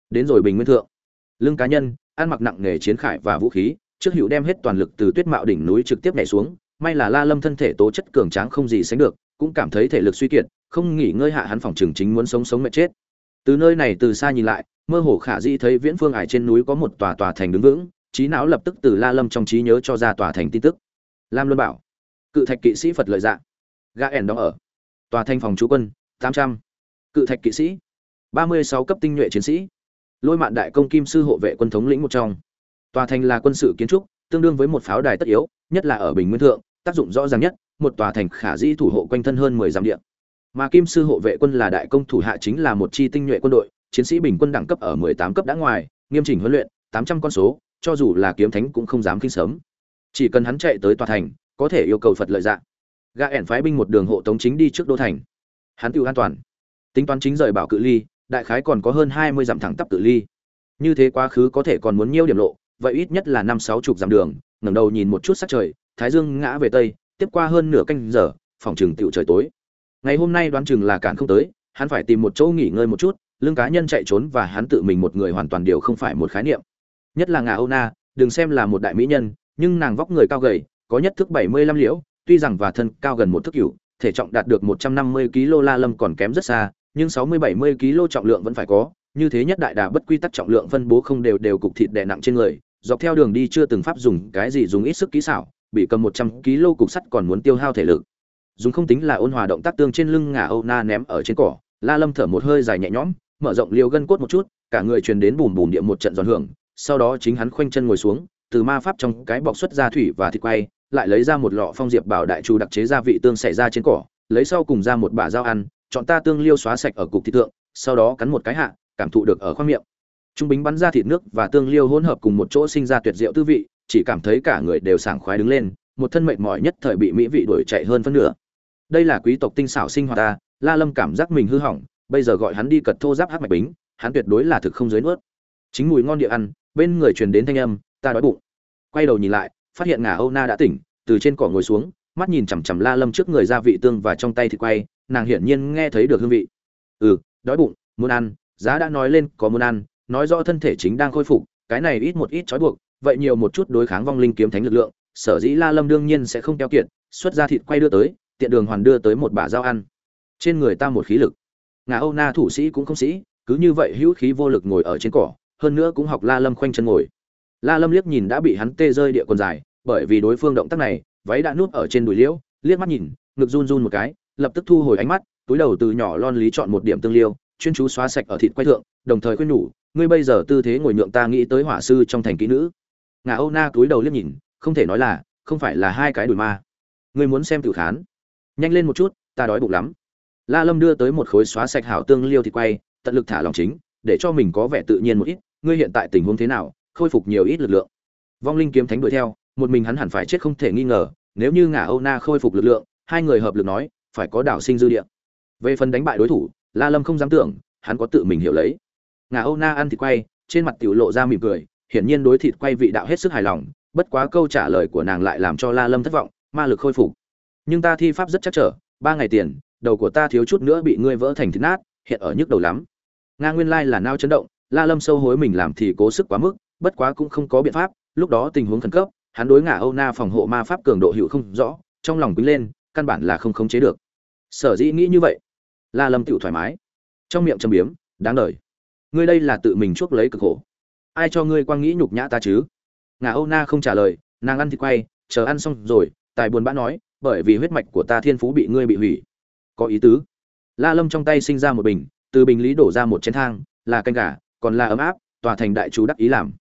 Đến rồi bình nguyên thượng. Lưng cá nhân, ăn mặc nặng nghề chiến khải và vũ khí, trước hữu đem hết toàn lực từ tuyết mạo đỉnh núi trực tiếp nhảy xuống, may là la lâm thân thể tố chất cường tráng không gì sánh được, cũng cảm thấy thể lực suy kiệt, không nghỉ ngơi hạ hắn phòng trường chính muốn sống sống mệt chết. Từ nơi này từ xa nhìn lại, mơ hồ khả di thấy viễn phương ải trên núi có một tòa tòa thành đứng vững trí não lập tức từ la lâm trong trí nhớ cho ra tòa thành tin tức. Lam luân bảo, cự thạch kỵ sĩ phật lợi dạng ga ẻn đó ở. Tòa thành phòng chú quân, tám trăm. Cự thạch kỵ sĩ, ba mươi sáu cấp tinh nhuệ chiến sĩ. Lôi mạn đại công kim sư hộ vệ quân thống lĩnh một trong. Tòa thành là quân sự kiến trúc, tương đương với một pháo đài tất yếu, nhất là ở bình nguyên thượng, tác dụng rõ ràng nhất, một tòa thành khả dĩ thủ hộ quanh thân hơn mười dặm địa. Mà kim sư hộ vệ quân là đại công thủ hạ chính là một chi tinh nhuệ quân đội, chiến sĩ bình quân đẳng cấp ở mười tám cấp đã ngoài, nghiêm chỉnh huấn luyện, tám trăm con số cho dù là kiếm thánh cũng không dám kinh sớm. Chỉ cần hắn chạy tới tòa thành, có thể yêu cầu phật lợi dạng gã ẻn phái binh một đường hộ tống chính đi trước đô thành. Hắn tự an toàn. Tính toán chính rời bảo cự ly, đại khái còn có hơn hai mươi dặm thẳng tắp cự ly. Như thế quá khứ có thể còn muốn nhiêu điểm lộ, vậy ít nhất là năm sáu chục dặm đường, ngẩng đầu nhìn một chút sắc trời, thái dương ngã về tây, tiếp qua hơn nửa canh giờ, phòng chừng tựu trời tối. Ngày hôm nay đoán chừng là cản không tới, hắn phải tìm một chỗ nghỉ ngơi một chút lương cá nhân chạy trốn và hắn tự mình một người hoàn toàn đều không phải một khái niệm nhất là ngà âu na đừng xem là một đại mỹ nhân nhưng nàng vóc người cao gầy có nhất thức bảy mươi lăm liễu tuy rằng và thân cao gần một thước cửu thể trọng đạt được 150 kg La Lâm còn kém rất xa, nhưng 60-70 kg trọng lượng vẫn phải có, như thế nhất đại đà bất quy tắc trọng lượng phân bố không đều đều cục thịt đè nặng trên người, dọc theo đường đi chưa từng pháp dùng cái gì dùng ít sức kỹ xảo, bị cầm 100 kg cục sắt còn muốn tiêu hao thể lực. Dùng không tính là ôn hòa động tác tương trên lưng ngà Âu Na ném ở trên cỏ, La Lâm thở một hơi dài nhẹ nhõm, mở rộng liều gân cốt một chút, cả người truyền đến bùm bùm địa một trận giòn hưởng, sau đó chính hắn khoanh chân ngồi xuống, từ ma pháp trong cái bọc xuất ra thủy và thịt quay, lại lấy ra một lọ phong diệp bảo đại trù đặc chế gia vị tương xảy ra trên cỏ, lấy sau cùng ra một bả dao ăn, chọn ta tương liêu xóa sạch ở cục thịt tượng, sau đó cắn một cái hạ, cảm thụ được ở khoang miệng. Trung bính bắn ra thịt nước và tương liêu hỗn hợp cùng một chỗ sinh ra tuyệt diệu tư vị, chỉ cảm thấy cả người đều sảng khoái đứng lên, một thân mệt mỏi nhất thời bị mỹ vị đuổi chạy hơn phân nửa. Đây là quý tộc tinh xảo sinh hoạt ta, La Lâm cảm giác mình hư hỏng, bây giờ gọi hắn đi cật thô giáp hát mạch bính, hắn tuyệt đối là thực không dưới nuốt. Chính mùi ngon địa ăn, bên người truyền đến thanh âm, ta đói bụng. Quay đầu nhìn lại, phát hiện ngà Âu Na đã tỉnh, từ trên cỏ ngồi xuống, mắt nhìn chằm chằm La Lâm trước người ra vị tương và trong tay thịt quay, nàng hiển nhiên nghe thấy được hương vị. Ừ, đói bụng, muốn ăn, giá đã nói lên có muốn ăn, nói rõ thân thể chính đang khôi phục, cái này ít một ít trói buộc, vậy nhiều một chút đối kháng vong linh kiếm thánh lực lượng, sở dĩ La Lâm đương nhiên sẽ không keo kiệt, xuất ra thịt quay đưa tới, tiện đường hoàn đưa tới một bả dao ăn. Trên người ta một khí lực. Ngà Âu Na thủ sĩ cũng không sĩ, cứ như vậy hữu khí vô lực ngồi ở trên cỏ, hơn nữa cũng học La Lâm khoanh chân ngồi. La Lâm liếc nhìn đã bị hắn tê rơi địa quần dài, bởi vì đối phương động tác này, váy đã núp ở trên đùi liễu, liếc mắt nhìn, ngực run run một cái, lập tức thu hồi ánh mắt, túi đầu từ nhỏ lon lý chọn một điểm tương liêu, chuyên chú xóa sạch ở thịt quay thượng, đồng thời khuyên nhủ, ngươi bây giờ tư thế ngồi nhượng ta nghĩ tới hỏa sư trong thành kỹ nữ. Ngà Âu Na túi đầu liếc nhìn, không thể nói là, không phải là hai cái đùi ma. Ngươi muốn xem tiểu khán? Nhanh lên một chút, ta đói bụng lắm. La Lâm đưa tới một khối xóa sạch hảo tương liêu thịt quay, tận lực thả lòng chính, để cho mình có vẻ tự nhiên một ít, ngươi hiện tại tình huống thế nào, khôi phục nhiều ít lực lượng. Vong linh kiếm thánh đuổi theo, một mình hắn hẳn phải chết không thể nghi ngờ, nếu như ngả Âu Na khôi phục lực lượng, hai người hợp lực nói, phải có đảo sinh dư địa. Về phần đánh bại đối thủ, La Lâm không dám tưởng, hắn có tự mình hiểu lấy. Ngả Âu Na ăn thịt quay, trên mặt tiểu lộ ra mỉm cười, hiển nhiên đối thịt quay vị đạo hết sức hài lòng, bất quá câu trả lời của nàng lại làm cho La Lâm thất vọng, ma lực khôi phục. Nhưng ta thi pháp rất chắc trở, ba ngày tiền, đầu của ta thiếu chút nữa bị ngươi vỡ thành thịt nát, hiện ở nhức đầu lắm. Nga nguyên lai là nao chấn động, La Lâm sâu hối mình làm thì cố sức quá mức, bất quá cũng không có biện pháp, lúc đó tình huống khẩn cấp, hắn đối ngả Âu Na phòng hộ ma pháp cường độ hữu không rõ, trong lòng quýnh lên, căn bản là không khống chế được. Sở dĩ nghĩ như vậy, La Lâm tự thoải mái. Trong miệng trầm biếm, đáng đời. Ngươi đây là tự mình chuốc lấy cực khổ. Ai cho ngươi quang nghĩ nhục nhã ta chứ? Ngà Âu Na không trả lời, nàng ăn thịt quay, chờ ăn xong rồi, tài buồn bã nói, bởi vì huyết mạch của ta thiên phú bị ngươi bị hủy. Có ý tứ. La Lâm trong tay sinh ra một bình, từ bình lý đổ ra một chén thang, là canh gà, còn là ấm áp, tòa thành đại chú đắc ý làm.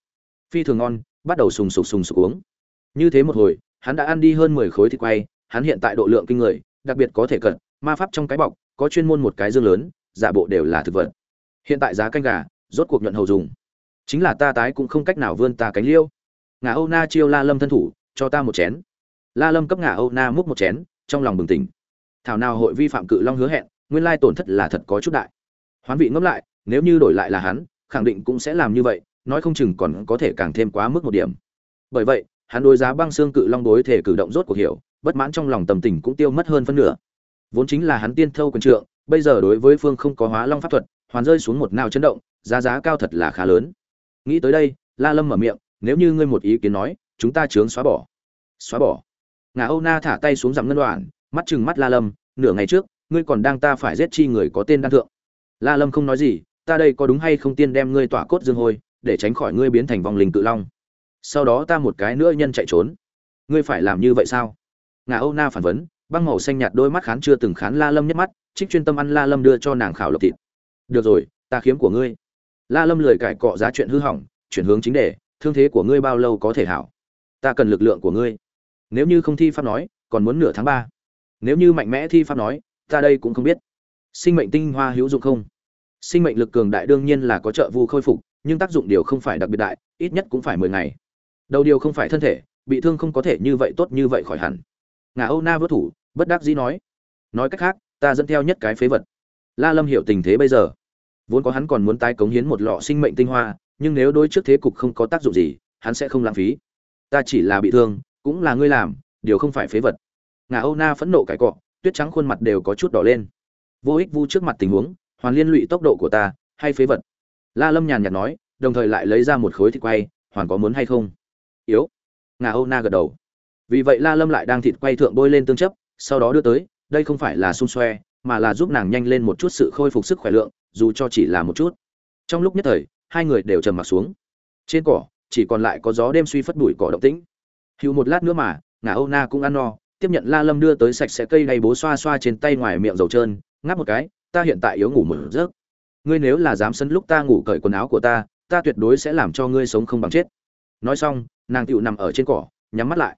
Phi thường ngon, bắt đầu sùng sục sùng sục uống. Như thế một hồi, hắn đã ăn đi hơn 10 khối thịt quay, hắn hiện tại độ lượng kinh người, đặc biệt có thể cận, ma pháp trong cái bọc, có chuyên môn một cái dương lớn, giả bộ đều là thực vật. Hiện tại giá canh gà, rốt cuộc nhuận hầu dùng. Chính là ta tái cũng không cách nào vươn ta cánh liêu. Ngà Âu Na chiêu La Lâm thân thủ, cho ta một chén. La Lâm cấp Ngà Âu Na múc một chén, trong lòng bừng tỉnh. Thảo nào hội vi phạm cự long hứa hẹn, nguyên lai tổn thất là thật có chút đại. Hoán vị ngẫm lại, nếu như đổi lại là hắn, khẳng định cũng sẽ làm như vậy, nói không chừng còn có thể càng thêm quá mức một điểm. Bởi vậy, hắn đối giá băng xương cự long đối thể cử động rốt cuộc hiểu, bất mãn trong lòng tầm tình cũng tiêu mất hơn phân nửa. Vốn chính là hắn tiên thâu quyền trượng, bây giờ đối với phương không có hóa long pháp thuật, hoàn rơi xuống một nào chấn động, giá giá cao thật là khá lớn. Nghĩ tới đây, La Lâm mở miệng, nếu như ngươi một ý kiến nói, chúng ta chướng xóa bỏ. Xóa bỏ. Ngà Âu Na thả tay xuống giảm ngân đoạn, mắt chừng mắt La Lâm, nửa ngày trước, ngươi còn đang ta phải giết chi người có tên đan thượng. La Lâm không nói gì, ta đây có đúng hay không tiên đem ngươi tỏa cốt dương hôi, để tránh khỏi ngươi biến thành vong linh cự long. Sau đó ta một cái nữa nhân chạy trốn. Ngươi phải làm như vậy sao? Ngà âu na phản vấn băng màu xanh nhạt đôi mắt khán chưa từng khán la lâm nhất mắt trích chuyên tâm ăn la lâm đưa cho nàng khảo lộc thịt. Được rồi ta khiếm của ngươi. La lâm lười cải cọ giá chuyện hư hỏng chuyển hướng chính đề thương thế của ngươi bao lâu có thể hảo? Ta cần lực lượng của ngươi. Nếu như không thi pháp nói còn muốn nửa tháng ba. Nếu như mạnh mẽ thi pháp nói ta đây cũng không biết sinh mệnh tinh hoa hữu dụng không? Sinh mệnh lực cường đại đương nhiên là có trợ vu khôi phục, nhưng tác dụng điều không phải đặc biệt đại, ít nhất cũng phải mười ngày. Đầu điều không phải thân thể, bị thương không có thể như vậy tốt như vậy khỏi hẳn. Ngà âu na vớt thủ, bất đắc dĩ nói. Nói cách khác, ta dẫn theo nhất cái phế vật. La lâm hiểu tình thế bây giờ. Vốn có hắn còn muốn tái cống hiến một lọ sinh mệnh tinh hoa, nhưng nếu đối trước thế cục không có tác dụng gì, hắn sẽ không lãng phí. Ta chỉ là bị thương, cũng là ngươi làm, điều không phải phế vật. Ngà âu na phẫn nộ cải cọ, tuyết trắng khuôn mặt đều có chút đỏ lên vô ích vu trước mặt tình huống, hoàn liên lụy tốc độ của ta, hay phế vật. La lâm nhàn nhạt nói, đồng thời lại lấy ra một khối thịt quay, hoàn có muốn hay không? Yếu. Ngà âu na gật đầu. Vì vậy la lâm lại đang thịt quay thượng bôi lên tương chấp, sau đó đưa tới, đây không phải là xung xoe, mà là giúp nàng nhanh lên một chút sự khôi phục sức khỏe lượng, dù cho chỉ là một chút. Trong lúc nhất thời, hai người đều trầm mặt xuống. Trên cỏ, chỉ còn lại có gió đêm suy phất bụi cỏ động tĩnh. Hữu một lát nữa mà, ngà âu na cũng ăn no, tiếp nhận la lâm đưa tới sạch sẽ cây đầy bố xoa xoa trên tay ngoài miệng dầu trơn ngáp một cái, ta hiện tại yếu ngủ một giấc. Ngươi nếu là dám sân lúc ta ngủ cởi quần áo của ta ta tuyệt đối sẽ làm cho ngươi sống không bằng chết. Nói xong, nàng tựu nằm ở trên cỏ, nhắm mắt lại.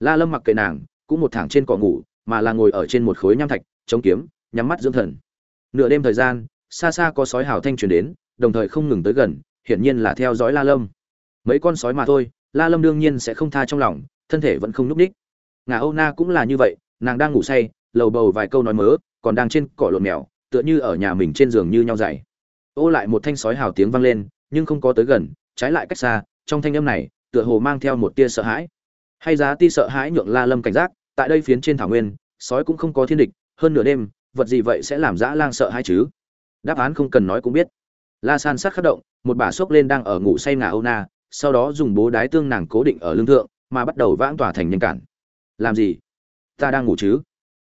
La lâm mặc kệ nàng, cũng một thẳng trên cỏ ngủ, mà là ngồi ở trên một khối nham thạch, chống kiếm, nhắm mắt dưỡng thần. Nửa đêm thời gian, xa xa có sói hào thanh truyền đến, đồng thời không ngừng tới gần, hiển nhiên là theo dõi la lâm. Mấy con sói mà thôi, la lâm đương nhiên sẽ không tha trong lòng, thân thể vẫn không núp đích. Ngà âu na cũng là như vậy, nàng đang ngủ say, lầu bầu vài câu nói mớ còn đang trên cỏ lộn mèo, tựa như ở nhà mình trên giường như nhau dày. Ô lại một thanh sói hào tiếng vang lên, nhưng không có tới gần, trái lại cách xa, trong thanh âm này, tựa hồ mang theo một tia sợ hãi. Hay giá ti sợ hãi nhượng la lâm cảnh giác, tại đây phiến trên thảo nguyên, sói cũng không có thiên địch, hơn nửa đêm, vật gì vậy sẽ làm dã lang sợ hãi chứ? Đáp án không cần nói cũng biết. La san sát khắc động, một bà xốc lên đang ở ngủ say ngà âu na, sau đó dùng bố đái tương nàng cố định ở lưng thượng, mà bắt đầu vãng tỏa thành nhân cản. Làm gì? Ta đang ngủ chứ?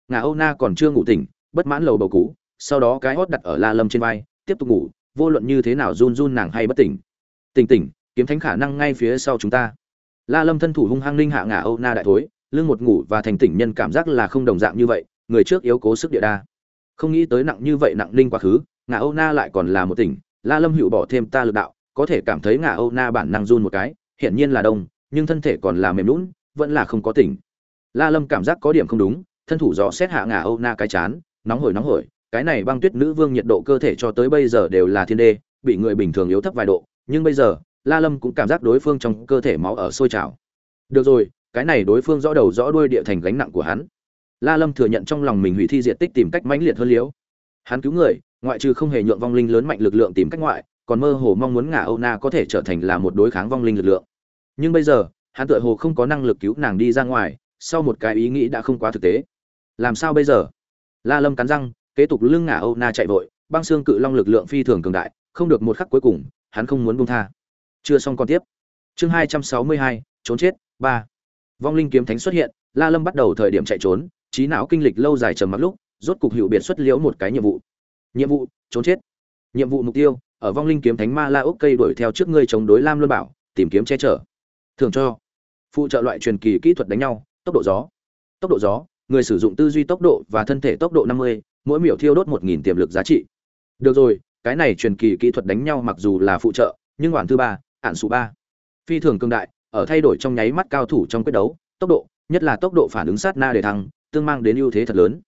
Ngà âu na còn chưa ngủ tỉnh bất mãn lầu bầu cú sau đó cái hót đặt ở la lâm trên vai, tiếp tục ngủ, vô luận như thế nào run run nàng hay bất tỉnh. Tỉnh tỉnh, kiếm thánh khả năng ngay phía sau chúng ta. La lâm thân thủ hung hăng linh hạ ngả âu na đại thối, lưng một ngủ và thành tỉnh nhân cảm giác là không đồng dạng như vậy, người trước yếu cố sức địa đa. Không nghĩ tới nặng như vậy nặng linh quá khứ, ngả âu na lại còn là một tỉnh. La lâm hữu bỏ thêm ta lực đạo, có thể cảm thấy ngả âu na bản năng run một cái, hiển nhiên là đông, nhưng thân thể còn là mềm lún vẫn là không có tỉnh. La lâm cảm giác có điểm không đúng, thân thủ dò xét hạ ngả âu na cái chán nóng hổi nóng hổi, cái này băng tuyết nữ vương nhiệt độ cơ thể cho tới bây giờ đều là thiên đê, bị người bình thường yếu thấp vài độ, nhưng bây giờ, la lâm cũng cảm giác đối phương trong cơ thể máu ở sôi trào. Được rồi, cái này đối phương rõ đầu rõ đuôi địa thành gánh nặng của hắn. La lâm thừa nhận trong lòng mình hủy thi diện tích tìm cách mãnh liệt hơn liếu. Hắn cứu người, ngoại trừ không hề nhượng vong linh lớn mạnh lực lượng tìm cách ngoại, còn mơ hồ mong muốn ngả âu na có thể trở thành là một đối kháng vong linh lực lượng. Nhưng bây giờ, hắn tựa hồ không có năng lực cứu nàng đi ra ngoài, sau một cái ý nghĩ đã không quá thực tế. Làm sao bây giờ? La lâm cắn răng, kế tục lưng ngả âu na chạy vội, băng xương cự long lực lượng phi thường cường đại, không được một khắc cuối cùng, hắn không muốn buông tha. Chưa xong còn tiếp. Chương hai trăm sáu mươi hai, trốn chết, ba. Vong linh kiếm thánh xuất hiện, la lâm bắt đầu thời điểm chạy trốn, trí não kinh lịch lâu dài trầm mặc lúc, rốt cục hiệu biệt xuất liễu một cái nhiệm vụ. Nhiệm vụ, trốn chết. Nhiệm vụ mục tiêu, ở vong linh kiếm thánh ma la ốc cây đuổi theo trước ngươi chống đối lam luân bảo, tìm kiếm che chở. Thường cho. Phụ trợ loại truyền kỳ kỹ thuật đánh nhau, tốc độ gió. Tốc độ gió người sử dụng tư duy tốc độ và thân thể tốc độ 50, mỗi miểu thiêu đốt 1000 tiềm lực giá trị. Được rồi, cái này truyền kỳ kỹ thuật đánh nhau mặc dù là phụ trợ, nhưng hoàn thứ ba, án số 3. Phi thường cường đại, ở thay đổi trong nháy mắt cao thủ trong quyết đấu, tốc độ, nhất là tốc độ phản ứng sát na để thăng, tương mang đến ưu thế thật lớn.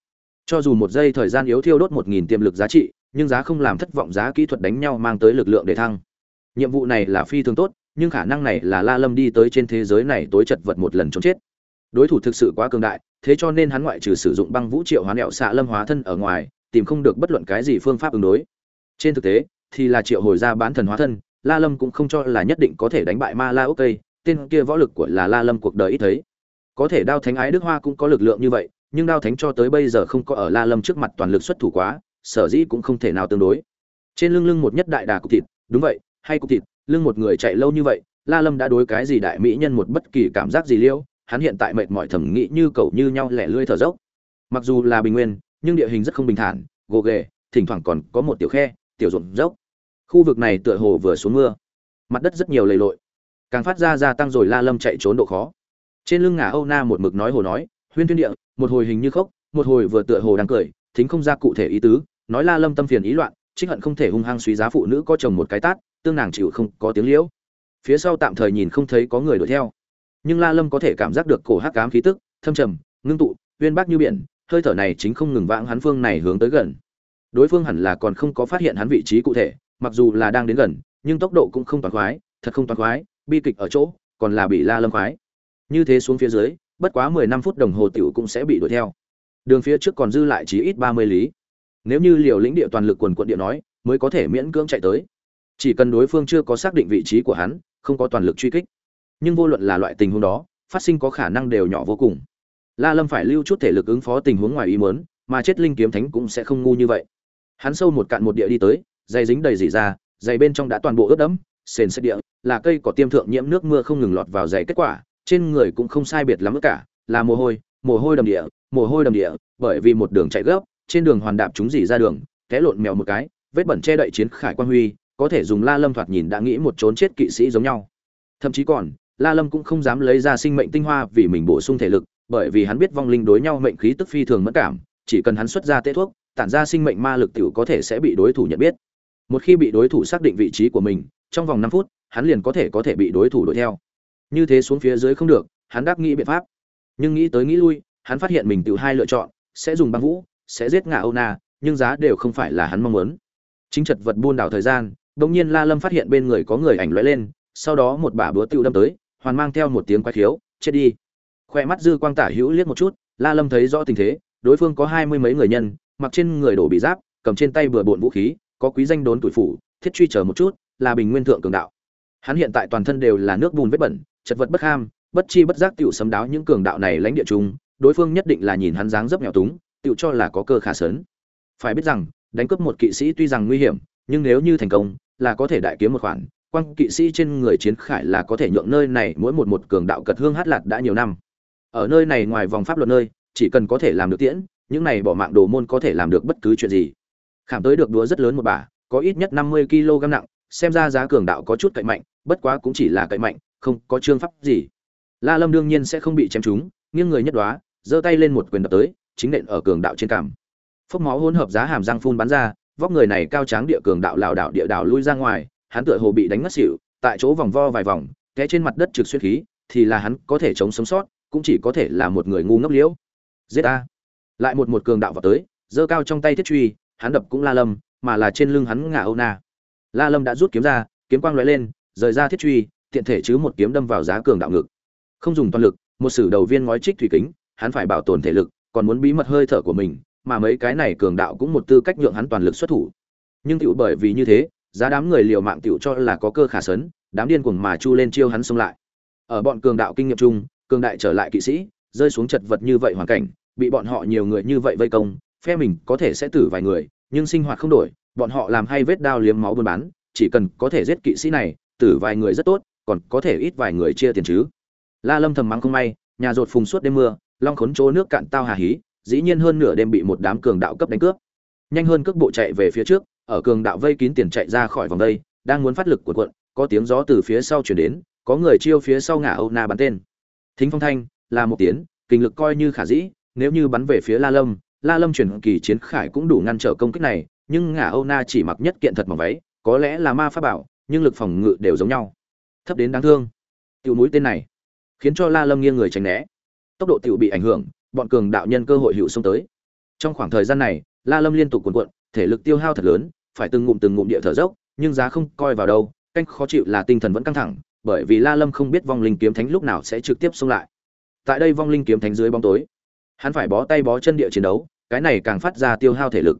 Cho dù một giây thời gian yếu thiêu đốt 1000 tiềm lực giá trị, nhưng giá không làm thất vọng giá kỹ thuật đánh nhau mang tới lực lượng để thăng. Nhiệm vụ này là phi thường tốt, nhưng khả năng này là La Lâm đi tới trên thế giới này tối chật vật một lần chống chết. Đối thủ thực sự quá cường đại, thế cho nên hắn ngoại trừ sử dụng băng vũ triệu hóa nẹo xạ lâm hóa thân ở ngoài, tìm không được bất luận cái gì phương pháp ứng đối. Trên thực tế, thì là triệu hồi ra bán thần hóa thân, la lâm cũng không cho là nhất định có thể đánh bại ma la tây, tên kia võ lực của là la lâm cuộc đời ít thấy. Có thể đao thánh ái đức hoa cũng có lực lượng như vậy, nhưng đao thánh cho tới bây giờ không có ở la lâm trước mặt toàn lực xuất thủ quá, sở dĩ cũng không thể nào tương đối. Trên lưng lưng một nhất đại đà cục thịt, đúng vậy, hay cục thịt, lưng một người chạy lâu như vậy, la lâm đã đối cái gì đại mỹ nhân một bất kỳ cảm giác gì liêu? Hắn hiện tại mệt mỏi thẩm nghĩ như cầu như nhau lẻ lươi thở dốc. Mặc dù là bình nguyên, nhưng địa hình rất không bình thản, gồ ghề, thỉnh thoảng còn có một tiểu khe, tiểu ruộng dốc. Khu vực này tựa hồ vừa xuống mưa, mặt đất rất nhiều lầy lội. Càng phát ra gia tăng rồi la lâm chạy trốn độ khó. Trên lưng ngả âu na một mực nói hồ nói, huyên tuyên địa, một hồi hình như khóc một hồi vừa tựa hồ đang cười, thính không ra cụ thể ý tứ, nói la lâm tâm phiền ý loạn, trích hận không thể hung hăng suy giá phụ nữ có chồng một cái tát, tương nàng chịu không có tiếng liễu. Phía sau tạm thời nhìn không thấy có người đuổi theo nhưng la lâm có thể cảm giác được cổ hắc ám khí tức, thâm trầm, ngưng tụ, uyên bác như biển, hơi thở này chính không ngừng vãng hắn phương này hướng tới gần. Đối phương hẳn là còn không có phát hiện hắn vị trí cụ thể, mặc dù là đang đến gần, nhưng tốc độ cũng không toàn khoái, thật không toàn khoái, bi kịch ở chỗ, còn là bị la lâm khoái. Như thế xuống phía dưới, bất quá mười năm phút đồng hồ tiểu cũng sẽ bị đuổi theo. Đường phía trước còn dư lại chỉ ít ba mươi lý. Nếu như liều lĩnh địa toàn lực quần quận địa nói, mới có thể miễn cưỡng chạy tới. Chỉ cần đối phương chưa có xác định vị trí của hắn, không có toàn lực truy kích nhưng vô luận là loại tình huống đó, phát sinh có khả năng đều nhỏ vô cùng. La lâm phải lưu chút thể lực ứng phó tình huống ngoài ý muốn, mà chết linh kiếm thánh cũng sẽ không ngu như vậy. Hắn sâu một cạn một địa đi tới dày dính đầy dỉ ra dày bên trong đã toàn bộ ướt đẫm, sền xét địa, là cây có tiêm thượng nhiễm nước mưa không ngừng lọt vào dày kết quả, trên người cũng không sai biệt lắm cả, là mồ hôi mồ hôi đầm địa, mồ hôi đầm địa, bởi vì một đường chạy gấp, trên đường hoàn đạp chúng dỉ ra đường, té lộn mèo một cái, vết bẩn che đậy chiến khải quan huy, có thể dùng la lâm thoạt nhìn đã nghĩ một trốn chết kỵ sĩ giống nhau. Thậm chí còn la lâm cũng không dám lấy ra sinh mệnh tinh hoa vì mình bổ sung thể lực bởi vì hắn biết vong linh đối nhau mệnh khí tức phi thường mất cảm chỉ cần hắn xuất ra tế thuốc tản ra sinh mệnh ma lực tiểu có thể sẽ bị đối thủ nhận biết. Một khi bị đối thủ xác định vị trí của mình trong vòng năm phút hắn liền có thể có thể bị đối thủ đuổi theo. Như thế xuống phía dưới không được hắn đắc nghĩ biện pháp. Nhưng nghĩ tới nghĩ lui hắn phát hiện mình tự hai lựa chọn sẽ dùng băng vũ sẽ giết ngạ Ona, nhưng giá đều không phải là hắn mong muốn. Chính chật vật buôn đảo thời gian đột nhiên la lâm phát hiện bên người có người ảnh lóe lên sau đó một bả búa tiêu đâm tới hoàn mang theo một tiếng quái khiếu, chết đi. Khoe mắt dư quang tả hữu liếc một chút, la lâm thấy rõ tình thế, đối phương có hai mươi mấy người nhân, mặc trên người đổ bị giáp, cầm trên tay bừa bộn vũ khí, có quý danh đốn tuổi phủ, thiết truy chờ một chút, là bình nguyên thượng cường đạo. Hắn hiện tại toàn thân đều là nước bùn vết bẩn, chật vật bất ham, bất chi bất giác tựu sấm đáo những cường đạo này lãnh địa chung, đối phương nhất định là nhìn hắn dáng dấp nghèo túng tựu cho là có cơ khả sớn. Phải biết rằng, đánh cướp một kỵ sĩ tuy rằng nguy hiểm, nhưng nếu như thành công, là có thể đại kiếm một khoản quang kỵ sĩ trên người chiến khải là có thể nhượng nơi này mỗi một một cường đạo cật hương hát lạt đã nhiều năm. Ở nơi này ngoài vòng pháp luật nơi chỉ cần có thể làm được tiễn những này bỏ mạng đồ môn có thể làm được bất cứ chuyện gì. Khảm tới được đúa rất lớn một bả có ít nhất năm mươi kg nặng xem ra giá cường đạo có chút cậy mạnh bất quá cũng chỉ là cậy mạnh không có trương pháp gì. La lâm đương nhiên sẽ không bị chém trúng nghiêng người nhất đoá giơ tay lên một quyền đập tới chính nện ở cường đạo trên cảm, phốc máu hỗn hợp giá hàm răng phun bắn ra vóc người này cao tráng địa cường đạo lảo đảo địa đảo lui ra ngoài hắn tựa hồ bị đánh ngất xỉu, tại chỗ vòng vo vài vòng, té trên mặt đất trực xuyên khí, thì là hắn có thể chống sống sót, cũng chỉ có thể là một người ngu ngốc liễu. Giết a lại một một cường đạo vào tới, giơ cao trong tay thiết truy, hắn đập cũng la lâm mà là trên lưng hắn ngả âu na la lâm đã rút kiếm ra, kiếm quang lóe lên, rời ra thiết truy, tiện thể chứ một kiếm đâm vào giá cường đạo ngực. Không dùng toàn lực, một sử đầu viên ngói trích thủy kính, hắn phải bảo tồn thể lực, còn muốn bí mật hơi thở của mình, mà mấy cái này cường đạo cũng một tư cách nhượng hắn toàn lực xuất thủ. Nhưng tựu bởi vì như thế giá đám người liều mạng tiểu cho là có cơ khả sấn, đám điên cuồng mà chu lên chiêu hắn xông lại. Ở bọn cường đạo kinh nghiệm chung, cường đại trở lại kỵ sĩ, rơi xuống chật vật như vậy hoàn cảnh, bị bọn họ nhiều người như vậy vây công, phe mình có thể sẽ tử vài người, nhưng sinh hoạt không đổi, bọn họ làm hay vết đao liếm máu buôn bán, chỉ cần có thể giết kỵ sĩ này, tử vài người rất tốt, còn có thể ít vài người chia tiền chứ. La lâm thầm mắng không may, nhà rột phùng suốt đêm mưa, long khốn chỗ nước cạn tao hà hí, dĩ nhiên hơn nửa đêm bị một đám cường đạo cấp đánh cướp. Nhanh hơn cước bộ chạy về phía trước ở cường đạo vây kín tiền chạy ra khỏi vòng đây, đang muốn phát lực của quận có tiếng gió từ phía sau chuyển đến, có người chiêu phía sau ngã âu na bắn tên. Thính phong thanh, là một tiếng kinh lực coi như khả dĩ, nếu như bắn về phía la lâm la lâm chuyển kỳ chiến khải cũng đủ ngăn trở công kích này, nhưng ngã âu na chỉ mặc nhất kiện thật mỏng váy, có lẽ là ma pháp bảo, nhưng lực phòng ngự đều giống nhau. Thấp đến đáng thương. Tiểu mũi tên này, khiến cho la lâm nghiêng người tránh né. Tốc độ tiểu bị ảnh hưởng, bọn cường đạo nhân cơ hội hữu xông tới. Trong khoảng thời gian này, la lâm liên tục cuộn cuộn, thể lực tiêu hao thật lớn phải từng ngụm từng ngụm địa thở dốc, nhưng giá không coi vào đâu, canh khó chịu là tinh thần vẫn căng thẳng, bởi vì la lâm không biết vong linh kiếm thánh lúc nào sẽ trực tiếp xông lại. Tại đây vong linh kiếm thánh dưới bóng tối, hắn phải bó tay bó chân địa chiến đấu, cái này càng phát ra tiêu hao thể lực.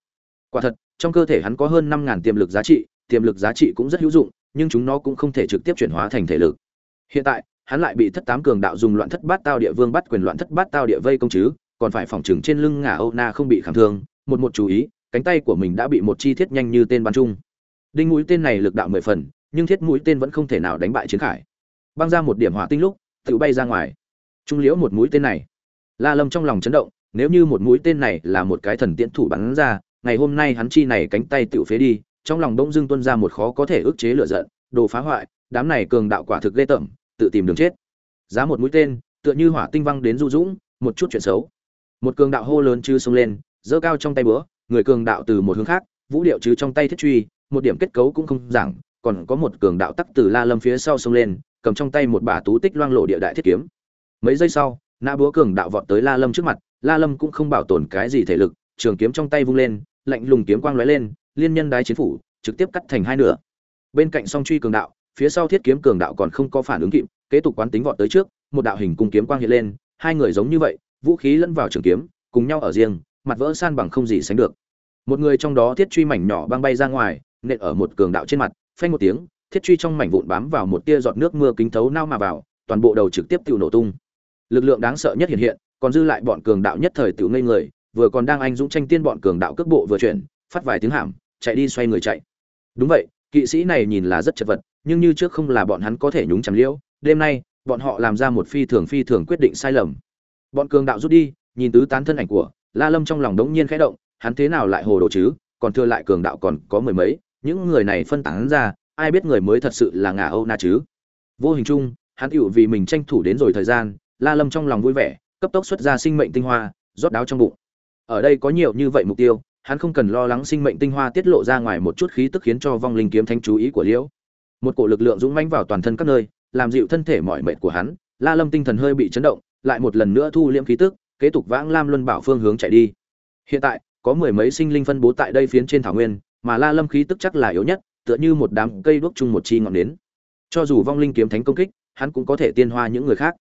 Quả thật, trong cơ thể hắn có hơn năm ngàn tiềm lực giá trị, tiềm lực giá trị cũng rất hữu dụng, nhưng chúng nó cũng không thể trực tiếp chuyển hóa thành thể lực. Hiện tại, hắn lại bị thất tám cường đạo dùng loạn thất bát tao địa vương bắt quyền loạn thất bát tao địa vây công chứ, còn phải phòng trừng trên lưng ngả âu na không bị khảm thương, một một chú ý cánh tay của mình đã bị một chi thiết nhanh như tên bắn chung. Đinh mũi tên này lực đạo mười phần, nhưng thiết mũi tên vẫn không thể nào đánh bại chiến khải. Băng ra một điểm hỏa tinh lúc, tự bay ra ngoài. Trung liễu một mũi tên này. La lâm trong lòng chấn động, nếu như một mũi tên này là một cái thần tiễn thủ bắn ra, ngày hôm nay hắn chi này cánh tay tự phế đi, trong lòng đông dương tuân ra một khó có thể ức chế lửa giận, đồ phá hoại, đám này cường đạo quả thực ghê tởm, tự tìm đường chết. Giá một mũi tên, tựa như hỏa tinh văng đến du dũng, một chút chuyện xấu. Một cường đạo hô lớn chứ xông lên, giơ cao trong tay búa người cường đạo từ một hướng khác, vũ điệu chứ trong tay thiết truy, một điểm kết cấu cũng không giảng, còn có một cường đạo tắc từ la lâm phía sau xông lên, cầm trong tay một bả tú tích loang lộ địa đại thiết kiếm. Mấy giây sau, nã búa cường đạo vọt tới la lâm trước mặt, la lâm cũng không bảo tồn cái gì thể lực, trường kiếm trong tay vung lên, lạnh lùng kiếm quang lóe lên, liên nhân đái chiến phủ, trực tiếp cắt thành hai nửa. Bên cạnh song truy cường đạo, phía sau thiết kiếm cường đạo còn không có phản ứng kịp, kế tục quán tính vọt tới trước, một đạo hình cung kiếm quang hiện lên, hai người giống như vậy, vũ khí lẫn vào trường kiếm, cùng nhau ở riêng, mặt vỡ san bằng không gì sánh được một người trong đó thiết truy mảnh nhỏ băng bay ra ngoài, nện ở một cường đạo trên mặt, phanh một tiếng, thiết truy trong mảnh vụn bám vào một tia giọt nước mưa kính thấu nao mà vào, toàn bộ đầu trực tiếp tự nổ tung. Lực lượng đáng sợ nhất hiện hiện, còn dư lại bọn cường đạo nhất thời tự ngây người, vừa còn đang anh dũng tranh tiên bọn cường đạo cước bộ vừa chuyển, phát vài tiếng hàm chạy đi xoay người chạy. Đúng vậy, kỵ sĩ này nhìn là rất chật vật, nhưng như trước không là bọn hắn có thể nhúng chằm liễu, đêm nay, bọn họ làm ra một phi thường phi thường quyết định sai lầm. Bọn cường đạo rút đi, nhìn tứ tán thân ảnh của la lâm trong lòng đống nhiên khẽ động hắn thế nào lại hồ đồ chứ? Còn thưa lại cường đạo còn có mười mấy, những người này phân tán ra, ai biết người mới thật sự là ngà âu na chứ? Vô hình chung, hắn tựu vì mình tranh thủ đến rồi thời gian, la lâm trong lòng vui vẻ, cấp tốc xuất ra sinh mệnh tinh hoa, rót đáo trong bụng. Ở đây có nhiều như vậy mục tiêu, hắn không cần lo lắng sinh mệnh tinh hoa tiết lộ ra ngoài một chút khí tức khiến cho vong linh kiếm thánh chú ý của liễu. Một cổ lực lượng dũng mãnh vào toàn thân các nơi, làm dịu thân thể mọi mệt của hắn, la lâm tinh thần hơi bị chấn động, lại một lần nữa thu liễm khí tức, kế tục vãng lam luân bảo phương hướng chạy đi. Hiện tại có mười mấy sinh linh phân bố tại đây phiến trên thảo nguyên, mà la lâm khí tức chắc là yếu nhất, tựa như một đám cây đuốc chung một chi ngọn nến. Cho dù vong linh kiếm thánh công kích, hắn cũng có thể tiên hoa những người khác.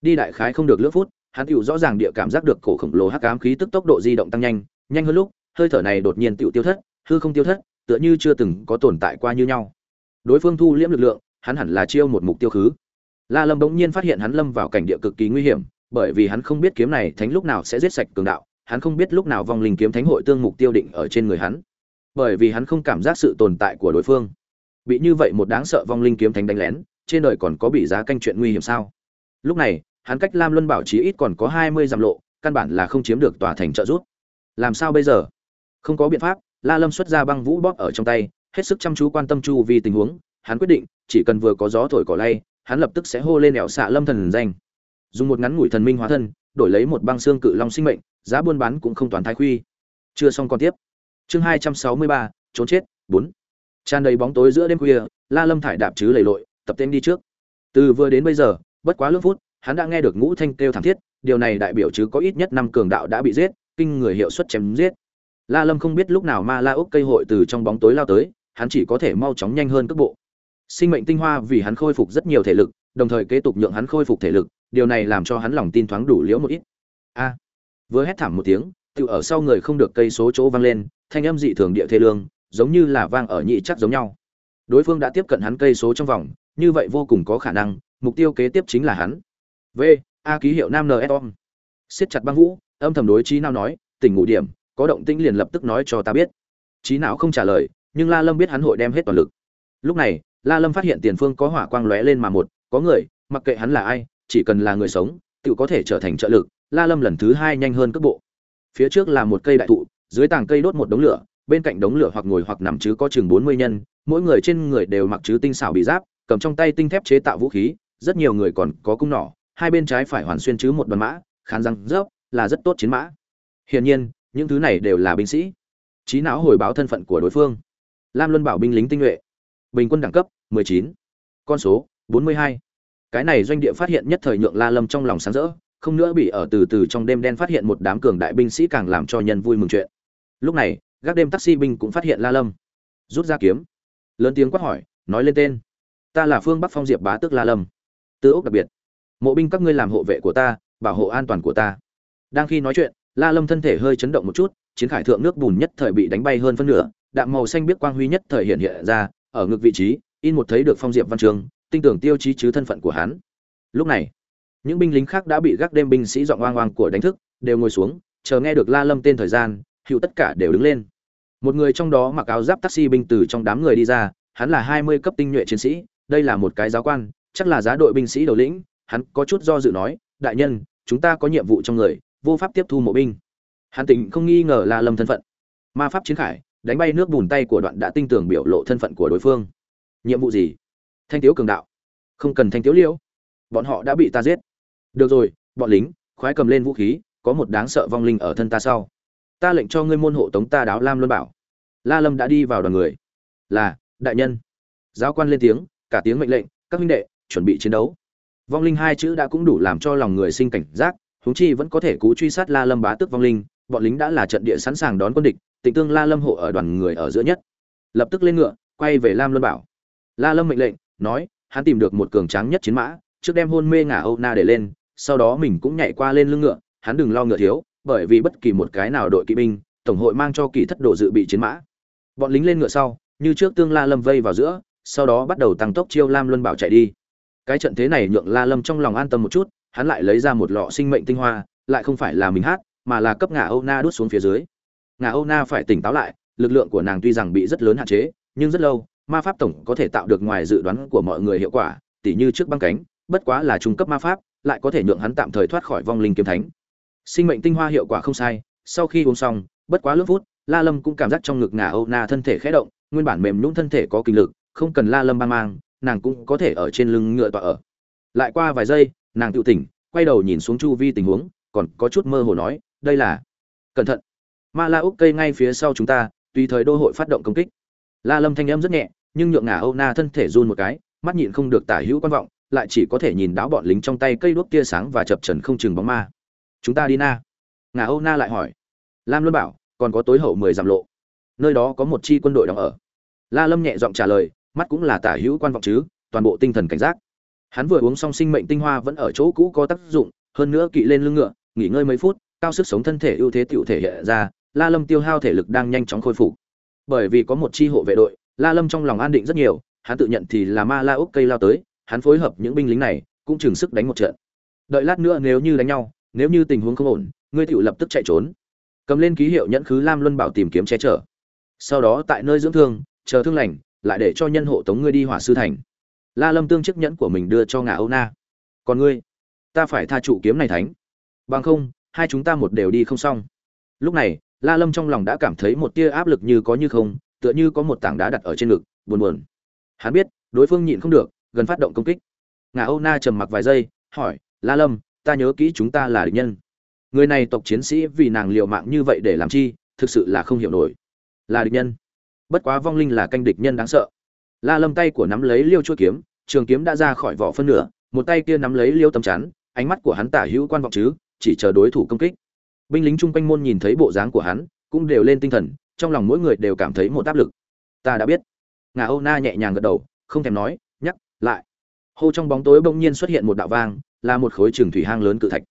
Đi đại khái không được lưỡng phút, hắn tựu rõ ràng địa cảm giác được cổ khổng lồ hắc ám khí tức tốc độ di động tăng nhanh nhanh hơn lúc, hơi thở này đột nhiên tựu tiêu thất, hư không tiêu thất, tựa như chưa từng có tồn tại qua như nhau. Đối phương thu liễm lực lượng, hắn hẳn là chiêu một mục tiêu khứ. La lâm bỗng nhiên phát hiện hắn lâm vào cảnh địa cực kỳ nguy hiểm, bởi vì hắn không biết kiếm này thánh lúc nào sẽ giết sạch cường đạo hắn không biết lúc nào vong linh kiếm thánh hội tương mục tiêu định ở trên người hắn, bởi vì hắn không cảm giác sự tồn tại của đối phương. Bị như vậy một đáng sợ vong linh kiếm thánh đánh lén, trên đời còn có bị giá canh chuyện nguy hiểm sao? Lúc này, hắn cách lam luân bảo chí ít còn có hai mươi dặm lộ, căn bản là không chiếm được tòa thành trợ giúp. làm sao bây giờ? Không có biện pháp, la lâm xuất ra băng vũ bóp ở trong tay, hết sức chăm chú quan tâm chu vì tình huống, hắn quyết định, chỉ cần vừa có gió thổi cỏ lay, hắn lập tức sẽ hô lên ẻo xạ lâm thần danh. Dùng một ngắn ngủi thần minh hóa thân, đổi lấy một băng xương cự long sinh mệnh giá buôn bán cũng không toàn thái khuy. Chưa xong còn tiếp. Chương hai trăm sáu mươi ba, trốn chết, bốn. Tràn đầy bóng tối giữa đêm khuya, la lâm thải đạp chứ lầy lội, tập tên đi trước. Từ vừa đến bây giờ, bất quá lưỡng phút, hắn đã nghe được ngũ thanh kêu thảm thiết, điều này đại biểu chứ có ít nhất năm cường đạo đã bị giết, kinh người hiệu suất chém giết. La lâm không biết lúc nào ma la úc cây hội từ trong bóng tối lao tới, hắn chỉ có thể mau chóng nhanh hơn cước bộ. Sinh mệnh tinh hoa vì hắn khôi phục rất nhiều thể lực, đồng thời kế tục nhượng hắn khôi phục thể lực, điều này làm cho hắn lòng tin thoáng đủ liễu một ít. A! Vừa hét thảm một tiếng, tự ở sau người không được cây số chỗ vang lên, thanh âm dị thường địa thê lương, giống như là vang ở nhị chắc giống nhau. Đối phương đã tiếp cận hắn cây số trong vòng, như vậy vô cùng có khả năng, mục tiêu kế tiếp chính là hắn. V, a ký hiệu nam nsom siết chặt băng vũ, âm thầm đối trí nào nói, tỉnh ngủ điểm, có động tĩnh liền lập tức nói cho ta biết. Trí não không trả lời, nhưng la lâm biết hắn hội đem hết toàn lực. Lúc này, la lâm phát hiện tiền phương có hỏa quang lóe lên mà một, có người, mặc kệ hắn là ai, chỉ cần là người sống, tự có thể trở thành trợ lực la lâm lần thứ hai nhanh hơn cước bộ. Phía trước là một cây đại thụ, dưới tàng cây đốt một đống lửa, bên cạnh đống lửa hoặc ngồi hoặc nằm chứ có chừng bốn mươi nhân, mỗi người trên người đều mặc chứ tinh xảo bị giáp, cầm trong tay tinh thép chế tạo vũ khí, rất nhiều người còn có cung nỏ, hai bên trái phải hoàn xuyên chứ một đoàn mã, khán răng rớp, là rất tốt chiến mã. Hiển nhiên, những thứ này đều là binh sĩ. Trí não hồi báo thân phận của đối phương. Lam luân bảo binh lính tinh nhuệ. Bình quân đẳng cấp 19. con số 42. cái này doanh địa phát hiện nhất thời nhượng la lâm trong lòng sáng rỡ không nữa bị ở từ từ trong đêm đen phát hiện một đám cường đại binh sĩ càng làm cho nhân vui mừng chuyện. Lúc này, gác đêm taxi binh cũng phát hiện la lâm. Rút ra kiếm. Lớn tiếng quát hỏi, nói lên tên. Ta là phương bắc phong diệp bá tước la lâm. Tư ốc đặc biệt. Mộ binh các ngươi làm hộ vệ của ta, bảo hộ an toàn của ta. Đang khi nói chuyện, la lâm thân thể hơi chấn động một chút, chiến khải thượng nước bùn nhất thời bị đánh bay hơn phân nửa, đạm màu xanh biết quang huy nhất thời hiện hiện ra, ở ngực vị trí, in một thấy được phong diệp văn trường tinh tưởng tiêu chí chứ thân phận của hắn. Lúc này những binh lính khác đã bị gác đêm binh sĩ dọn oang oang của đánh thức, đều ngồi xuống, chờ nghe được la lâm tên thời gian, hữu tất cả đều đứng lên. Một người trong đó mặc áo giáp taxi binh từ trong đám người đi ra, hắn là hai mươi cấp tinh nhuệ chiến sĩ, đây là một cái giáo quan, chắc là giá đội binh sĩ đầu lĩnh, hắn có chút do dự nói, đại nhân, chúng ta có nhiệm vụ trong người, vô pháp tiếp thu mộ binh. Hắn tỉnh không nghi ngờ là lâm thân phận. Ma pháp chiến khải, đánh bay nước bùn tay của đoạn đã tinh tường biểu lộ thân phận của đối phương. Nhiệm vụ gì? Thanh tiếu cường đạo. Không cần thanh tiếu liễu bọn họ đã bị ta giết được rồi, bọn lính, khoái cầm lên vũ khí, có một đáng sợ vong linh ở thân ta sau. Ta lệnh cho ngươi môn hộ tống ta đáo lam luân bảo. La lâm đã đi vào đoàn người. Là, đại nhân. Giáo quan lên tiếng, cả tiếng mệnh lệnh, các huynh đệ, chuẩn bị chiến đấu. Vong linh hai chữ đã cũng đủ làm cho lòng người sinh cảnh giác, huống chi vẫn có thể cứu truy sát la lâm bá tước vong linh, bọn lính đã là trận địa sẵn sàng đón quân địch, tịnh tương la lâm hộ ở đoàn người ở giữa nhất. Lập tức lên ngựa, quay về lam luân bảo. La lâm mệnh lệnh, nói, hắn tìm được một cường tráng nhất chiến mã, trước đem hôn mê ngả âu na để lên sau đó mình cũng nhảy qua lên lưng ngựa, hắn đừng lo ngựa thiếu, bởi vì bất kỳ một cái nào đội kỵ binh, tổng hội mang cho kỳ thất độ dự bị chiến mã. Bọn lính lên ngựa sau, như trước tương la lâm vây vào giữa, sau đó bắt đầu tăng tốc chiêu lam luân bảo chạy đi. Cái trận thế này nhượng la lâm trong lòng an tâm một chút, hắn lại lấy ra một lọ sinh mệnh tinh hoa, lại không phải là mình hát, mà là cấp ngà âu na đút xuống phía dưới. Ngà âu na phải tỉnh táo lại, lực lượng của nàng tuy rằng bị rất lớn hạn chế, nhưng rất lâu, ma pháp tổng có thể tạo được ngoài dự đoán của mọi người hiệu quả, tỉ như trước băng cánh, bất quá là trung cấp ma pháp lại có thể nhượng hắn tạm thời thoát khỏi vong linh kiếm thánh. Sinh mệnh tinh hoa hiệu quả không sai, sau khi uống xong, bất quá lưỡng phút, la lâm cũng cảm giác trong ngực ngà âu na thân thể khẽ động, nguyên bản mềm nhũn thân thể có kinh lực, không cần la lâm ban mang, nàng cũng có thể ở trên lưng ngựa tọa ở. Lại qua vài giây, nàng tự tỉnh, quay đầu nhìn xuống chu vi tình huống, còn có chút mơ hồ nói, đây là cẩn thận. Ma la úc cây ngay phía sau chúng ta, tùy thời đô hội phát động công kích. La lâm thanh âm rất nhẹ, nhưng nhượng ngà âu na thân thể run một cái, mắt nhịn không được tả hữu quan vọng lại chỉ có thể nhìn đáo bọn lính trong tay cây đuốc tia sáng và chập trần không chừng bóng ma. Chúng ta đi na. Ngà âu na lại hỏi. Lam luân bảo, còn có tối hậu mười dặm lộ. Nơi đó có một chi quân đội đóng ở. La lâm nhẹ giọng trả lời, mắt cũng là tả hữu quan vọng chứ, toàn bộ tinh thần cảnh giác. Hắn vừa uống xong sinh mệnh tinh hoa vẫn ở chỗ cũ có tác dụng, hơn nữa kỵ lên lưng ngựa, nghỉ ngơi mấy phút, cao sức sống thân thể ưu thế tựu thể hiện ra, la lâm tiêu hao thể lực đang nhanh chóng khôi phục. Bởi vì có một chi hộ vệ đội, la lâm trong lòng an định rất nhiều, hắn tự nhận thì là ma la úc cây lao tới hắn phối hợp những binh lính này, cũng chừng sức đánh một trận. Đợi lát nữa nếu như đánh nhau, nếu như tình huống không ổn, ngươi tựu lập tức chạy trốn. Cầm lên ký hiệu nhẫn khứ lam luân bảo tìm kiếm che chở. Sau đó tại nơi dưỡng thương, chờ thương lành, lại để cho nhân hộ tống ngươi đi hỏa sư thành. La lâm tương chức nhẫn của mình đưa cho ngà âu na. Còn ngươi, ta phải tha trụ kiếm này thánh. Bằng không, hai chúng ta một đều đi không xong. Lúc này, la lâm trong lòng đã cảm thấy một tia áp lực như có như không, tựa như có một tảng đá đặt ở trên ngực, buồn buồn. Hắn biết, đối phương nhịn không được gần phát động công kích. Ngà âu na trầm mặc vài giây, hỏi, la lâm, ta nhớ kỹ chúng ta là địch nhân. Người này tộc chiến sĩ vì nàng liều mạng như vậy để làm chi, thực sự là không hiểu nổi. Là địch nhân. Bất quá vong linh là canh địch nhân đáng sợ. La lâm tay của nắm lấy liêu chua kiếm, trường kiếm đã ra khỏi vỏ phân nửa, một tay kia nắm lấy liêu tấm chắn, ánh mắt của hắn tả hữu quan vọng chứ, chỉ chờ đối thủ công kích. Binh lính chung quanh môn nhìn thấy bộ dáng của hắn, cũng đều lên tinh thần, trong lòng mỗi người đều cảm thấy một áp lực. Ta đã biết. Ngà âu na nhẹ nhàng gật đầu, không thèm nói lại, hô trong bóng tối bỗng nhiên xuất hiện một đạo vang, là một khối trường thủy hang lớn cự thạch.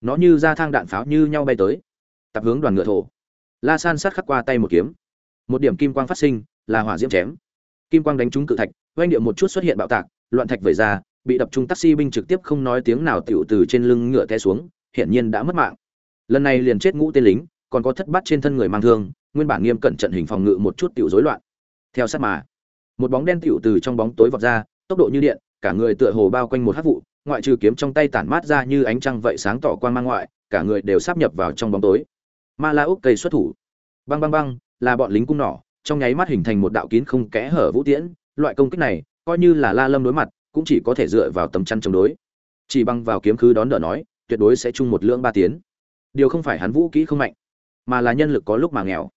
Nó như ra thang đạn pháo như nhau bay tới. Tập hướng đoàn ngựa thổ. La san sát khắc qua tay một kiếm. Một điểm kim quang phát sinh, là hỏa diễm chém. Kim quang đánh trúng cự thạch, oanh điệu một chút xuất hiện bạo tạc, loạn thạch vẩy ra, bị đập trung taxi binh trực tiếp không nói tiếng nào tiểu từ trên lưng ngựa té xuống, hiển nhiên đã mất mạng. Lần này liền chết ngũ tên lính, còn có thất bát trên thân người mang thương, nguyên bản nghiêm cẩn trận hình phòng ngự một chút tiểu rối loạn. Theo sát mà, một bóng đen tiểu từ trong bóng tối vọt ra tốc độ như điện, cả người tựa hồ bao quanh một hát vụ, ngoại trừ kiếm trong tay tản mát ra như ánh trăng vậy sáng tỏ quang mang ngoại, cả người đều sắp nhập vào trong bóng tối. Ma la úc cây xuất thủ. Băng băng băng, là bọn lính cung nỏ, trong nháy mắt hình thành một đạo kín không kẽ hở vũ tiễn, loại công kích này, coi như là la lâm đối mặt, cũng chỉ có thể dựa vào tấm chắn chống đối. Chỉ băng vào kiếm khứ đón đỡ nói, tuyệt đối sẽ chung một lượng ba tiến. Điều không phải hắn vũ kỹ không mạnh, mà là nhân lực có lúc mà nghèo.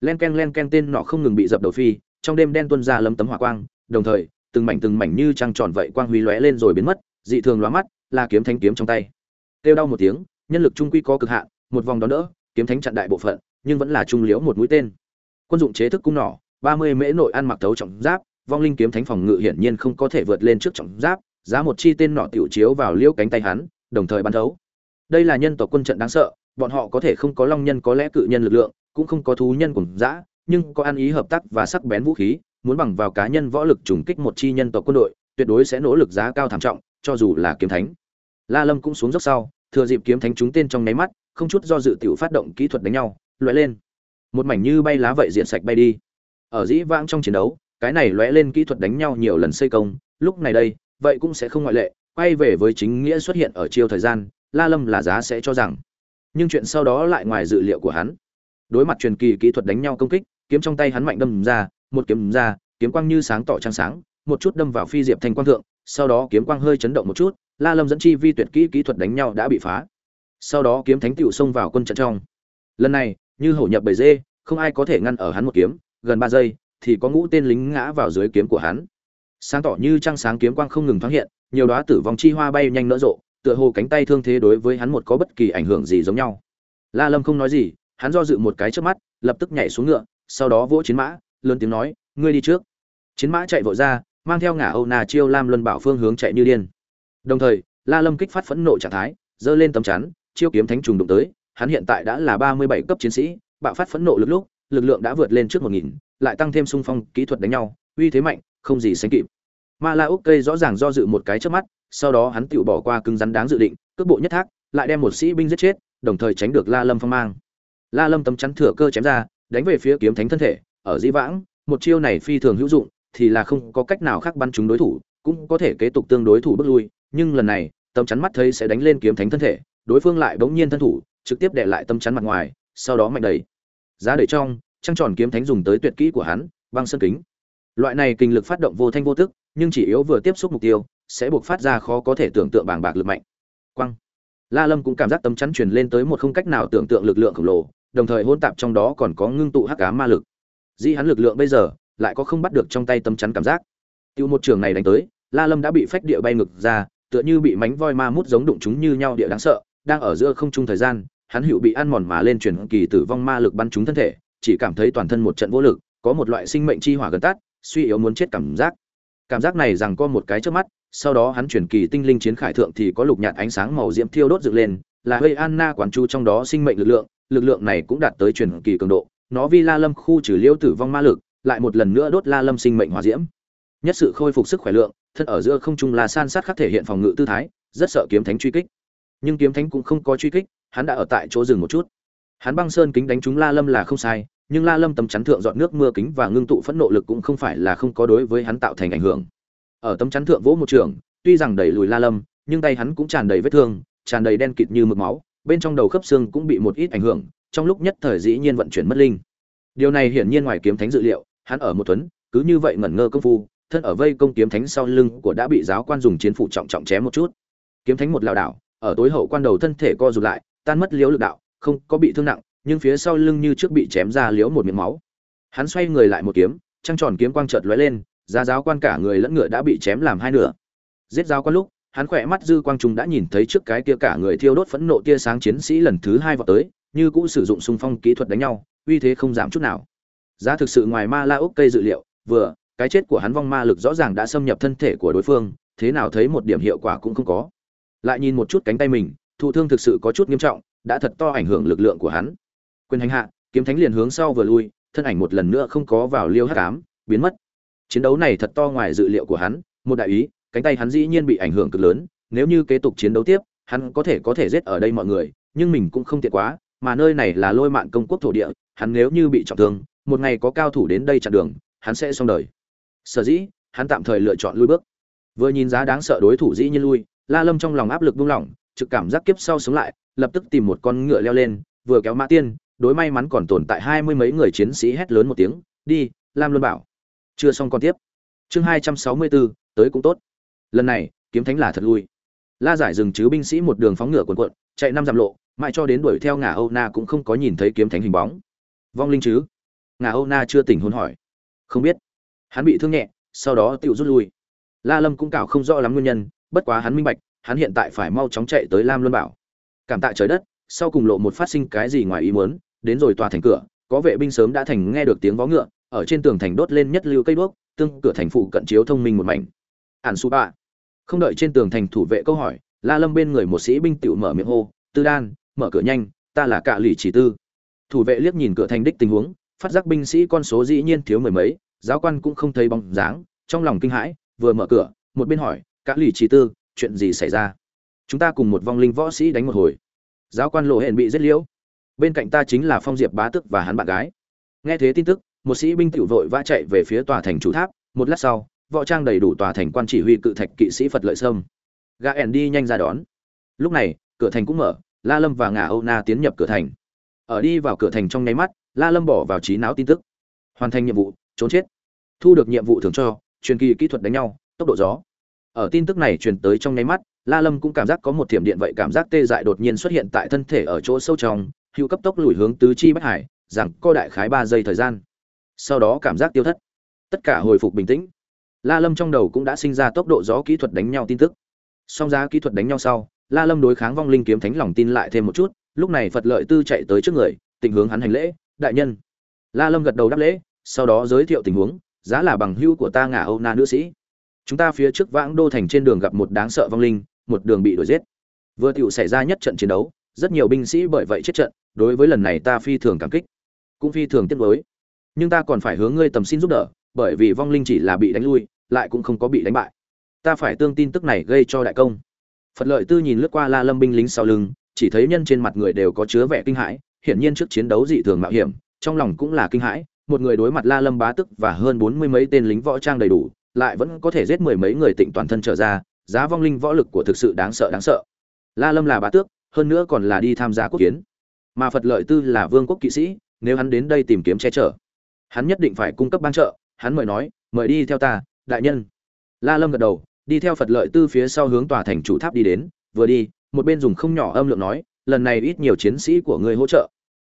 Len ken len ken tên nọ không ngừng bị dập đầu phi, trong đêm đen tuôn ra lấm tấm hỏa quang, đồng thời từng mảnh từng mảnh như trăng tròn vậy quang huy lóe lên rồi biến mất, dị thường lóa mắt, là kiếm thánh kiếm trong tay. Tiêu đau một tiếng, nhân lực trung quy có cực hạn, một vòng đón đỡ, kiếm thánh chặn đại bộ phận, nhưng vẫn là trung liễu một mũi tên. Quân dụng chế thức cung nỏ, ba mươi mễ nội ăn mặc thấu trọng giáp, vong linh kiếm thánh phòng ngự hiển nhiên không có thể vượt lên trước trọng giáp, giá một chi tên nỏ tiểu chiếu vào liễu cánh tay hắn, đồng thời bắn thấu. Đây là nhân tộc quân trận đáng sợ, bọn họ có thể không có long nhân có lẽ cự nhân lực lượng, cũng không có thú nhân cùng dã, nhưng có ăn ý hợp tác và sắc bén vũ khí muốn bằng vào cá nhân võ lực trùng kích một chi nhân tộc quân đội, tuyệt đối sẽ nỗ lực giá cao thảm trọng, cho dù là kiếm thánh. La lâm cũng xuống dốc sau, thừa dịp kiếm thánh chúng tên trong nháy mắt, không chút do dự tiểu phát động kỹ thuật đánh nhau, lóe lên. Một mảnh như bay lá vậy diện sạch bay đi. Ở dĩ vãng trong chiến đấu, cái này lóe lên kỹ thuật đánh nhau nhiều lần xây công, lúc này đây, vậy cũng sẽ không ngoại lệ, quay về với chính nghĩa xuất hiện ở chiêu thời gian, la lâm là giá sẽ cho rằng. Nhưng chuyện sau đó lại ngoài dự liệu của hắn. Đối mặt truyền kỳ kỹ thuật đánh nhau công kích, kiếm trong tay hắn mạnh đâm ra một kiếm ra, kiếm quang như sáng tỏ trăng sáng, một chút đâm vào phi diệp thanh quang thượng, sau đó kiếm quang hơi chấn động một chút, la lâm dẫn chi vi tuyệt kỹ kỹ thuật đánh nhau đã bị phá. Sau đó kiếm thánh tiểu xông vào quân trận trong. Lần này, như hổ nhập bầy dê, không ai có thể ngăn ở hắn một kiếm, gần ba giây, thì có ngũ tên lính ngã vào dưới kiếm của hắn. Sáng tỏ như trăng sáng kiếm quang không ngừng thoáng hiện, nhiều đóa tử vong chi hoa bay nhanh nở rộ, tựa hồ cánh tay thương thế đối với hắn một có bất kỳ ảnh hưởng gì giống nhau. La lâm không nói gì, hắn do dự một cái trước mắt, lập tức nhảy xuống ngựa, sau đó vỗ chiến mã lớn tiếng nói, ngươi đi trước. Chiến mã chạy vội ra, mang theo ngả âu nà chiêu lam luân bảo phương hướng chạy như điên. Đồng thời, la lâm kích phát phẫn nộ trạng thái, giơ lên tấm chắn, chiêu kiếm thánh trùng đụng tới, hắn hiện tại đã là ba mươi bảy cấp chiến sĩ, bạo phát phẫn nộ lực lúc, lực lượng đã vượt lên trước một nghìn, lại tăng thêm xung phong kỹ thuật đánh nhau, uy thế mạnh, không gì sánh kịp. Ma la úc cây rõ ràng do dự một cái trước mắt, sau đó hắn tự bỏ qua cứng rắn đáng dự định, cước bộ nhất thác, lại đem một sĩ binh giết chết, đồng thời tránh được la lâm phong mang. La lâm tấm chắn thừa cơ chém ra, đánh về phía kiếm thánh thân thể ở dĩ vãng, một chiêu này phi thường hữu dụng, thì là không có cách nào khác bắn trúng đối thủ, cũng có thể kế tục tương đối thủ bước lui, nhưng lần này, tấm chắn mắt thấy sẽ đánh lên kiếm thánh thân thể, đối phương lại bỗng nhiên thân thủ, trực tiếp đệ lại tấm chắn mặt ngoài, sau đó mạnh đẩy giá đẩy trong, trăng tròn kiếm thánh dùng tới tuyệt kỹ của hắn, băng sơn kính. Loại này kinh lực phát động vô thanh vô tức, nhưng chỉ yếu vừa tiếp xúc mục tiêu, sẽ buộc phát ra khó có thể tưởng tượng bảng bạc lực mạnh. Quăng la lâm cũng cảm giác tấm chắn truyền lên tới một không cách nào tưởng tượng lực lượng khổng lồ, đồng thời hỗn tạp trong đó còn có ngưng tụ hắc cá ma lực dĩ hắn lực lượng bây giờ lại có không bắt được trong tay tấm chắn cảm giác. Tiêu một trường này đánh tới, la lâm đã bị phách địa bay ngực ra, tựa như bị mánh voi ma mút giống đụng chúng như nhau địa đáng sợ, đang ở giữa không trung thời gian, hắn hữu bị ăn mòn mà lên truyền kỳ tử vong ma lực bắn trúng thân thể, chỉ cảm thấy toàn thân một trận vô lực, có một loại sinh mệnh chi hỏa gần tắt, suy yếu muốn chết cảm giác. Cảm giác này rằng có một cái trước mắt, sau đó hắn chuyển kỳ tinh linh chiến khải thượng thì có lục nhạt ánh sáng màu diễm thiêu đốt dựng lên, là hơi anna quản chu trong đó sinh mệnh lực lượng lực lượng này cũng đạt tới chuyển kỳ cường độ nó vi la lâm khu trừ liêu tử vong ma lực, lại một lần nữa đốt la lâm sinh mệnh hòa diễm. Nhất sự khôi phục sức khỏe lượng, thân ở giữa không trung là san sát khắc thể hiện phòng ngự tư thái, rất sợ kiếm thánh truy kích. Nhưng kiếm thánh cũng không có truy kích, hắn đã ở tại chỗ dừng một chút. Hắn băng sơn kính đánh trúng la lâm là không sai, nhưng la lâm tấm chắn thượng dọn nước mưa kính và ngưng tụ phẫn nộ lực cũng không phải là không có đối với hắn tạo thành ảnh hưởng. Ở tấm chắn thượng vỗ một trường, tuy rằng đẩy lùi la lâm, nhưng tay hắn cũng tràn đầy vết thương, tràn đầy đen kịt như mực máu, bên trong đầu khớp xương cũng bị một ít ảnh hưởng trong lúc nhất thời dĩ nhiên vận chuyển mất linh. Điều này hiển nhiên ngoài kiếm thánh dự liệu, hắn ở một tuấn cứ như vậy ngẩn ngơ công phu, thân ở vây công kiếm thánh sau lưng của đã bị giáo quan dùng chiến phủ trọng trọng chém một chút. Kiếm thánh một lảo đảo, ở tối hậu quan đầu thân thể co rụt lại, tan mất liếu lực đạo, không có bị thương nặng, nhưng phía sau lưng như trước bị chém ra liếu một miếng máu. Hắn xoay người lại một kiếm, trăng tròn kiếm quang chợt lóe lên giá giáo quan cả người lẫn ngựa đã bị chém làm hai nửa. Giết giáo quan lúc, hắn khỏe mắt dư quang trung đã nhìn thấy trước cái kia cả người thiêu đốt phẫn nộ tia sáng chiến sĩ lần thứ hai vào tới như cũ sử dụng xung phong kỹ thuật đánh nhau, uy thế không giảm chút nào. Giá thực sự ngoài ma la ốc cây dự liệu, vừa, cái chết của hắn vong ma lực rõ ràng đã xâm nhập thân thể của đối phương, thế nào thấy một điểm hiệu quả cũng không có. Lại nhìn một chút cánh tay mình, thụ thương thực sự có chút nghiêm trọng, đã thật to ảnh hưởng lực lượng của hắn. Quyền hành hạ, kiếm thánh liền hướng sau vừa lui, thân ảnh một lần nữa không có vào liêu hắc ám, biến mất. Chiến đấu này thật to ngoài dự liệu của hắn, một đại ý, cánh tay hắn dĩ nhiên bị ảnh hưởng cực lớn, nếu như kế tục chiến đấu tiếp, hắn có thể có thể giết ở đây mọi người, nhưng mình cũng không tiện quá mà nơi này là lôi mạn công quốc thổ địa, hắn nếu như bị trọng thương, một ngày có cao thủ đến đây chặn đường, hắn sẽ xong đời. Sở dĩ, hắn tạm thời lựa chọn lui bước. Vừa nhìn giá đáng sợ đối thủ dĩ nhiên lui, la lâm trong lòng áp lực buông lỏng, trực cảm giác kiếp sau sống lại, lập tức tìm một con ngựa leo lên, vừa kéo mã tiên, đối may mắn còn tồn tại hai mươi mấy người chiến sĩ hét lớn một tiếng, đi, lam luân bảo. Chưa xong còn tiếp. Chương hai trăm sáu mươi bốn, tới cũng tốt. Lần này, kiếm thánh là thật lui. La giải dừng chứ binh sĩ một đường phóng ngựa quần quận chạy năm dặm lộ mãi cho đến đuổi theo ngà âu na cũng không có nhìn thấy kiếm thánh hình bóng. Vong linh chứ? Ngà âu na chưa tỉnh hôn hỏi. Không biết. Hắn bị thương nhẹ, sau đó tự rút lui. La lâm cũng cào không rõ lắm nguyên nhân, bất quá hắn minh bạch, hắn hiện tại phải mau chóng chạy tới lam luân bảo. Cảm tạ trời đất, sau cùng lộ một phát sinh cái gì ngoài ý muốn, đến rồi tòa thành cửa, có vệ binh sớm đã thành nghe được tiếng vó ngựa, ở trên tường thành đốt lên nhất lưu cây đuốc, tương cửa thành phụ cận chiếu thông minh một mảnh. Ản su ba. Không đợi trên tường thành thủ vệ câu hỏi, la lâm bên người một sĩ binh tựu mở miệng hô, tư đan mở cửa nhanh, ta là cạ lì chỉ tư. Thủ vệ liếc nhìn cửa thành đích tình huống, phát giác binh sĩ con số dĩ nhiên thiếu mười mấy, giáo quan cũng không thấy bóng dáng, trong lòng kinh hãi, vừa mở cửa, một bên hỏi, cạ lì chỉ tư, chuyện gì xảy ra? Chúng ta cùng một vong linh võ sĩ đánh một hồi. Giáo quan lộ hẹn bị giết liễu. Bên cạnh ta chính là phong diệp bá tức và hắn bạn gái. Nghe thế tin tức, một sĩ binh tiểu vội vã chạy về phía tòa thành chủ tháp, một lát sau, võ trang đầy đủ tòa thành quan chỉ huy cự thạch kỵ sĩ phật lợi sâm. Gã ẻn đi nhanh ra đón. Lúc này, cửa thành cũng mở la lâm và ngà âu na tiến nhập cửa thành. Ở đi vào cửa thành trong nháy mắt, la lâm bỏ vào trí não tin tức. Hoàn thành nhiệm vụ, trốn chết. Thu được nhiệm vụ thưởng cho, truyền kỳ kỹ thuật đánh nhau, tốc độ gió. Ở tin tức này truyền tới trong nháy mắt, la lâm cũng cảm giác có một thiểm điện vậy cảm giác tê dại đột nhiên xuất hiện tại thân thể ở chỗ sâu trong hữu cấp tốc lùi hướng tứ chi bách hải rằng co đại khái ba giây thời gian. Sau đó cảm giác tiêu thất. Tất cả hồi phục bình tĩnh. La lâm trong đầu cũng đã sinh ra tốc độ gió kỹ thuật đánh nhau tin tức. Song giá kỹ thuật đánh nhau sau la lâm đối kháng vong linh kiếm thánh lòng tin lại thêm một chút, lúc này phật lợi tư chạy tới trước người tình hướng hắn hành lễ, đại nhân. La lâm gật đầu đáp lễ, sau đó giới thiệu tình huống, giá là bằng hữu của ta ngả âu na nữ sĩ. Chúng ta phía trước vãng đô thành trên đường gặp một đáng sợ vong linh, một đường bị đuổi giết. Vừa tiểu xảy ra nhất trận chiến đấu, rất nhiều binh sĩ bởi vậy chết trận, đối với lần này ta phi thường cảm kích, cũng phi thường tiếc nuối. Nhưng ta còn phải hướng ngươi tầm xin giúp đỡ, bởi vì vong linh chỉ là bị đánh lui, lại cũng không có bị đánh bại. Ta phải tương tin tức này gây cho đại công phật lợi tư nhìn lướt qua la lâm binh lính sau lưng, chỉ thấy nhân trên mặt người đều có chứa vẻ kinh hãi, hiển nhiên trước chiến đấu dị thường mạo hiểm, trong lòng cũng là kinh hãi, một người đối mặt la lâm bá tức và hơn bốn mươi mấy tên lính võ trang đầy đủ, lại vẫn có thể giết mười mấy người tịnh toàn thân trở ra, giá vong linh võ lực của thực sự đáng sợ đáng sợ. La lâm là bá tước, hơn nữa còn là đi tham gia quốc kiến. Mà phật lợi tư là vương quốc kỵ sĩ, nếu hắn đến đây tìm kiếm che chở, hắn nhất định phải cung cấp ban trợ, hắn mời nói, mời đi theo ta, đại nhân. La lâm gật đầu đi theo phật lợi tư phía sau hướng tòa thành chủ tháp đi đến, vừa đi, một bên dùng không nhỏ âm lượng nói, lần này ít nhiều chiến sĩ của ngươi hỗ trợ.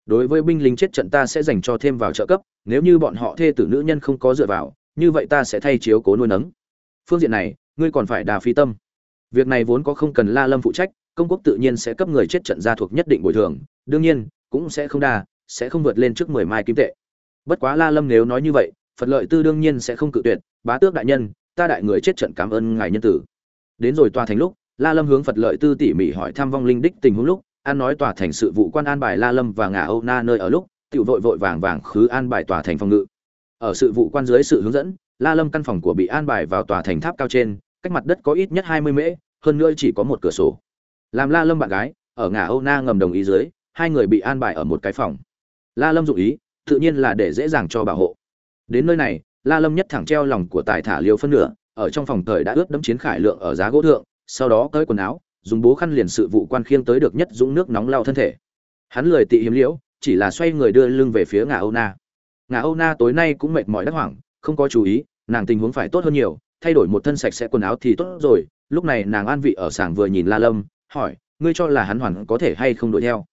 Đối với binh lính chết trận ta sẽ dành cho thêm vào trợ cấp, nếu như bọn họ thê tử nữ nhân không có dựa vào, như vậy ta sẽ thay chiếu cố nuôi nấng. Phương diện này, ngươi còn phải đà phi tâm. Việc này vốn có không cần la lâm phụ trách, công quốc tự nhiên sẽ cấp người chết trận gia thuộc nhất định bồi thường, đương nhiên, cũng sẽ không đa sẽ không vượt lên trước mười mai kim tệ. Bất quá la lâm nếu nói như vậy, phật lợi tư đương nhiên sẽ không cự tuyệt, bá tước đại nhân ta đại người chết trận cảm ơn ngài nhân tử. Đến rồi tòa thành lúc, la lâm hướng phật lợi tư tỉ mỉ hỏi thăm vong linh đích tình huống lúc, an nói tòa thành sự vụ quan an bài la lâm và ngà âu na nơi ở lúc, tiểu vội vội vàng vàng khứ an bài tòa thành phòng ngự. Ở sự vụ quan dưới sự hướng dẫn, la lâm căn phòng của bị an bài vào tòa thành tháp cao trên, cách mặt đất có ít nhất hai mươi mễ, hơn nữa chỉ có một cửa sổ. Làm la lâm bạn gái, ở ngà âu na ngầm đồng ý dưới, hai người bị an bài ở một cái phòng. La lâm dụ ý, tự nhiên là để dễ dàng cho bảo hộ. Đến nơi này la lâm nhất thẳng treo lòng của tài thả liều phân nửa, ở trong phòng thời đã ướt đẫm chiến khải lượng ở giá gỗ thượng, sau đó cởi quần áo, dùng bố khăn liền sự vụ quan khiêng tới được nhất dũng nước nóng lau thân thể. Hắn lười tị hiếm liễu, chỉ là xoay người đưa lưng về phía ngà âu na. Ngà âu na tối nay cũng mệt mỏi đắc hoảng, không có chú ý, nàng tình huống phải tốt hơn nhiều, thay đổi một thân sạch sẽ quần áo thì tốt rồi. Lúc này nàng an vị ở sàng vừa nhìn la lâm, hỏi, ngươi cho là hắn hoàn có thể hay không đuổi theo?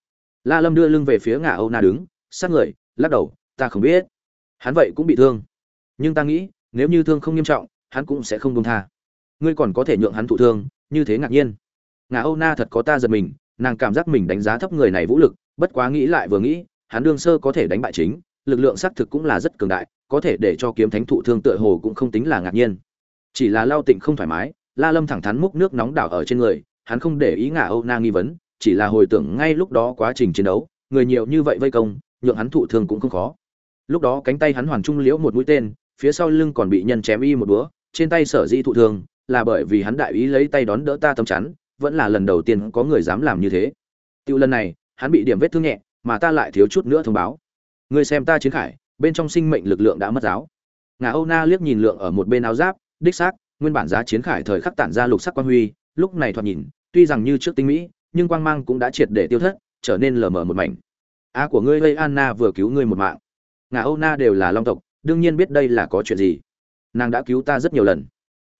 La lâm đưa lưng về phía ngà âu na đứng, sát người, lắc đầu, ta không biết. Hắn vậy cũng bị thương nhưng ta nghĩ, nếu như thương không nghiêm trọng, hắn cũng sẽ không đông tha. Ngươi còn có thể nhượng hắn thụ thương, như thế ngạc nhiên. Ngà âu na thật có ta giật mình, nàng cảm giác mình đánh giá thấp người này vũ lực, bất quá nghĩ lại vừa nghĩ, hắn đương sơ có thể đánh bại chính, lực lượng xác thực cũng là rất cường đại, có thể để cho kiếm thánh thụ thương tựa hồ cũng không tính là ngạc nhiên. Chỉ là lao tịnh không thoải mái, la lâm thẳng thắn múc nước nóng đảo ở trên người, hắn không để ý ngả âu na nghi vấn, chỉ là hồi tưởng ngay lúc đó quá trình chiến đấu, người nhiều như vậy vây công, nhượng hắn thụ thương cũng không khó. Lúc đó cánh tay hắn hoàn trung liễu một mũi tên phía sau lưng còn bị nhân chém y một búa, trên tay sở di thụ thương, là bởi vì hắn đại ý lấy tay đón đỡ ta tấm chắn, vẫn là lần đầu tiên có người dám làm như thế. Tiêu lần này, hắn bị điểm vết thương nhẹ, mà ta lại thiếu chút nữa thông báo. Người xem ta chiến khải, bên trong sinh mệnh lực lượng đã mất giáo. Ngà âu na liếc nhìn lượng ở một bên áo giáp, đích xác, nguyên bản giá chiến khải thời khắc tản ra lục sắc quang huy, lúc này thoạt nhìn, tuy rằng như trước tinh mỹ, nhưng quang mang cũng đã triệt để tiêu thất, trở nên lờ mờ một mảnh. A của ngươi gây anna vừa cứu ngươi một mạng. Ngà âu na đều là long tộc đương nhiên biết đây là có chuyện gì. Nàng đã cứu ta rất nhiều lần.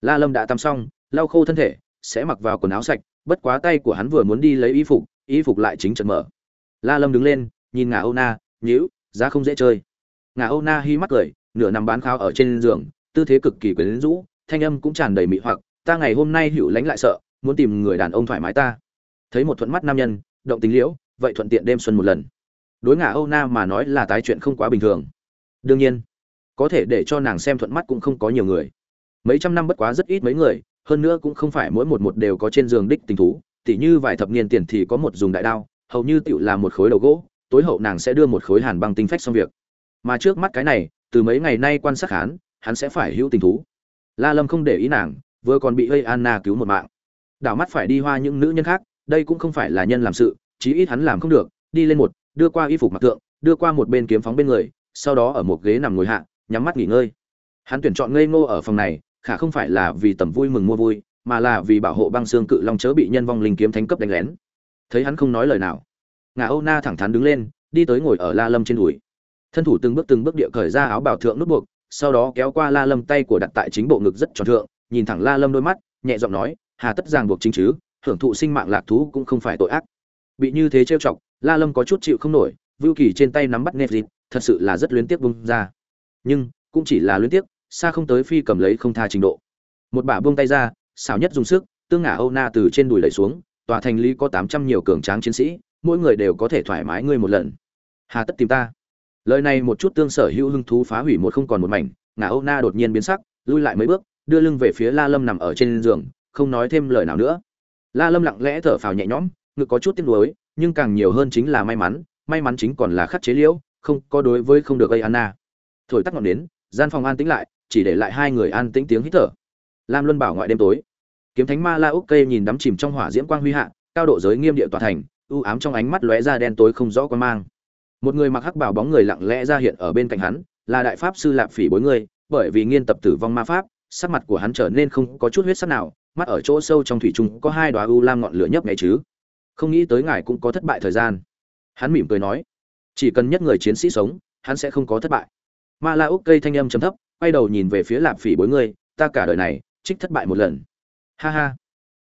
La lâm đã tắm xong, lau khô thân thể, sẽ mặc vào quần áo sạch, bất quá tay của hắn vừa muốn đi lấy y phục y phục lại chính chợt mở. La lâm đứng lên, nhìn ngà âu na, nhíu, giá không dễ chơi. Ngà âu na hi mắt cười, nửa nằm bán khao ở trên giường, tư thế cực kỳ quyến rũ, thanh âm cũng tràn đầy mị hoặc, ta ngày hôm nay hữu lánh lại sợ, muốn tìm người đàn ông thoải mái ta. Thấy một thuận mắt nam nhân, động tình liễu, vậy thuận tiện đêm xuân một lần. Đối ngà âu na mà nói là tái chuyện không quá bình thường. Đương nhiên có thể để cho nàng xem thuận mắt cũng không có nhiều người. Mấy trăm năm bất quá rất ít mấy người, hơn nữa cũng không phải mỗi một một đều có trên giường đích tình thú, tỉ như vài thập niên tiền thì có một dùng đại đao, hầu như tựu là một khối đầu gỗ, tối hậu nàng sẽ đưa một khối hàn băng tinh phách xong việc. Mà trước mắt cái này, từ mấy ngày nay quan sát hắn hắn sẽ phải hữu tình thú. La lâm không để ý nàng, vừa còn bị gây anna cứu một mạng. Đảo mắt phải đi hoa những nữ nhân khác, đây cũng không phải là nhân làm sự, chí ít hắn làm không được, đi lên một, đưa qua y phục mặc tượng, đưa qua một bên kiếm phóng bên người, sau đó ở một ghế nằm ngồi hạ nhắm mắt nghỉ ngơi. Hắn tuyển chọn ngây ngô ở phòng này, khả không phải là vì tầm vui mừng mua vui, mà là vì bảo hộ băng xương cự long chớ bị nhân vong linh kiếm thánh cấp đánh lén. Thấy hắn không nói lời nào, ngà âu na thẳng thắn đứng lên, đi tới ngồi ở la lâm trên đùi. Thân thủ từng bước từng bước địa cởi ra áo bảo thượng nút buộc, sau đó kéo qua la lâm tay của đặt tại chính bộ ngực rất tròn thượng, nhìn thẳng la lâm đôi mắt, nhẹ giọng nói, hà tất ràng buộc chính chứ, hưởng thụ sinh mạng lạc thú cũng không phải tội ác. Bị như thế trêu chọc, la lâm có chút chịu không nổi vưu kỳ trên tay nắm bắt nẹp dịp, thật sự là rất luyến tiếc bung ra nhưng cũng chỉ là luyến tiếc, xa không tới phi cầm lấy không tha trình độ. Một bà buông tay ra, xảo nhất dùng sức, tương ngả âu na từ trên đùi lẩy xuống, tòa thành lý có tám trăm nhiều cường tráng chiến sĩ, mỗi người đều có thể thoải mái ngươi một lần. Hà tất tìm ta. Lời này một chút tương sở hữu hưng thú phá hủy một không còn một mảnh, ngả âu na đột nhiên biến sắc, lui lại mấy bước, đưa lưng về phía la lâm nằm ở trên giường, không nói thêm lời nào nữa. La lâm lặng lẽ thở phào nhẹ nhõm, ngực có chút tiếc nuối, nhưng càng nhiều hơn chính là may mắn may mắn chính còn là khắc chế liễu, không có đối với không được gây anna thổi tắt ngọn nến, gian phòng an tĩnh lại, chỉ để lại hai người an tĩnh tiếng hít thở. Lam luân bảo ngoại đêm tối. Kiếm thánh ma la úc cây nhìn đắm chìm trong hỏa diễm quang huy hạ, cao độ giới nghiêm địa tòa thành ưu ám trong ánh mắt lóe ra đen tối không rõ quan mang. Một người mặc hắc bảo bóng người lặng lẽ ra hiện ở bên cạnh hắn, là đại pháp sư lạp phỉ bối người bởi vì nghiên tập tử vong ma pháp, sắc mặt của hắn trở nên không có chút huyết sắc nào, mắt ở chỗ sâu trong thủy trung có hai đoá u lam ngọn lửa nhấp ngay chứ. Không nghĩ tới ngài cũng có thất bại thời gian. Hắn mỉm cười nói, chỉ cần nhất người chiến sĩ sống, hắn sẽ không có thất bại ma la úc cây thanh âm chấm thấp, quay đầu nhìn về phía lạp phỉ bối ngươi, ta cả đời này, trích thất bại một lần. Ha ha.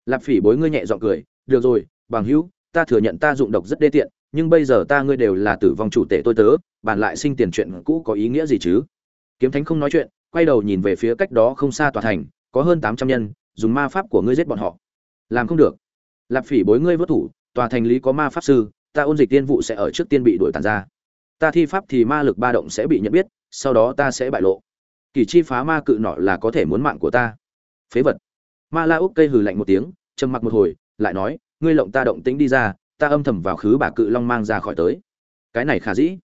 Lạp phỉ bối ngươi nhẹ giọng cười, được rồi, bằng hữu, ta thừa nhận ta dụng độc rất đê tiện, nhưng bây giờ ta ngươi đều là tử vong chủ tể tôi tớ bàn lại sinh tiền chuyện cũ có ý nghĩa gì chứ? Kiếm thánh không nói chuyện, quay đầu nhìn về phía cách đó không xa tòa thành, có hơn tám trăm nhân, dùng ma pháp của ngươi giết bọn họ. Làm không được. Lạp phỉ bối ngươi vớt thủ, tòa thành lý có ma pháp sư, ta ôn dịch tiên vụ sẽ ở trước tiên bị đuổi tàn ra ta thi pháp thì ma lực ba động sẽ bị nhận biết, sau đó ta sẽ bại lộ. Kỳ chi phá ma cự nọ là có thể muốn mạng của ta. Phế vật. Ma la úc cây hừ lạnh một tiếng, trầm mặc một hồi, lại nói, ngươi lộng ta động tĩnh đi ra, ta âm thầm vào khứ bà cự long mang ra khỏi tới. Cái này khả dĩ.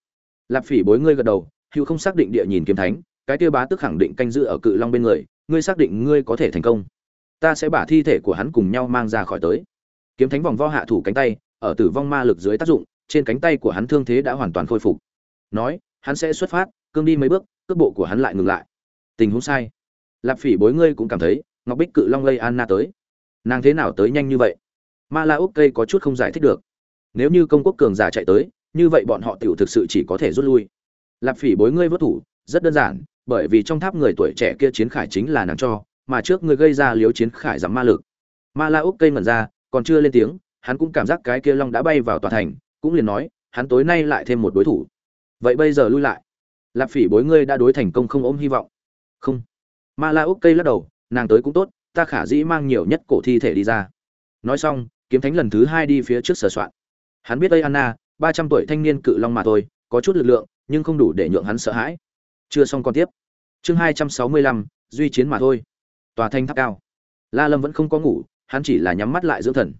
Lạp phỉ bối ngươi gật đầu, hữu không xác định địa nhìn kiếm thánh, cái kia bá tức khẳng định canh giữ ở cự long bên người, ngươi xác định ngươi có thể thành công. Ta sẽ bả thi thể của hắn cùng nhau mang ra khỏi tới. Kiếm thánh vòng vo hạ thủ cánh tay, ở tử vong ma lực dưới tác dụng trên cánh tay của hắn thương thế đã hoàn toàn khôi phục. Nói, hắn sẽ xuất phát, cương đi mấy bước, cước bộ của hắn lại ngừng lại. Tình huống sai. Lạp phỉ bối ngươi cũng cảm thấy, ngọc bích cự long lây anna tới. Nàng thế nào tới nhanh như vậy? Ma la úc cây có chút không giải thích được. Nếu như công quốc cường giả chạy tới, như vậy bọn họ tiểu thực sự chỉ có thể rút lui. Lạp phỉ bối ngươi vất thủ, rất đơn giản, bởi vì trong tháp người tuổi trẻ kia chiến khải chính là nàng cho, mà trước ngươi gây ra liếu chiến khải giảm ma lực. Ma la úc cây mẩn ra, còn chưa lên tiếng, hắn cũng cảm giác cái kia long đã bay vào tòa thành cũng liền nói, hắn tối nay lại thêm một đối thủ. Vậy bây giờ lui lại. Lạp phỉ bối ngươi đã đối thành công không ôm hy vọng. Không. Ma la úc cây lắc đầu, nàng tới cũng tốt, ta khả dĩ mang nhiều nhất cổ thi thể đi ra. Nói xong, kiếm thánh lần thứ hai đi phía trước sửa soạn. Hắn biết đây anna, ba trăm tuổi thanh niên cự long mà thôi, có chút lực lượng, nhưng không đủ để nhượng hắn sợ hãi. Chưa xong còn tiếp. Chương hai trăm sáu mươi lăm, duy chiến mà thôi. Tòa thanh tháp cao. La lâm vẫn không có ngủ, hắn chỉ là nhắm mắt lại dưỡng thần.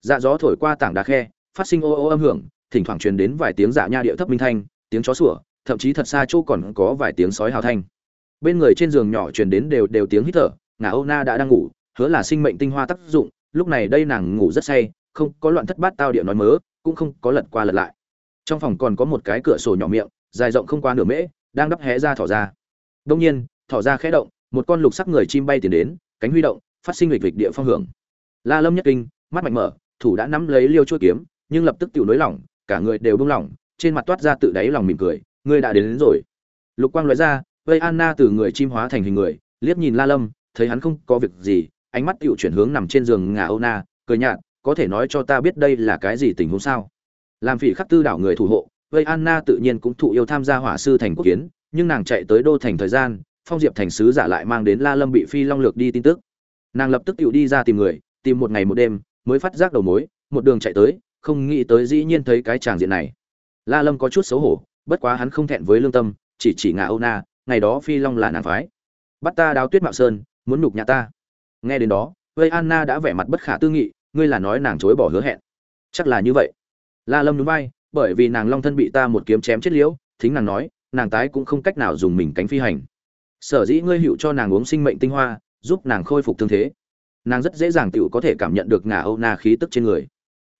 Dạ gió thổi qua tảng đá khe phát sinh ô ô âm hưởng, thỉnh thoảng truyền đến vài tiếng dạ nha điệu thấp minh thanh, tiếng chó sủa, thậm chí thật xa chỗ còn có vài tiếng sói hào thanh. Bên người trên giường nhỏ truyền đến đều đều tiếng hít thở ngà âu na đã đang ngủ, hứa là sinh mệnh tinh hoa tác dụng, lúc này đây nàng ngủ rất say, không có loạn thất bát tao điệu nói mớ, cũng không có lật qua lật lại. Trong phòng còn có một cái cửa sổ nhỏ miệng, dài rộng không qua nửa mễ, đang đắp hé ra thỏ ra. Đông nhiên, thỏ ra khẽ động, một con lục sắc người chim bay tiến đến, cánh huy động, phát sinh lịch lịch địa phong hưởng. La lâm nhất kinh, mắt mạnh mở, thủ đã nắm lấy liêu chuôi kiếm nhưng lập tức tiểu nới lỏng cả người đều buông lỏng trên mặt toát ra tự đáy lòng mỉm cười ngươi đã đến, đến rồi. Lục quang loại ra vây anna từ người chim hóa thành hình người liếc nhìn la lâm thấy hắn không có việc gì ánh mắt tiểu chuyển hướng nằm trên giường ngà âu na cười nhạt có thể nói cho ta biết đây là cái gì tình huống sao? Làm phỉ khắc tư đảo người thủ hộ vây anna tự nhiên cũng thụ yêu tham gia hỏa sư thành quốc kiến nhưng nàng chạy tới đô thành thời gian phong diệp thành sứ giả lại mang đến la lâm bị phi long lược đi tin tức. Nàng lập tức tiểu đi ra tìm người tìm một ngày một đêm mới phát giác đầu mối một đường chạy tới không nghĩ tới dĩ nhiên thấy cái tràng diện này. La lâm có chút xấu hổ, bất quá hắn không thẹn với lương tâm, chỉ chỉ ngà âu na, ngày đó phi long là nàng phái. Bắt ta đào tuyết mạo sơn, muốn nhục nhà ta. Nghe đến đó vây anna đã vẻ mặt bất khả tư nghị, ngươi là nói nàng chối bỏ hứa hẹn. Chắc là như vậy. La lâm núi bay bởi vì nàng long thân bị ta một kiếm chém chết liễu, thính nàng nói, nàng tái cũng không cách nào dùng mình cánh phi hành. Sở dĩ ngươi hữu cho nàng uống sinh mệnh tinh hoa, giúp nàng khôi phục thương thế. Nàng rất dễ dàng tựu có thể cảm nhận được ngà âu na khí tức trên người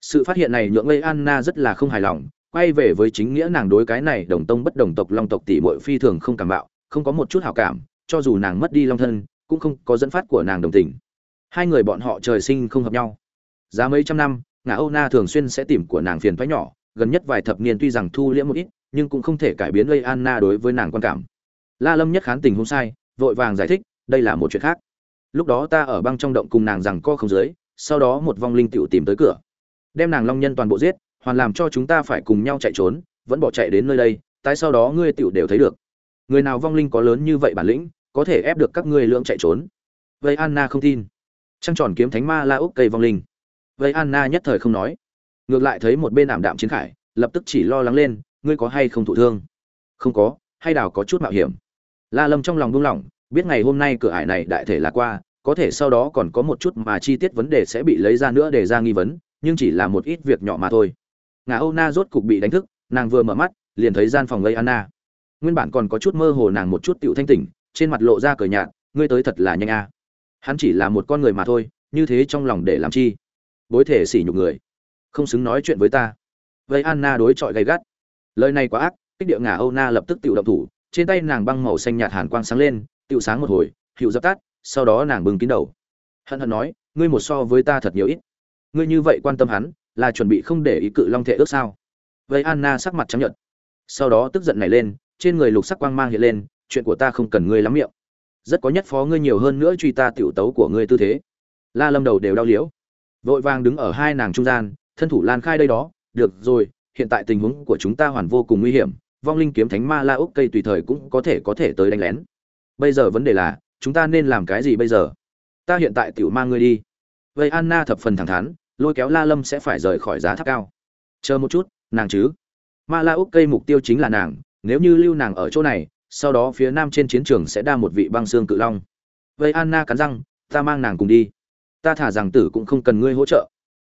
sự phát hiện này nhượng gây anna rất là không hài lòng, quay về với chính nghĩa nàng đối cái này đồng tông bất đồng tộc, long tộc tỷ muội phi thường không cảm bạo, không có một chút hảo cảm, cho dù nàng mất đi long thân, cũng không có dẫn phát của nàng đồng tình. Hai người bọn họ trời sinh không hợp nhau. Giá mấy trăm năm, ngã âu na thường xuyên sẽ tìm của nàng phiền thoái nhỏ, gần nhất vài thập niên tuy rằng thu liễm một ít, nhưng cũng không thể cải biến gây anna đối với nàng quan cảm. La lâm nhất khán tình hôm sai, vội vàng giải thích, đây là một chuyện khác. Lúc đó ta ở băng trong động cùng nàng rằng co không dưới, sau đó một vong linh tiểu tìm tới cửa đem nàng long nhân toàn bộ giết, hoàn làm cho chúng ta phải cùng nhau chạy trốn, vẫn bỏ chạy đến nơi đây, tại sau đó ngươi tựu đều thấy được. Người nào vong linh có lớn như vậy bản lĩnh, có thể ép được các ngươi lượng chạy trốn? Vậy anna không tin. Trăng tròn kiếm thánh ma la úc cây vong linh. Vậy anna nhất thời không nói. Ngược lại thấy một bên ảm đạm chiến khải, lập tức chỉ lo lắng lên, ngươi có hay không thụ thương? Không có, hay đào có chút mạo hiểm. La lâm trong lòng buông lỏng, biết ngày hôm nay cửa ải này đại thể là qua, có thể sau đó còn có một chút mà chi tiết vấn đề sẽ bị lấy ra nữa để ra nghi vấn nhưng chỉ là một ít việc nhỏ mà thôi. Ngà âu na rốt cục bị đánh thức, nàng vừa mở mắt, liền thấy gian phòng lây anna nguyên bản còn có chút mơ hồ nàng một chút tựu thanh tỉnh, trên mặt lộ ra cờ nhạt, ngươi tới thật là nhanh a. Hắn chỉ là một con người mà thôi, như thế trong lòng để làm chi? Bối thể sỉ nhục người. Không xứng nói chuyện với ta. Vây anna đối chọi gay gắt. Lời này quá ác, kích điệu ngà âu na lập tức tự động thủ, trên tay nàng băng màu xanh nhạt hàn quang sáng lên tự sáng một hồi, hiệu dập tắt, sau đó nàng bừng kín đầu. Hận hận nói, ngươi một so với ta thật nhiều ít ngươi như vậy quan tâm hắn, là chuẩn bị không để ý cự long thệ ước sao? Vậy anna sắc mặt trắng nhợt. Sau đó tức giận nảy lên, trên người lục sắc quang mang hiện lên, chuyện của ta không cần ngươi lắm miệng. Rất có nhất phó ngươi nhiều hơn nữa truy ta tiểu tấu của ngươi tư thế. La lâm đầu đều đau liễu. Vội vàng đứng ở hai nàng trung gian, thân thủ lan khai đây đó. Được rồi, hiện tại tình huống của chúng ta hoàn vô cùng nguy hiểm. Vong linh kiếm thánh ma la úc cây tùy thời cũng có thể có thể tới đánh lén. Bây giờ vấn đề là, chúng ta nên làm cái gì bây giờ? Ta hiện tại tiểu mang ngươi đi. Vậy anna thập phần thẳng thắn lôi kéo la lâm sẽ phải rời khỏi giá tháp cao. Chờ một chút, nàng chứ? Ma la úc cây mục tiêu chính là nàng, nếu như lưu nàng ở chỗ này, sau đó phía nam trên chiến trường sẽ đa một vị băng xương cự long. Vây anna cắn răng, ta mang nàng cùng đi. Ta thả rằng tử cũng không cần ngươi hỗ trợ.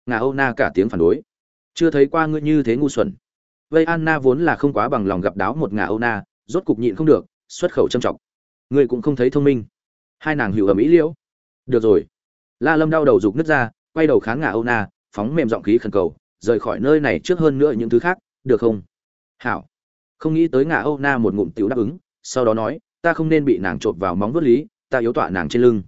Ngà âu na cả tiếng phản đối. Chưa thấy qua ngươi như thế ngu xuẩn. Vây anna vốn là không quá bằng lòng gặp đáo một ngà âu na, rốt cục nhịn không được, xuất khẩu châm trọng ngươi cũng không thấy thông minh. Hai nàng hữu ở mỹ liễu. Được rồi. La lâm đau đầu rục nứt ra quay đầu kháng ngả âu na, phóng mềm giọng khí khẩn cầu, rời khỏi nơi này trước hơn nữa những thứ khác, được không? Hảo. Không nghĩ tới ngả âu na một ngụm tiểu đáp ứng, sau đó nói, ta không nên bị nàng trộn vào móng vuốt lý, ta yếu tọa nàng trên lưng.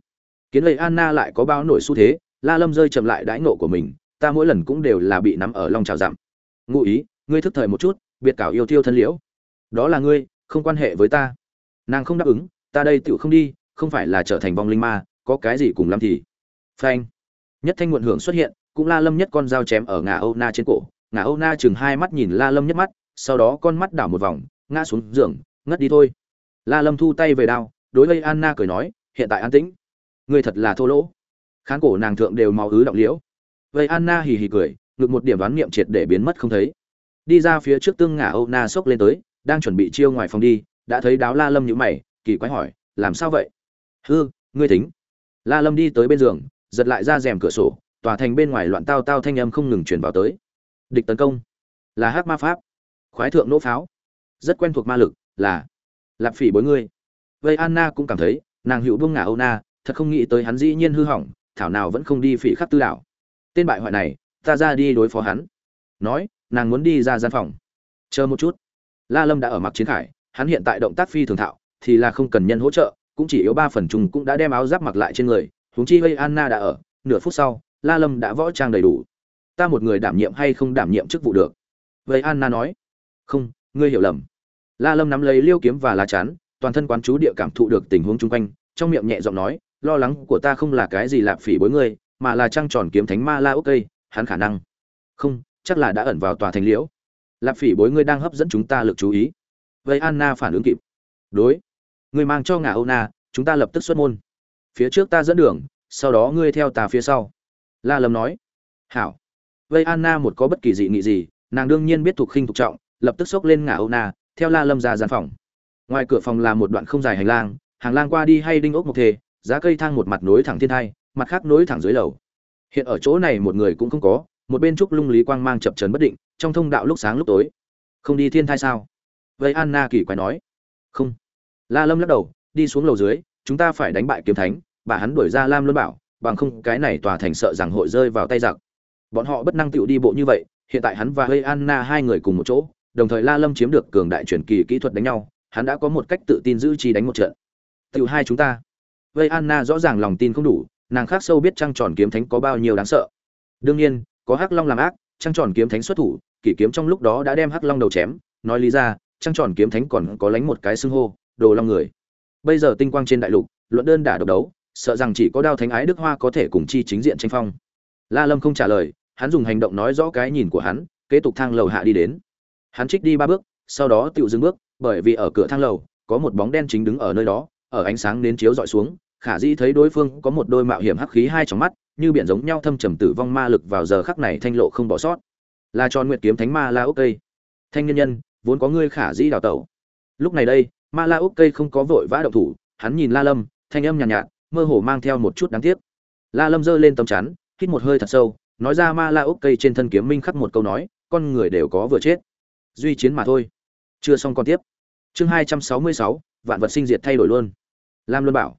Kiến lệ anna lại có bao nổi xu thế, la lâm rơi chậm lại đãi ngộ của mình, ta mỗi lần cũng đều là bị nắm ở long trào dặm ngụ ý, ngươi thức thời một chút, biệt cảo yêu tiêu thân liễu. Đó là ngươi, không quan hệ với ta. Nàng không đáp ứng, ta đây tựu không đi, không phải là trở thành vong linh ma, có cái gì cùng lắm thì. Phanh nhất thanh nguyện hưởng xuất hiện, cũng la lâm nhất con dao chém ở ngà âu na trên cổ. Ngà âu na chừng hai mắt nhìn la lâm nhất mắt, sau đó con mắt đảo một vòng, ngã xuống giường, ngất đi thôi. La lâm thu tay về đao, đối với anna cười nói, hiện tại an tĩnh. Ngươi thật là thô lỗ. Khán cổ nàng thượng đều máu ứ động liễu. Vậy anna hì hì cười, ngực một điểm đoán niệm triệt để biến mất không thấy. Đi ra phía trước tương ngả âu na sốc lên tới, đang chuẩn bị chiêu ngoài phòng đi, đã thấy đáo la lâm nhữ mày, kỳ quái hỏi, làm sao vậy? Hư, ngươi tính la lâm đi tới bên giường giật lại ra rèm cửa sổ, tòa thành bên ngoài loạn tao tao thanh âm không ngừng truyền vào tới. Địch tấn công. Là hắc ma pháp. Khoái thượng nỗ pháo. Rất quen thuộc ma lực, là lạp phỉ bối ngươi. Vây anna cũng cảm thấy, nàng hữu buông ngả âu na, thật không nghĩ tới hắn dĩ nhiên hư hỏng, thảo nào vẫn không đi phỉ khắc tư đảo. Tên bại hoại này, ta ra đi đối phó hắn. Nói, nàng muốn đi ra gian phòng. Chờ một chút. La lâm đã ở mặc chiến khải, hắn hiện tại động tác phi thường thạo, thì là không cần nhân hỗ trợ, cũng chỉ yếu ba phần trùng cũng đã đem áo giáp mặc lại trên người huống chi gây anna đã ở, nửa phút sau, la lâm đã võ trang đầy đủ. Ta một người đảm nhiệm hay không đảm nhiệm chức vụ được? Vậy anna nói. Không, ngươi hiểu lầm. La lâm nắm lấy liêu kiếm và lá chắn, toàn thân quán chú địa cảm thụ được tình huống chung quanh, trong miệng nhẹ giọng nói, lo lắng của ta không là cái gì lạp phỉ bối ngươi, mà là trăng tròn kiếm thánh ma la ok hắn khả năng. Không, chắc là đã ẩn vào tòa thành liễu. Lạp phỉ bối ngươi đang hấp dẫn chúng ta lực chú ý. Vậy anna phản ứng kịp. Đối, ngươi mang cho ngà âu na, chúng ta lập tức xuất môn phía trước ta dẫn đường, sau đó ngươi theo ta phía sau. La lâm nói. Hảo. Vậy anna một có bất kỳ dị nghị gì, nàng đương nhiên biết thuộc khinh thuộc trọng, lập tức xốc lên ngả âu na, theo la lâm ra gian phòng. Ngoài cửa phòng là một đoạn không dài hành lang, hàng lang qua đi hay đinh ốc một thề, giá cây thang một mặt nối thẳng thiên thai, mặt khác nối thẳng dưới lầu. Hiện ở chỗ này một người cũng không có, một bên trúc lung lý quang mang chập trấn bất định, trong thông đạo lúc sáng lúc tối. Không đi thiên thai sao? Vậy anna kỳ quái nói. Không. La lâm lắc đầu, đi xuống lầu dưới chúng ta phải đánh bại kiếm thánh, bà hắn đuổi ra lam luân bảo, bằng không, cái này tòa thành sợ rằng hội rơi vào tay giặc. Bọn họ bất năng tựu đi bộ như vậy, hiện tại hắn và hơi anna hai người cùng một chỗ, đồng thời la lâm chiếm được cường đại truyền kỳ kỹ thuật đánh nhau, hắn đã có một cách tự tin giữ chi đánh một trận. Tựu hai chúng ta. Vây anna rõ ràng lòng tin không đủ, nàng khác sâu biết trăng tròn kiếm thánh có bao nhiêu đáng sợ. Đương nhiên, có hắc long làm ác, trăng tròn kiếm thánh xuất thủ, kỷ kiếm trong lúc đó đã đem hắc long đầu chém, nói lý ra, trăng tròn kiếm thánh còn có lánh một cái xưng hô, đồ long người bây giờ tinh quang trên đại lục, luận đơn đả độc đấu, sợ rằng chỉ có đao thánh ái đức hoa có thể cùng chi chính diện tranh phong. La lâm không trả lời, hắn dùng hành động nói rõ cái nhìn của hắn, kế tục thang lầu hạ đi đến. Hắn trích đi ba bước, sau đó tự dừng bước, bởi vì ở cửa thang lầu, có một bóng đen chính đứng ở nơi đó, ở ánh sáng nến chiếu dọi xuống, khả dĩ thấy đối phương có một đôi mạo hiểm hắc khí hai trong mắt, như biển giống nhau thâm trầm tử vong ma lực vào giờ khắc này thanh lộ không bỏ sót. Là tròn nguyệt kiếm thánh ma la ốc cây thanh nhân nhân, vốn có ngươi khả dĩ đào tẩu. Lúc này đây ma la úc cây không có vội vã động thủ hắn nhìn la lâm thanh âm nhàn nhạt, nhạt mơ hồ mang theo một chút đáng tiếc. La lâm giơ lên tầm chắn hít một hơi thật sâu nói ra ma la úc cây trên thân kiếm minh khắc một câu nói con người đều có vừa chết. Duy chiến mà thôi. Chưa xong còn tiếp. Chương hai trăm sáu mươi sáu vạn vật sinh diệt thay đổi luôn. Lam luân bảo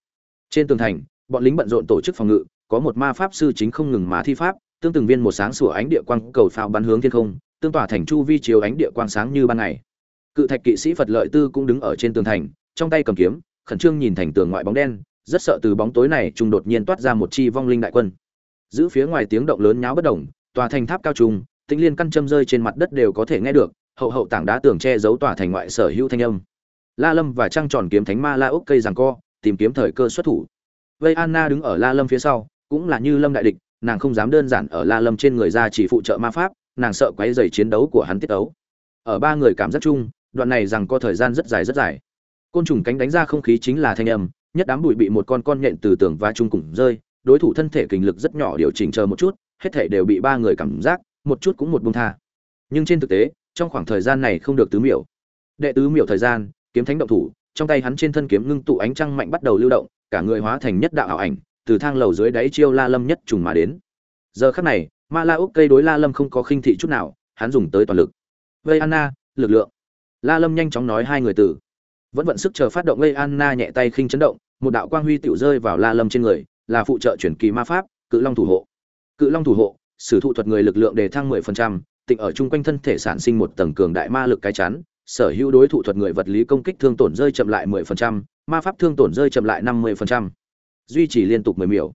trên tường thành bọn lính bận rộn tổ chức phòng ngự có một ma pháp sư chính không ngừng mà thi pháp tương từng viên một sáng sủa ánh địa quang cầu pháo bắn hướng thiên không tương tỏa thành chu vi chiếu ánh địa quang sáng như ban ngày cự thạch kỵ sĩ phật lợi tư cũng đứng ở trên tường thành, trong tay cầm kiếm, khẩn trương nhìn thành tường ngoại bóng đen, rất sợ từ bóng tối này trung đột nhiên toát ra một chi vong linh đại quân. Giữ phía ngoài tiếng động lớn nháo bất động, tòa thành tháp cao trung tĩnh liên căn châm rơi trên mặt đất đều có thể nghe được, hậu hậu tảng đá tường che giấu tòa thành ngoại sở hữu thanh âm. La lâm và trăng tròn kiếm thánh ma la úc cây rằng co, tìm kiếm thời cơ xuất thủ. Vây anna đứng ở la lâm phía sau, cũng là như lâm đại địch, nàng không dám đơn giản ở la lâm trên người ra chỉ phụ trợ ma pháp, nàng sợ quấy dày chiến đấu của hắn tiết ấu. Ở ba người cảm giác chung đoạn này rằng có thời gian rất dài rất dài. Côn trùng cánh đánh ra không khí chính là thanh âm, nhất đám bụi bị một con con nhện từ tường và chung cùng rơi, đối thủ thân thể kình lực rất nhỏ điều chỉnh chờ một chút, hết thể đều bị ba người cảm giác, một chút cũng một bông tha. Nhưng trên thực tế, trong khoảng thời gian này không được tứ miểu. Đệ tứ miểu thời gian, kiếm thánh động thủ, trong tay hắn trên thân kiếm ngưng tụ ánh trăng mạnh bắt đầu lưu động, cả người hóa thành nhất đạo ảo ảnh, từ thang lầu dưới đáy chiêu la lâm nhất trùng mà đến. Giờ khắc này, ma la úc cây đối la lâm không có khinh thị chút nào, hắn dùng tới toàn lực. Vây anna, lực lượng la lâm nhanh chóng nói hai người từ vẫn vận sức chờ phát động gây anna nhẹ tay khinh chấn động một đạo quang huy tiểu rơi vào la lâm trên người là phụ trợ chuyển kỳ ma pháp cự long thủ hộ. Cự long thủ hộ sử thụ thuật người lực lượng đề thăng 10%, tịnh ở chung quanh thân thể sản sinh một tầng cường đại ma lực cái chắn sở hữu đối thủ thuật người vật lý công kích thương tổn rơi chậm lại 10%, ma pháp thương tổn rơi chậm lại 50%. duy trì liên tục 10 miểu.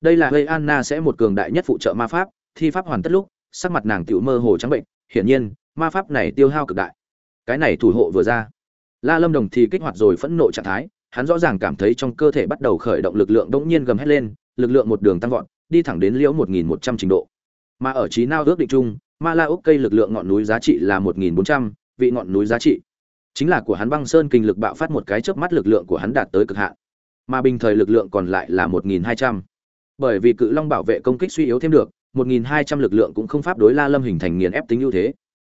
Đây là gây anna sẽ một cường đại nhất phụ trợ ma pháp thi pháp hoàn tất lúc sắc mặt nàng tiểu mơ hồ trắng bệnh hiển nhiên ma pháp này tiêu hao cực đại cái này thủ hộ vừa ra. La lâm đồng thì kích hoạt rồi phẫn nộ trạng thái hắn rõ ràng cảm thấy trong cơ thể bắt đầu khởi động lực lượng đống nhiên gầm hét lên lực lượng một đường tăng vọt đi thẳng đến liễu 1.100 trình độ. Mà ở trí nao ước định chung ma la úc cây lực lượng ngọn núi giá trị là 1.400, vị ngọn núi giá trị chính là của hắn băng sơn kinh lực bạo phát một cái chớp mắt lực lượng của hắn đạt tới cực hạn. Mà bình thời lực lượng còn lại là 1.200. bởi vì cự long bảo vệ công kích suy yếu thêm được 1.200 lực lượng cũng không pháp đối la lâm hình thành nghiền ép tính ưu thế.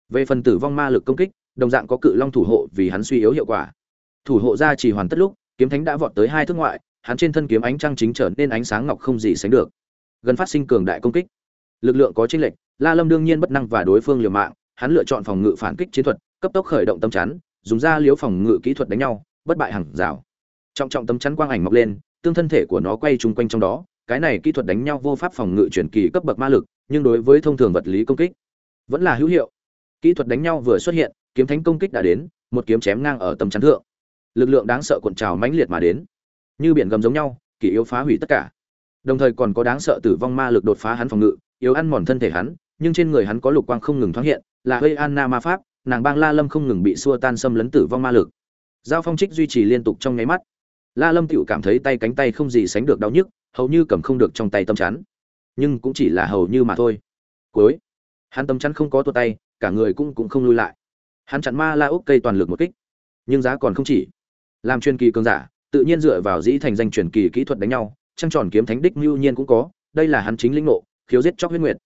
Về phần tử vong ma lực công kích đồng dạng có cự long thủ hộ vì hắn suy yếu hiệu quả. Thủ hộ ra chỉ hoàn tất lúc, kiếm thánh đã vọt tới hai thước ngoại, hắn trên thân kiếm ánh trăng chính trở nên ánh sáng ngọc không gì sánh được. Gần phát sinh cường đại công kích, lực lượng có chênh lệch, la lâm đương nhiên bất năng và đối phương liều mạng, hắn lựa chọn phòng ngự phản kích chiến thuật, cấp tốc khởi động tâm chắn, dùng ra liếu phòng ngự kỹ thuật đánh nhau, bất bại hàng rào. Trọng trọng tâm chắn quang ảnh mọc lên, tương thân thể của nó quay chung quanh trong đó, cái này kỹ thuật đánh nhau vô pháp phòng ngự chuyển kỳ cấp bậc ma lực, nhưng đối với thông thường vật lý công kích, vẫn là hữu hiệu. Kỹ thuật đánh nhau vừa xuất hiện kiếm thánh công kích đã đến, một kiếm chém ngang ở tấm chắn thượng. Lực lượng đáng sợ cuộn trào mãnh liệt mà đến. Như biển gầm giống nhau kỳ yếu phá hủy tất cả. Đồng thời còn có đáng sợ tử vong ma lực đột phá hắn phòng ngự, yếu ăn mòn thân thể hắn, nhưng trên người hắn có lục quang không ngừng thoáng hiện, là hơi anna ma pháp, nàng bang la lâm không ngừng bị xua tan xâm lấn tử vong ma lực. Giao phong trích duy trì liên tục trong nháy mắt. La lâm tựu cảm thấy tay cánh tay không gì sánh được đau nhức, hầu như cầm không được trong tay tâm chắn. Nhưng cũng chỉ là hầu như mà thôi. Cuối. Hắn tâm chắn không có tua tay, cả người cũng cũng không lui lại hắn chặn ma la úc cây toàn lực một kích. Nhưng giá còn không chỉ. Làm truyền kỳ cường giả tự nhiên dựa vào dĩ thành danh truyền kỳ kỹ thuật đánh nhau trăng tròn kiếm thánh đích mưu nhiên cũng có đây là hắn chính linh nộ, khiếu giết chóc huyết nguyệt.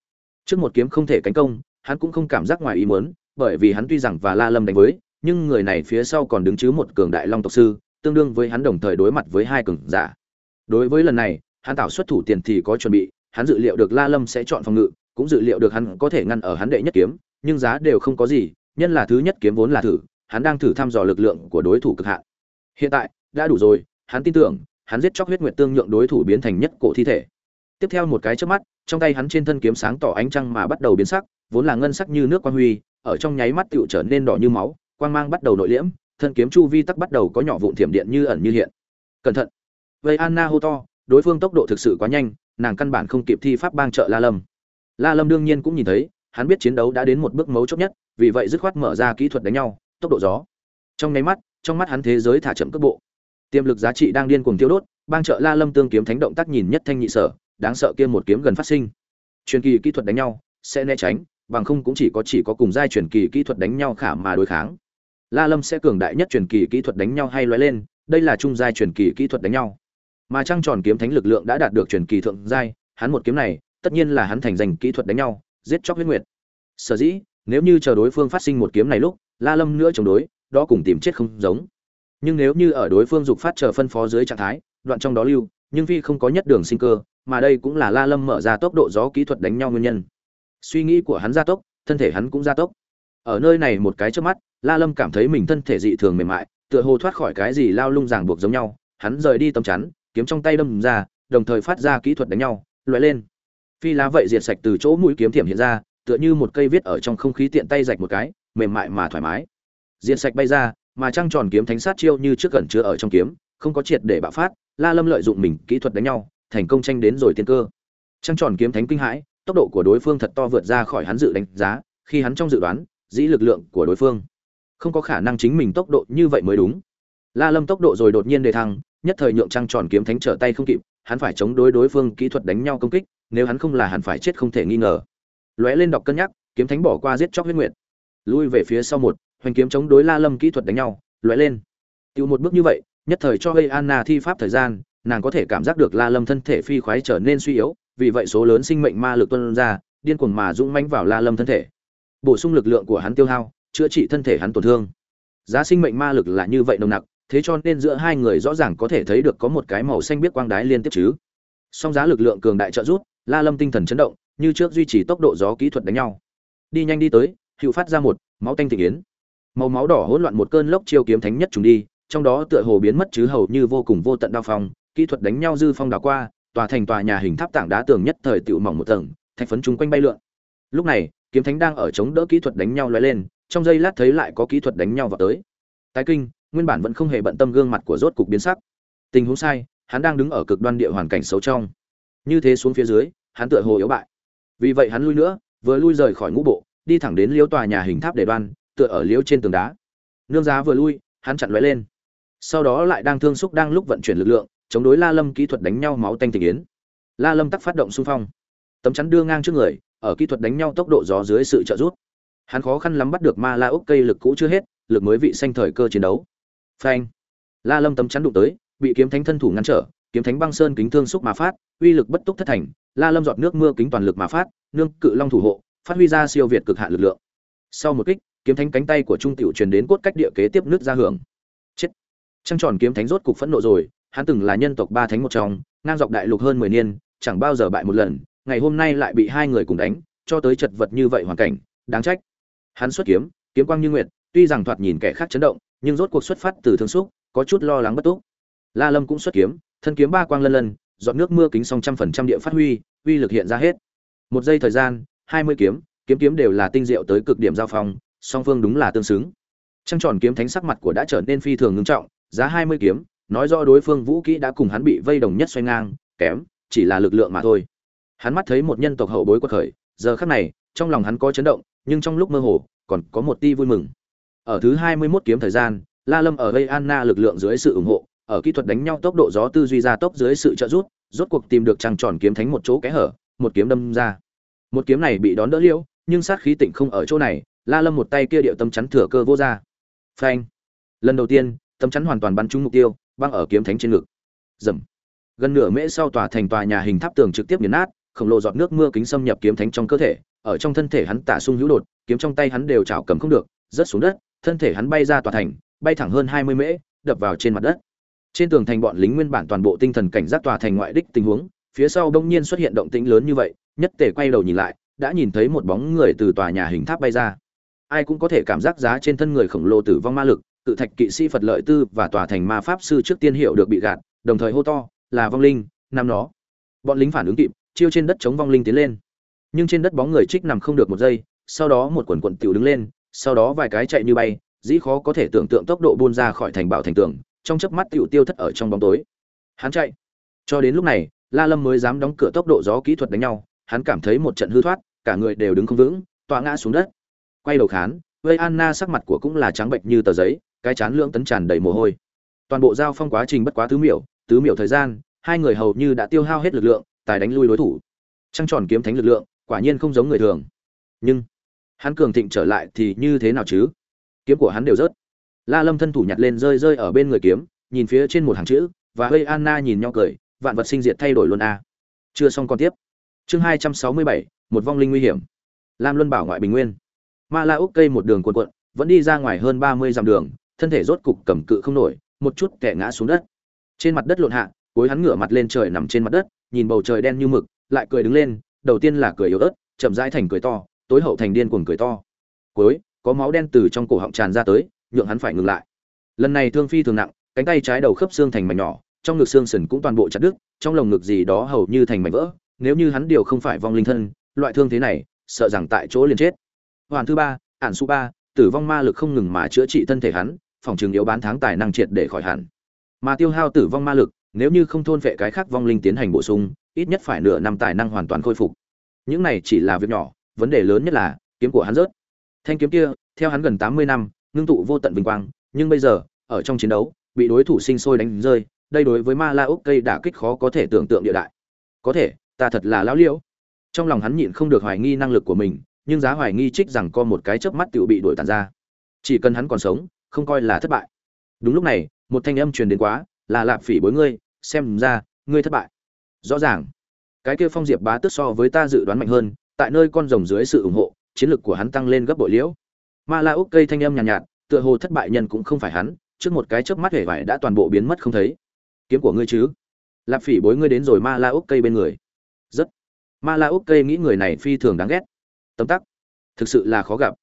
Trước một kiếm không thể cánh công hắn cũng không cảm giác ngoài ý muốn bởi vì hắn tuy rằng và la lâm đánh với nhưng người này phía sau còn đứng chứ một cường đại long tộc sư tương đương với hắn đồng thời đối mặt với hai cường giả. Đối với lần này hắn tạo xuất thủ tiền thì có chuẩn bị hắn dự liệu được la lâm sẽ chọn phòng ngự cũng dự liệu được hắn có thể ngăn ở hắn đệ nhất kiếm nhưng giá đều không có gì nhân là thứ nhất kiếm vốn là thử, hắn đang thử thăm dò lực lượng của đối thủ cực hạn. Hiện tại, đã đủ rồi, hắn tin tưởng, hắn giết chóc huyết nguyệt tương nhượng đối thủ biến thành nhất cổ thi thể. Tiếp theo một cái chớp mắt, trong tay hắn trên thân kiếm sáng tỏ ánh trăng mà bắt đầu biến sắc, vốn là ngân sắc như nước quang huy, ở trong nháy mắt tựu trở nên đỏ như máu, quang mang bắt đầu nội liễm, thân kiếm chu vi tắc bắt đầu có nhỏ vụn thiểm điện như ẩn như hiện. Cẩn thận. Vây anna hô to, đối phương tốc độ thực sự quá nhanh, nàng căn bản không kịp thi pháp bang trợ la lâm. La lâm đương nhiên cũng nhìn thấy, hắn biết chiến đấu đã đến một bước mấu chốt nhất vì vậy dứt khoát mở ra kỹ thuật đánh nhau, tốc độ gió. Trong nháy mắt, trong mắt hắn thế giới thả chậm cước bộ. Tiềm lực giá trị đang điên cuồng tiêu đốt, bang trợ la lâm tương kiếm thánh động tác nhìn nhất thanh nhị sở, đáng sợ kia một kiếm gần phát sinh. Truyền kỳ kỹ thuật đánh nhau, sẽ né tránh, bằng không cũng chỉ có chỉ có cùng giai truyền kỳ kỹ thuật đánh nhau khả mà đối kháng. La lâm sẽ cường đại nhất truyền kỳ kỹ thuật đánh nhau hay lóe lên, đây là trung giai truyền kỳ kỹ thuật đánh nhau. Mà trăng tròn kiếm thánh lực lượng đã đạt được truyền kỳ thượng giai, hắn một kiếm này, tất nhiên là hắn thành danh kỹ thuật đánh nhau, giết chóc huyết nguyệt. Sở dĩ nếu như chờ đối phương phát sinh một kiếm này lúc, la lâm nữa chống đối, đó cùng tìm chết không giống. Nhưng nếu như ở đối phương dục phát chờ phân phó dưới trạng thái, đoạn trong đó lưu, nhưng phi không có nhất đường sinh cơ, mà đây cũng là la lâm mở ra tốc độ gió kỹ thuật đánh nhau nguyên nhân. Suy nghĩ của hắn gia tốc, thân thể hắn cũng gia tốc. Ở nơi này một cái trước mắt, la lâm cảm thấy mình thân thể dị thường mềm mại, tựa hồ thoát khỏi cái gì lao lung ràng buộc giống nhau. Hắn rời đi tầm chắn, kiếm trong tay đâm ra, đồng thời phát ra kỹ thuật đánh nhau, loại lên. Phi lá vậy diệt sạch từ chỗ mũi kiếm thiểm hiện ra tựa như một cây viết ở trong không khí tiện tay rạch một cái, mềm mại mà thoải mái. Diện sạch bay ra, mà trăng tròn kiếm thánh sát chiêu như trước gần chứa ở trong kiếm, không có triệt để bạo phát, la lâm lợi dụng mình kỹ thuật đánh nhau, thành công tranh đến rồi tiên cơ. Trăng tròn kiếm thánh kinh hãi, tốc độ của đối phương thật to vượt ra khỏi hắn dự đánh giá, khi hắn trong dự đoán, dĩ lực lượng của đối phương. Không có khả năng chính mình tốc độ như vậy mới đúng. La lâm tốc độ rồi đột nhiên đề thăng, nhất thời nhượng trăng tròn kiếm thánh trở tay không kịp, hắn phải chống đối đối phương kỹ thuật đánh nhau công kích, nếu hắn không là hắn phải chết không thể nghi ngờ lóe lên đọc cân nhắc, kiếm thánh bỏ qua giết chóc huyết nguyệt. Lui về phía sau một, hoành kiếm chống đối la lâm kỹ thuật đánh nhau, lóe lên. Tiêu một bước như vậy, nhất thời cho gây anna thi pháp thời gian, nàng có thể cảm giác được la lâm thân thể phi khoái trở nên suy yếu, vì vậy số lớn sinh mệnh ma lực tuôn ra, điên cuồng mà dũng mãnh vào la lâm thân thể. Bổ sung lực lượng của hắn tiêu hao, chữa trị thân thể hắn tổn thương. Giá sinh mệnh ma lực là như vậy nồng nặc, thế cho nên giữa hai người rõ ràng có thể thấy được có một cái màu xanh biết quang đái liên tiếp chứ. Song giá lực lượng cường đại trợ rút la lâm tinh thần chấn động như trước duy trì tốc độ gió kỹ thuật đánh nhau. Đi nhanh đi tới, hữu phát ra một, máu tanh thị yến. Màu máu đỏ hỗn loạn một cơn lốc chiêu kiếm thánh nhất trùng đi, trong đó tựa hồ biến mất chứ hầu như vô cùng vô tận đao phong, kỹ thuật đánh nhau dư phong đảo qua, tòa thành tòa nhà hình tháp tảng đá tường nhất thời tựu mỏng một tầng, thạch phấn chung quanh bay lượn. Lúc này, kiếm thánh đang ở chống đỡ kỹ thuật đánh nhau lóe lên, trong giây lát thấy lại có kỹ thuật đánh nhau vào tới. Tái kinh, nguyên bản vẫn không hề bận tâm gương mặt của rốt cục biến sắc. Tình huống sai, hắn đang đứng ở cực đoan địa hoàn cảnh xấu trong. Như thế xuống phía dưới, hắn tựa hồ yếu bại vì vậy hắn lui nữa, vừa lui rời khỏi ngũ bộ, đi thẳng đến liêu tòa nhà hình tháp để đoan, tựa ở liêu trên tường đá. Nương giá vừa lui, hắn chặn lóe lên. Sau đó lại đang thương xúc đang lúc vận chuyển lực lượng, chống đối la lâm kỹ thuật đánh nhau máu tanh tình yến. La lâm tắc phát động xung phong. Tấm chắn đưa ngang trước người, ở kỹ thuật đánh nhau tốc độ gió dưới sự trợ giúp. Hắn khó khăn lắm bắt được ma la úc cây lực cũ chưa hết, lực mới vị xanh thời cơ chiến đấu. Phanh. La lâm tấm chắn đụng tới, bị kiếm thánh thân thủ ngăn trở, kiếm thánh băng sơn kính thương xúc mà phát, uy lực bất túc thất thành la lâm giọt nước mưa kính toàn lực mà phát, nương cự long thủ hộ, phát huy ra siêu việt cực hạn lực lượng. Sau một kích, kiếm thánh cánh tay của trung tiểu truyền đến cốt cách địa kế tiếp nước ra hưởng. Chết. Trăng tròn kiếm thánh rốt cục phẫn nộ rồi, hắn từng là nhân tộc ba thánh một trong, ngang dọc đại lục hơn mười niên, chẳng bao giờ bại một lần, ngày hôm nay lại bị hai người cùng đánh, cho tới chật vật như vậy hoàn cảnh, đáng trách. Hắn xuất kiếm kiếm quang như nguyệt, tuy rằng thoạt nhìn kẻ khác chấn động, nhưng rốt cuộc xuất phát từ thương xúc, có chút lo lắng bất túc. La lâm cũng xuất kiếm, thân kiếm ba quang lân lân giọt nước mưa kính song trăm phần trăm địa phát huy, uy lực hiện ra hết. Một giây thời gian, hai mươi kiếm kiếm kiếm đều là tinh diệu tới cực điểm giao phong, song phương đúng là tương xứng. Trăng tròn kiếm thánh sắc mặt của đã trở nên phi thường ngưng trọng, giá hai mươi kiếm, nói rõ đối phương vũ kỹ đã cùng hắn bị vây đồng nhất xoay ngang, kém, chỉ là lực lượng mà thôi. Hắn mắt thấy một nhân tộc hậu bối quật khởi, giờ khắc này, trong lòng hắn có chấn động, nhưng trong lúc mơ hồ, còn có một ti vui mừng. Ở thứ hai mươi 21 kiếm thời gian, la lâm ở gây anna lực lượng dưới sự ủng hộ ở kỹ thuật đánh nhau tốc độ gió tư duy ra tốc dưới sự trợ giúp, rốt cuộc tìm được trăng tròn kiếm thánh một chỗ kẽ hở, một kiếm đâm ra. Một kiếm này bị đón đỡ liễu, nhưng sát khí tịnh không ở chỗ này, la lâm một tay kia điệu tâm chắn thừa cơ vô ra. Phanh. Lần đầu tiên, tâm chắn hoàn toàn bắn trúng mục tiêu, băng ở kiếm thánh trên ngực. Dầm gần nửa mễ sau tòa thành tòa nhà hình tháp tường trực tiếp nghiền nát, khổng lồ giọt nước mưa kính xâm nhập kiếm thánh trong cơ thể, ở trong thân thể hắn tả sung hữu đột, kiếm trong tay hắn đều chảo cầm không được, rớt xuống đất, thân thể hắn bay ra tòa thành, bay thẳng hơn hai mươi mễ, đập vào trên mặt đất trên tường thành bọn lính nguyên bản toàn bộ tinh thần cảnh giác tòa thành ngoại đích tình huống, phía sau đông nhiên xuất hiện động tĩnh lớn như vậy, nhất tề quay đầu nhìn lại, đã nhìn thấy một bóng người từ tòa nhà hình tháp bay ra. Ai cũng có thể cảm giác giá trên thân người khổng lồ tử vong ma lực, tự thạch kỵ sĩ phật lợi tư và tòa thành ma pháp sư trước tiên hiệu được bị gạt, đồng thời hô to, là vong linh nằm nó. Bọn lính phản ứng kịp, chiêu trên đất chống vong linh tiến lên. Nhưng trên đất bóng người trích nằm không được một giây, sau đó một quần quần tiểu đứng lên, sau đó vài cái chạy như bay, dĩ khó có thể tưởng tượng tốc độ buôn ra khỏi thành bảo thành tường trong chớp mắt tiểu tiêu thất ở trong bóng tối. Hắn chạy. Cho đến lúc này, la lâm mới dám đóng cửa tốc độ gió kỹ thuật đánh nhau, hắn cảm thấy một trận hư thoát, cả người đều đứng không vững, tọa ngã xuống đất. Quay đầu khán vây anna sắc mặt của cũng là trắng bệch như tờ giấy, cái chán lưỡng tấn tràn đầy mồ hôi. Toàn bộ giao phong quá trình bất quá tứ miểu tứ miểu thời gian, hai người hầu như đã tiêu hao hết lực lượng, tài đánh lui đối thủ. Trăng tròn kiếm thánh lực lượng, quả nhiên không giống người thường. Nhưng, hắn cường thịnh trở lại thì như thế nào chứ? Kiếm của hắn đều rớt la lâm thân thủ nhặt lên rơi rơi ở bên người kiếm, nhìn phía trên một hàng chữ, và hơi anna nhìn nhau cười, vạn vật sinh diệt thay đổi luôn a. Chưa xong còn tiếp. Chương hai trăm sáu mươi bảy, một vong linh nguy hiểm. Lam luân bảo ngoại bình nguyên. Ma la úc cây một đường cuộn cuộn, vẫn đi ra ngoài hơn ba mươi dặm đường, thân thể rốt cục cầm cự không nổi, một chút kẻ ngã xuống đất. Trên mặt đất lộn hạ, cuối hắn ngửa mặt lên trời nằm trên mặt đất, nhìn bầu trời đen như mực, lại cười đứng lên, đầu tiên là cười yếu ớt, chậm rãi thành cười to, tối hậu thành điên cuồng cười to. Cuối, có máu đen từ trong cổ họng tràn ra tới nhượng hắn phải ngừng lại. Lần này thương phi thường nặng, cánh tay trái đầu khớp xương thành mảnh nhỏ, trong ngực xương sườn cũng toàn bộ chặt đứt, trong lồng ngực gì đó hầu như thành mảnh vỡ. Nếu như hắn điều không phải vong linh thân, loại thương thế này, sợ rằng tại chỗ liền chết. Hoàn thứ ba, ản su ba, tử vong ma lực không ngừng mà chữa trị thân thể hắn, phòng trường yếu bán tháng tài năng triệt để khỏi hẳn. Mà tiêu hao tử vong ma lực, nếu như không thôn vệ cái khác vong linh tiến hành bổ sung, ít nhất phải nửa năm tài năng hoàn toàn khôi phục. Những này chỉ là việc nhỏ, vấn đề lớn nhất là, kiếm của hắn rớt. Thanh kiếm kia, theo hắn gần tám mươi năm ngưng tụ vô tận vinh quang, nhưng bây giờ, ở trong chiến đấu, bị đối thủ sinh sôi đánh rơi, đây đối với ma la úc cây đả kích khó có thể tưởng tượng địa đại. Có thể, ta thật là lão liễu. Trong lòng hắn nhịn không được hoài nghi năng lực của mình, nhưng giá hoài nghi trích rằng có một cái chớp mắt tự bị đuổi tàn ra. Chỉ cần hắn còn sống, không coi là thất bại. Đúng lúc này, một thanh âm truyền đến quá, là lạp phỉ bối ngươi, xem ra, ngươi thất bại. Rõ ràng, cái kia phong diệp bá tức so với ta dự đoán mạnh hơn, tại nơi con rồng dưới sự ủng hộ, chiến lược của hắn tăng lên gấp bội liễu ma la úc cây thanh âm nhàn nhạt, nhạt tựa hồ thất bại nhân cũng không phải hắn trước một cái chớp mắt hể vải đã toàn bộ biến mất không thấy. Kiếm của ngươi chứ? Lạp phỉ bối ngươi đến rồi ma la úc cây bên người. Rất. Ma la úc cây nghĩ người này phi thường đáng ghét. Tấm tắc. Thực sự là khó gặp.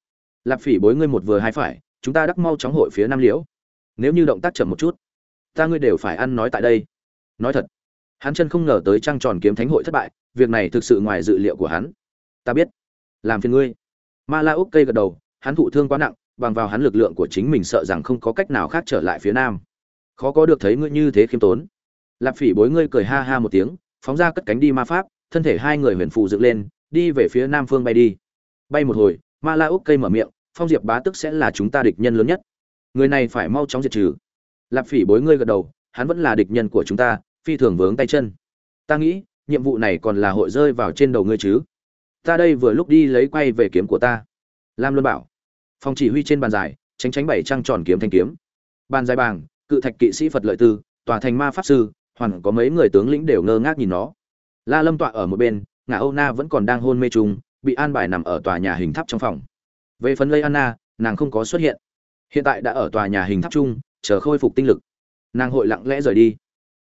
Lạp phỉ bối ngươi một vừa hai phải chúng ta đắc mau chóng hội phía nam liễu. Nếu như động tác chậm một chút ta ngươi đều phải ăn nói tại đây. Nói thật hắn chân không ngờ tới trăng tròn kiếm thánh hội thất bại việc này thực sự ngoài dự liệu của hắn. Ta biết. Làm phiền ngươi. Ma la úc cây gật đầu hắn thụ thương quá nặng, bằng vào hắn lực lượng của chính mình sợ rằng không có cách nào khác trở lại phía nam. Khó có được thấy ngươi như thế khiêm tốn. Lạp phỉ bối ngươi cười ha ha một tiếng, phóng ra cất cánh đi ma pháp, thân thể hai người huyền phụ dựng lên, đi về phía nam phương bay đi. Bay một hồi, ma la úc cây mở miệng, phong diệp bá tức sẽ là chúng ta địch nhân lớn nhất. Người này phải mau chóng diệt trừ. Lạp phỉ bối ngươi gật đầu, hắn vẫn là địch nhân của chúng ta, phi thường vướng tay chân. Ta nghĩ, nhiệm vụ này còn là hội rơi vào trên đầu ngươi chứ. Ta đây vừa lúc đi lấy quay về kiếm của ta. Lam luân bảo phòng chỉ huy trên bàn dài tránh tránh bảy trăng tròn kiếm thanh kiếm. Bàn dài bàng cự thạch kỵ sĩ phật lợi tư, tòa thành ma pháp sư, hoàn có mấy người tướng lĩnh đều ngơ ngác nhìn nó. La lâm tọa ở một bên, ngã âu na vẫn còn đang hôn mê trùng bị an bài nằm ở tòa nhà hình tháp trong phòng. Về phần lây anna nàng không có xuất hiện. Hiện tại đã ở tòa nhà hình tháp chung, chờ khôi phục tinh lực. Nàng hội lặng lẽ rời đi.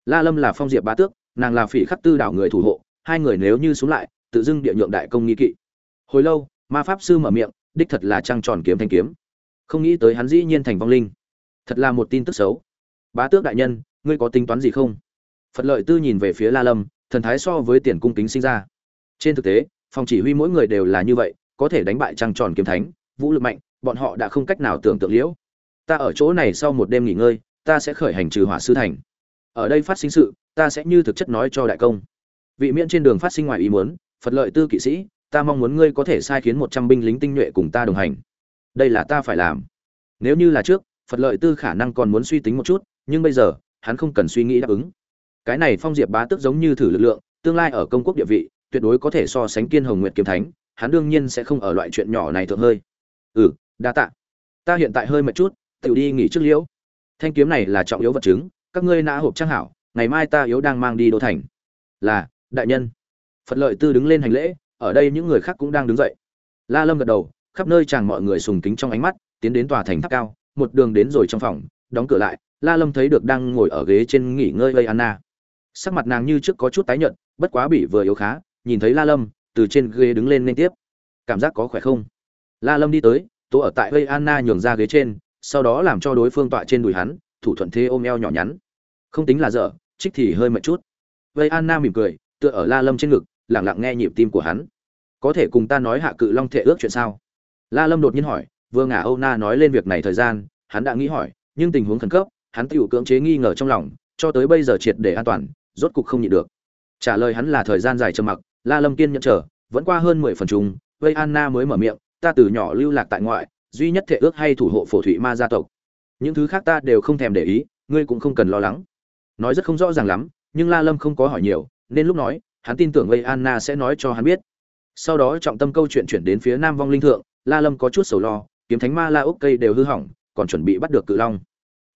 La lâm là phong diệp bá tước, nàng là phỉ khắc tư đảo người thủ hộ, hai người nếu như xuống lại, tự dưng địa nhượng đại công nghi kỵ. Hồi lâu, ma pháp sư mở miệng đích thật là trăng tròn kiếm thanh kiếm. Không nghĩ tới hắn dĩ nhiên thành vong linh. Thật là một tin tức xấu. Bá tước đại nhân, ngươi có tính toán gì không? Phật lợi tư nhìn về phía la lâm, thần thái so với tiền cung kính sinh ra. Trên thực tế, phòng chỉ huy mỗi người đều là như vậy, có thể đánh bại trăng tròn kiếm thánh, vũ lực mạnh, bọn họ đã không cách nào tưởng tượng liễu. Ta ở chỗ này sau một đêm nghỉ ngơi, ta sẽ khởi hành trừ hỏa sư thành. Ở đây phát sinh sự, ta sẽ như thực chất nói cho đại công. Vị miễn trên đường phát sinh ngoài ý muốn, phật lợi tư kỵ sĩ ta mong muốn ngươi có thể sai khiến một trăm binh lính tinh nhuệ cùng ta đồng hành. Đây là ta phải làm. Nếu như là trước, phật lợi tư khả năng còn muốn suy tính một chút, nhưng bây giờ, hắn không cần suy nghĩ đáp ứng. Cái này phong diệp bá tức giống như thử lực lượng, tương lai ở công quốc địa vị, tuyệt đối có thể so sánh kiên hồng nguyệt kiếm thánh, hắn đương nhiên sẽ không ở loại chuyện nhỏ này thượng hơi. Ừ đa tạ. Ta hiện tại hơi mệt chút tự đi nghỉ trước liễu. Thanh kiếm này là trọng yếu vật chứng, các ngươi nã hộp trang hảo, ngày mai ta yếu đang mang đi đô thành. Là, đại nhân. Phật lợi tư đứng lên hành lễ ở đây những người khác cũng đang đứng dậy. La lâm gật đầu, khắp nơi chàng mọi người sùng kính trong ánh mắt, tiến đến tòa thành tháp cao, một đường đến rồi trong phòng, đóng cửa lại, la lâm thấy được đang ngồi ở ghế trên nghỉ ngơi lây anna. Sắc mặt nàng như trước có chút tái nhợt, bất quá bị vừa yếu khá, nhìn thấy la lâm, từ trên ghế đứng lên liên tiếp. Cảm giác có khỏe không? La lâm đi tới, tố ở tại lây anna nhường ra ghế trên, sau đó làm cho đối phương tọa trên đùi hắn, thủ thuận thế ôm eo nhỏ nhắn. Không tính là dở, trích thì hơi mệt chút. Vây anna mỉm cười, tựa ở la lâm trên ngực lẳng lặng nghe nhịp tim của hắn có thể cùng ta nói hạ cự long thệ ước chuyện sao? La lâm đột nhiên hỏi, vừa ngả âu na nói lên việc này thời gian, hắn đã nghĩ hỏi, nhưng tình huống khẩn cấp, hắn tự cưỡng chế nghi ngờ trong lòng, cho tới bây giờ triệt để an toàn, rốt cục không nhịn được. Trả lời hắn là thời gian dài trầm mặc, la lâm kiên nhẫn chờ, vẫn qua hơn mười phần chung, vây anna mới mở miệng, ta từ nhỏ lưu lạc tại ngoại, duy nhất thể ước hay thủ hộ phổ thủy ma gia tộc. Những thứ khác ta đều không thèm để ý, ngươi cũng không cần lo lắng. Nói rất không rõ ràng lắm, nhưng la lâm không có hỏi nhiều, nên lúc nói, hắn tin tưởng vây anna sẽ nói cho hắn biết sau đó trọng tâm câu chuyện chuyển đến phía nam vong linh thượng, la lâm có chút sầu lo, kiếm thánh ma la úc cây đều hư hỏng, còn chuẩn bị bắt được cự long.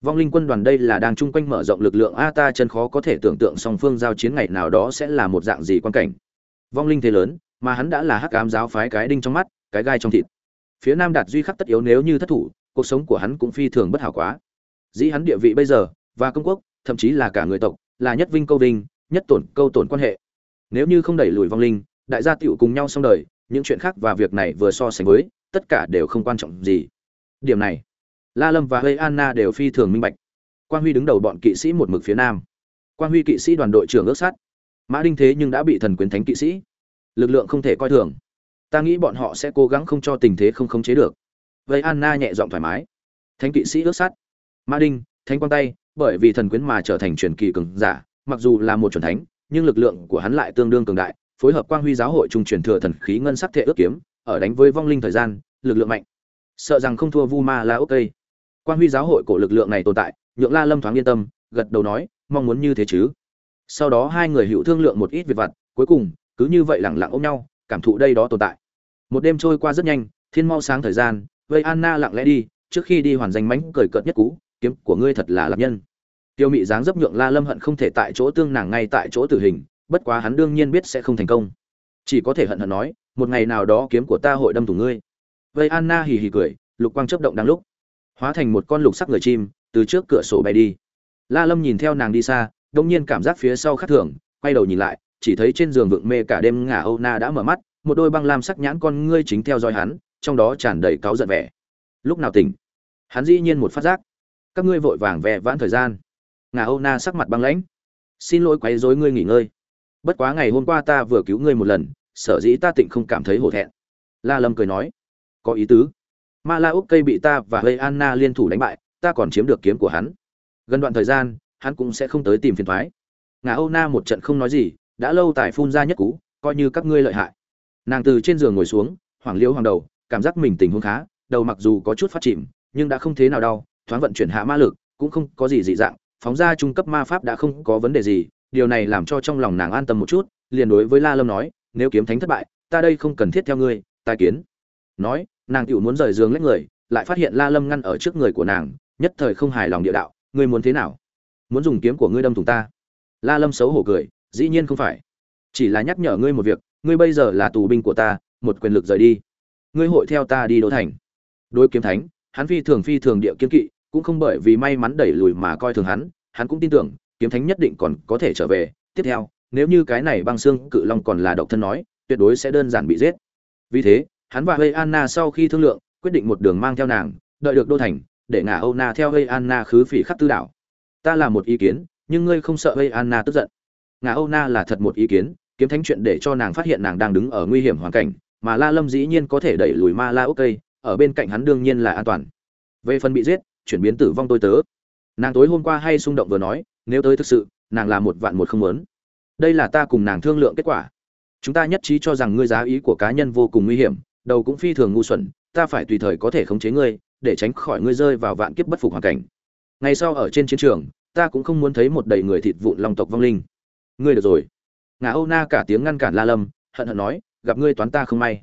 Vong linh quân đoàn đây là đang chung quanh mở rộng lực lượng, a ta chân khó có thể tưởng tượng song phương giao chiến ngày nào đó sẽ là một dạng gì quan cảnh. Vong linh thế lớn, mà hắn đã là hắc ám giáo phái cái đinh trong mắt, cái gai trong thịt. Phía nam đạt duy khắc tất yếu nếu như thất thủ, cuộc sống của hắn cũng phi thường bất hảo quá. Dĩ hắn địa vị bây giờ, và công quốc, thậm chí là cả người tộc, là nhất vinh câu vinh, nhất tổn, câu tổn quan hệ. Nếu như không đẩy lùi vong linh đại gia tiểu cùng nhau xong đời, những chuyện khác và việc này vừa so sánh với, tất cả đều không quan trọng gì. Điểm này, la lâm và hơi anna đều phi thường minh bạch. Quan huy đứng đầu bọn kỵ sĩ một mực phía nam. Quan huy kỵ sĩ đoàn đội trưởng ước sát. Mã đinh thế nhưng đã bị thần quyền thánh kỵ sĩ. Lực lượng không thể coi thường. Ta nghĩ bọn họ sẽ cố gắng không cho tình thế không khống chế được. Vậy anna nhẹ giọng thoải mái. Thánh kỵ sĩ ước sát. Mã đinh, thánh quang tay, bởi vì thần quyến mà trở thành truyền kỳ cường giả, mặc dù là một chuẩn thánh, nhưng lực lượng của hắn lại tương đương cường đại phối hợp quang huy giáo hội trung truyền thừa thần khí ngân sắc thể ước kiếm, ở đánh với vong linh thời gian, lực lượng mạnh. Sợ rằng không thua vu ma la ok quang huy giáo hội cổ lực lượng này tồn tại, nhượng la lâm thoáng yên tâm, gật đầu nói, mong muốn như thế chứ? Sau đó hai người hữu thương lượng một ít việc vặt, cuối cùng, cứ như vậy lẳng lặng ôm nhau, cảm thụ đây đó tồn tại. Một đêm trôi qua rất nhanh, thiên mau sáng thời gian, vây anna lặng lẽ đi, trước khi đi hoàn danh mánh cười cợt nhất cú kiếm của ngươi thật là lập nhân. Tiêu mị dáng dấp nhượng la lâm hận không thể tại chỗ tương nàng ngay tại chỗ tử hình bất quá hắn đương nhiên biết sẽ không thành công. Chỉ có thể hận hận nói, một ngày nào đó kiếm của ta hội đâm thủng ngươi. Vây anna hì hì cười, lục quang chớp động đang lúc, hóa thành một con lục sắc người chim, từ trước cửa sổ bay đi. La lâm nhìn theo nàng đi xa, đông nhiên cảm giác phía sau khắc thường, quay đầu nhìn lại, chỉ thấy trên giường vượng mê cả đêm ngả âu na đã mở mắt, một đôi băng lam sắc nhãn con ngươi chính theo dõi hắn, trong đó tràn đầy cáu giận vẻ. Lúc nào tỉnh? Hắn dĩ nhiên một phát giác. Các ngươi vội vàng vẽ vãn thời gian. Ngà âu na sắc mặt băng lãnh. Xin lỗi quấy rối ngươi nghỉ ngơi bất quá ngày hôm qua ta vừa cứu ngươi một lần, sở dĩ ta tịnh không cảm thấy hổ thẹn. La lâm cười nói, có ý tứ. Ma la úc cây bị ta và hơi anna liên thủ đánh bại, ta còn chiếm được kiếm của hắn. Gần đoạn thời gian, hắn cũng sẽ không tới tìm phiền thoái. Ngà âu na một trận không nói gì, đã lâu tại phun ra nhất cú, coi như các ngươi lợi hại. Nàng từ trên giường ngồi xuống hoàng liêu hoàng đầu, cảm giác mình tình huống khá, đầu mặc dù có chút phát chìm, nhưng đã không thế nào đau, thoáng vận chuyển hạ ma lực, cũng không có gì dị dạng, phóng ra trung cấp ma pháp đã không có vấn đề gì điều này làm cho trong lòng nàng an tâm một chút, liền đối với la lâm nói, nếu kiếm thánh thất bại, ta đây không cần thiết theo ngươi tai kiến. Nói, nàng tựu muốn rời giường lấy người, lại phát hiện la lâm ngăn ở trước người của nàng, nhất thời không hài lòng địa đạo, ngươi muốn thế nào? Muốn dùng kiếm của ngươi đâm thủng ta? La lâm xấu hổ cười, dĩ nhiên không phải. Chỉ là nhắc nhở ngươi một việc, ngươi bây giờ là tù binh của ta, một quyền lực rời đi. Ngươi hội theo ta đi đỗ thành. Đối kiếm thánh, hắn phi thường phi thường địa kiếm kỵ, cũng không bởi vì may mắn đẩy lùi mà coi thường hắn hắn cũng tin tưởng kiếm thánh nhất định còn có thể trở về. Tiếp theo, nếu như cái này băng xương cự long còn là độc thân nói, tuyệt đối sẽ đơn giản bị giết. Vì thế, hắn và hơi anna sau khi thương lượng, quyết định một đường mang theo nàng, đợi được đô thành, để ngả âu na theo hơi anna khứ phỉ khắp tư đảo. Ta là một ý kiến, nhưng ngươi không sợ hơi anna tức giận. Ngả âu na là thật một ý kiến, kiếm thánh chuyện để cho nàng phát hiện nàng đang đứng ở nguy hiểm hoàn cảnh, mà la lâm dĩ nhiên có thể đẩy lùi ma la ok ở bên cạnh hắn đương nhiên là an toàn. Về phần bị giết, chuyển biến tử vong tôi tớ. Nàng tối hôm qua hay xung động vừa nói nếu tới thực sự, nàng là một vạn một không muốn. Đây là ta cùng nàng thương lượng kết quả. Chúng ta nhất trí cho rằng ngươi giá ý của cá nhân vô cùng nguy hiểm, đầu cũng phi thường ngu xuẩn, ta phải tùy thời có thể khống chế ngươi, để tránh khỏi ngươi rơi vào vạn kiếp bất phục hoàn cảnh. Ngày sau ở trên chiến trường, ta cũng không muốn thấy một đầy người thịt vụn long tộc vong linh. Ngươi được rồi. Ngà âu na cả tiếng ngăn cản la lâm, hận hận nói, gặp ngươi toán ta không may.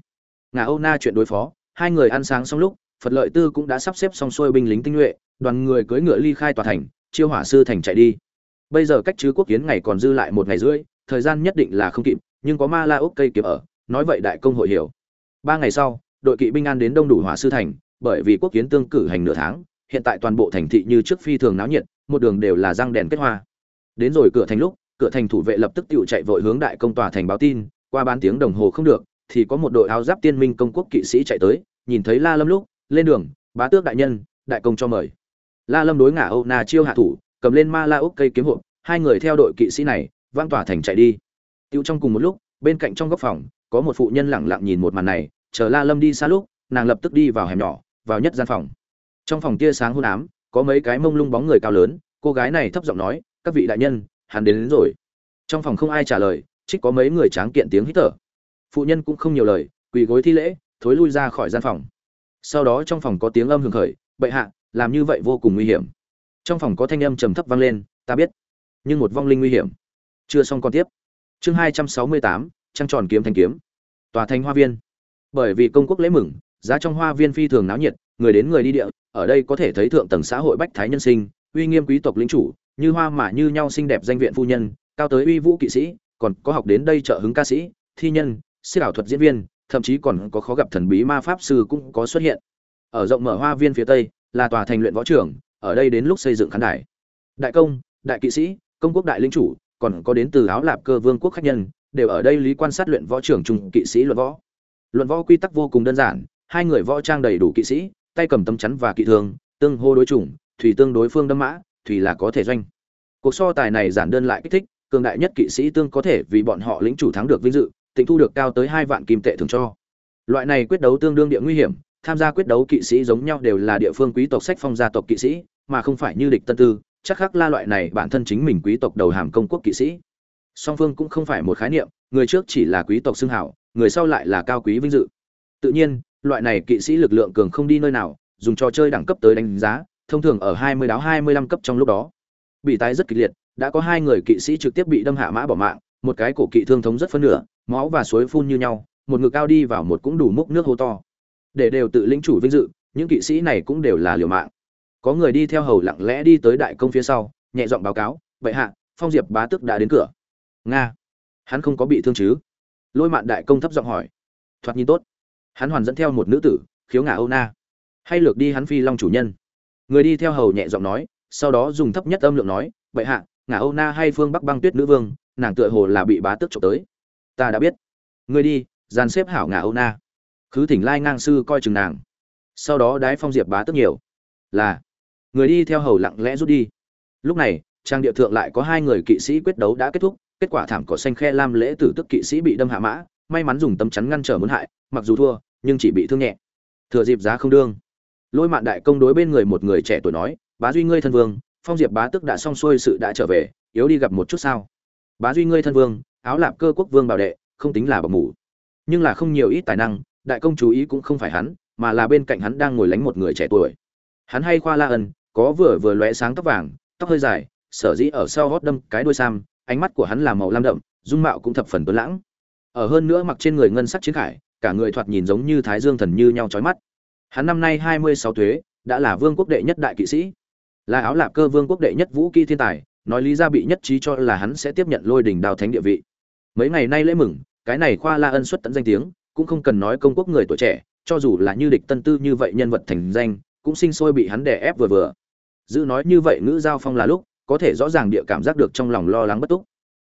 Ngà âu na chuyện đối phó, hai người ăn sáng xong lúc, phật lợi tư cũng đã sắp xếp xong xuôi binh lính tinh nhuệ, đoàn người cưỡi ngựa ly khai tòa thành, chiêu hỏa sư thành chạy đi bây giờ cách chứ quốc kiến ngày còn dư lại một ngày rưỡi, thời gian nhất định là không kịp, nhưng có ma la úc cây kịp ở, nói vậy đại công hội hiểu. Ba ngày sau, đội kỵ binh an đến đông đủ hỏa sư thành, bởi vì quốc kiến tương cử hành nửa tháng, hiện tại toàn bộ thành thị như trước phi thường náo nhiệt, một đường đều là răng đèn kết hoa. Đến rồi cửa thành lúc, cửa thành thủ vệ lập tức tự chạy vội hướng đại công tòa thành báo tin, qua bán tiếng đồng hồ không được, thì có một đội áo giáp tiên minh công quốc kỵ sĩ chạy tới, nhìn thấy la lâm lúc, lên đường, bá tước đại nhân, đại công cho mời. La lâm đối ngả âu na chiêu hạ thủ cầm lên ma la úc cây kiếm hộp hai người theo đội kỵ sĩ này vang tỏa thành chạy đi. Tiêu trong cùng một lúc bên cạnh trong góc phòng có một phụ nhân lẳng lặng nhìn một màn này chờ la lâm đi xa lúc nàng lập tức đi vào hẻm nhỏ vào nhất gian phòng. Trong phòng tia sáng hôn ám có mấy cái mông lung bóng người cao lớn cô gái này thấp giọng nói các vị đại nhân hắn đến, đến rồi. Trong phòng không ai trả lời trích có mấy người tráng kiện tiếng hít thở. Phụ nhân cũng không nhiều lời quỳ gối thi lễ thối lui ra khỏi gian phòng. Sau đó trong phòng có tiếng âm hưởng khởi bệ hạ làm như vậy vô cùng nguy hiểm trong phòng có thanh âm trầm thấp vang lên, ta biết, nhưng một vong linh nguy hiểm. Chưa xong còn tiếp. Chương hai trăm sáu mươi tám, trăng tròn kiếm thanh kiếm. Tòa thành hoa viên. Bởi vì công quốc lễ mừng, giá trong hoa viên phi thường náo nhiệt, người đến người đi địa, ở đây có thể thấy thượng tầng xã hội bách thái nhân sinh, uy nghiêm quý tộc lính chủ, như hoa mà như nhau xinh đẹp danh viện phu nhân, cao tới uy vũ kỵ sĩ, còn có học đến đây trợ hứng ca sĩ, thi nhân siết ảo thuật diễn viên, thậm chí còn có khó gặp thần bí ma pháp sư cũng có xuất hiện. Ở rộng mở hoa viên phía tây là tòa thành luyện võ trưởng ở đây đến lúc xây dựng khán đài. Đại công, đại kỵ sĩ, công quốc đại linh chủ, còn có đến từ áo lạp cơ vương quốc khách nhân, đều ở đây lý quan sát luyện võ trưởng trung kỵ sĩ luận võ. Luận võ quy tắc vô cùng đơn giản, hai người võ trang đầy đủ kỵ sĩ, tay cầm tấm chắn và kỵ thương, tương hô đối chủng, thủy tương đối phương đâm mã, thủy là có thể doanh. Cuộc so tài này giản đơn lại kích thích, cường đại nhất kỵ sĩ tương có thể vì bọn họ lĩnh chủ thắng được vinh dự, tịnh thu được cao tới hai vạn kim tệ thường cho. Loại này quyết đấu tương đương địa nguy hiểm tham gia quyết đấu kỵ sĩ giống nhau đều là địa phương quý tộc sách phong gia tộc kỵ sĩ, mà không phải như địch tân tư, chắc khắc la loại này bản thân chính mình quý tộc đầu hàm công quốc kỵ sĩ. Song phương cũng không phải một khái niệm, người trước chỉ là quý tộc xưng hảo, người sau lại là cao quý vinh dự. Tự nhiên, loại này kỵ sĩ lực lượng cường không đi nơi nào, dùng trò chơi đẳng cấp tới đánh giá, thông thường ở 20 đáo 25 cấp trong lúc đó. Bị tái rất kịch liệt, đã có hai người kỵ sĩ trực tiếp bị đâm hạ mã bỏ mạng, một cái cổ kỵ thương thống rất phân nửa, máu và suối phun như nhau, một ngực cao đi vào một cũng đủ múc nước hô to để đều tự lĩnh chủ vinh dự, những kỵ sĩ này cũng đều là liều mạng. Có người đi theo hầu lặng lẽ đi tới đại công phía sau, nhẹ giọng báo cáo vậy hạ, phong diệp bá tước đã đến cửa. Nga, hắn không có bị thương chứ? Lôi mạn đại công thấp giọng hỏi. Thoạt nhìn tốt. Hắn hoàn dẫn theo một nữ tử, khiếu ngả âu na. Hay lược đi hắn phi long chủ nhân. Người đi theo hầu nhẹ giọng nói, sau đó dùng thấp nhất âm lượng nói vậy hạ, ngả âu na hay phương bắc băng tuyết nữ vương, nàng tựa hồ là bị bá tước trộm tới. Ta đã biết. Người đi, dàn xếp hảo ngả âu na khứ thỉnh lai ngang sư coi chừng nàng. Sau đó đái phong diệp bá tức nhiều. Là, người đi theo hầu lặng lẽ rút đi. Lúc này, trang địa thượng lại có hai người kỵ sĩ quyết đấu đã kết thúc, kết quả thảm cỏ xanh khe lam lễ tử tức kỵ sĩ bị đâm hạ mã, may mắn dùng tấm chắn ngăn trở muốn hại, mặc dù thua, nhưng chỉ bị thương nhẹ. Thừa dịp giá không đương, lôi mạn đại công đối bên người một người trẻ tuổi nói, bá duy ngươi thân vương, phong diệp bá tức đã xong xuôi sự đã trở về, yếu đi gặp một chút sao? Bá duy ngươi thân vương, áo lạp cơ quốc vương bảo đệ, không tính là bậc mủ, nhưng là không nhiều ít tài năng đại công chú ý cũng không phải hắn, mà là bên cạnh hắn đang ngồi lánh một người trẻ tuổi. Hắn hay khoa la ân, có vừa vừa lóe sáng tóc vàng, tóc hơi dài, sở dĩ ở sau gót đâm cái đuôi sam, ánh mắt của hắn là màu lam đậm, dung mạo cũng thập phần tuấn lãng. Ở hơn nữa mặc trên người ngân sắc chiến khải, cả người thoạt nhìn giống như thái dương thần như nhau chói mắt. Hắn năm nay hai mươi sáu thuế đã là vương quốc đệ nhất đại kỵ sĩ. Là áo lạp cơ vương quốc đệ nhất vũ kỹ thiên tài, nói lý ra bị nhất trí cho là hắn sẽ tiếp nhận lôi đình đào thánh địa vị. Mấy ngày nay lễ mừng, cái này khoa la ân xuất tận danh tiếng cũng không cần nói công quốc người tuổi trẻ cho dù là như địch tân tư như vậy nhân vật thành danh cũng sinh sôi bị hắn đè ép vừa vừa. Giữ nói như vậy ngữ giao phong là lúc có thể rõ ràng địa cảm giác được trong lòng lo lắng bất túc.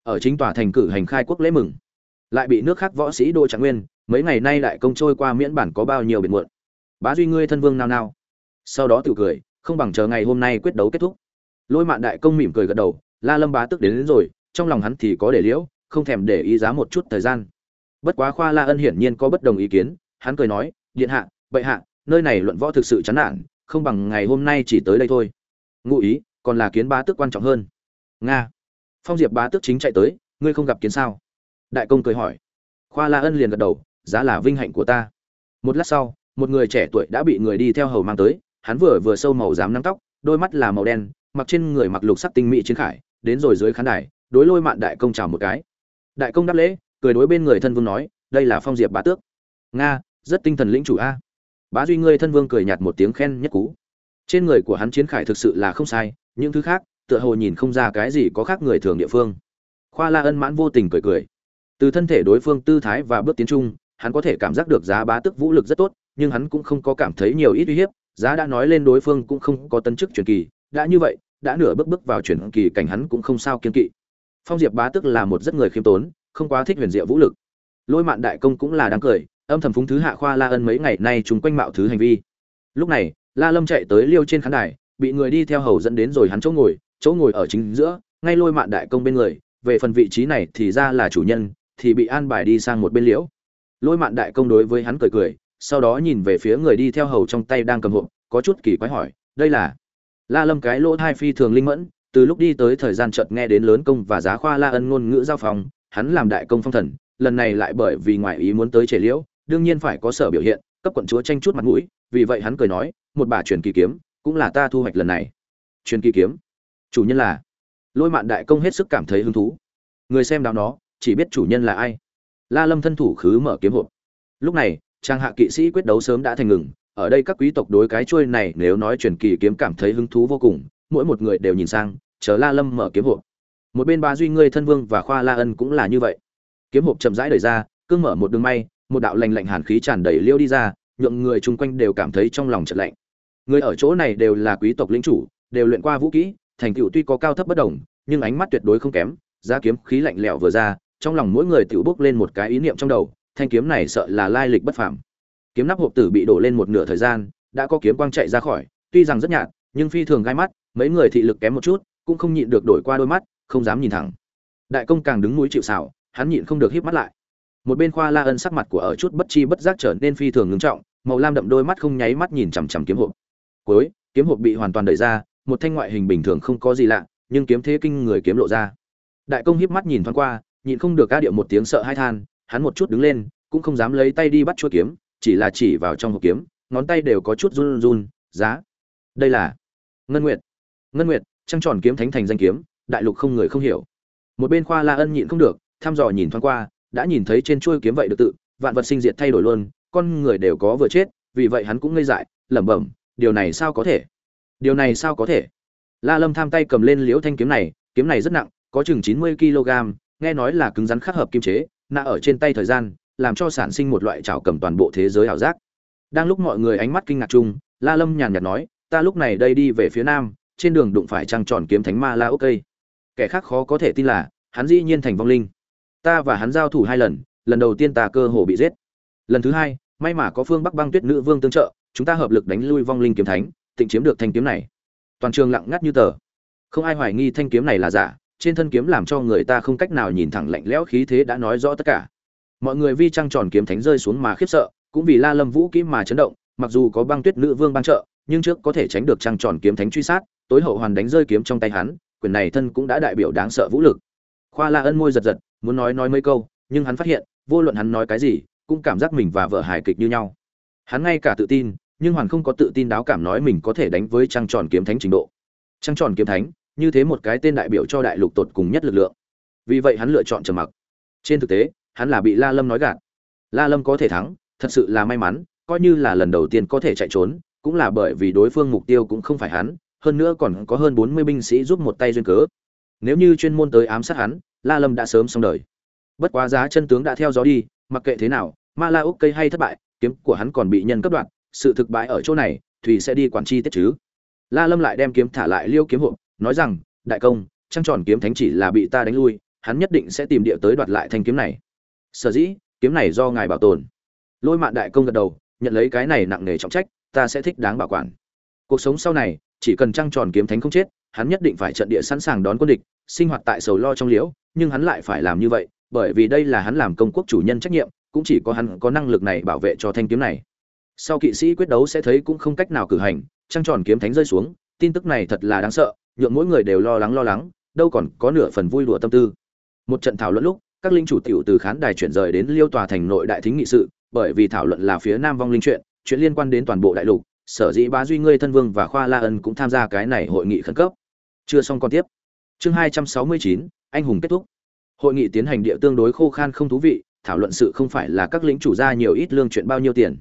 Ở chính tòa thành cử hành khai quốc lễ mừng lại bị nước khác võ sĩ đô trạng nguyên mấy ngày nay đại công trôi qua miễn bản có bao nhiêu biệt muộn. Bá duy ngươi thân vương nào nào sau đó tự cười không bằng chờ ngày hôm nay quyết đấu kết thúc. Lôi mạn đại công mỉm cười gật đầu la lâm bá tức đến, đến rồi trong lòng hắn thì có để liễu không thèm để ý giá một chút thời gian bất quá khoa la ân hiển nhiên có bất đồng ý kiến, hắn cười nói, điện hạ, bệ hạ, nơi này luận võ thực sự chán nản, không bằng ngày hôm nay chỉ tới đây thôi. Ngụ ý, còn là kiến bá tước quan trọng hơn. Nga, phong diệp bá tước chính chạy tới, ngươi không gặp kiến sao? Đại công cười hỏi. Khoa la ân liền gật đầu, giá là vinh hạnh của ta. Một lát sau, một người trẻ tuổi đã bị người đi theo hầu mang tới, hắn vừa vừa sâu màu dám nắng tóc, đôi mắt là màu đen, mặc trên người mặc lục sắc tinh mỹ chiến khải, đến rồi dưới khán đài, đối lôi mạn đại công chào một cái. Đại công đáp lễ cười đối bên người thân vương nói, đây là phong diệp bá tước. Nga, rất tinh thần lĩnh chủ a. Bá duy ngươi thân vương cười nhạt một tiếng khen nhất cú. Trên người của hắn chiến khải thực sự là không sai, những thứ khác, tựa hồ nhìn không ra cái gì có khác người thường địa phương. Khoa la ân mãn vô tình cười cười. Từ thân thể đối phương tư thái và bước tiến trung hắn có thể cảm giác được giá bá tức vũ lực rất tốt, nhưng hắn cũng không có cảm thấy nhiều ít uy hiếp, giá đã nói lên đối phương cũng không có tấn chức truyền kỳ, đã như vậy, đã nửa bước bước vào truyền kỳ cảnh hắn cũng không sao kiên kỵ. Phong diệp bá tức là một rất người khiêm tốn không quá thích huyền diệu vũ lực. Lôi mạn đại công cũng là đáng cười, âm thầm phúng thứ hạ khoa la ân mấy ngày nay chúng quanh mạo thứ hành vi. Lúc này, la lâm chạy tới liêu trên khán đài, bị người đi theo hầu dẫn đến rồi hắn chỗ ngồi chỗ ngồi ở chính giữa, ngay lôi mạn đại công bên người, về phần vị trí này thì ra là chủ nhân, thì bị an bài đi sang một bên liễu. Lôi mạn đại công đối với hắn cười cười, sau đó nhìn về phía người đi theo hầu trong tay đang cầm hộp, có chút kỳ quái hỏi, đây là? La lâm cái lỗ thai phi thường linh mẫn, từ lúc đi tới thời gian chợt nghe đến lớn công và giá khoa la ân ngôn ngữ giao phòng hắn làm đại công phong thần, lần này lại bởi vì ngoại ý muốn tới trẻ liễu, đương nhiên phải có sở biểu hiện, cấp quận chúa tranh chút mặt mũi, vì vậy hắn cười nói, một bà truyền kỳ kiếm, cũng là ta thu hoạch lần này. Truyền kỳ kiếm? Chủ nhân là? Lôi mạn đại công hết sức cảm thấy hứng thú. Người xem đào nó, chỉ biết chủ nhân là ai. La lâm thân thủ khứ mở kiếm hộp. Lúc này, trang hạ kỵ sĩ quyết đấu sớm đã thành ngừng, ở đây các quý tộc đối cái chuôi này nếu nói truyền kỳ kiếm cảm thấy hứng thú vô cùng, mỗi một người đều nhìn sang, chờ la lâm mở kiếm hộp một bên ba duy ngươi thân vương và khoa la ân cũng là như vậy. Kiếm hộp chậm rãi đẩy ra, cương mở một đường may, một đạo lành lạnh hàn khí tràn đầy liêu đi ra, nhượng người chung quanh đều cảm thấy trong lòng chợt lạnh. Người ở chỗ này đều là quý tộc lĩnh chủ, đều luyện qua vũ kỹ, thành tựu tuy có cao thấp bất đồng, nhưng ánh mắt tuyệt đối không kém, giá kiếm khí lạnh lẽo vừa ra, trong lòng mỗi người tự bốc lên một cái ý niệm trong đầu, thanh kiếm này sợ là lai lịch bất phàm. Kiếm nắp hộp tử bị đổ lên một nửa thời gian, đã có kiếm quang chạy ra khỏi, tuy rằng rất nhạt, nhưng phi thường gai mắt, mấy người thị lực kém một chút, cũng không nhịn được đổi qua đôi mắt không dám nhìn thẳng. Đại công càng đứng núi chịu xảo hắn nhịn không được híp mắt lại. Một bên khoa la ân sắc mặt của ở chút bất chi bất giác trở nên phi thường ngưng trọng, màu lam đậm đôi mắt không nháy mắt nhìn chằm chằm kiếm hộp. Cuối, kiếm hộp bị hoàn toàn đẩy ra, một thanh ngoại hình bình thường không có gì lạ, nhưng kiếm thế kinh người kiếm lộ ra. Đại công híp mắt nhìn thoáng qua, nhịn không được ca điệu một tiếng sợ hai than, hắn một chút đứng lên, cũng không dám lấy tay đi bắt chuôi kiếm, chỉ là chỉ vào trong hộp kiếm, ngón tay đều có chút run run, giá. Đây là ngân nguyệt. Ngân nguyệt, trăng tròn kiếm thánh thành danh kiếm đại lục không người không hiểu. Một bên khoa la ân nhịn không được, thăm dò nhìn thoáng qua, đã nhìn thấy trên chuôi kiếm vậy được tự, vạn vật sinh diệt thay đổi luôn, con người đều có vừa chết, vì vậy hắn cũng ngây dại, lẩm bẩm, điều này sao có thể? Điều này sao có thể? La lâm tham tay cầm lên liễu thanh kiếm này kiếm này rất nặng, có chừng chín mươi kg nghe nói là cứng rắn khắc hợp kim chế, nạ ở trên tay thời gian, làm cho sản sinh một loại trào cầm toàn bộ thế giới ảo giác. Đang lúc mọi người ánh mắt kinh ngạc chung, la lâm nhàn nhạt nói, ta lúc này đây đi về phía nam, trên đường đụng phải trăng tròn kiếm thánh ma la ok kẻ khác khó có thể tin là, hắn dĩ nhiên thành vong linh. Ta và hắn giao thủ hai lần lần đầu tiên ta cơ hồ bị giết. Lần thứ hai, may mà có phương bắc băng tuyết nữ vương tương trợ, chúng ta hợp lực đánh lui vong linh kiếm thánh, tịnh chiếm được thanh kiếm này. Toàn trường lặng ngắt như tờ. Không ai hoài nghi thanh kiếm này là giả, trên thân kiếm làm cho người ta không cách nào nhìn thẳng lạnh lẽo khí thế đã nói rõ tất cả. Mọi người vi trăng tròn kiếm thánh rơi xuống mà khiếp sợ, cũng vì la lâm vũ kỹ mà chấn động, mặc dù có băng tuyết nữ vương ban trợ, nhưng trước có thể tránh được trăng tròn kiếm thánh truy sát, tối hậu hoàn đánh rơi kiếm trong tay hắn quyền này thân cũng đã đại biểu đáng sợ vũ lực. Khoa la ân môi giật giật, muốn nói nói mấy câu, nhưng hắn phát hiện, vô luận hắn nói cái gì, cũng cảm giác mình và vợ hài kịch như nhau. Hắn ngay cả tự tin, nhưng hoàn không có tự tin đáo cảm nói mình có thể đánh với trăng tròn kiếm thánh trình độ. Trăng tròn kiếm thánh, như thế một cái tên đại biểu cho đại lục tột cùng nhất lực lượng. Vì vậy hắn lựa chọn trầm mặc. Trên thực tế, hắn là bị la lâm nói gạt. La lâm có thể thắng, thật sự là may mắn, coi như là lần đầu tiên có thể chạy trốn, cũng là bởi vì đối phương mục tiêu cũng không phải hắn hơn nữa còn có hơn bốn mươi binh sĩ giúp một tay duyên cớ. Nếu như chuyên môn tới ám sát hắn, la lâm đã sớm xong đời. Bất quá giá chân tướng đã theo gió đi, mặc kệ thế nào, ma la úc cây hay thất bại, kiếm của hắn còn bị nhân cấp đoạn sự thực bại ở chỗ này, thủy sẽ đi quản chi tiết chứ. La lâm lại đem kiếm thả lại liêu kiếm hộ nói rằng, đại công, trăng tròn kiếm thánh chỉ là bị ta đánh lui, hắn nhất định sẽ tìm địa tới đoạt lại thanh kiếm này. Sở dĩ, kiếm này do ngài bảo tồn. Lôi mạn đại công gật đầu, nhận lấy cái này nặng nề trọng trách, ta sẽ thích đáng bảo quản. Cuộc sống sau này chỉ cần trăng tròn kiếm thánh không chết, hắn nhất định phải trận địa sẵn sàng đón quân địch, sinh hoạt tại sầu lo trong liễu, nhưng hắn lại phải làm như vậy, bởi vì đây là hắn làm công quốc chủ nhân trách nhiệm, cũng chỉ có hắn có năng lực này bảo vệ cho thanh kiếm này. Sau kỵ sĩ quyết đấu sẽ thấy cũng không cách nào cử hành, trăng tròn kiếm thánh rơi xuống, tin tức này thật là đáng sợ, nhượng mỗi người đều lo lắng lo lắng, đâu còn có nửa phần vui đùa tâm tư. Một trận thảo luận lúc, các linh chủ tiểu từ khán đài chuyển rời đến liêu tòa thành nội đại thính nghị sự, bởi vì thảo luận là phía nam vong linh chuyện chuyện liên quan đến toàn bộ đại lục sở dĩ bá duy ngươi thân vương và khoa la ân cũng tham gia cái này hội nghị khẩn cấp. Chưa xong còn tiếp. Chương hai trăm sáu mươi chín, anh hùng kết thúc. Hội nghị tiến hành địa tương đối khô khan không thú vị, thảo luận sự không phải là các lính chủ ra nhiều ít lương chuyện bao nhiêu tiền.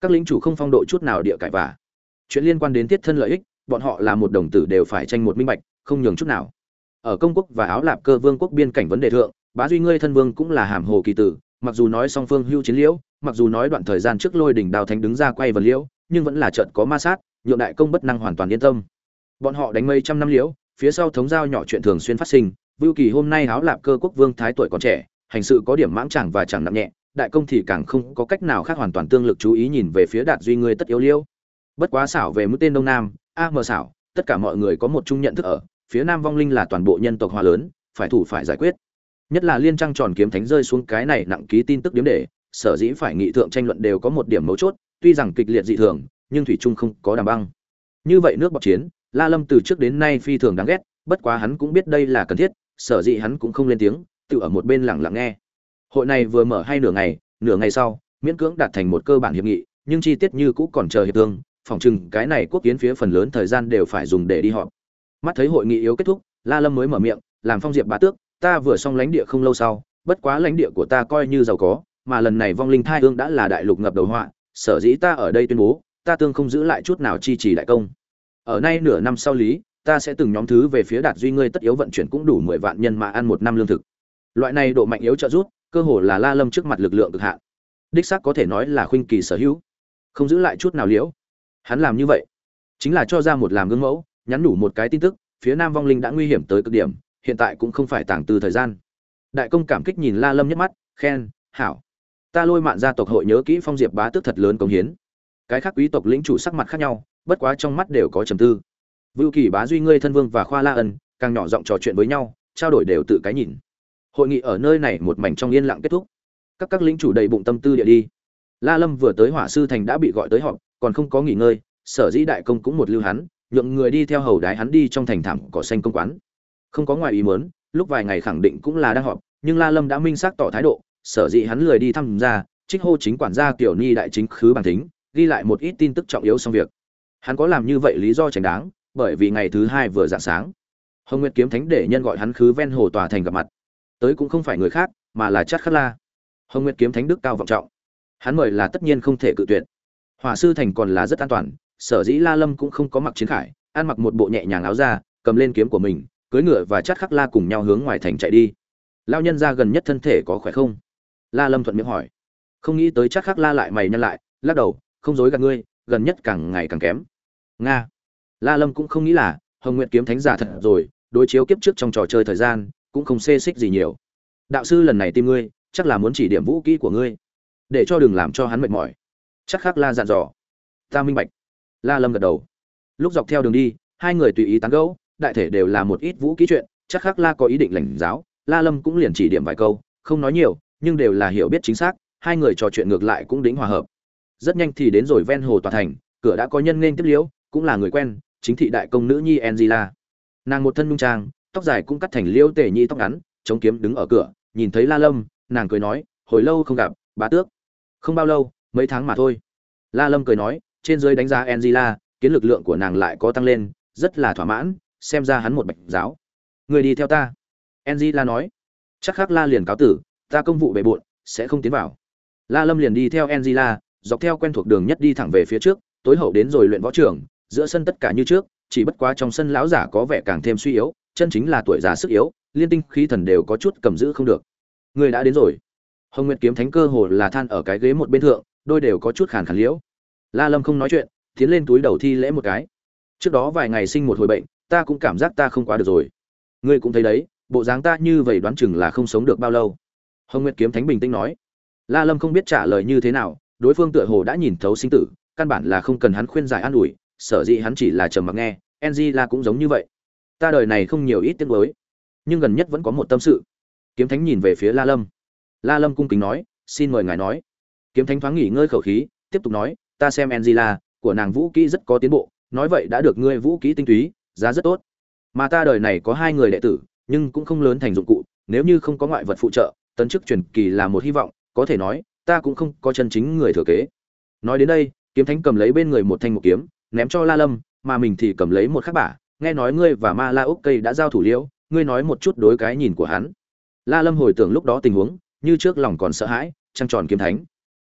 Các lính chủ không phong độ chút nào địa cải vả chuyện liên quan đến tiết thân lợi ích, bọn họ là một đồng tử đều phải tranh một minh bạch, không nhường chút nào. Ở công quốc và áo lạp cơ vương quốc biên cảnh vấn đề thượng, bá duy ngươi thân vương cũng là hàm hồ kỳ tử, mặc dù nói song phương hưu chiến liễu, mặc dù nói đoạn thời gian trước lôi đỉnh đào thánh đứng ra quay vật liễu nhưng vẫn là trận có ma sát, nhượng đại công bất năng hoàn toàn yên tâm. Bọn họ đánh mây trăm năm liễu, phía sau thống giao nhỏ chuyện thường xuyên phát sinh, vưu kỳ hôm nay áo lạp cơ quốc vương thái tuổi còn trẻ, hành sự có điểm mãng chẳng và chẳng nặng nhẹ, đại công thì càng không có cách nào khác hoàn toàn tương lực chú ý nhìn về phía đạt duy ngươi tất yếu liễu. Bất quá xảo về mũi tên đông nam, a mờ xảo, tất cả mọi người có một chung nhận thức ở, phía nam vong linh là toàn bộ nhân tộc hoa lớn, phải thủ phải giải quyết. Nhất là liên trăng tròn kiếm thánh rơi xuống cái này nặng ký tin tức điếm để, sở dĩ phải nghị thượng tranh luận đều có một điểm mấu chốt tuy rằng kịch liệt dị thường, nhưng thủy trung không có đàm băng. Như vậy nước bọt chiến, la lâm từ trước đến nay phi thường đáng ghét, bất quá hắn cũng biết đây là cần thiết, sở dĩ hắn cũng không lên tiếng, tự ở một bên lặng lặng nghe. Hội này vừa mở hay nửa ngày nửa ngày sau, miễn cưỡng đạt thành một cơ bản hiệp nghị, nhưng chi tiết như cũ còn chờ hiệp thương, phỏng chừng cái này quốc kiến phía phần lớn thời gian đều phải dùng để đi họp. Mắt thấy hội nghị yếu kết thúc, la lâm mới mở miệng, làm phong diệp bá tước, ta vừa xong lãnh địa không lâu sau, bất quá lãnh địa của ta coi như giàu có, mà lần này vong linh thai ương đã là đại lục ngập đầu họa sở dĩ ta ở đây tuyên bố, ta tương không giữ lại chút nào chi trì đại công. Ở nay nửa năm sau lý, ta sẽ từng nhóm thứ về phía đạt duy ngươi tất yếu vận chuyển cũng đủ mười vạn nhân mà ăn một năm lương thực. Loại này độ mạnh yếu trợ rút cơ hồ là la lâm trước mặt lực lượng cực hạn. Đích xác có thể nói là khuynh kỳ sở hữu. Không giữ lại chút nào liễu. Hắn làm như vậy, chính là cho ra một làm gương mẫu, nhắn đủ một cái tin tức, phía nam vong linh đã nguy hiểm tới cực điểm, hiện tại cũng không phải tàng từ thời gian. Đại công cảm kích nhìn la lâm nhất mắt, khen, hảo ta lôi mạn gia tộc hội nhớ kỹ phong diệp bá tước thật lớn công hiến. Cái khác quý tộc lĩnh chủ sắc mặt khác nhau, bất quá trong mắt đều có trầm tư. Vưu kỳ bá duy ngươi thân vương và khoa la ân, càng nhỏ giọng trò chuyện với nhau, trao đổi đều tự cái nhìn. Hội nghị ở nơi này một mảnh trong yên lặng kết thúc. Các các lĩnh chủ đầy bụng tâm tư địa đi. La lâm vừa tới hỏa sư thành đã bị gọi tới họp, còn không có nghỉ ngơi, sở dĩ đại công cũng một lưu hắn, nhượng người đi theo hầu đái hắn đi trong thành thảm cỏ xanh công quán. Không có ngoài ý muốn, lúc vài ngày khẳng định cũng là đang họp, nhưng la lâm đã minh xác tỏ thái độ sở dĩ hắn lười đi thăm ra trích hô chính quản gia tiểu ni đại chính khứ bằng tính ghi lại một ít tin tức trọng yếu xong việc. Hắn có làm như vậy lý do tránh đáng, bởi vì ngày thứ hai vừa dạng sáng, hồng nguyệt kiếm thánh để nhân gọi hắn khứ ven hồ tòa thành gặp mặt. Tới cũng không phải người khác, mà là chát khắc la. Hồng nguyệt kiếm thánh đức cao vọng trọng. Hắn mời là tất nhiên không thể cự tuyệt. Hỏa sư thành còn là rất an toàn, sở dĩ la lâm cũng không có mặc chiến khải, ăn mặc một bộ nhẹ nhàng áo ra cầm lên kiếm của mình, cưỡi ngựa và chát khắc la cùng nhau hướng ngoài thành chạy đi. Lao nhân ra gần nhất thân thể có khỏe không? La lâm thuận miệng hỏi. Không nghĩ tới chắc khắc la lại mày nhân lại, lắc đầu, không dối gạt ngươi, gần nhất càng ngày càng kém. Nga. La lâm cũng không nghĩ là, hồng nguyện kiếm thánh giả thật rồi, đối chiếu kiếp trước trong trò chơi thời gian, cũng không xê xích gì nhiều. Đạo sư lần này tìm ngươi, chắc là muốn chỉ điểm vũ kỹ của ngươi. Để cho đừng làm cho hắn mệt mỏi. Chắc khắc la dặn dò. Ta minh bạch. La lâm gật đầu. Lúc dọc theo đường đi, hai người tùy ý tán gẫu, đại thể đều là một ít vũ kỹ chuyện, chắc khắc la có ý định lãnh giáo, la lâm cũng liền chỉ điểm vài câu, không nói nhiều nhưng đều là hiểu biết chính xác, hai người trò chuyện ngược lại cũng đính hòa hợp. Rất nhanh thì đến rồi ven hồ tòa thành, cửa đã có nhân nên tiếp liễu, cũng là người quen, chính thị đại công nữ nhi angela. Nàng một thân nhung trang, tóc dài cũng cắt thành liễu tề nhi tóc ngắn, chống kiếm đứng ở cửa, nhìn thấy la lâm, nàng cười nói, hồi lâu không gặp, bá tước. Không bao lâu, mấy tháng mà thôi. La lâm cười nói, trên dưới đánh giá angela, kiến lực lượng của nàng lại có tăng lên, rất là thỏa mãn, xem ra hắn một bạch giáo. Người đi theo ta. Angela nói. Chắc khác la liền cáo tử ta công vụ bề bộn, sẽ không tiến vào. La lâm liền đi theo angela, dọc theo quen thuộc đường nhất đi thẳng về phía trước, tối hậu đến rồi luyện võ trường, giữa sân tất cả như trước, chỉ bất quá trong sân lão giả có vẻ càng thêm suy yếu, chân chính là tuổi già sức yếu, liên tinh khí thần đều có chút cầm giữ không được. Người đã đến rồi. Hồng nguyệt kiếm thánh cơ hồ là than ở cái ghế một bên thượng, đôi đều có chút khàn khàn liễu. La lâm không nói chuyện, tiến lên túi đầu thi lễ một cái. Trước đó vài ngày sinh một hồi bệnh, ta cũng cảm giác ta không quá được rồi. Ngươi cũng thấy đấy, bộ dáng ta như vậy đoán chừng là không sống được bao lâu hồng nguyệt kiếm thánh bình tĩnh nói. La lâm không biết trả lời như thế nào, đối phương tựa hồ đã nhìn thấu sinh tử, căn bản là không cần hắn khuyên giải an ủi, sở dĩ hắn chỉ là trầm mặc nghe enzy la cũng giống như vậy. Ta đời này không nhiều ít tiếng mới nhưng gần nhất vẫn có một tâm sự. Kiếm thánh nhìn về phía la lâm. La lâm cung kính nói, xin mời ngài nói. Kiếm thánh thoáng nghỉ ngơi khẩu khí, tiếp tục nói, ta xem angela, của nàng vũ kỹ rất có tiến bộ, nói vậy đã được ngươi vũ kỹ tinh túy, giá rất tốt. Mà ta đời này có hai người đệ tử, nhưng cũng không lớn thành dụng cụ, nếu như không có ngoại vật phụ trợ tấn chức truyền kỳ là một hy vọng, có thể nói, ta cũng không có chân chính người thừa kế. Nói đến đây, kiếm thánh cầm lấy bên người một thanh một kiếm, ném cho la lâm, mà mình thì cầm lấy một khắc bả. Nghe nói ngươi và ma la úc cây đã giao thủ liễu, ngươi nói một chút đối cái nhìn của hắn. La lâm hồi tưởng lúc đó tình huống, như trước lòng còn sợ hãi, trăng tròn kiếm thánh.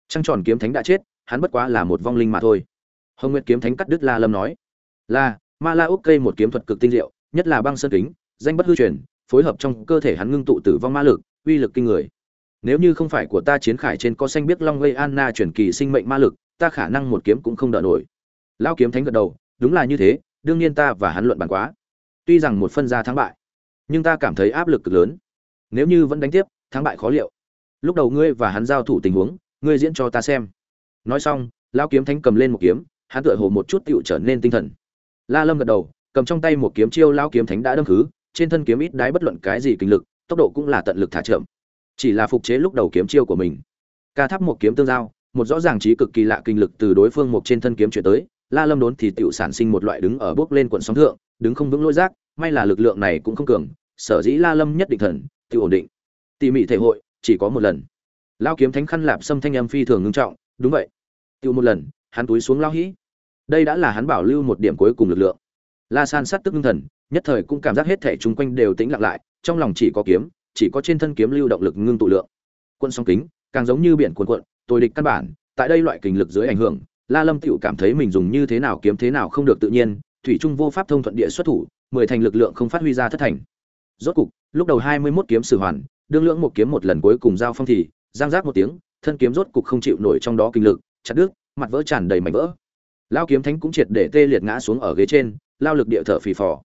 Trăng tròn kiếm thánh đã chết, hắn bất quá là một vong linh mà thôi. Hồng nguyệt kiếm thánh cắt đứt la lâm nói, là, ma la úc cây một kiếm thuật cực tinh diệu, nhất là băng sơn kính, danh bất hư truyền, phối hợp trong cơ thể hắn ngưng tụ tử vong ma lực uy lực kinh người. Nếu như không phải của ta chiến khải trên có xanh biết long gây anna chuyển kỳ sinh mệnh ma lực, ta khả năng một kiếm cũng không đỡ nổi. Lao kiếm thánh gật đầu, đúng là như thế, đương nhiên ta và hắn luận bàn quá. Tuy rằng một phân ra thắng bại, nhưng ta cảm thấy áp lực cực lớn. Nếu như vẫn đánh tiếp, thắng bại khó liệu. Lúc đầu ngươi và hắn giao thủ tình huống, ngươi diễn cho ta xem. Nói xong lao kiếm thánh cầm lên một kiếm, hắn tựa hồ một chút tựu trở nên tinh thần. La lâm gật đầu, cầm trong tay một kiếm chiêu lao kiếm thánh đã đâm khứ, trên thân kiếm ít đái bất luận cái gì kinh lực tốc độ cũng là tận lực thả chậm. Chỉ là phục chế lúc đầu kiếm chiêu của mình. Ca tháp một kiếm tương giao, một rõ ràng trí cực kỳ lạ kinh lực từ đối phương một trên thân kiếm chuyển tới, la lâm đốn thì tựu sản sinh một loại đứng ở bước lên quận sóng thượng, đứng không vững lỗi rác, may là lực lượng này cũng không cường, sở dĩ la lâm nhất định thần tự ổn định. Tỉ mỉ thể hội, chỉ có một lần. Lao kiếm thánh khăn lạp xâm thanh âm phi thường ngưng trọng, đúng vậy. Tự một lần, hắn túi xuống lao hĩ đây đã là hắn bảo lưu một điểm cuối cùng lực lượng. La san sát tức ngưng thần nhất thời cũng cảm giác hết thể chung quanh đều tĩnh lặng lại, trong lòng chỉ có kiếm, chỉ có trên thân kiếm lưu động lực ngưng tụ lượng. Quân song kính, càng giống như biển cuồn cuộn, tôi địch căn bản, tại đây loại kình lực dưới ảnh hưởng, la lâm tựu cảm thấy mình dùng như thế nào kiếm thế nào không được tự nhiên, thủy trung vô pháp thông thuận địa xuất thủ, mười thành lực lượng không phát huy ra thất thành. Rốt cục, lúc đầu hai mươi 21 kiếm sử hoàn, đương lưỡng một kiếm một lần cuối cùng giao phong thì, giang giác một tiếng, thân kiếm rốt cục không chịu nổi trong đó kinh lực, chặt đứt, mặt vỡ tràn đầy mảnh vỡ. Lao kiếm thánh cũng triệt để tê liệt ngã xuống ở ghế trên, lao lực địa thở phì phò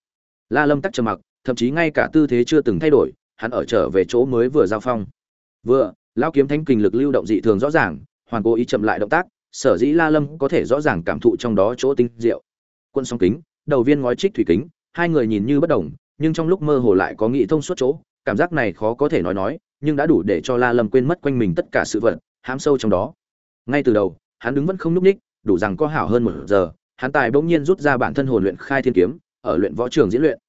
la lâm tắc trầm mặc, thậm chí ngay cả tư thế chưa từng thay đổi, hắn ở trở về chỗ mới vừa giao phong. Vừa lao kiếm thánh kinh lực lưu động dị thường rõ ràng, hoàn cố ý chậm lại động tác, sở dĩ la lâm có thể rõ ràng cảm thụ trong đó chỗ tinh diệu. Quân song kính, đầu viên ngói trích thủy kính, hai người nhìn như bất đồng, nhưng trong lúc mơ hồ lại có nghị thông suốt chỗ, cảm giác này khó có thể nói nói, nhưng đã đủ để cho la lâm quên mất quanh mình tất cả sự vật, hãm sâu trong đó. Ngay từ đầu, hắn đứng vẫn không nhúc ních đủ rằng có hảo hơn một giờ, hắn tài bỗng nhiên rút ra bản thân hồn luyện khai thiên kiếm ở luyện võ trường diễn luyện.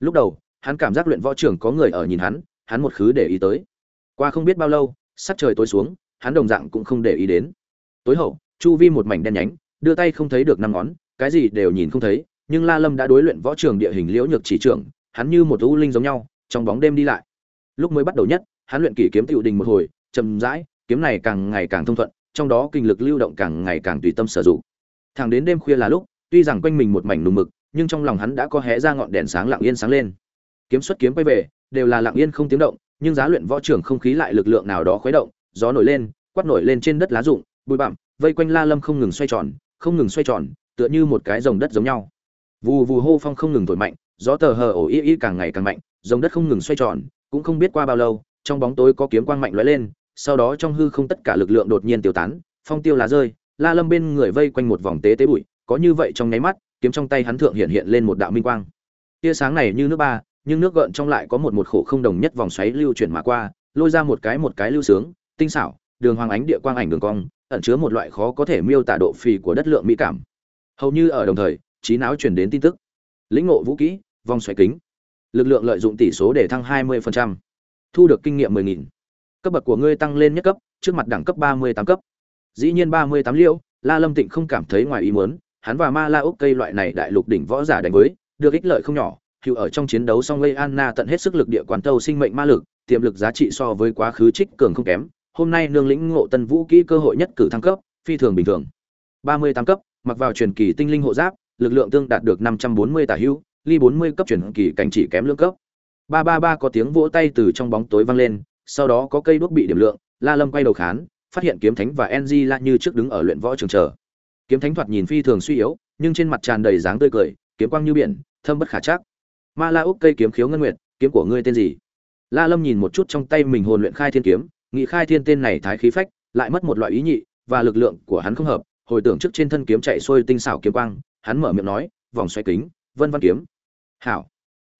Lúc đầu, hắn cảm giác luyện võ trường có người ở nhìn hắn hắn một khứ để ý tới. Qua không biết bao lâu, sắc trời tối xuống, hắn đồng dạng cũng không để ý đến. Tối hậu, chu vi một mảnh đen nhánh, đưa tay không thấy được năm ngón, cái gì đều nhìn không thấy, nhưng la lâm đã đối luyện võ trường địa hình liễu nhược chỉ trưởng, hắn như một u linh giống nhau, trong bóng đêm đi lại. Lúc mới bắt đầu nhất, hắn luyện kỷ kiếm tiểu đình một hồi, chậm rãi, kiếm này càng ngày càng thông thuận, trong đó kinh lực lưu động càng ngày càng tùy tâm sử dụng. Thẳng đến đêm khuya là lúc, tuy rằng quanh mình một mảnh nùng mực nhưng trong lòng hắn đã có hé ra ngọn đèn sáng lặng yên sáng lên. Kiếm xuất kiếm quay về, đều là lặng yên không tiếng động, nhưng giá luyện võ trưởng không khí lại lực lượng nào đó khuấy động, gió nổi lên, quát nổi lên trên đất lá rụng, bụi bặm, vây quanh la lâm không ngừng xoay tròn, không ngừng xoay tròn, tựa như một cái dòng đất giống nhau. Vù vù hô phong không ngừng thổi mạnh, gió tờ hờ ổ y y càng ngày càng mạnh dòng đất không ngừng xoay tròn, cũng không biết qua bao lâu, trong bóng tối có kiếm quang mạnh lóe lên, sau đó trong hư không tất cả lực lượng đột nhiên tiêu tán, phong tiêu lá rơi, la lâm bên người vây quanh một vòng tế tế bụi, có như vậy trong nháy mắt kiếm trong tay hắn thượng hiện hiện lên một đạo minh quang. Tia sáng này như nước ba, nhưng nước gợn trong lại có một một khổ không đồng nhất vòng xoáy lưu chuyển mà qua, lôi ra một cái một cái lưu sướng, tinh xảo, đường hoàng ánh địa quang ảnh đường cong, ẩn chứa một loại khó có thể miêu tả độ phì của đất lượng mỹ cảm. Hầu như ở đồng thời, trí não truyền đến tin tức. Lĩnh ngộ vũ kỹ, vòng xoáy kính. Lực lượng lợi dụng tỷ số để thăng 20%. thu được kinh nghiệm 10.000. cấp bậc của ngươi tăng lên nhất cấp, trước mặt đẳng cấp 38 cấp. Dĩ nhiên 38 liêu la lâm tịnh không cảm thấy ngoài ý muốn hắn và ma la úc cây loại này đại lục đỉnh võ giả đánh với, được ích lợi không nhỏ, hữu ở trong chiến đấu song gây anna tận hết sức lực địa quán tâu sinh mệnh ma lực, tiềm lực giá trị so với quá khứ trích cường không kém, hôm nay nương lĩnh ngộ tân vũ kỹ cơ hội nhất cử thăng cấp, phi thường bình thường. 38 cấp, mặc vào truyền kỳ tinh linh hộ giáp, lực lượng tương đạt được 540 tả hữu, ly 40 cấp truyền kỳ cảnh chỉ kém lương cấp. 333 có tiếng vỗ tay từ trong bóng tối vang lên, sau đó có cây đuốc bị điểm lượng, la lâm quay đầu khán, phát hiện kiếm thánh và ng la như trước đứng ở luyện võ trường chờ kiếm thánh thoạt nhìn phi thường suy yếu, nhưng trên mặt tràn đầy dáng tươi cười, kiếm quang như biển, thâm bất khả chắc. Ma la úc cây kiếm khiếu ngân nguyệt, kiếm của ngươi tên gì? La lâm nhìn một chút trong tay mình hồn luyện khai thiên kiếm nghị khai thiên tên này thái khí phách, lại mất một loại ý nhị, và lực lượng của hắn không hợp. Hồi tưởng trước trên thân kiếm chạy xuôi tinh xảo kiếm quang, hắn mở miệng nói, vòng xoay kính, vân văn kiếm. Hảo.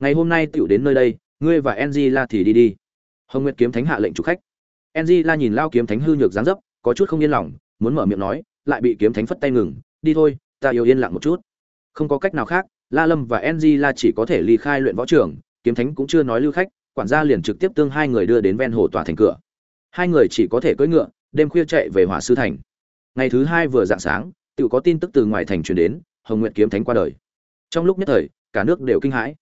Ngày hôm nay tựu đến nơi đây, ngươi và enzy la thì đi đi. Hồng nguyệt kiếm thánh hạ lệnh chủ khách. Enzy la nhìn lao kiếm thánh hư nhược dáng dấp, có chút không yên lòng, muốn mở miệng nói lại bị kiếm thánh phất tay ngừng, đi thôi, ta yêu yên lặng một chút. Không có cách nào khác, la lâm và ng la chỉ có thể ly khai luyện võ trường, kiếm thánh cũng chưa nói lưu khách, quản gia liền trực tiếp tương hai người đưa đến ven hồ tòa thành cửa. Hai người chỉ có thể cưỡi ngựa, đêm khuya chạy về hỏa sư thành. Ngày thứ hai vừa dạng sáng, tự có tin tức từ ngoài thành truyền đến, hồng nguyện kiếm thánh qua đời. Trong lúc nhất thời, cả nước đều kinh hãi.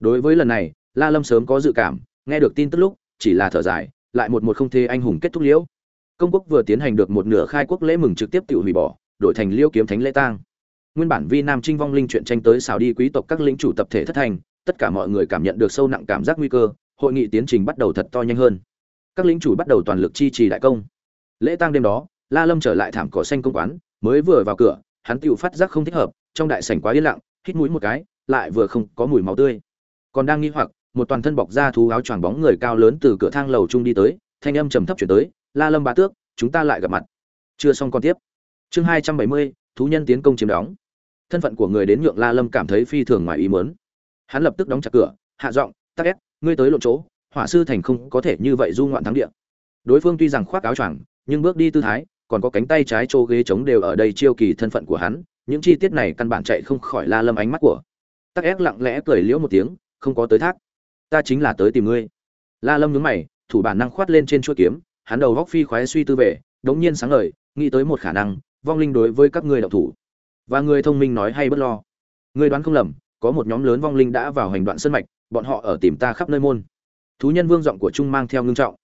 Đối với lần này, la lâm sớm có dự cảm, nghe được tin tức lúc, chỉ là thở dài, lại một một không thê anh hùng kết thúc liễu công quốc vừa tiến hành được một nửa khai quốc lễ mừng trực tiếp tự hủy bỏ, đổi thành liêu kiếm thánh lễ tang. Nguyên bản vi nam trinh vong linh chuyện tranh tới xào đi quý tộc các lĩnh chủ tập thể thất thành, tất cả mọi người cảm nhận được sâu nặng cảm giác nguy cơ, hội nghị tiến trình bắt đầu thật to nhanh hơn. Các lĩnh chủ bắt đầu toàn lực chi trì đại công. Lễ tang đêm đó, la lâm trở lại thảm cỏ xanh công quán, mới vừa vào cửa, hắn tự phát giác không thích hợp, trong đại sảnh quá yên lặng, hít mũi một cái, lại vừa không có mùi máu tươi. Còn đang nghi hoặc, một toàn thân bọc da thú áo choàng bóng người cao lớn từ cửa thang lầu trung đi tới, thanh âm trầm thấp chuyển tới la lâm bá tước, chúng ta lại gặp mặt. Chưa xong còn tiếp. Chương hai trăm bảy mươi, thú nhân tiến công chiếm đóng. Thân phận của người đến nhượng la lâm cảm thấy phi thường ngoài ý muốn. Hắn lập tức đóng chặt cửa, hạ giọng tắc ép ngươi tới lộn chỗ, hỏa sư thành không có thể như vậy du ngoạn thắng địa. Đối phương tuy rằng khoác áo choàng, nhưng bước đi tư thái, còn có cánh tay trái trô ghế chống đều ở đây chiêu kỳ thân phận của hắn, những chi tiết này căn bản chạy không khỏi la lâm ánh mắt của. Tắc ép lặng lẽ cười liễu một tiếng, không có tới thác, ta chính là tới tìm ngươi. La lâm nhướng mày, thủ bản năng khoát lên trên chuôi kiếm hắn đầu góc phi khoái suy tư về, đống nhiên sáng ngời, nghĩ tới một khả năng, vong linh đối với các ngươi đạo thủ. Và người thông minh nói hay bất lo. Ngươi đoán không lầm, có một nhóm lớn vong linh đã vào hành đoạn sân mạch, bọn họ ở tìm ta khắp nơi môn. Thú nhân vương giọng của trung mang theo ngưng trọng.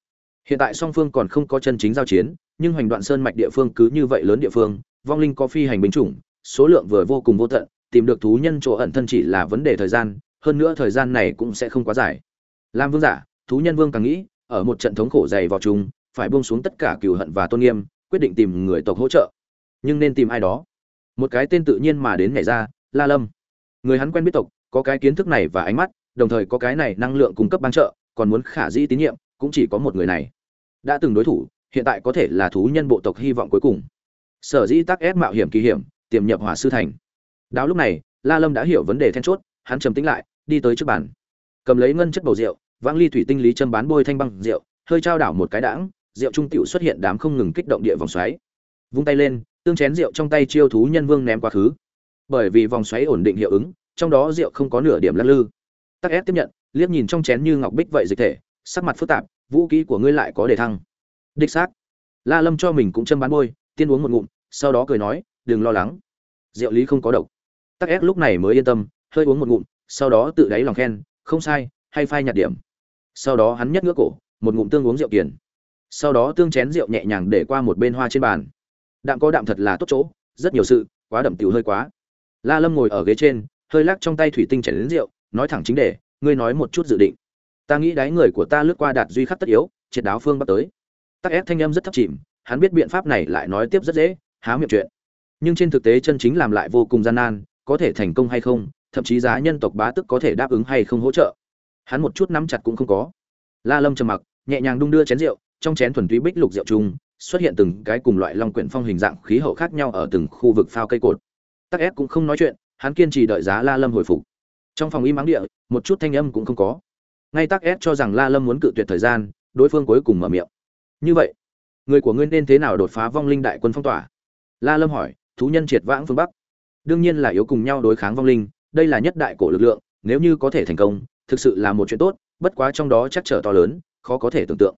Hiện tại song phương còn không có chân chính giao chiến, nhưng hành đoạn sơn mạch địa phương cứ như vậy lớn địa phương, vong linh có phi hành binh chủng, số lượng vừa vô cùng vô tận, tìm được thú nhân chỗ ẩn thân chỉ là vấn đề thời gian, hơn nữa thời gian này cũng sẽ không quá dài. Lam vương giả, thú nhân vương càng nghĩ, ở một trận thống khổ dày vào chúng phải buông xuống tất cả cừu hận và tôn nghiêm, quyết định tìm người tộc hỗ trợ. Nhưng nên tìm ai đó? Một cái tên tự nhiên mà đến nhảy ra, la lâm. Người hắn quen biết tộc, có cái kiến thức này và ánh mắt, đồng thời có cái này năng lượng cung cấp ban trợ, còn muốn khả dĩ tín nhiệm, cũng chỉ có một người này. Đã từng đối thủ, hiện tại có thể là thú nhân bộ tộc hy vọng cuối cùng. Sở dĩ tắc ép mạo hiểm kỳ hiểm, tiềm nhập hỏa sư thành. Đáo lúc này, la lâm đã hiểu vấn đề then chốt, hắn trầm tĩnh lại, đi tới trước bàn. Cầm lấy ngân chất bầu rượu vang ly thủy tinh lý châm bán bôi thanh băng rượu, hơi trao đảo một cái đãng rượu trung tiểu xuất hiện đám không ngừng kích động địa vòng xoáy. Vung tay lên, tương chén rượu trong tay chiêu thú nhân vương ném quá khứ. Bởi vì vòng xoáy ổn định hiệu ứng, trong đó rượu không có nửa điểm lắc lư. Tắc ép tiếp nhận, liếc nhìn trong chén như ngọc bích vậy dịch thể, sắc mặt phức tạp, vũ khí của ngươi lại có đề thăng. Đích xác. La lâm cho mình cũng châm bán bôi, tiên uống một ngụm, sau đó cười nói, đừng lo lắng. Rượu lý không có độc. Tắc ép lúc này mới yên tâm, hơi uống một ngụm, sau đó tự đáy lòng khen, không sai, hay phai nhạt điểm. Sau đó hắn nhất ngửa cổ, một ngụm tương uống rượu kiền sau đó tương chén rượu nhẹ nhàng để qua một bên hoa trên bàn. Đạm có đạm thật là tốt chỗ, rất nhiều sự, quá đậm tiểu hơi quá. La lâm ngồi ở ghế trên, hơi lắc trong tay thủy tinh chảy đến rượu, nói thẳng chính để ngươi nói một chút dự định. Ta nghĩ đáy người của ta lướt qua đạt duy khắc tất yếu, triệt đáo phương bắc tới. Tắc ép thanh âm rất thấp chìm, hắn biết biện pháp này lại nói tiếp rất dễ, há miệng chuyện. Nhưng trên thực tế chân chính làm lại vô cùng gian nan, có thể thành công hay không, thậm chí giá nhân tộc bá tức có thể đáp ứng hay không hỗ trợ. Hắn một chút nắm chặt cũng không có. La lâm trầm mặc, nhẹ nhàng đung đưa chén rượu trong chén thuần túy bích lục rượu chung, xuất hiện từng cái cùng loại long quyển phong hình dạng khí hậu khác nhau ở từng khu vực phao cây cột. Tắc ép cũng không nói chuyện, hắn kiên trì đợi giá la lâm hồi phục. Trong phòng im mắng địa, một chút thanh âm cũng không có. Ngay tắc ép cho rằng la lâm muốn cự tuyệt thời gian, đối phương cuối cùng mở miệng. Như vậy, người của ngươi nên thế nào đột phá vong linh đại quân phong tỏa? La lâm hỏi, thú nhân triệt vãng phương bắc. Đương nhiên là yếu cùng nhau đối kháng vong linh, đây là nhất đại cổ lực lượng, nếu như có thể thành công, thực sự là một chuyện tốt, bất quá trong đó chắc trở to lớn, khó có thể tưởng tượng.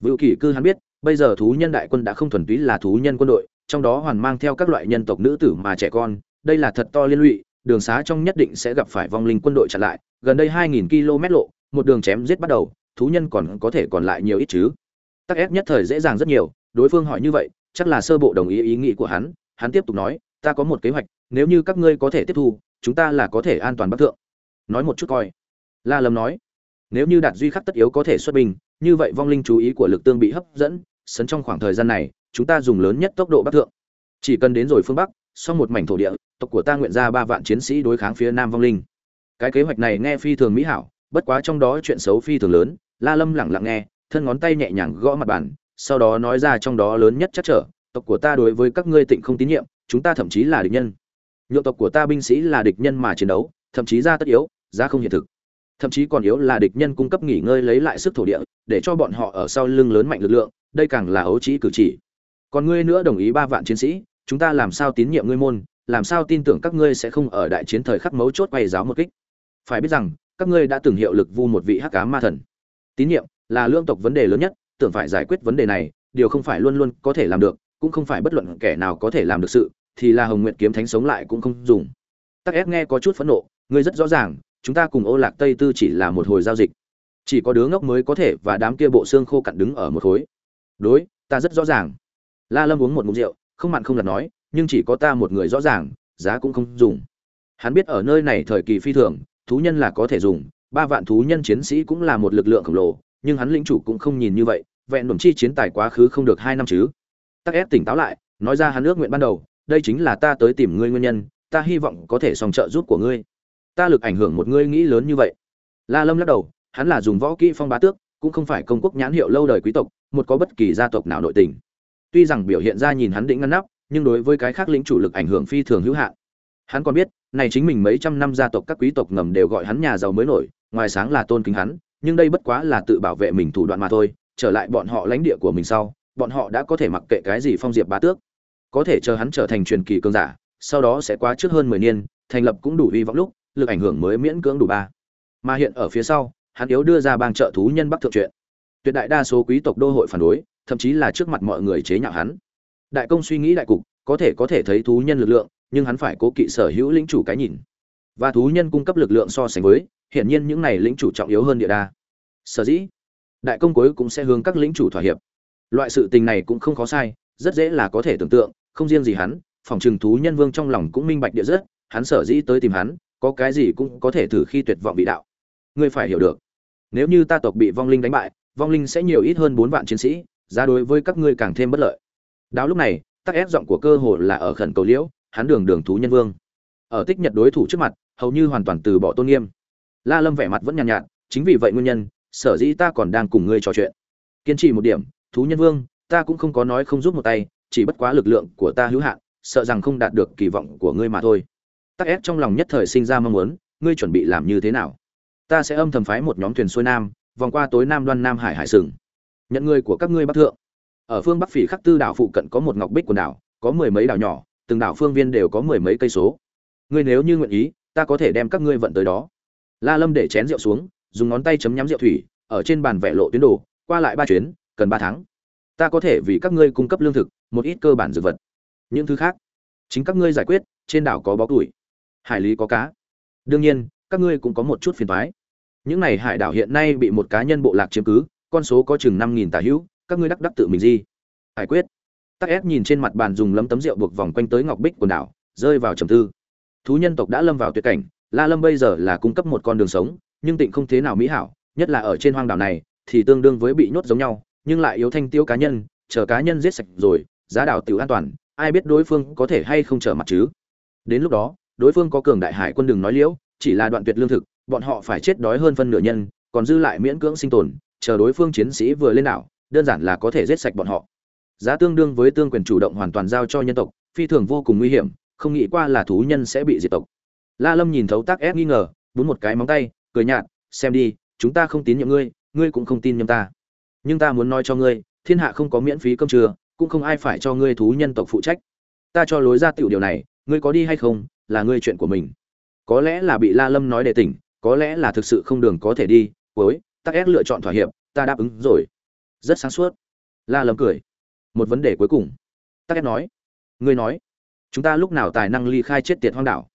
Vũ Kỳ cư hắn biết, bây giờ thú nhân đại quân đã không thuần túy là thú nhân quân đội, trong đó hoàn mang theo các loại nhân tộc nữ tử mà trẻ con, đây là thật to liên lụy, đường xá trong nhất định sẽ gặp phải vong linh quân đội chặn lại, gần đây 2000 km lộ, một đường chém giết bắt đầu, thú nhân còn có thể còn lại nhiều ít chứ. Tắc ép nhất thời dễ dàng rất nhiều, đối phương hỏi như vậy, chắc là sơ bộ đồng ý ý nghĩ của hắn, hắn tiếp tục nói, ta có một kế hoạch, nếu như các ngươi có thể tiếp thu, chúng ta là có thể an toàn bắc thượng. Nói một chút coi. La Lâm nói, nếu như đạt duy khắc tất yếu có thể xuất binh, như vậy vong linh chú ý của lực tương bị hấp dẫn, sấn trong khoảng thời gian này, chúng ta dùng lớn nhất tốc độ bắc thượng. Chỉ cần đến rồi phương bắc, sau một mảnh thổ địa, tộc của ta nguyện ra ba vạn chiến sĩ đối kháng phía nam vong linh. Cái kế hoạch này nghe phi thường mỹ hảo, bất quá trong đó chuyện xấu phi thường lớn, la lâm lẳng lặng nghe, thân ngón tay nhẹ nhàng gõ mặt bàn, sau đó nói ra trong đó lớn nhất chắc trở, tộc của ta đối với các ngươi tịnh không tín nhiệm, chúng ta thậm chí là địch nhân. Nhượng tộc của ta binh sĩ là địch nhân mà chiến đấu, thậm chí ra tất yếu ra không hiện thực thậm chí còn yếu là địch nhân cung cấp nghỉ ngơi lấy lại sức thổ địa, để cho bọn họ ở sau lưng lớn mạnh lực lượng, đây càng là ấu trí cử chỉ. Còn ngươi nữa đồng ý ba vạn chiến sĩ, chúng ta làm sao tín nhiệm ngươi môn, làm sao tin tưởng các ngươi sẽ không ở đại chiến thời khắc mấu chốt quay giáo một kích? Phải biết rằng, các ngươi đã từng hiệu lực vu một vị hắc cá ma thần. Tín nhiệm là lương tộc vấn đề lớn nhất, tưởng phải giải quyết vấn đề này, điều không phải luôn luôn có thể làm được, cũng không phải bất luận kẻ nào có thể làm được sự, thì là hồng nguyện kiếm thánh sống lại cũng không dùng. Tắc ép nghe có chút phẫn nộ, ngươi rất rõ ràng chúng ta cùng ô lạc tây tư chỉ là một hồi giao dịch. Chỉ có đứa ngốc mới có thể và đám kia bộ xương khô cặn đứng ở một khối. Đối, ta rất rõ ràng. La lâm uống một ngụm rượu, không mặn không lặt nói, nhưng chỉ có ta một người rõ ràng, giá cũng không dùng. Hắn biết ở nơi này thời kỳ phi thường, thú nhân là có thể dùng, ba vạn thú nhân chiến sĩ cũng là một lực lượng khổng lồ, nhưng hắn lĩnh chủ cũng không nhìn như vậy, vẹn đồng chi chiến tài quá khứ không được hai năm chứ. Tắc ép tỉnh táo lại, nói ra hắn ước nguyện ban đầu, đây chính là ta tới tìm ngươi nguyên nhân, ta hy vọng có thể song trợ giúp của ngươi ta lực ảnh hưởng một ngươi nghĩ lớn như vậy. La lâm lắc đầu, hắn là dùng võ kỹ phong bá tước, cũng không phải công quốc nhãn hiệu lâu đời quý tộc, một có bất kỳ gia tộc nào nội tình. Tuy rằng biểu hiện ra nhìn hắn đĩnh ngăn nắp, nhưng đối với cái khác lĩnh chủ lực ảnh hưởng phi thường hữu hạn. Hắn còn biết, này chính mình mấy trăm năm gia tộc các quý tộc ngầm đều gọi hắn nhà giàu mới nổi, ngoài sáng là tôn kính hắn, nhưng đây bất quá là tự bảo vệ mình thủ đoạn mà thôi, trở lại bọn họ lãnh địa của mình sau, bọn họ đã có thể mặc kệ cái gì phong diệp bá tước. Có thể chờ hắn trở thành truyền kỳ cương giả, sau đó sẽ quá trước hơn mười niên, thành lập cũng đủ hy vọng lúc lực ảnh hưởng mới miễn cưỡng đủ ba. Mà hiện ở phía sau, hắn yếu đưa ra bang trợ thú nhân bắc thượng chuyện tuyệt đại đa số quý tộc đô hội phản đối, thậm chí là trước mặt mọi người chế nhạo hắn. Đại công suy nghĩ đại cục, có thể có thể thấy thú nhân lực lượng, nhưng hắn phải cố kỵ sở hữu lĩnh chủ cái nhìn. Và thú nhân cung cấp lực lượng so sánh với, hiển nhiên những này lĩnh chủ trọng yếu hơn địa đa. Sở dĩ, đại công cuối cũng sẽ hướng các lĩnh chủ thỏa hiệp. Loại sự tình này cũng không khó sai, rất dễ là có thể tưởng tượng, không riêng gì hắn, phòng trừng thú nhân vương trong lòng cũng minh bạch địa rất, hắn sở dĩ tới tìm hắn có cái gì cũng có thể thử khi tuyệt vọng bị đạo. Ngươi phải hiểu được nếu như ta tộc bị vong linh đánh bại vong linh sẽ nhiều ít hơn bốn vạn chiến sĩ ra đối với các ngươi càng thêm bất lợi. Đáo lúc này tắc ép giọng của cơ hồ là ở khẩn cầu liễu hắn đường đường thú nhân vương. Ở tích nhật đối thủ trước mặt hầu như hoàn toàn từ bỏ tôn nghiêm. La lâm vẻ mặt vẫn nhàn nhạt, nhạt chính vì vậy nguyên nhân sở dĩ ta còn đang cùng ngươi trò chuyện. Kiên trì một điểm thú nhân vương ta cũng không có nói không giúp một tay chỉ bất quá lực lượng của ta hữu hạn sợ rằng không đạt được kỳ vọng của ngươi mà thôi tắc ép trong lòng nhất thời sinh ra mong muốn, ngươi chuẩn bị làm như thế nào? Ta sẽ âm thầm phái một nhóm thuyền xuôi nam, vòng qua tối nam đoan nam hải hải sừng. Nhận người của các ngươi bắc thượng. Ở phương bắc phỉ khắc tư đảo phụ cận có một ngọc bích quần đảo, có mười mấy đảo nhỏ, từng đảo phương viên đều có mười mấy cây số. Ngươi nếu như nguyện ý, ta có thể đem các ngươi vận tới đó. La lâm để chén rượu xuống, dùng ngón tay chấm nhắm rượu thủy, ở trên bàn vẽ lộ tuyến đồ, qua lại ba chuyến, cần ba tháng. Ta có thể vì các ngươi cung cấp lương thực, một ít cơ bản dược vật. Những thứ khác, chính các ngươi giải quyết, trên đảo có bó củi hải lý có cá. Đương nhiên, các ngươi cũng có một chút phiền toái. Những này hải đảo hiện nay bị một cá nhân bộ lạc chiếm cứ, con số có chừng năm nghìn tà hữu, các ngươi đắc đắc tự mình gì hải quyết. Tắc ép nhìn trên mặt bàn dùng lấm tấm rượu buộc vòng quanh tới ngọc bích quần đảo, rơi vào trầm tư. Thú nhân tộc đã lâm vào tuyệt cảnh, la lâm bây giờ là cung cấp một con đường sống, nhưng tịnh không thế nào mỹ hảo, nhất là ở trên hoang đảo này, thì tương đương với bị nhốt giống nhau, nhưng lại yếu thanh tiêu cá nhân, chờ cá nhân giết sạch rồi, giá đảo tiểu an toàn, ai biết đối phương có thể hay không trở mặt chứ? Đến lúc đó đối phương có cường đại hải quân đừng nói liễu, chỉ là đoạn tuyệt lương thực, bọn họ phải chết đói hơn phân nửa nhân, còn dư lại miễn cưỡng sinh tồn, chờ đối phương chiến sĩ vừa lên đảo, đơn giản là có thể giết sạch bọn họ. Giá tương đương với tương quyền chủ động hoàn toàn giao cho nhân tộc, phi thường vô cùng nguy hiểm, không nghĩ qua là thú nhân sẽ bị diệt tộc. La lâm nhìn thấu tác ép nghi ngờ búng một cái móng tay, cười nhạt, xem đi, chúng ta không tín nhiệm ngươi ngươi cũng không tin nhầm ta. Nhưng ta muốn nói cho ngươi, thiên hạ không có miễn phí cơm trưa, cũng không ai phải cho ngươi thú nhân tộc phụ trách. Ta cho lối ra tiểu điều này, ngươi có đi hay không là ngươi chuyện của mình. Có lẽ là bị la lâm nói để tỉnh, có lẽ là thực sự không đường có thể đi cuối tắc ép lựa chọn thỏa hiệp, ta đáp ứng rồi. Rất sáng suốt. La lâm cười. Một vấn đề cuối cùng. Tắc ép nói. Ngươi nói. Chúng ta lúc nào tài năng ly khai chết tiệt hoang đảo?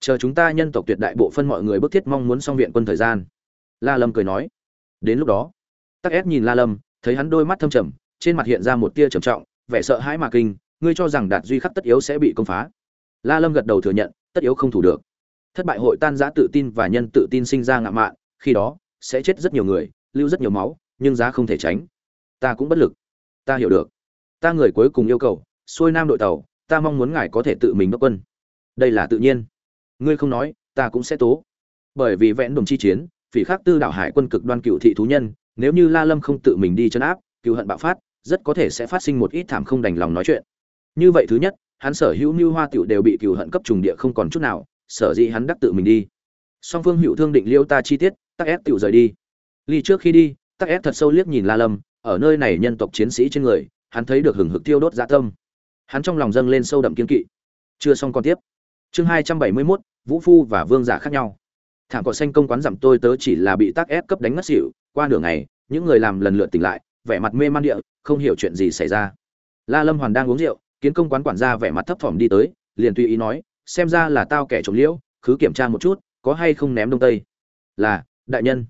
Chờ chúng ta nhân tộc tuyệt đại bộ phân mọi người bức thiết mong muốn xong viện quân thời gian. La lâm cười nói. Đến lúc đó tắc ép nhìn la lâm, thấy hắn đôi mắt thâm trầm, trên mặt hiện ra một tia trầm trọng, vẻ sợ hãi mà kinh, ngươi cho rằng đạt duy khắc tất yếu sẽ bị công phá? La lâm gật đầu thừa nhận, tất yếu không thủ được. Thất bại hội tan giã tự tin và nhân tự tin sinh ra ngạo mạn, khi đó, sẽ chết rất nhiều người, lưu rất nhiều máu, nhưng giá không thể tránh. Ta cũng bất lực. Ta hiểu được. Ta người cuối cùng yêu cầu, xuôi nam đội tàu, ta mong muốn ngài có thể tự mình đốc quân. Đây là tự nhiên. Ngươi không nói, ta cũng sẽ tố. Bởi vì vẽn đồng chi chiến, phỉ khắc tư đảo hải quân cực đoan cựu thị thú nhân, nếu như la lâm không tự mình đi chấn áp, cựu hận bạo phát, rất có thể sẽ phát sinh một ít thảm không đành lòng nói chuyện. Như vậy thứ nhất hắn sở hữu mưu hoa tiểu đều bị cựu hận cấp trùng địa không còn chút nào sở dĩ hắn đắc tự mình đi. Song phương hữu thương định liêu ta chi tiết tắc ép tiểu rời đi. Ly trước khi đi tắc ép thật sâu liếc nhìn la lâm ở nơi này nhân tộc chiến sĩ trên người hắn thấy được hừng hực tiêu đốt dạ tâm. Hắn trong lòng dâng lên sâu đậm kiên kỵ. Chưa xong còn tiếp. Chương hai trăm bảy mươi 271, vũ phu và vương giả khác nhau. Thảm cỏ xanh công quán giảm tôi tớ chỉ là bị tắc ép cấp đánh ngất xỉu qua nửa ngày những người làm lần lượt tỉnh lại vẻ mặt mê man địa không hiểu chuyện gì xảy ra. La lâm hoàn đang uống rượu kiến công quán quản gia vẻ mặt thấp thỏm đi tới, liền tùy ý nói, xem ra là tao kẻ trộm liễu, cứ kiểm tra một chút, có hay không ném đông tây. Là, đại nhân.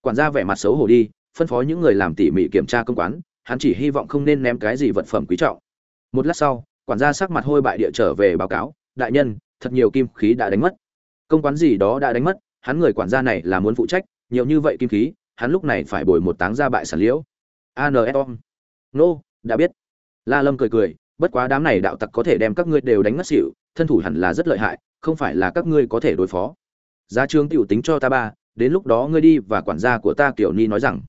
Quản gia vẻ mặt xấu hổ đi, phân phó những người làm tỉ mỉ kiểm tra công quán, hắn chỉ hy vọng không nên ném cái gì vật phẩm quý trọng. Một lát sau, quản gia sắc mặt hôi bại địa trở về báo cáo, đại nhân, thật nhiều kim khí đã đánh mất. Công quán gì đó đã đánh mất, hắn người quản gia này là muốn phụ trách, nhiều như vậy kim khí, hắn lúc này phải bồi một táng ra bại sản liễu. Ansom nô, đã biết. La lâm cười cười bất quá đám này đạo tặc có thể đem các ngươi đều đánh ngất xỉu, thân thủ hẳn là rất lợi hại, không phải là các ngươi có thể đối phó. Giá trương tiểu tính cho ta ba, đến lúc đó ngươi đi và quản gia của ta kiểu ni nói rằng,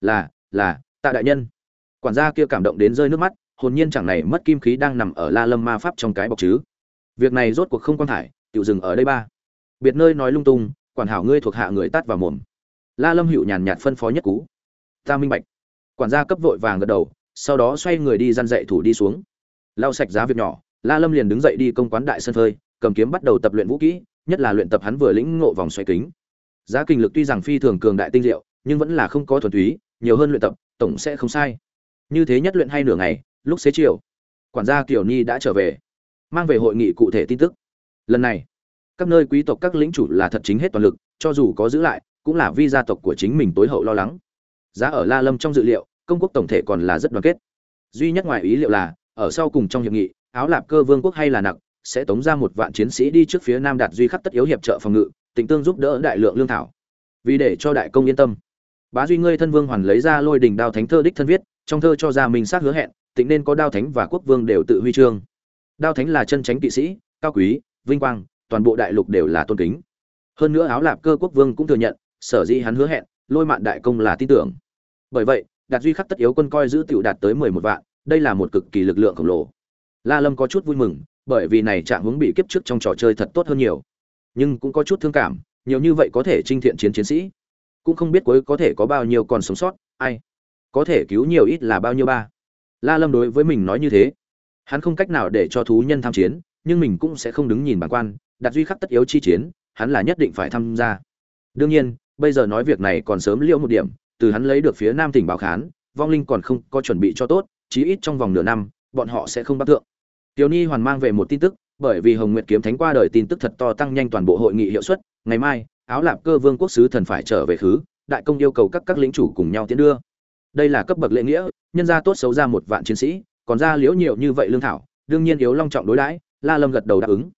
là là, tạ đại nhân. Quản gia kia cảm động đến rơi nước mắt, hồn nhiên chẳng này mất kim khí đang nằm ở la lâm ma pháp trong cái bọc chứ. Việc này rốt cuộc không quan thải, tiểu dừng ở đây ba. Biệt nơi nói lung tung, quản hảo ngươi thuộc hạ người tắt vào mồm. La lâm hữu nhàn nhạt phân phó nhất cú. Ta minh bạch. Quản gia cấp vội vàng gật đầu, sau đó xoay người đi gian dạy thủ đi xuống lau sạch giá việc nhỏ, la lâm liền đứng dậy đi công quán đại sân phơi, cầm kiếm bắt đầu tập luyện vũ kỹ, nhất là luyện tập hắn vừa lĩnh ngộ vòng xoay kính. Giá kinh lực tuy rằng phi thường cường đại tinh diệu, nhưng vẫn là không có thuần túy, nhiều hơn luyện tập, tổng sẽ không sai. Như thế nhất luyện hay nửa ngày, lúc xế chiều, quản gia kiều nhi đã trở về, mang về hội nghị cụ thể tin tức. Lần này, các nơi quý tộc các lĩnh chủ là thật chính hết toàn lực, cho dù có giữ lại, cũng là vi gia tộc của chính mình tối hậu lo lắng. Giá ở la lâm trong dự liệu, công quốc tổng thể còn là rất đoàn kết. Duy nhất ngoài ý liệu là ở sau cùng trong hiệp nghị, áo lạp cơ vương quốc hay là nặng sẽ tống ra một vạn chiến sĩ đi trước phía nam đạt duy khắc tất yếu hiệp trợ phòng ngự tình tương giúp đỡ đại lượng lương thảo. Vì để cho đại công yên tâm. Bá duy ngươi thân vương hoàn lấy ra lôi đình đao thánh thơ đích thân viết, trong thơ cho ra mình xác hứa hẹn, tịnh nên có đao thánh và quốc vương đều tự huy chương. Đao thánh là chân tránh kỵ sĩ, cao quý, vinh quang, toàn bộ đại lục đều là tôn kính. Hơn nữa áo lạp cơ quốc vương cũng thừa nhận, sở dĩ hắn hứa hẹn, lôi mạn đại công là tin tưởng. Bởi vậy, đạt duy khắc tất yếu quân coi giữ tiểu đạt tới mười một vạn đây là một cực kỳ lực lượng khổng lồ. La lâm có chút vui mừng, bởi vì này trạng hướng bị kiếp trước trong trò chơi thật tốt hơn nhiều. Nhưng cũng có chút thương cảm, nhiều như vậy có thể trinh thiện chiến chiến sĩ. Cũng không biết cuối có thể có bao nhiêu còn sống sót, ai? Có thể cứu nhiều ít là bao nhiêu ba? La lâm đối với mình nói như thế. Hắn không cách nào để cho thú nhân tham chiến, nhưng mình cũng sẽ không đứng nhìn bản quan, đặt duy khắc tất yếu chi chiến, hắn là nhất định phải tham gia. Đương nhiên, bây giờ nói việc này còn sớm liêu một điểm, từ hắn lấy được phía nam tỉnh báo khán, vong linh còn không có chuẩn bị cho tốt chí ít trong vòng nửa năm, bọn họ sẽ không bắt tượng tiểu ni hoàn mang về một tin tức, bởi vì hồng nguyệt kiếm thánh qua đời tin tức thật to tăng nhanh toàn bộ hội nghị hiệu suất, ngày mai, áo lạp cơ vương quốc sứ thần phải trở về khứ, đại công yêu cầu các các lĩnh chủ cùng nhau tiến đưa. Đây là cấp bậc lễ nghĩa, nhân gia tốt xấu ra một vạn chiến sĩ, còn ra liễu nhiều như vậy lương thảo, đương nhiên yếu long trọng đối đãi, la lâm gật đầu đáp ứng.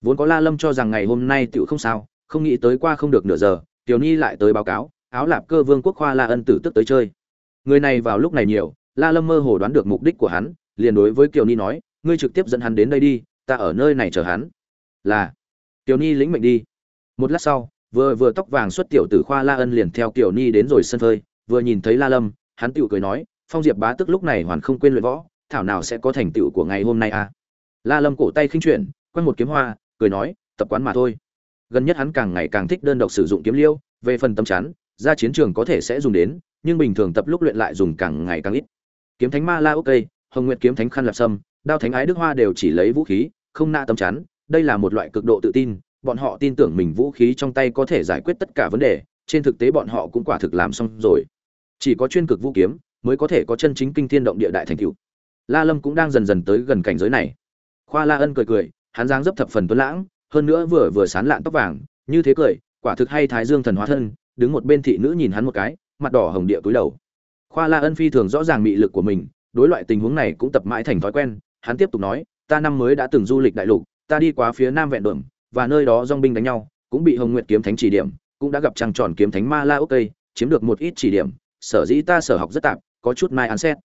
Vốn có la lâm cho rằng ngày hôm nay tựu không sao, không nghĩ tới qua không được nửa giờ, tiểu ni lại tới báo cáo, áo lạp cơ vương quốc khoa la ân tử tức tới chơi. Người này vào lúc này nhiều la lâm mơ hồ đoán được mục đích của hắn, liền đối với kiều ni nói, ngươi trực tiếp dẫn hắn đến đây đi, ta ở nơi này chờ hắn. Là, kiều ni lĩnh mệnh đi. Một lát sau, vừa vừa tóc vàng xuất tiểu tử khoa la ân liền theo kiều ni đến rồi sân phơi vừa nhìn thấy la lâm, hắn tiểu cười nói, phong diệp bá tức lúc này hoàn không quên luyện võ, thảo nào sẽ có thành tựu của ngày hôm nay à? La lâm cổ tay khinh chuyển quanh một kiếm hoa, cười nói, tập quán mà thôi. Gần nhất hắn càng ngày càng thích đơn độc sử dụng kiếm liêu, về phần tâm chắn, ra chiến trường có thể sẽ dùng đến, nhưng bình thường tập lúc luyện lại dùng càng ngày càng ít kiếm thánh ma la ok hồng nguyệt kiếm thánh khăn lạp sâm, đao thánh ái đức hoa đều chỉ lấy vũ khí, không nạ tâm chắn đây là một loại cực độ tự tin, bọn họ tin tưởng mình vũ khí trong tay có thể giải quyết tất cả vấn đề, trên thực tế bọn họ cũng quả thực làm xong rồi. Chỉ có chuyên cực vũ kiếm mới có thể có chân chính kinh thiên động địa đại thành cựu la lâm cũng đang dần dần tới gần cảnh giới này. Khoa la ân cười cười, hắn dáng dấp thập phần tuấn lãng, hơn nữa vừa vừa sán lạn tóc vàng, như thế cười, quả thực hay thái dương thần hóa thân, đứng một bên thị nữ nhìn hắn một cái, mặt đỏ hồng địa cúi đầu khoa la ân phi thường rõ ràng mị lực của mình, đối loại tình huống này cũng tập mãi thành thói quen. Hắn tiếp tục nói, ta năm mới đã từng du lịch đại lục, ta đi qua phía nam vẹn đượm và nơi đó dong binh đánh nhau, cũng bị hồng nguyệt kiếm thánh chỉ điểm, cũng đã gặp trăng tròn kiếm thánh ma la ok chiếm được một ít chỉ điểm. Sở dĩ ta sở học rất tạp, có chút mai án xét.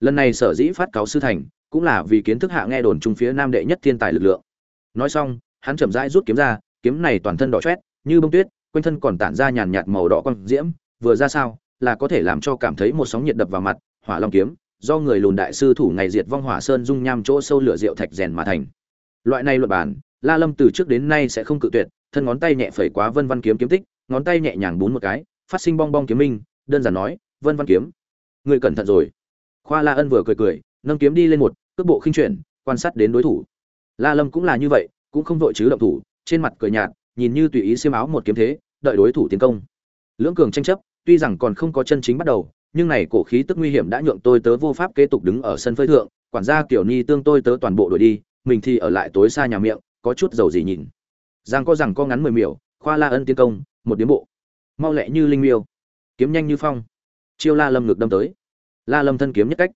Lần này sở dĩ phát cáo sư thành, cũng là vì kiến thức hạ nghe đồn trung phía nam đệ nhất thiên tài lực lượng. Nói xong, hắn chậm rãi rút kiếm ra, kiếm này toàn thân đỏ chót, như bông tuyết, quanh thân còn tản ra nhàn nhạt màu đỏ quang diễm, vừa ra sao là có thể làm cho cảm thấy một sóng nhiệt đập vào mặt, hỏa long kiếm, do người lùn đại sư thủ ngày diệt vong hỏa sơn dung nham chỗ sâu lửa rượu thạch rèn mà thành. Loại này luật bản la lâm từ trước đến nay sẽ không cự tuyệt, thân ngón tay nhẹ phẩy quá vân văn kiếm kiếm tích, ngón tay nhẹ nhàng bún một cái, phát sinh bong bong kiếm minh, đơn giản nói, vân văn kiếm, người cẩn thận rồi. Khoa la ân vừa cười cười, nâng kiếm đi lên một, cước bộ khinh chuyển, quan sát đến đối thủ. La lâm cũng là như vậy, cũng không vội chứ động thủ, trên mặt cười nhạt, nhìn như tùy ý xiêm áo một kiếm thế, đợi đối thủ tiến công. Lưỡng cường tranh chấp tuy rằng còn không có chân chính bắt đầu, nhưng này cổ khí tức nguy hiểm đã nhượng tôi tớ vô pháp kế tục đứng ở sân phơi thượng, quản gia Kiều ni tương tôi tớ toàn bộ đuổi đi, mình thì ở lại tối xa nhà miệng, có chút dầu gì nhìn. Giang có rằng có ngắn mười miểu, khoa la ân tiến công, một điếm bộ. Mau lẹ như linh miêu. Kiếm nhanh như phong. Chiêu la lâm ngược đâm tới. La lâm thân kiếm nhất cách.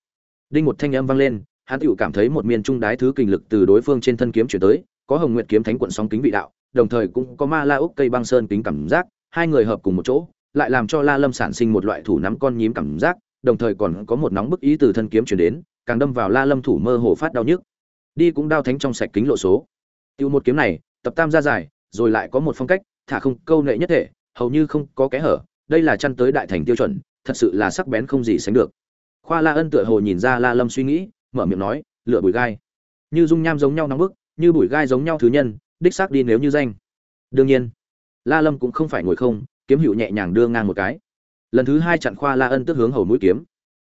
Đinh một thanh âm vang lên, hắn tựu cảm thấy một miền trung đái thứ kình lực từ đối phương trên thân kiếm chuyển tới, có hồng nguyệt kiếm thánh quận sóng kính vị đạo, đồng thời cũng có ma la úc cây băng sơn kính cảm giác, hai người hợp cùng một chỗ lại làm cho la lâm sản sinh một loại thủ nắm con nhím cảm giác, đồng thời còn có một nóng bức ý từ thân kiếm truyền đến, càng đâm vào la lâm thủ mơ hồ phát đau nhức. Đi cũng đau thánh trong sạch kính lộ số. Tiêu một kiếm này, tập tam ra dài rồi lại có một phong cách, thả không câu nệ nhất thể, hầu như không có kẽ hở, đây là chăn tới đại thành tiêu chuẩn, thật sự là sắc bén không gì sánh được. Khoa la ân tựa hồ nhìn ra la lâm suy nghĩ, mở miệng nói, lựa bụi gai. Như dung nham giống nhau nóng bức, như bụi gai giống nhau thứ nhân, đích xác đi nếu như danh. Đương nhiên, la lâm cũng không phải ngồi không kiếm hữu nhẹ nhàng đưa ngang một cái. Lần thứ hai chặn khoa la ân tức hướng hầu mũi kiếm.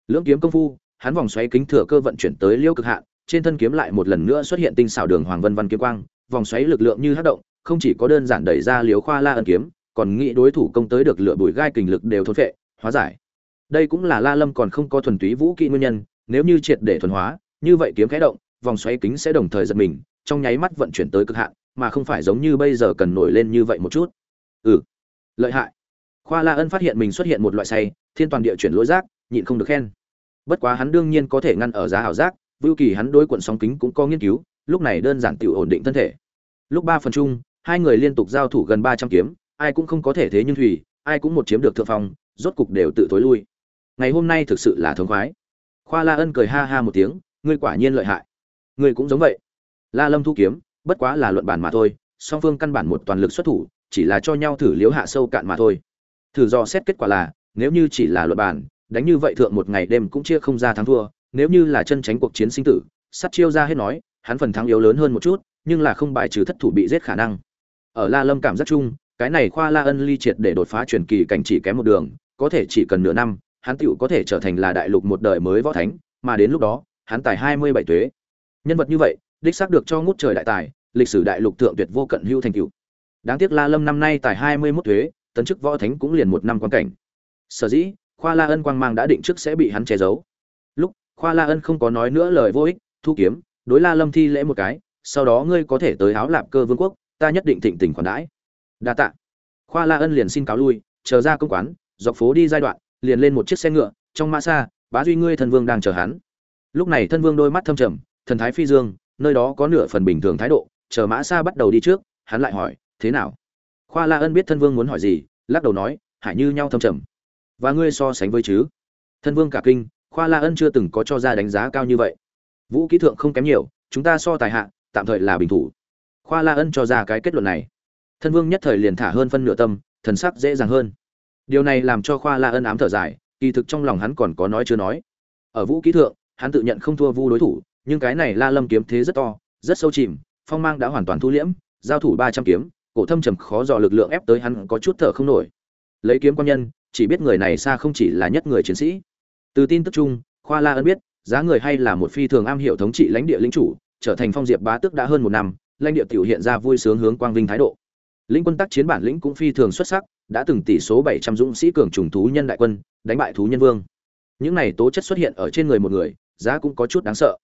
Lưỡng kiếm công phu, hắn vòng xoáy kính thừa cơ vận chuyển tới liêu cực hạn, trên thân kiếm lại một lần nữa xuất hiện tinh xảo đường hoàng vân văn kiếm quang, vòng xoáy lực lượng như hát động, không chỉ có đơn giản đẩy ra liếu khoa la ân kiếm, còn nghĩ đối thủ công tới được lựa bụi gai kình lực đều thốn vệ hóa giải. Đây cũng là la lâm còn không có thuần túy vũ kỹ nguyên nhân, nếu như triệt để thuần hóa, như vậy kiếm khẽ động, vòng xoáy kính sẽ đồng thời giật mình, trong nháy mắt vận chuyển tới cực hạn, mà không phải giống như bây giờ cần nổi lên như vậy một chút. Ừ lợi hại. Khoa la ân phát hiện mình xuất hiện một loại say, thiên toàn địa chuyển lối rác nhịn không được khen. Bất quá hắn đương nhiên có thể ngăn ở giá ảo giác, vưu kỳ hắn đối quận sóng kính cũng có nghiên cứu, lúc này đơn giản tự ổn định thân thể. Lúc ba phần chung, hai người liên tục giao thủ gần ba trăm kiếm, ai cũng không có thể thế nhưng thủy, ai cũng một chiếm được thượng phong, rốt cục đều tự tối lui. Ngày hôm nay thực sự là thống khoái. Khoa la ân cười ha ha một tiếng, ngươi quả nhiên lợi hại. Ngươi cũng giống vậy. La lâm thu kiếm, bất quá là luận bản mà thôi, song phương căn bản một toàn lực xuất thủ chỉ là cho nhau thử liếu hạ sâu cạn mà thôi. Thử do xét kết quả là, nếu như chỉ là luận bản đánh như vậy thượng một ngày đêm cũng chia không ra thắng thua, nếu như là chân tránh cuộc chiến sinh tử, sắt chiêu ra hết nói, hắn phần thắng yếu lớn hơn một chút, nhưng là không bài trừ thất thủ bị giết khả năng. Ở la lâm cảm giác chung, cái này khoa la ân ly triệt để đột phá truyền kỳ cảnh chỉ kém một đường, có thể chỉ cần nửa năm, hắn tựu có thể trở thành là đại lục một đời mới võ thánh, mà đến lúc đó, hắn tài hai mươi bảy tuế. Nhân vật như vậy, đích xác được cho ngút trời đại tài, lịch sử đại lục thượng tuyệt vô cận hữu thành tựu đáng tiếc la lâm năm nay tại hai mươi mốt thuế, tấn chức võ thánh cũng liền một năm quan cảnh. Sở dĩ, khoa la ân quang mang đã định trước sẽ bị hắn che giấu. Lúc, khoa la ân không có nói nữa lời vô ích, thu kiếm, đối la lâm thi lễ một cái, sau đó ngươi có thể tới áo lạp cơ vương quốc, ta nhất định thịnh tình khoản đãi. Đa tạ. Khoa la ân liền xin cáo lui, chờ ra công quán, dọc phố đi giai đoạn, liền lên một chiếc xe ngựa, trong mã xa, bá duy ngươi thân vương đang chờ hắn. Lúc này thân vương đôi mắt thâm trầm, thần thái phi dương, nơi đó có nửa phần bình thường thái độ, chờ mã xa bắt đầu đi trước, hắn lại hỏi thế nào? Khoa la ân biết thân vương muốn hỏi gì, lắc đầu nói, hải như nhau thâm trầm. Và ngươi so sánh với chứ? Thân vương cả kinh, khoa la ân chưa từng có cho ra đánh giá cao như vậy. Vũ kỹ thượng không kém nhiều, chúng ta so tài hạ, tạm thời là bình thủ. Khoa la ân cho ra cái kết luận này. Thân vương nhất thời liền thả hơn phân nửa tâm, thần sắc dễ dàng hơn. Điều này làm cho khoa la ân ám thở dài, kỳ thực trong lòng hắn còn có nói chưa nói. Ở vũ kỹ thượng, hắn tự nhận không thua vu đối thủ, nhưng cái này la lâm kiếm thế rất to, rất sâu chìm, phong mang đã hoàn toàn thu liễm, giao thủ ba trăm kiếm cổ thâm trầm khó dò lực lượng ép tới hắn có chút thở không nổi. Lấy kiếm quan nhân, chỉ biết người này xa không chỉ là nhất người chiến sĩ. Từ tin tức chung, khoa la ân biết, giá người hay là một phi thường am hiểu thống trị lãnh địa lĩnh chủ, trở thành phong diệp bá tước đã hơn một năm, lãnh địa tiểu hiện ra vui sướng hướng quang vinh thái độ. Lĩnh quân tác chiến bản lĩnh cũng phi thường xuất sắc, đã từng tỷ số bảy trăm dũng sĩ cường trùng thú nhân đại quân, đánh bại thú nhân vương. Những này tố chất xuất hiện ở trên người một người, giá cũng có chút đáng sợ.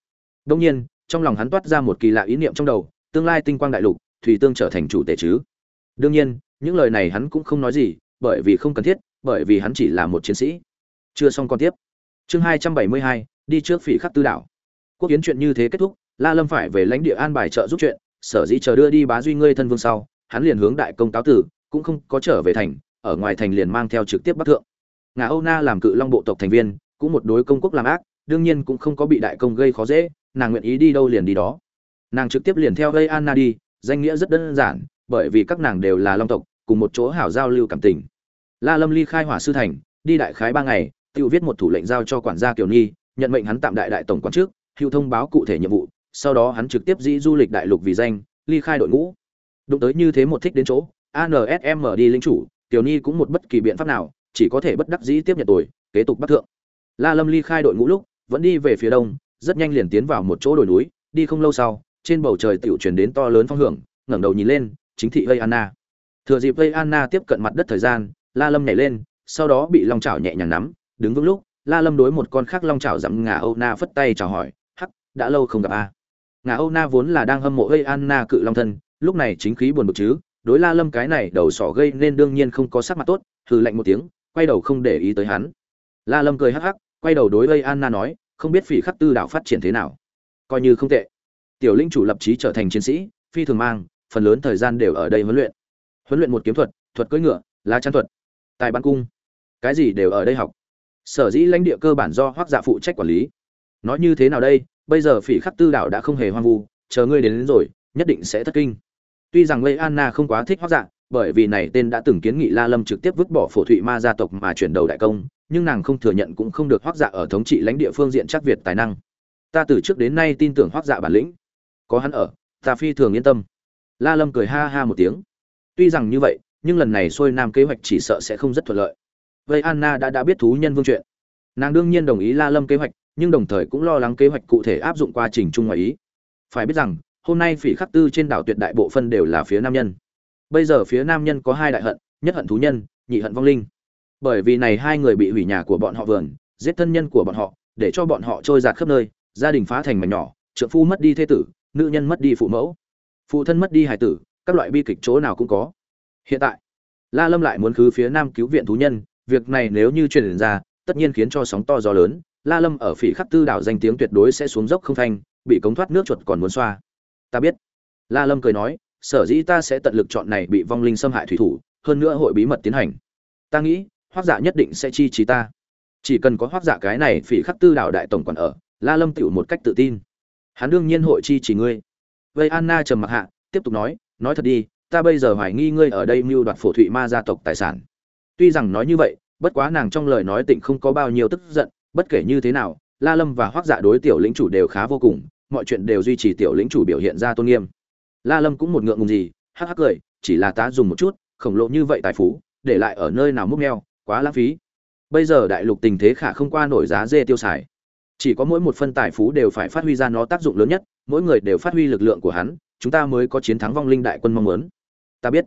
Đông nhiên, trong lòng hắn toát ra một kỳ lạ ý niệm trong đầu, tương lai tinh quang đại lục thủy tương trở thành chủ tể chứ? Đương nhiên, những lời này hắn cũng không nói gì, bởi vì không cần thiết, bởi vì hắn chỉ là một chiến sĩ. Chưa xong còn tiếp. Chương hai trăm bảy mươi hai, đi trước phỉ khắc tư đảo. Quốc kiến chuyện như thế kết thúc, la lâm phải về lãnh địa an bài trợ giúp chuyện, sở dĩ chờ đưa đi bá duy ngươi thân vương sau, hắn liền hướng đại công cáo tử, cũng không có trở về thành, ở ngoài thành liền mang theo trực tiếp bắc thượng. Ngà âu na làm cự long bộ tộc thành viên, cũng một đối công quốc làm ác, đương nhiên cũng không có bị đại công gây khó dễ, nàng nguyện ý đi đâu liền đi đó. Nàng trực tiếp liền theo gây anna đi danh nghĩa rất đơn giản, bởi vì các nàng đều là long tộc, cùng một chỗ hảo giao lưu cảm tình. La lâm ly khai hỏa sư thành, đi đại khái ba ngày, tự viết một thủ lệnh giao cho quản gia kiều nhi, nhận mệnh hắn tạm đại đại tổng quản trước hữu thông báo cụ thể nhiệm vụ, sau đó hắn trực tiếp dĩ du lịch đại lục vì danh, ly khai đội ngũ. Đụng tới như thế một thích đến chỗ ansm đi lính chủ tiểu nhi cũng một bất kỳ biện pháp nào, chỉ có thể bất đắc dĩ tiếp nhận tuổi kế tục bắc thượng. La lâm ly khai đội ngũ lúc, vẫn đi về phía đông, rất nhanh liền tiến vào một chỗ đồi núi, đi không lâu sau trên bầu trời tiểu truyền đến to lớn phong hưởng, ngẩng đầu nhìn lên, chính thị vây anna. Thừa dịp vây anna tiếp cận mặt đất thời gian, la lâm nhảy lên, sau đó bị long chảo nhẹ nhàng nắm, đứng vững lúc, la lâm đối một con khác long chảo dặm ngà âu na phất tay chào hỏi, hắc, đã lâu không gặp a. Ngà âu na vốn là đang hâm mộ vây anna cự long thân, lúc này chính khí buồn bực chứ, đối la lâm cái này đầu sỏ gây nên đương nhiên không có sắc mặt tốt, hừ lạnh một tiếng, quay đầu không để ý tới hắn. La lâm cười hắc hắc, quay đầu đối vây anna nói, không biết phỉ khắc tư đạo phát triển thế nào. Coi như không tệ tiểu linh chủ lập chí trở thành chiến sĩ phi thường mang phần lớn thời gian đều ở đây huấn luyện. Huấn luyện một kiếm thuật thuật cưỡi ngựa lá chắn thuật tài bắn cung. Cái gì đều ở đây học. Sở dĩ lãnh địa cơ bản do hoác dạ phụ trách quản lý. Nói như thế nào đây? Bây giờ phỉ khắc tư đảo đã không hề hoang vu chờ ngươi đến, đến rồi nhất định sẽ thất kinh. Tuy rằng lây anna không quá thích hoác dạ bởi vì này tên đã từng kiến nghị la lâm trực tiếp vứt bỏ phổ thụy ma gia tộc mà chuyển đầu đại công nhưng nàng không thừa nhận cũng không được hoác dạ ở thống trị lãnh địa phương diện chắc việt tài năng. Ta từ trước đến nay tin tưởng hoác dạ bản lĩnh có hắn ở, ta phi thường yên tâm. La lâm cười ha ha một tiếng. Tuy rằng như vậy, nhưng lần này xuôi nam kế hoạch chỉ sợ sẽ không rất thuận lợi. Vậy anna đã đã biết thú nhân vương chuyện. Nàng đương nhiên đồng ý la lâm kế hoạch, nhưng đồng thời cũng lo lắng kế hoạch cụ thể áp dụng quá trình chung ngoài ý. Phải biết rằng, hôm nay phỉ khắc tư trên đảo tuyệt đại bộ phân đều là phía nam nhân. Bây giờ phía nam nhân có hai đại hận, nhất hận thú nhân, nhị hận vong linh. Bởi vì này hai người bị hủy nhà của bọn họ vườn, giết thân nhân của bọn họ, để cho bọn họ trôi giạt khắp nơi, gia đình phá thành mảnh nhỏ, trượng phu mất đi thế tử nữ nhân mất đi phụ mẫu, phụ thân mất đi hải tử, các loại bi kịch chỗ nào cũng có. Hiện tại, la lâm lại muốn khứ phía nam cứu viện thú nhân, việc này nếu như truyền ra, tất nhiên khiến cho sóng to gió lớn, la lâm ở phỉ khắc tư đảo danh tiếng tuyệt đối sẽ xuống dốc không thanh, bị cống thoát nước chuột còn muốn xoa. Ta biết. La lâm cười nói, sở dĩ ta sẽ tận lực chọn này bị vong linh xâm hại thủy thủ, hơn nữa hội bí mật tiến hành. Ta nghĩ, hoác dạ nhất định sẽ chi trí ta. Chỉ cần có hoác dạ cái này phỉ khắc tư đảo đại tổng còn ở, la lâm tựu một cách tự tin hắn đương nhiên hội chi chỉ ngươi. Vây anna trầm mặc hạ, tiếp tục nói nói thật đi, ta bây giờ hoài nghi ngươi ở đây mưu đoạt phổ thụy ma gia tộc tài sản. Tuy rằng nói như vậy, bất quá nàng trong lời nói tịnh không có bao nhiêu tức giận, bất kể như thế nào, la lâm và hoác dạ đối tiểu lĩnh chủ đều khá vô cùng, mọi chuyện đều duy trì tiểu lĩnh chủ biểu hiện ra tôn nghiêm. La lâm cũng một ngượng ngùng gì, hắc hắc cười, chỉ là ta dùng một chút, khổng lồ như vậy tài phú, để lại ở nơi nào múc neo quá lãng phí. Bây giờ đại lục tình thế khả không qua nổi giá dê tiêu xài chỉ có mỗi một phân tài phú đều phải phát huy ra nó tác dụng lớn nhất, mỗi người đều phát huy lực lượng của hắn, chúng ta mới có chiến thắng vong linh đại quân mong muốn. Ta biết,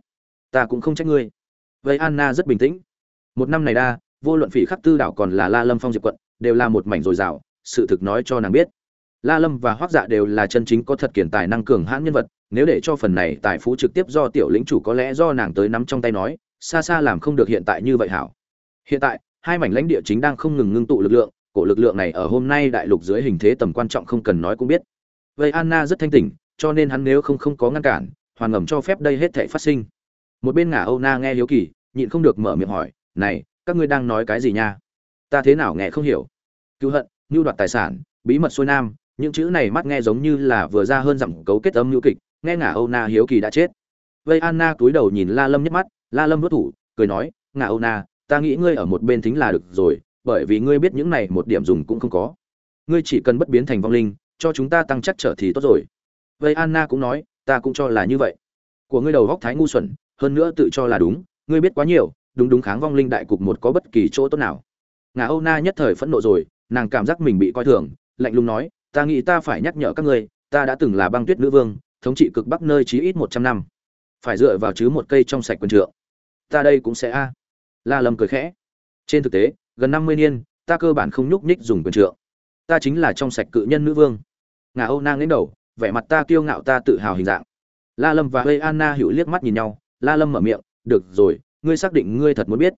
ta cũng không trách ngươi. Vậy anna rất bình tĩnh. Một năm này đa, vô luận phỉ khắc tư đảo còn là la lâm phong diệp quận, đều là một mảnh dồi dào, sự thực nói cho nàng biết. La lâm và hoác dạ đều là chân chính có thật kiển tài năng cường hãn nhân vật, nếu để cho phần này tài phú trực tiếp do tiểu lĩnh chủ có lẽ do nàng tới nắm trong tay nói, xa xa làm không được hiện tại như vậy hảo. Hiện tại, hai mảnh lãnh địa chính đang không ngừng ngưng tụ lực lượng cổ lực lượng này ở hôm nay đại lục dưới hình thế tầm quan trọng không cần nói cũng biết. Vậy anna rất thanh tỉnh, cho nên hắn nếu không không có ngăn cản hoàn ngầm cho phép đây hết thảy phát sinh. Một bên ngả âu na nghe hiếu kỳ, nhịn không được mở miệng hỏi, này, các ngươi đang nói cái gì nha? Ta thế nào nghe không hiểu? Cứu hận, nhu đoạt tài sản, bí mật xuôi nam, những chữ này mắt nghe giống như là vừa ra hơn dặm cấu kết âm nhu kịch, nghe ngả âu na hiếu kỳ đã chết. Vây anna túi đầu nhìn la lâm nhấc mắt, la lâm vất thủ, cười nói, ngả âu na, ta nghĩ ngươi ở một bên thính là được rồi bởi vì ngươi biết những này một điểm dùng cũng không có. Ngươi chỉ cần bất biến thành vong linh, cho chúng ta tăng chắc trở thì tốt rồi. Vậy anna cũng nói, ta cũng cho là như vậy. Của ngươi đầu góc thái ngu xuẩn, hơn nữa tự cho là đúng, ngươi biết quá nhiều, đúng đúng kháng vong linh đại cục một có bất kỳ chỗ tốt nào. Ngà âu na nhất thời phẫn nộ rồi, nàng cảm giác mình bị coi thường, lạnh lùng nói, ta nghĩ ta phải nhắc nhở các ngươi, ta đã từng là băng tuyết nữ vương, thống trị cực bắc nơi chí ít một trăm năm. Phải dựa vào chứ một cây trong sạch quân trượng. Ta đây cũng sẽ a. La lâm cười khẽ. Trên thực tế gần năm mươi niên, ta cơ bản không nhúc nhích dùng quyền trượng. Ta chính là trong sạch cự nhân nữ vương. Ngà âu nang đến đầu, vẻ mặt ta kiêu ngạo ta tự hào hình dạng. La lâm và hơi anna hữu liếc mắt nhìn nhau, la lâm mở miệng, được rồi, ngươi xác định ngươi thật muốn biết.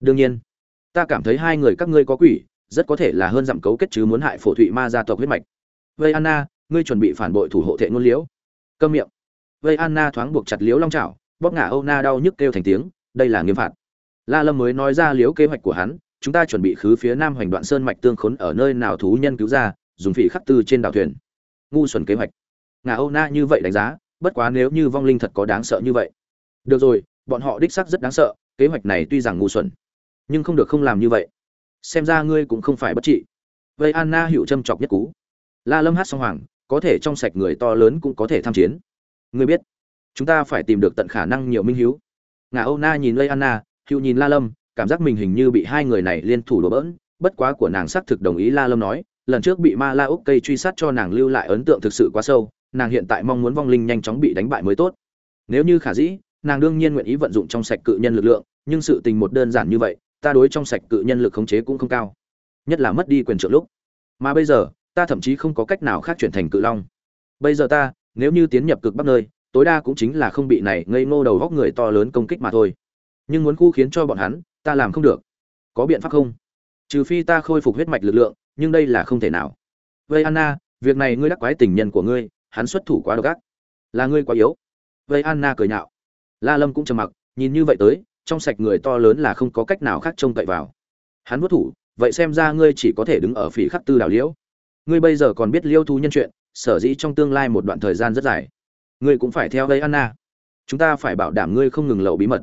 Đương nhiên. Ta cảm thấy hai người các ngươi có quỷ, rất có thể là hơn dặm cấu kết chứ muốn hại phổ thụy ma gia tộc huyết mạch. Vây anna, ngươi chuẩn bị phản bội thủ hộ thệ ngôn liễu. Câm miệng. Vây anna thoáng buộc chặt liễu long trào bóp ngả âu na đau nhức kêu thành tiếng, đây là nghiêm phạt. La lâm mới nói ra liễu kế hoạch của hắn chúng ta chuẩn bị khứ phía nam hoành đoạn sơn mạch tương khốn ở nơi nào thú nhân cứu ra, dùng phỉ khắc tư trên đảo thuyền. Ngu xuẩn kế hoạch. Ngà âu na như vậy đánh giá, bất quá nếu như vong linh thật có đáng sợ như vậy. Được rồi, bọn họ đích xác rất đáng sợ, kế hoạch này tuy rằng ngu xuẩn, nhưng không được không làm như vậy. Xem ra ngươi cũng không phải bất trị. Vây anna hiệu châm chọc nhất cú. La lâm hát song hoàng, có thể trong sạch người to lớn cũng có thể tham chiến. Ngươi biết, chúng ta phải tìm được tận khả năng nhiều minh hiếu. Ngà âu na nhìn lây anna hiệu nhìn la lâm cảm giác mình hình như bị hai người này liên thủ đổ bỡn, bất quá của nàng xác thực đồng ý la lâm nói, lần trước bị ma la úc cây truy sát cho nàng lưu lại ấn tượng thực sự quá sâu, nàng hiện tại mong muốn vong linh nhanh chóng bị đánh bại mới tốt. Nếu như khả dĩ, nàng đương nhiên nguyện ý vận dụng trong sạch cự nhân lực lượng, nhưng sự tình một đơn giản như vậy, ta đối trong sạch cự nhân lực khống chế cũng không cao. Nhất là mất đi quyền trợ lúc. Mà bây giờ, ta thậm chí không có cách nào khác chuyển thành cự long. Bây giờ ta, nếu như tiến nhập cực bắc nơi, tối đa cũng chính là không bị này ngây ngô đầu góc người to lớn công kích mà thôi nhưng muốn khu khiến cho bọn hắn, ta làm không được. Có biện pháp không? Trừ phi ta khôi phục huyết mạch lực lượng, nhưng đây là không thể nào. Vây anna, việc này ngươi đắc quái tình nhân của ngươi, hắn xuất thủ quá độc ác. Là ngươi quá yếu. Vây anna cười nhạo. La lâm cũng trầm mặc, nhìn như vậy tới, trong sạch người to lớn là không có cách nào khác trông cậy vào. Hắn vuốt thủ, vậy xem ra ngươi chỉ có thể đứng ở phỉ khắc tư đảo liễu. Ngươi bây giờ còn biết liêu thú nhân chuyện, sở dĩ trong tương lai một đoạn thời gian rất dài. Ngươi cũng phải theo vây anna. Chúng ta phải bảo đảm ngươi không ngừng lậu bí mật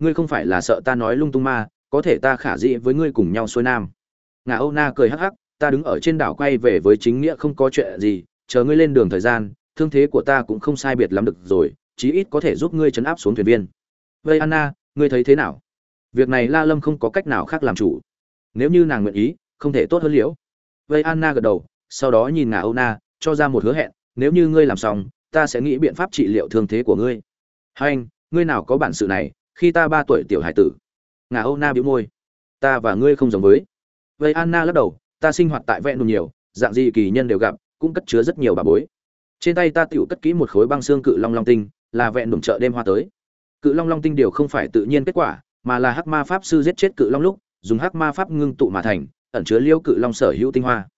ngươi không phải là sợ ta nói lung tung ma, có thể ta khả dĩ với ngươi cùng nhau xuôi nam. Ngà âu na cười hắc hắc, ta đứng ở trên đảo quay về với chính nghĩa không có chuyện gì, chờ ngươi lên đường thời gian, thương thế của ta cũng không sai biệt lắm được rồi, chí ít có thể giúp ngươi chấn áp xuống thuyền viên. Vây anna, ngươi thấy thế nào? Việc này la lâm không có cách nào khác làm chủ. Nếu như nàng nguyện ý, không thể tốt hơn liễu. Vây anna gật đầu, sau đó nhìn ngà âu na, cho ra một hứa hẹn, nếu như ngươi làm xong, ta sẽ nghĩ biện pháp trị liệu thương thế của ngươi. Hai anh, ngươi nào có bản sự này khi ta ba tuổi tiểu hải tử. Ngà âu na bĩu môi. Ta và ngươi không giống với. Vây anna lắc đầu, ta sinh hoạt tại vẹn đùn nhiều, dạng gì kỳ nhân đều gặp, cũng cất chứa rất nhiều bà bối. Trên tay ta tựu cất kỹ một khối băng xương cự long long tinh, là vẹn đùm chợ đêm hoa tới. Cự long long tinh điều không phải tự nhiên kết quả, mà là hắc ma pháp sư giết chết cự long lúc, dùng hắc ma pháp ngưng tụ mà thành, ẩn chứa liêu cự long sở hữu tinh hoa.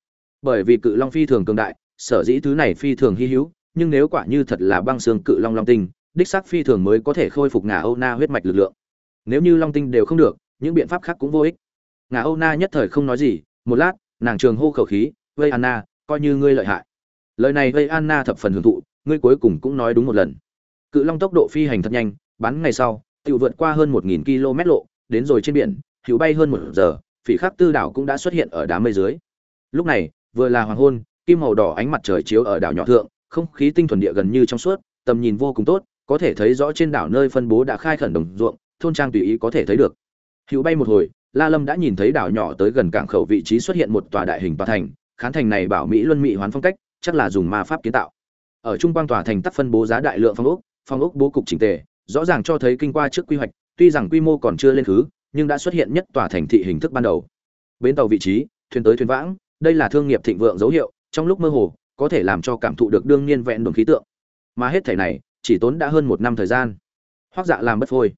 Bởi vì cự long phi thường cường đại, sở dĩ thứ này phi thường hy hữu, nhưng nếu quả như thật là băng xương cự long long tinh đích xác phi thường mới có thể khôi phục ngà âu na huyết mạch lực lượng. Nếu như long tinh đều không được, những biện pháp khác cũng vô ích. Ngà âu na nhất thời không nói gì, một lát, nàng trường hô khẩu khí, vây anna, coi như ngươi lợi hại. Lời này vây anna thập phần hưởng thụ, ngươi cuối cùng cũng nói đúng một lần. Cự long tốc độ phi hành thật nhanh, bắn ngày sau tự vượt qua hơn một nghìn km lộ, đến rồi trên biển hữu bay hơn một giờ, phỉ khắc tư đảo cũng đã xuất hiện ở đám mây dưới. Lúc này, vừa là hoàng hôn, kim màu đỏ ánh mặt trời chiếu ở đảo nhỏ thượng, không khí tinh thuần địa gần như trong suốt, tầm nhìn vô cùng tốt có thể thấy rõ trên đảo nơi phân bố đã khai khẩn đồng ruộng, thôn trang tùy ý có thể thấy được. Hữu bay một hồi, la lâm đã nhìn thấy đảo nhỏ tới gần cảng khẩu vị trí xuất hiện một tòa đại hình tòa thành, khán thành này bảo mỹ luân mỹ hoán phong cách, chắc là dùng ma pháp kiến tạo. Ở trung quang tòa thành tắc phân bố giá đại lượng phong ốc phong ốc bố cục chỉnh tề, rõ ràng cho thấy kinh qua trước quy hoạch, tuy rằng quy mô còn chưa lên thứ nhưng đã xuất hiện nhất tòa thành thị hình thức ban đầu. Bến tàu vị trí, thuyền tới thuyền vãng, đây là thương nghiệp thịnh vượng dấu hiệu, trong lúc mơ hồ, có thể làm cho cảm thụ được đương nhiên vẹn đồn khí tượng. Mà hết thể này chỉ tốn đã hơn một năm thời gian. Hoác dạ làm bất phôi.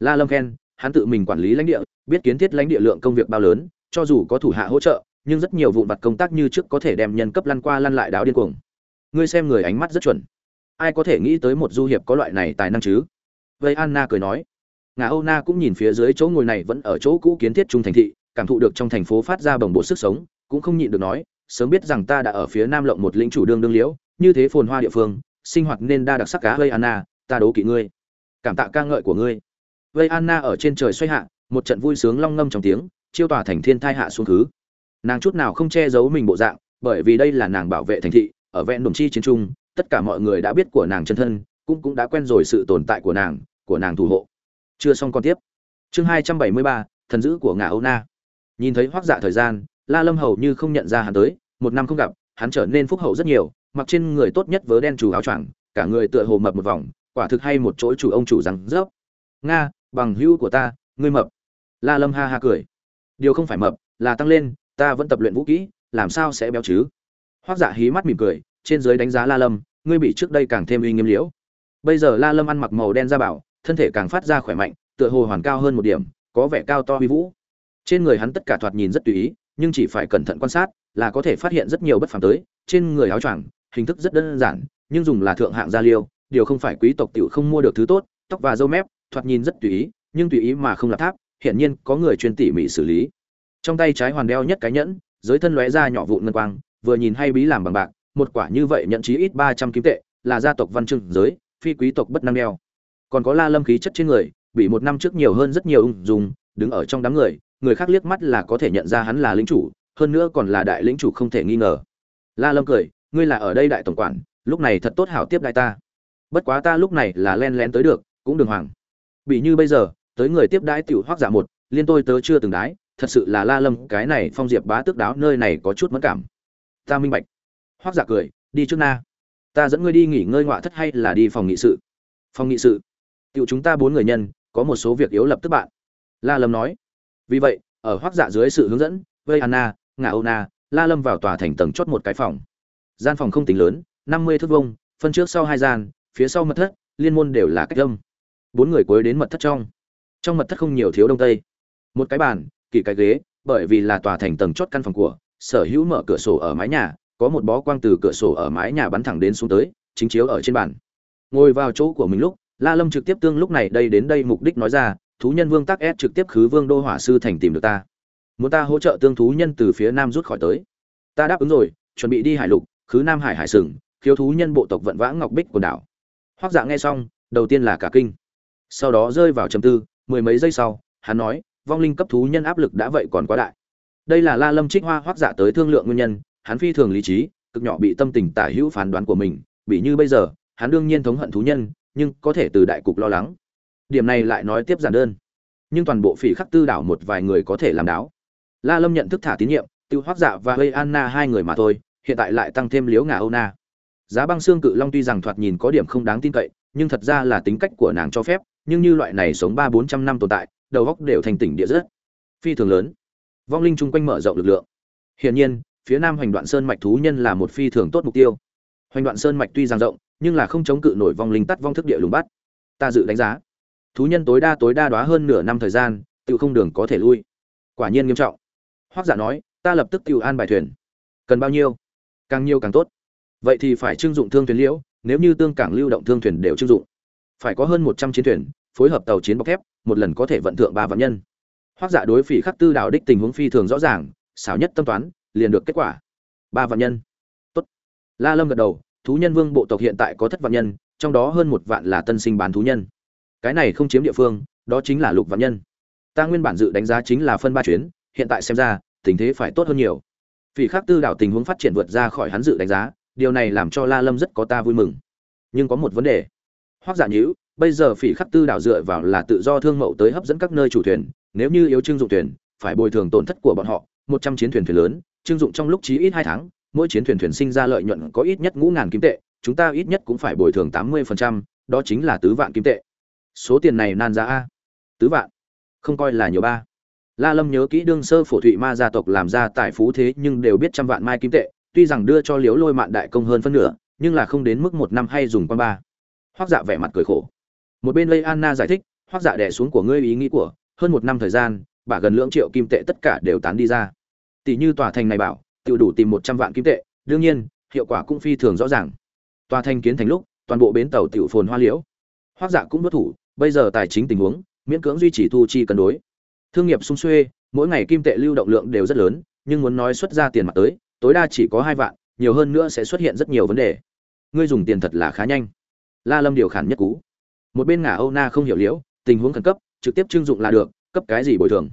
La lâm khen, hắn tự mình quản lý lãnh địa, biết kiến thiết lãnh địa lượng công việc bao lớn, cho dù có thủ hạ hỗ trợ, nhưng rất nhiều vụn vặt công tác như trước có thể đem nhân cấp lăn qua lăn lại đáo điên cuồng. Ngươi xem người ánh mắt rất chuẩn. Ai có thể nghĩ tới một du hiệp có loại này tài năng chứ? Vây anna cười nói. Ngà âu na cũng nhìn phía dưới chỗ ngồi này vẫn ở chỗ cũ kiến thiết trung thành thị, cảm thụ được trong thành phố phát ra bồng bộ sức sống, cũng không nhịn được nói, sớm biết rằng ta đã ở phía nam lộng một lĩnh chủ đương đương liễu, như thế phồn hoa địa phương sinh hoạt nên đa đặc sắc cá vây anna ta đố kỵ ngươi. Cảm tạ ca ngợi của ngươi. Vây anna ở trên trời xoay hạ, một trận vui sướng long ngâm trong tiếng, chiêu tỏa thành thiên thai hạ xuống thứ nàng chút nào không che giấu mình bộ dạng, bởi vì đây là nàng bảo vệ thành thị, ở vẹn đồng chi chiến trung, tất cả mọi người đã biết của nàng chân thân, cũng cũng đã quen rồi sự tồn tại của nàng của nàng thủ hộ. Chưa xong con tiếp. Chương hai trăm bảy mươi ba, thần dữ của ngà âu na. Nhìn thấy hoác dạ thời gian, la lâm hầu như không nhận ra hắn tới, một năm không gặp, hắn trở nên phúc hậu rất nhiều mặc trên người tốt nhất vớ đen chủ áo choàng, cả người tựa hồ mập một vòng, quả thực hay một chỗ chủ ông chủ rằng rớp. Nga, bằng hữu của ta, ngươi mập. La lâm ha ha cười. Điều không phải mập, là tăng lên, ta vẫn tập luyện vũ kỹ, làm sao sẽ béo chứ? Hoác dạ hí mắt mỉm cười, trên dưới đánh giá la lâm, ngươi bị trước đây càng thêm uy nghiêm liễu. Bây giờ la lâm ăn mặc màu đen da bảo, thân thể càng phát ra khỏe mạnh, tựa hồ hoàn cao hơn một điểm, có vẻ cao to uy vũ. Trên người hắn tất cả thoạt nhìn rất tùy ý, nhưng chỉ phải cẩn thận quan sát, là có thể phát hiện rất nhiều bất phàm tới, trên người áo choàng hình thức rất đơn giản, nhưng dùng là thượng hạng gia liêu, điều không phải quý tộc tiểu không mua được thứ tốt, tóc và râu mép, thoạt nhìn rất tùy ý, nhưng tùy ý mà không là tháp, hiển nhiên có người chuyên tỉ mỉ xử lý. Trong tay trái hoàn đeo nhất cái nhẫn, dưới thân lóe ra nhỏ vụn ngân quang, vừa nhìn hay bí làm bằng bạc, một quả như vậy nhận chí ít ba trăm kim tệ, là gia tộc văn trưng giới, phi quý tộc bất năng đeo. Còn có la lâm khí chất trên người, bị một năm trước nhiều hơn rất nhiều ung dung, đứng ở trong đám người người khác liếc mắt là có thể nhận ra hắn là lĩnh chủ, hơn nữa còn là đại lĩnh chủ không thể nghi ngờ. La lâm cười ngươi là ở đây đại tổng quản, lúc này thật tốt hảo tiếp đại ta. Bất quá ta lúc này là len lén tới được, cũng đừng hoàng. Bị như bây giờ, tới người tiếp đãi tiểu hoác giả một, liên tôi tớ chưa từng đái, thật sự là la lâm, cái này phong diệp bá tước đáo nơi này có chút mất cảm. Ta minh bạch. Hoác giả cười, đi trước na. Ta dẫn ngươi đi nghỉ ngơi ngoại thất hay là đi phòng nghị sự? Phòng nghị sự. Tiểu chúng ta bốn người nhân, có một số việc yếu lập tức bạn. La lâm nói. Vì vậy, ở hoác giả dưới sự hướng dẫn, vây anna ngà âu na, la lâm vào tòa thành tầng chót một cái phòng gian phòng không tính lớn, năm mươi thước vông phân trước sau hai gian, phía sau mật thất, liên môn đều là cách âm. Bốn người cuối đến mật thất trong. Trong mật thất không nhiều thiếu đông tây. Một cái bàn, kỳ cái ghế, bởi vì là tòa thành tầng chót căn phòng của, sở hữu mở cửa sổ ở mái nhà, có một bó quang từ cửa sổ ở mái nhà bắn thẳng đến xuống tới, chính chiếu ở trên bàn. Ngồi vào chỗ của mình lúc, la lâm trực tiếp tương lúc này đây đến đây mục đích nói ra, thú nhân vương tắc ép trực tiếp khứ vương đô hỏa sư thành tìm được ta. Muốn ta hỗ trợ tương thú nhân từ phía nam rút khỏi tới. Ta đáp ứng rồi, chuẩn bị đi hải lục khứ nam hải hải sừng, khiếu thú nhân bộ tộc vận vã ngọc bích quần đảo. Hoác dạ nghe xong, đầu tiên là cả kinh. Sau đó rơi vào trầm tư, mười mấy giây sau, hắn nói, vong linh cấp thú nhân áp lực đã vậy còn quá đại. Đây là la lâm trích hoa hoác dạ tới thương lượng nguyên nhân, hắn phi thường lý trí, cực nhỏ bị tâm tình tả hữu phán đoán của mình, bị như bây giờ, hắn đương nhiên thống hận thú nhân, nhưng có thể từ đại cục lo lắng. Điểm này lại nói tiếp giản đơn. Nhưng toàn bộ phỉ khắc tư đảo một vài người có thể làm đáo. La lâm nhận thức thả tín nhiệm, tiêu hoác dạ và hơi anna hai người mà thôi hiện tại lại tăng thêm liếu ngà âu na. Giá băng xương cự long tuy rằng thoạt nhìn có điểm không đáng tin cậy, nhưng thật ra là tính cách của nàng cho phép, nhưng như loại này sống ba bốn trăm năm tồn tại, đầu góc đều thành tỉnh địa rất phi thường lớn. Vong linh chung quanh mở rộng lực lượng. Hiển nhiên, phía nam hoành đoạn sơn mạch thú nhân là một phi thường tốt mục tiêu. Hoành đoạn sơn mạch tuy rằng rộng, nhưng là không chống cự nổi vong linh tắt vong thức địa lùng bắt. Ta dự đánh giá, thú nhân tối đa tối đa đoá hơn nửa năm thời gian tự không đường có thể lui. Quả nhiên nghiêm trọng. Hoác giả dạ nói, ta lập tức tự an bài thuyền. Cần bao nhiêu? Càng nhiều càng tốt. Vậy thì phải trưng dụng thương thuyền liễu, nếu như tương cảng lưu động thương thuyền đều trưng dụng. Phải có hơn một trăm chiến thuyền, phối hợp tàu chiến bọc thép, một lần có thể vận thượng ba vạn nhân. Hoác giả dạ đối phỉ khắc tư đạo đích tình huống phi thường rõ ràng, xảo nhất tâm toán, liền được kết quả. Ba vạn nhân. Tốt. La lâm gật đầu, thú nhân vương bộ tộc hiện tại có thất vạn nhân, trong đó hơn một vạn là tân sinh bán thú nhân. Cái này không chiếm địa phương, đó chính là lục vạn nhân. Ta nguyên bản dự đánh giá chính là phân ba chuyến, hiện tại xem ra, tình thế phải tốt hơn nhiều. Phỉ Khắc tư đảo tình huống phát triển vượt ra khỏi hắn dự đánh giá điều này làm cho la lâm rất có ta vui mừng. Nhưng có một vấn đề. Hoắc Dạ nhữ bây giờ phỉ khắc tư đảo dựa vào là tự do thương mậu tới hấp dẫn các nơi chủ thuyền nếu như yếu trưng dụng thuyền phải bồi thường tổn thất của bọn họ một trăm chiến thuyền thuyền lớn trưng dụng trong lúc chí ít hai tháng mỗi chiến thuyền thuyền sinh ra lợi nhuận có ít nhất ngũ ngàn kim tệ chúng ta ít nhất cũng phải bồi thường tám mươi phần trăm, đó chính là tứ vạn kim tệ. Số tiền này nan ra a. Tứ vạn. Không coi là nhiều ba la lâm nhớ kỹ đương sơ phổ thụy ma gia tộc làm ra tài phú thế nhưng đều biết trăm vạn mai kim tệ, tuy rằng đưa cho liếu lôi mạn đại công hơn phân nửa, nhưng là không đến mức một năm hay dùng quan ba. Hoắc dạ vẻ mặt cười khổ. Một bên lây anna giải thích, Hoắc dạ đè xuống của ngươi ý nghĩ của, hơn một năm thời gian bà gần lưỡng triệu kim tệ tất cả đều tán đi ra. Tỷ như tòa thành này bảo, tiêu đủ tìm một trăm vạn kim tệ, đương nhiên, hiệu quả cũng phi thường rõ ràng. Tòa thành kiến thành lúc, toàn bộ bến tàu tiểu phồn hoa liễu. Hoắc dạ cũng bất thủ, bây giờ tài chính tình huống, miễn cưỡng duy trì thu chi cân đối thương nghiệp sung xuê, mỗi ngày kim tệ lưu động lượng đều rất lớn, nhưng muốn nói xuất ra tiền mặt tới, tối đa chỉ có hai vạn, nhiều hơn nữa sẽ xuất hiện rất nhiều vấn đề. Ngươi dùng tiền thật là khá nhanh. La lâm điều khản nhất cú. Một bên ngả âu na không hiểu liễu, tình huống khẩn cấp, trực tiếp trưng dụng là được, cấp cái gì bồi thường?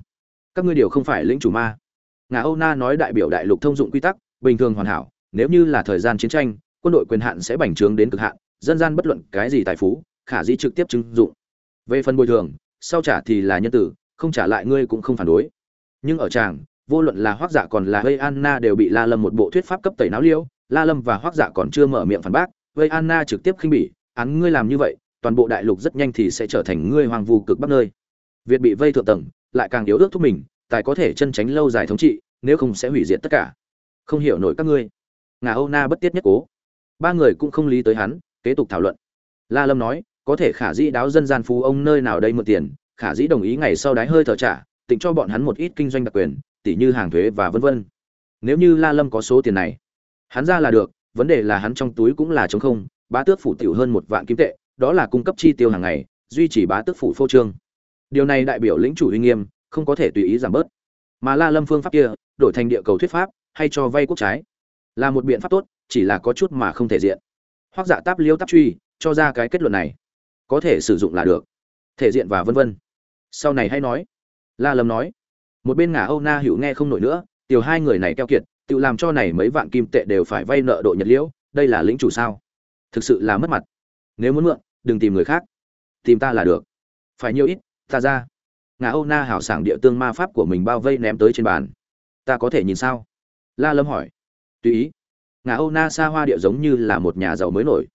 Các ngươi điều không phải lĩnh chủ ma. Ngả âu na nói đại biểu đại lục thông dụng quy tắc, bình thường hoàn hảo, nếu như là thời gian chiến tranh, quân đội quyền hạn sẽ bành trướng đến cực hạn, dân gian bất luận cái gì tài phú, khả dĩ trực tiếp trưng dụng. Về phần bồi thường, sau trả thì là nhân tử không trả lại ngươi cũng không phản đối. Nhưng ở chàng, vô luận là hoác dạ còn là hơi anna đều bị la lâm một bộ thuyết pháp cấp tẩy não liêu. La lâm và hoác dạ còn chưa mở miệng phản bác hơi anna trực tiếp khinh bỉ, án ngươi làm như vậy, toàn bộ đại lục rất nhanh thì sẽ trở thành ngươi hoàng vu cực bắc nơi. Việt bị vây thượng tầng, lại càng yếu ước thúc mình, tài có thể chân tránh lâu dài thống trị, nếu không sẽ hủy diệt tất cả. Không hiểu nổi các ngươi. Ngà âu na bất tiết nhất cố. Ba người cũng không lý tới hắn, kế tục thảo luận. La lâm nói, có thể khả dĩ đáo dân gian phú ông nơi nào đây mượn tiền khả dĩ đồng ý ngày sau đái hơi thở trả tỉnh cho bọn hắn một ít kinh doanh đặc quyền tỷ như hàng thuế và vân vân. Nếu như la lâm có số tiền này, hắn ra là được, vấn đề là hắn trong túi cũng là trống không, bá tước phủ tiểu hơn một vạn kim tệ, đó là cung cấp chi tiêu hàng ngày, duy trì bá tước phủ phô trương. Điều này đại biểu lĩnh chủ uy nghiêm, không có thể tùy ý giảm bớt. Mà la lâm phương pháp kia, đổi thành địa cầu thuyết pháp, hay cho vay quốc trái, là một biện pháp tốt, chỉ là có chút mà không thể diện. Hoặc dạ táp liêu táp truy, cho ra cái kết luận này, có thể sử dụng là được. Thể diện và vân vân sau này hay nói. La lâm nói, một bên ngả âu na hữu nghe không nổi nữa, tiểu hai người này keo kiệt, tự làm cho này mấy vạn kim tệ đều phải vay nợ độ nhật liễu, đây là lĩnh chủ sao? Thực sự là mất mặt. Nếu muốn mượn, đừng tìm người khác. Tìm ta là được. Phải nhiều ít, ta ra. Ngà âu na hảo sảng địa tương ma pháp của mình bao vây ném tới trên bàn. Ta có thể nhìn sao? La lâm hỏi. Tùy ý. Ngà âu na xa hoa địa giống như là một nhà giàu mới nổi.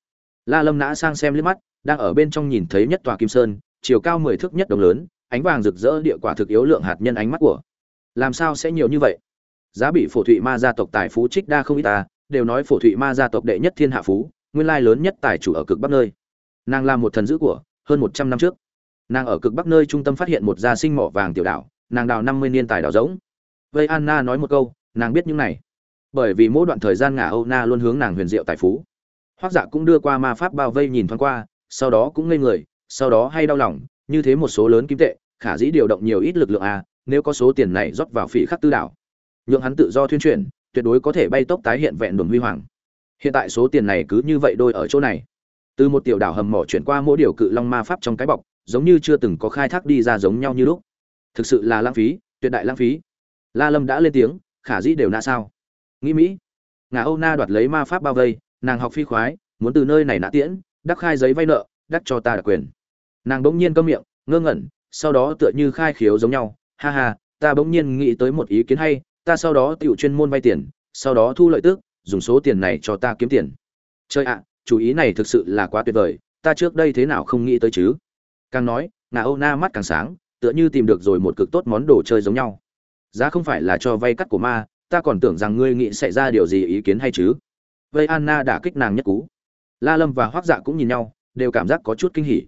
La lâm nã sang xem liếc mắt, đang ở bên trong nhìn thấy nhất tòa kim sơn, chiều cao mười thước nhất đồng lớn ánh vàng rực rỡ địa quả thực yếu lượng hạt nhân ánh mắt của. Làm sao sẽ nhiều như vậy? Giá bị phổ thụy ma gia tộc tài phú trích đa không ít ta, đều nói phổ thụy ma gia tộc đệ nhất thiên hạ phú, nguyên lai lớn nhất tài chủ ở cực bắc nơi. Nàng là một thần dữ của, hơn một trăm năm trước. Nàng ở cực bắc nơi trung tâm phát hiện một gia sinh mỏ vàng tiểu đảo, nàng đào năm mươi niên tài đào giống. Vây anna nói một câu, nàng biết những này. Bởi vì mỗi đoạn thời gian ngả âu na luôn hướng nàng huyền diệu tài phú. Hoác dạ cũng đưa qua ma pháp bao vây nhìn thoáng qua, sau đó cũng ngây người, sau đó hay đau lòng như thế một số lớn kim tệ, khả dĩ điều động nhiều ít lực lượng a, nếu có số tiền này rót vào phỉ khắc tư đảo. Nhượng hắn tự do thuyên chuyển, tuyệt đối có thể bay tốc tái hiện vẹn đồn huy hoàng. Hiện tại số tiền này cứ như vậy đôi ở chỗ này. Từ một tiểu đảo hầm mỏ chuyển qua mỗi điều cự long ma pháp trong cái bọc, giống như chưa từng có khai thác đi ra giống nhau như lúc. Thực sự là lãng phí, tuyệt đại lãng phí. La lâm đã lên tiếng, khả dĩ đều na sao? Nghĩ mỹ. Ngà âu na đoạt lấy ma pháp bao vây, nàng học phi khoái, muốn từ nơi này nã tiễn, đắc khai giấy vay nợ, đắc cho ta đặc quyền nàng bỗng nhiên câm miệng ngơ ngẩn sau đó tựa như khai khiếu giống nhau. Ha ha ta bỗng nhiên nghĩ tới một ý kiến hay ta sau đó tự chuyên môn vay tiền sau đó thu lợi tức, dùng số tiền này cho ta kiếm tiền. Chơi ạ chủ ý này thực sự là quá tuyệt vời ta trước đây thế nào không nghĩ tới chứ? Càng nói ngà âu na mắt càng sáng tựa như tìm được rồi một cực tốt món đồ chơi giống nhau. Giá không phải là cho vay cắt của ma ta còn tưởng rằng ngươi nghĩ xảy ra điều gì ý kiến hay chứ? Vây anna đã kích nàng nhất cú. La lâm và hoác dạ cũng nhìn nhau đều cảm giác có chút kinh hỉ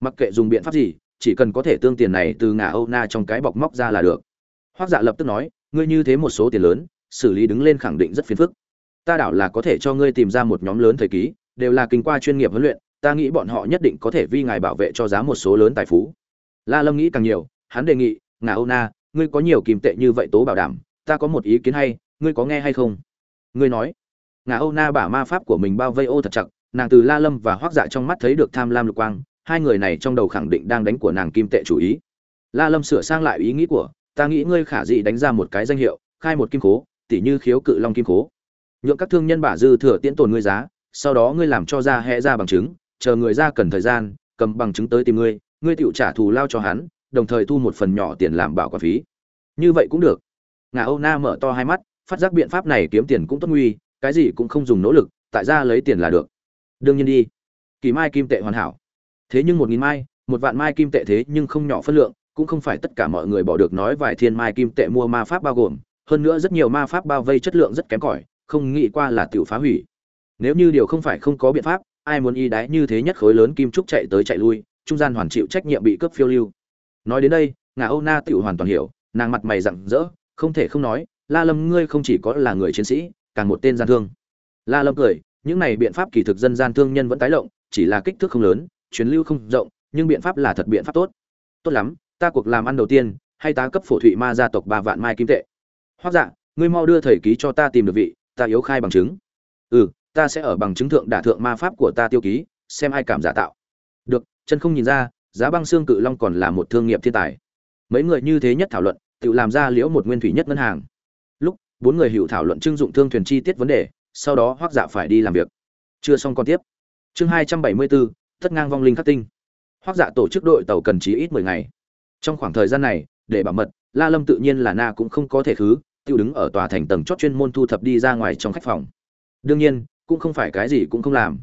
mặc kệ dùng biện pháp gì, chỉ cần có thể tương tiền này từ ngà âu na trong cái bọc móc ra là được. Hoác dạ lập tức nói, ngươi như thế một số tiền lớn, xử lý đứng lên khẳng định rất phiền phức. Ta đảo là có thể cho ngươi tìm ra một nhóm lớn thời ký, đều là kinh qua chuyên nghiệp huấn luyện, ta nghĩ bọn họ nhất định có thể vi ngài bảo vệ cho giá một số lớn tài phú. La lâm nghĩ càng nhiều, hắn đề nghị ngà âu na, ngươi có nhiều kìm tệ như vậy tố bảo đảm, ta có một ý kiến hay, ngươi có nghe hay không? Ngươi nói ngà âu na bả ma pháp của mình bao vây ô thật chặt. Nàng từ la lâm và hoác dạ trong mắt thấy được tham lam lục quang hai người này trong đầu khẳng định đang đánh của nàng kim tệ chủ ý. La lâm sửa sang lại ý nghĩ của, ta nghĩ ngươi khả dị đánh ra một cái danh hiệu, khai một kim cố tỉ như khiếu cự long kim cố nhượng các thương nhân bả dư thừa tiễn tồn ngươi giá, sau đó ngươi làm cho ra hẽ ra bằng chứng, chờ người ra cần thời gian, cầm bằng chứng tới tìm ngươi ngươi tựu trả thù lao cho hắn, đồng thời thu một phần nhỏ tiền làm bảo quản phí. Như vậy cũng được. Ngà âu na mở to hai mắt, phát giác biện pháp này kiếm tiền cũng tốt nguy, cái gì cũng không dùng nỗ lực, tại ra lấy tiền là được. Đương nhiên đi. Kỳ mai kim tệ hoàn hảo thế nhưng một nghìn mai, một vạn mai kim tệ thế nhưng không nhỏ phân lượng, cũng không phải tất cả mọi người bỏ được nói vài thiên mai kim tệ mua ma pháp bao gồm, hơn nữa rất nhiều ma pháp bao vây chất lượng rất kém cỏi, không nghĩ qua là tiểu phá hủy. Nếu như điều không phải không có biện pháp, ai muốn y đái như thế nhất khối lớn kim trúc chạy tới chạy lui, trung gian hoàn chịu trách nhiệm bị cướp phiêu lưu. Nói đến đây, ngà âu na tiểu hoàn toàn hiểu, nàng mặt mày rặng rỡ, không thể không nói, la lâm ngươi không chỉ có là người chiến sĩ, càng một tên gian thương. La lâm cười, những này biện pháp kỳ thực dân gian thương nhân vẫn tái lộng, chỉ là kích thước không lớn chuyến lưu không rộng, nhưng biện pháp là thật biện pháp tốt. Tốt lắm, ta cuộc làm ăn đầu tiên, hay ta cấp phổ thụy ma gia tộc ba vạn mai kim tệ. Hoắc dạ ngươi mau đưa thầy ký cho ta tìm được vị, ta yếu khai bằng chứng. Ừ ta sẽ ở bằng chứng thượng đả thượng ma pháp của ta tiêu ký, xem ai cảm giả tạo. Được, chân không nhìn ra, giá băng xương cự long còn là một thương nghiệp thiên tài. Mấy người như thế nhất thảo luận, tự làm ra liễu một nguyên thủy nhất ngân hàng. Lúc, bốn người hữu thảo luận trưng dụng thương thuyền chi tiết vấn đề, sau đó hoác dạ phải đi làm việc. Chưa xong còn tiếp. Chương hai trăm bảy mươi bốn tất ngang vong linh khắc tinh. Hoác dạ tổ chức đội tàu cần chí ít mười ngày. Trong khoảng thời gian này, để bảo mật, la lâm tự nhiên là na cũng không có thể khứ tự đứng ở tòa thành tầng chót chuyên môn thu thập đi ra ngoài trong khách phòng. Đương nhiên, cũng không phải cái gì cũng không làm.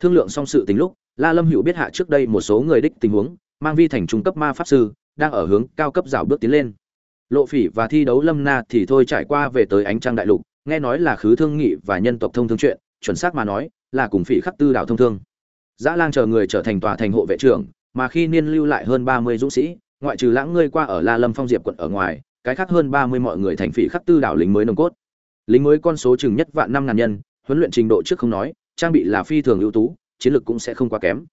Thương lượng xong sự tình lúc, la lâm hữu biết hạ trước đây một số người đích tình huống, mang vi thành trung cấp ma pháp sư, đang ở hướng cao cấp rào bước tiến lên. Lộ phỉ và thi đấu lâm na thì thôi trải qua về tới ánh trăng đại lục, nghe nói là khứ thương nghị và nhân tộc thông thương chuyện, chuẩn xác mà nói, là cùng phỉ khắc tư đảo thông thương dã lang chờ người trở thành tòa thành hộ vệ trưởng, mà khi niên lưu lại hơn ba mươi dũng sĩ, ngoại trừ lãng ngươi qua ở la lâm phong diệp quận ở ngoài, cái khác hơn ba mươi mọi người thành phỉ khắc tư đảo lính mới nồng cốt. Lính mới con số chừng nhất vạn năm ngàn nhân, huấn luyện trình độ trước không nói, trang bị là phi thường ưu tú, chiến lược cũng sẽ không quá kém.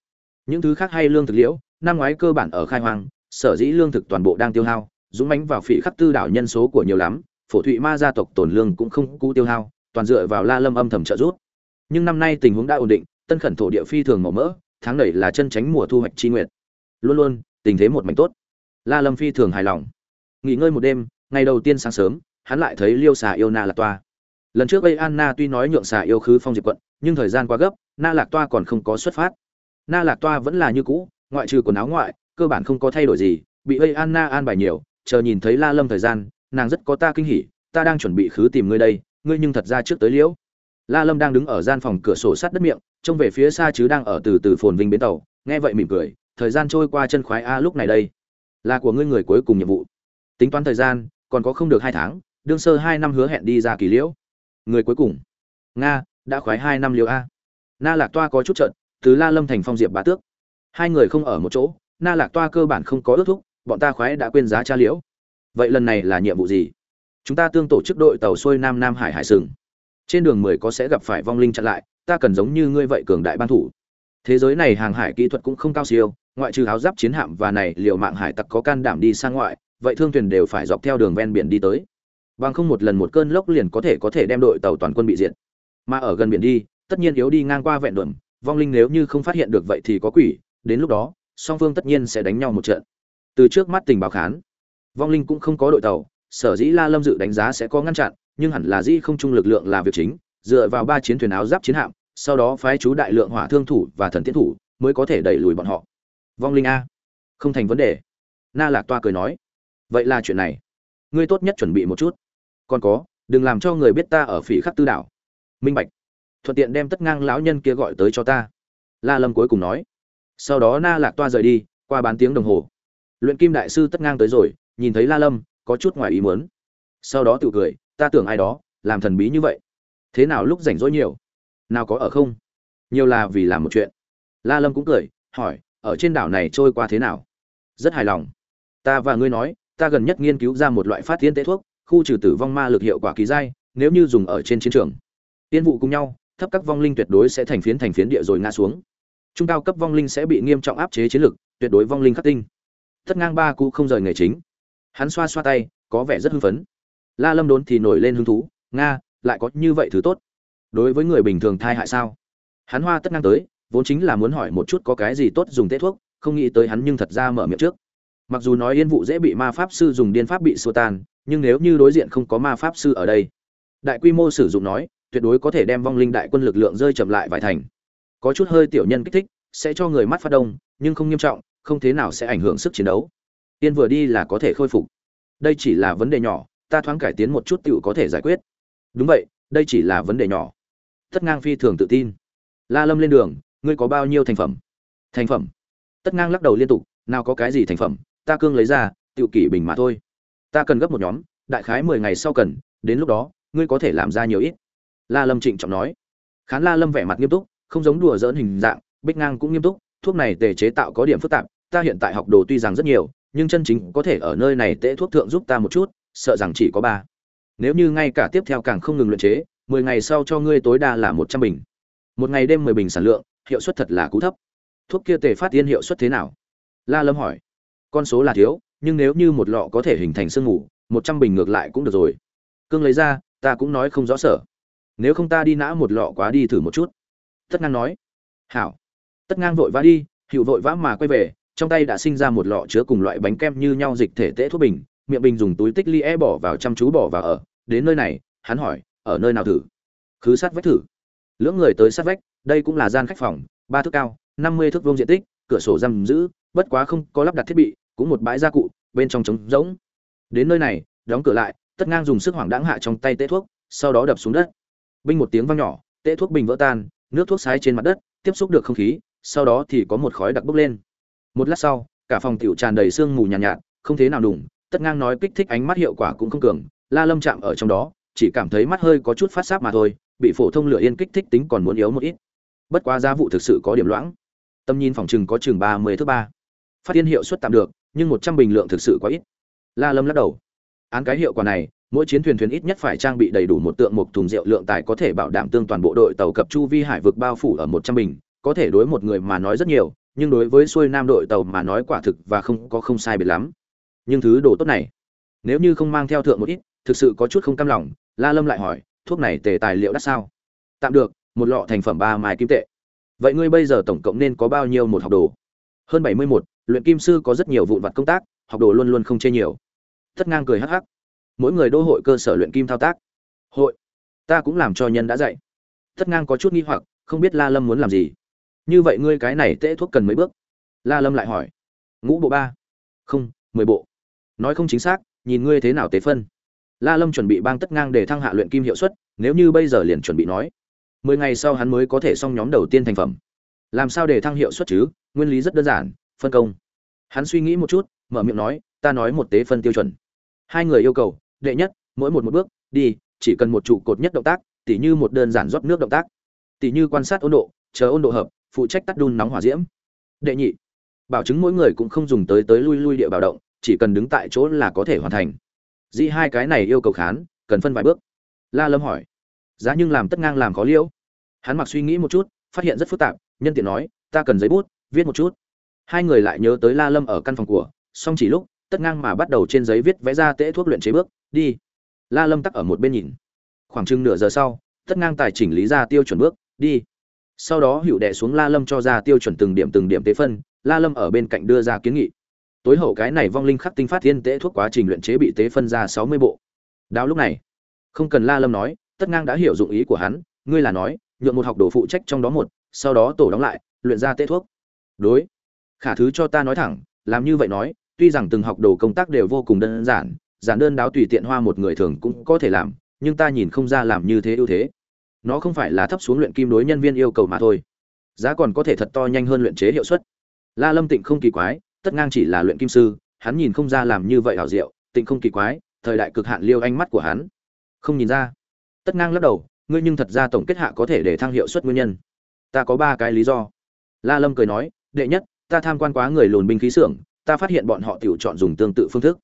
Những thứ khác hay lương thực liễu, năm ngoái cơ bản ở khai hoang, sở dĩ lương thực toàn bộ đang tiêu hao, dũng mãnh vào phỉ khắc tư đảo nhân số của nhiều lắm, phổ thụy ma gia tộc tổn lương cũng không cũ tiêu hao, toàn dựa vào la lâm âm thầm trợ giúp. Nhưng năm nay tình huống đã ổn định tân khẩn thổ địa phi thường màu mỡ, tháng này là chân tránh mùa thu hoạch chi nguyệt. Luôn luôn, tình thế một mảnh tốt. La lâm phi thường hài lòng. Nghỉ ngơi một đêm, ngày đầu tiên sáng sớm, hắn lại thấy liêu xà yêu na lạc toa. Lần trước đây anna tuy nói nhượng xà yêu khứ phong diệp quận, nhưng thời gian quá gấp, na lạc toa còn không có xuất phát. Na lạc toa vẫn là như cũ, ngoại trừ quần áo ngoại, cơ bản không có thay đổi gì, bị đây anna an bài nhiều, chờ nhìn thấy la lâm thời gian, nàng rất có ta kinh hỉ, ta đang chuẩn bị khứ tìm ngươi đây, ngươi nhưng thật ra trước tới liễu. La lâm đang đứng ở gian phòng cửa sổ sát đất miệng trông về phía xa chứ đang ở từ từ phồn vinh bến tàu, nghe vậy mỉm cười, thời gian trôi qua chân khoái a lúc này đây. Là của ngươi người cuối cùng nhiệm vụ. Tính toán thời gian, còn có không được hai tháng, đương sơ hai năm hứa hẹn đi ra kỳ liễu. Người cuối cùng. Nga, đã khoái hai năm liễu a. Na lạc toa có chút trận từ la lâm thành phong diệp bá tước. Hai người không ở một chỗ, na lạc toa cơ bản không có ước thúc, bọn ta khoái đã quên giá cha liễu. Vậy lần này là nhiệm vụ gì? Chúng ta tương tổ chức đội tàu xuôi nam nam hải hải sừng. Trên đường mười có sẽ gặp phải vong linh chặn lại ta cần giống như ngươi vậy cường đại ban thủ. Thế giới này hàng hải kỹ thuật cũng không cao siêu, ngoại trừ áo giáp chiến hạm và này liệu mạng hải tặc có can đảm đi sang ngoại, vậy thương thuyền đều phải dọc theo đường ven biển đi tới. Bằng không một lần một cơn lốc liền có thể có thể đem đội tàu toàn quân bị diệt. Mà ở gần biển đi, tất nhiên yếu đi ngang qua vẹn đường, vong linh nếu như không phát hiện được vậy thì có quỷ, đến lúc đó, song phương tất nhiên sẽ đánh nhau một trận. Từ trước mắt tình báo khán, vong linh cũng không có đội tàu, sở dĩ la lâm dự đánh giá sẽ có ngăn chặn, nhưng hẳn là dĩ không trung lực lượng là việc chính, dựa vào ba chiến thuyền áo giáp chiến hạm sau đó phái chú đại lượng hỏa thương thủ và thần tiến thủ mới có thể đẩy lùi bọn họ. Vong linh a. Không thành vấn đề. Na lạc toa cười nói. Vậy là chuyện này. Ngươi tốt nhất chuẩn bị một chút. Còn có, đừng làm cho người biết ta ở phỉ khắc tư đảo. Minh bạch. Thuận tiện đem tất ngang lão nhân kia gọi tới cho ta. La lâm cuối cùng nói. Sau đó na lạc toa rời đi, qua bán tiếng đồng hồ. Luyện kim đại sư tất ngang tới rồi, nhìn thấy la lâm, có chút ngoài ý muốn. Sau đó tự cười, ta tưởng ai đó, làm thần bí như vậy. Thế nào lúc rảnh rỗi nhiều? Nào có ở không? Nhiều là vì làm một chuyện. La lâm cũng cười, hỏi, ở trên đảo này trôi qua thế nào? Rất hài lòng. Ta và ngươi nói, ta gần nhất nghiên cứu ra một loại phát tiến tế thuốc, khu trừ tử vong ma lực hiệu quả kỳ dai, nếu như dùng ở trên chiến trường. Tiên vụ cùng nhau, thấp các vong linh tuyệt đối sẽ thành phiến thành phiến địa rồi ngã xuống. Trung cao cấp vong linh sẽ bị nghiêm trọng áp chế chiến lực, tuyệt đối vong linh khắc tinh. Thất ngang ba cụ không rời nghề chính. Hắn xoa xoa tay, có vẻ rất hưng phấn. La lâm đốn thì nổi lên hứng thú, nga, lại có như vậy thứ tốt đối với người bình thường thai hại sao? Hắn hoa tất ngang tới, vốn chính là muốn hỏi một chút có cái gì tốt dùng tết thuốc, không nghĩ tới hắn nhưng thật ra mở miệng trước. Mặc dù nói yên vụ dễ bị ma pháp sư dùng điên pháp bị xua tan, nhưng nếu như đối diện không có ma pháp sư ở đây, đại quy mô sử dụng nói, tuyệt đối có thể đem vong linh đại quân lực lượng rơi chậm lại vài thành. Có chút hơi tiểu nhân kích thích, sẽ cho người mắt phát đông, nhưng không nghiêm trọng, không thế nào sẽ ảnh hưởng sức chiến đấu. Tiên vừa đi là có thể khôi phục. Đây chỉ là vấn đề nhỏ, ta thoáng cải tiến một chút tựu có thể giải quyết. Đúng vậy, đây chỉ là vấn đề nhỏ tất ngang phi thường tự tin. La lâm lên đường, ngươi có bao nhiêu thành phẩm? Thành phẩm. Tất ngang lắc đầu liên tục, nào có cái gì thành phẩm, ta cương lấy ra tự kỷ bình mà thôi. Ta cần gấp một nhóm, đại khái mười ngày sau cần, đến lúc đó, ngươi có thể làm ra nhiều ít. La lâm trịnh trọng nói. Khán la lâm vẻ mặt nghiêm túc, không giống đùa dỡn hình dạng, bích ngang cũng nghiêm túc, thuốc này tề chế tạo có điểm phức tạp, ta hiện tại học đồ tuy rằng rất nhiều, nhưng chân chính có thể ở nơi này tễ thuốc thượng giúp ta một chút, sợ rằng chỉ có ba. Nếu như ngay cả tiếp theo càng không ngừng luyện chế mười ngày sau cho ngươi tối đa là một trăm bình. Một ngày đêm mười bình sản lượng hiệu suất thật là cú thấp. Thuốc kia tề phát tiên hiệu suất thế nào? La lâm hỏi. Con số là thiếu nhưng nếu như một lọ có thể hình thành sương ngủ, một trăm bình ngược lại cũng được rồi. Cương lấy ra ta cũng nói không rõ sở. Nếu không ta đi nã một lọ quá đi thử một chút. Tất ngang nói. Hảo. Tất ngang vội vã đi hiệu vội vã mà quay về trong tay đã sinh ra một lọ chứa cùng loại bánh kem như nhau dịch thể tễ thuốc bình miệng bình dùng túi tích ly e bỏ vào chăm chú bỏ vào ở. Đến nơi này hắn hỏi ở nơi nào thử? Khứ sát vách thử. Lưỡng người tới sát vách đây cũng là gian khách phòng ba thước cao năm mươi thước vuông diện tích cửa sổ giam giữ bất quá không có lắp đặt thiết bị cũng một bãi gia cụ bên trong trống rỗng. Đến nơi này đóng cửa lại tất ngang dùng sức hoảng đáng hạ trong tay tê thuốc sau đó đập xuống đất. Binh một tiếng vang nhỏ tê thuốc bình vỡ tan nước thuốc sái trên mặt đất tiếp xúc được không khí sau đó thì có một khói đặc bốc lên. Một lát sau cả phòng tiểu tràn đầy sương mù nhàn nhạt, nhạt không thế nào đủng tất ngang nói kích thích ánh mắt hiệu quả cũng không cường la lâm chạm ở trong đó chỉ cảm thấy mắt hơi có chút phát sáp mà thôi, bị phổ thông lửa yên kích thích tính còn muốn yếu một ít. Bất quá giá vụ thực sự có điểm loãng. Tâm nhìn phòng chừng có chừng ba mươi thứ ba. Phát tiên hiệu suất tạm được, nhưng một trăm bình lượng thực sự quá ít. La lâm lắc đầu. Án cái hiệu quả này, mỗi chiến thuyền thuyền ít nhất phải trang bị đầy đủ một tượng một thùng rượu lượng tài có thể bảo đảm tương toàn bộ đội tàu cập chu vi hải vực bao phủ ở một trăm bình, có thể đối một người mà nói rất nhiều, nhưng đối với xuôi nam đội tàu mà nói quả thực và không có không sai biệt lắm. Nhưng thứ đồ tốt này, nếu như không mang theo thượng một ít, thực sự có chút không cam lòng la lâm lại hỏi, thuốc này tề tài liệu đắt sao? Tạm được, một lọ thành phẩm ba mai kim tệ. Vậy ngươi bây giờ tổng cộng nên có bao nhiêu một học đồ? Hơn bảy mươi một luyện kim sư có rất nhiều vụn vặt công tác, học đồ luôn luôn không chê nhiều. Tất ngang cười hắc hắc. Mỗi người đô hội cơ sở luyện kim thao tác. Hội? Ta cũng làm cho nhân đã dạy. Tất ngang có chút nghi hoặc, không biết la lâm muốn làm gì. Như vậy ngươi cái này tễ thuốc cần mấy bước? La lâm lại hỏi. Ngũ bộ ba. Không, mười bộ. Nói không chính xác, nhìn ngươi thế nào tế phân? La lâm chuẩn bị bang tất ngang để thăng hạ luyện kim hiệu suất nếu như bây giờ liền chuẩn bị nói mười ngày sau hắn mới có thể xong nhóm đầu tiên thành phẩm. Làm sao để thăng hiệu suất chứ? Nguyên lý rất đơn giản phân công. Hắn suy nghĩ một chút mở miệng nói ta nói một tế phân tiêu chuẩn. Hai người yêu cầu đệ nhất mỗi một một bước đi chỉ cần một trụ cột nhất động tác tỉ như một đơn giản rót nước động tác. Tỉ như quan sát ôn độ, chờ ôn độ hợp phụ trách tắt đun nóng hỏa diễm. Đệ nhị bảo chứng mỗi người cũng không dùng tới tới lui lui địa bảo động chỉ cần đứng tại chỗ là có thể hoàn thành dĩ hai cái này yêu cầu khán, cần phân vài bước. La lâm hỏi. Giá nhưng làm tất ngang làm khó liễu. Hắn mặc suy nghĩ một chút, phát hiện rất phức tạp, nhân tiện nói, ta cần giấy bút, viết một chút. Hai người lại nhớ tới la lâm ở căn phòng của song chỉ lúc, tất ngang mà bắt đầu trên giấy viết vẽ ra tễ thuốc luyện chế bước, đi. La lâm tắc ở một bên nhìn. Khoảng chừng nửa giờ sau, tất ngang tài chỉnh lý ra tiêu chuẩn bước, đi. Sau đó hữu đệ xuống la lâm cho ra tiêu chuẩn từng điểm từng điểm tế phân, la lâm ở bên cạnh đưa ra kiến nghị tối hậu cái này vong linh khắc tinh phát thiên tế thuốc quá trình luyện chế bị tế phân ra sáu mươi bộ. Đáo lúc này, không cần la lâm nói, tất ngang đã hiểu dụng ý của hắn, ngươi là nói, nhượng một học đồ phụ trách trong đó một, sau đó tổ đóng lại, luyện ra tế thuốc. Đối, khả thứ cho ta nói thẳng, làm như vậy nói, tuy rằng từng học đồ công tác đều vô cùng đơn giản giản đơn đáo tùy tiện hoa một người thường cũng có thể làm, nhưng ta nhìn không ra làm như thế ưu thế. Nó không phải là thấp xuống luyện kim đối nhân viên yêu cầu mà thôi. Giá còn có thể thật to nhanh hơn luyện chế hiệu suất. La lâm tịnh không kỳ quái tất ngang chỉ là luyện kim sư, hắn nhìn không ra làm như vậy hảo diệu, tịnh không kỳ quái, thời đại cực hạn liêu ánh mắt của hắn. Không nhìn ra. Tất ngang lắc đầu, ngươi nhưng thật ra tổng kết hạ có thể để thăng hiệu suất nguyên nhân. Ta có ba cái lý do. La lâm cười nói, đệ nhất, ta tham quan quá người lùn binh khí xưởng, ta phát hiện bọn họ tiểu chọn dùng tương tự phương thức.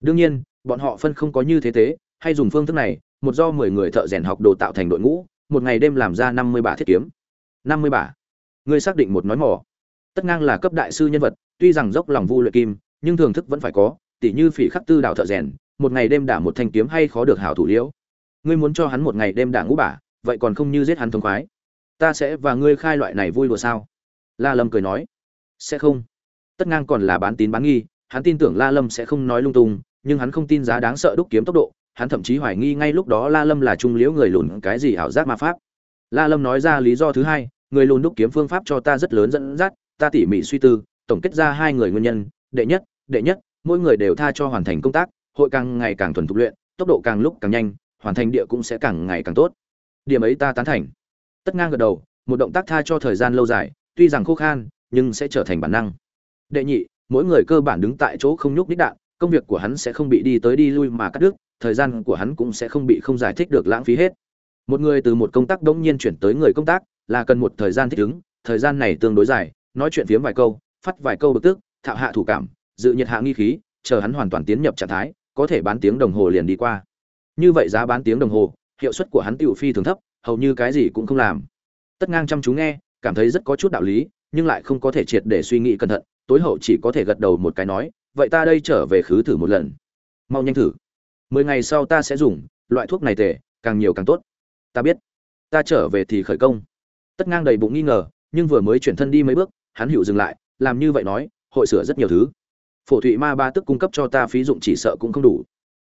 Đương nhiên, bọn họ phân không có như thế thế hay dùng phương thức này, một do mười người thợ rèn học đồ tạo thành đội ngũ, một ngày đêm làm ra năm mươi bả thiết kiếm. Năm mươi bả. Ngươi xác định một nói mỏ tất ngang là cấp đại sư nhân vật, tuy rằng dốc lòng vu luyện kim, nhưng thưởng thức vẫn phải có, tỉ như phỉ khắc tư đào thợ rèn, một ngày đêm đả một thanh kiếm hay khó được hảo thủ liễu. Ngươi muốn cho hắn một ngày đêm đả ngũ bả, vậy còn không như giết hắn thông khoái. Ta sẽ và ngươi khai loại này vui đùa sao? La lâm cười nói. Sẽ không. Tất ngang còn là bán tín bán nghi, hắn tin tưởng la lâm sẽ không nói lung tung, nhưng hắn không tin giá đáng sợ đúc kiếm tốc độ, hắn thậm chí hoài nghi ngay lúc đó la lâm là trung liễu người lùn cái gì ảo giác ma pháp. La lâm nói ra lý do thứ hai, người lùn đúc kiếm phương pháp cho ta rất lớn dẫn dắt ta tỉ mỉ suy tư, tổng kết ra hai người nguyên nhân, đệ nhất đệ nhất, mỗi người đều tha cho hoàn thành công tác, hội càng ngày càng thuần thục luyện, tốc độ càng lúc càng nhanh, hoàn thành địa cũng sẽ càng ngày càng tốt. Điểm ấy ta tán thành. Tất ngang gật đầu, một động tác tha cho thời gian lâu dài, tuy rằng khô khan, nhưng sẽ trở thành bản năng. Đệ nhị, mỗi người cơ bản đứng tại chỗ không nhúc đích đạn, công việc của hắn sẽ không bị đi tới đi lui mà cắt đứt, thời gian của hắn cũng sẽ không bị không giải thích được lãng phí hết. Một người từ một công tác đông nhiên chuyển tới người công tác, là cần một thời gian thích ứng, thời gian này tương đối dài nói chuyện phiếm vài câu, phát vài câu bực tức, thạo hạ thủ cảm, dự nhiệt hạ nghi khí, chờ hắn hoàn toàn tiến nhập trạng thái, có thể bán tiếng đồng hồ liền đi qua. Như vậy giá bán tiếng đồng hồ, hiệu suất của hắn tiểu phi thường thấp, hầu như cái gì cũng không làm. Tất ngang chăm chú nghe, cảm thấy rất có chút đạo lý, nhưng lại không có thể triệt để suy nghĩ cẩn thận, tối hậu chỉ có thể gật đầu một cái nói, vậy ta đây trở về khứ thử một lần. Mau nhanh thử. Mười ngày sau ta sẽ dùng, loại thuốc này tệ, càng nhiều càng tốt. Ta biết. Ta trở về thì khởi công. Tất ngang đầy bụng nghi ngờ, nhưng vừa mới chuyển thân đi mấy bước hắn hiểu dừng lại, làm như vậy nói, hội sửa rất nhiều thứ. Phổ thụy ma ba tức cung cấp cho ta phí dụng chỉ sợ cũng không đủ.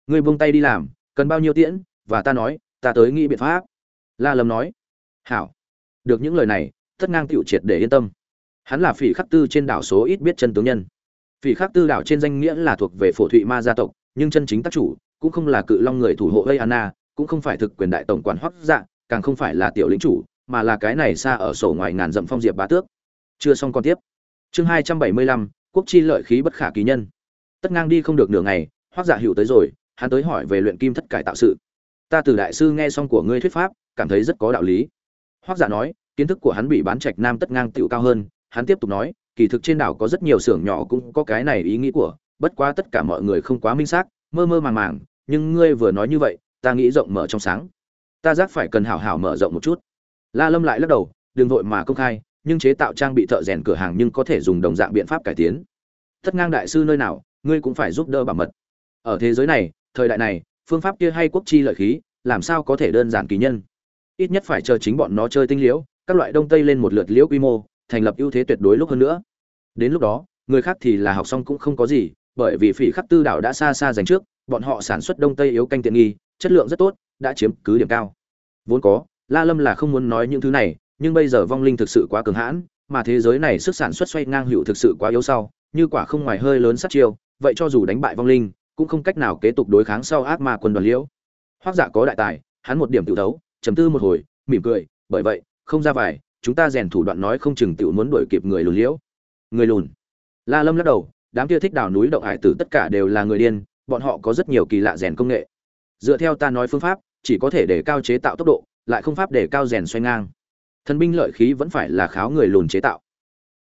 Ngươi buông tay đi làm, cần bao nhiêu tiễn, và ta nói, ta tới nghĩ biện pháp. La lâm nói. Hảo. Được những lời này tất ngang tiểu triệt để yên tâm. Hắn là phỉ khắc tư trên đảo số ít biết chân tướng nhân. Phỉ khắc tư đảo trên danh nghĩa là thuộc về phổ thụy ma gia tộc, nhưng chân chính tác chủ cũng không là cự long người thủ hộ gây anna, cũng không phải thực quyền đại tổng quản hoắc dạ càng không phải là tiểu lĩnh chủ, mà là cái này xa ở sổ ngoài ngàn dặm phong diệp bá tước chưa xong con tiếp. Chương hai trăm bảy mươi lăm, quốc chi lợi khí bất khả kỳ nhân. Tất ngang đi không được nửa ngày, hoắc dạ hữu tới rồi, hắn tới hỏi về luyện kim thất cải tạo sự. Ta từ đại sư nghe xong của ngươi thuyết pháp, cảm thấy rất có đạo lý. Hoắc dạ nói, kiến thức của hắn bị bán trạch nam tất ngang tựu cao hơn, hắn tiếp tục nói, kỳ thực trên đảo có rất nhiều xưởng nhỏ cũng có cái này ý nghĩ của, bất quá tất cả mọi người không quá minh xác, mơ mơ màng màng, nhưng ngươi vừa nói như vậy, ta nghĩ rộng mở trong sáng. Ta giác phải cần hảo hảo mở rộng một chút. La lâm lại lắc đầu, đừng vội mà công khai nhưng chế tạo trang bị thợ rèn cửa hàng nhưng có thể dùng đồng dạng biện pháp cải tiến. Tất ngang đại sư nơi nào, ngươi cũng phải giúp đỡ bảo mật. Ở thế giới này, thời đại này, phương pháp kia hay quốc chi lợi khí, làm sao có thể đơn giản kỳ nhân? Ít nhất phải chờ chính bọn nó chơi tinh liễu, các loại đông tây lên một lượt liễu quy mô, thành lập ưu thế tuyệt đối lúc hơn nữa. Đến lúc đó, người khác thì là học xong cũng không có gì, bởi vì phỉ khắc tư đảo đã xa xa dành trước, bọn họ sản xuất đông tây yếu canh tiện nghi, chất lượng rất tốt, đã chiếm cứ điểm cao. Vốn có, la lâm là không muốn nói những thứ này nhưng bây giờ vong linh thực sự quá cường hãn, mà thế giới này sức sản xuất xoay ngang hữu thực sự quá yếu sau, như quả không ngoài hơi lớn sát chiêu, vậy cho dù đánh bại vong linh, cũng không cách nào kế tục đối kháng sau ác ma quân đoàn liễu. Hoác giả có đại tài, hắn một điểm tự đấu chấm tư một hồi, mỉm cười, bởi vậy, không ra vài, chúng ta rèn thủ đoạn nói không chừng tự muốn đuổi kịp người lùn liễu. Người lùn. La lâm lắc đầu, đám kia thích đào núi động hải tử tất cả đều là người điên, bọn họ có rất nhiều kỳ lạ rèn công nghệ. Dựa theo ta nói phương pháp, chỉ có thể để cao chế tạo tốc độ, lại không pháp để cao rèn xoay ngang thần binh lợi khí vẫn phải là kháo người lùn chế tạo.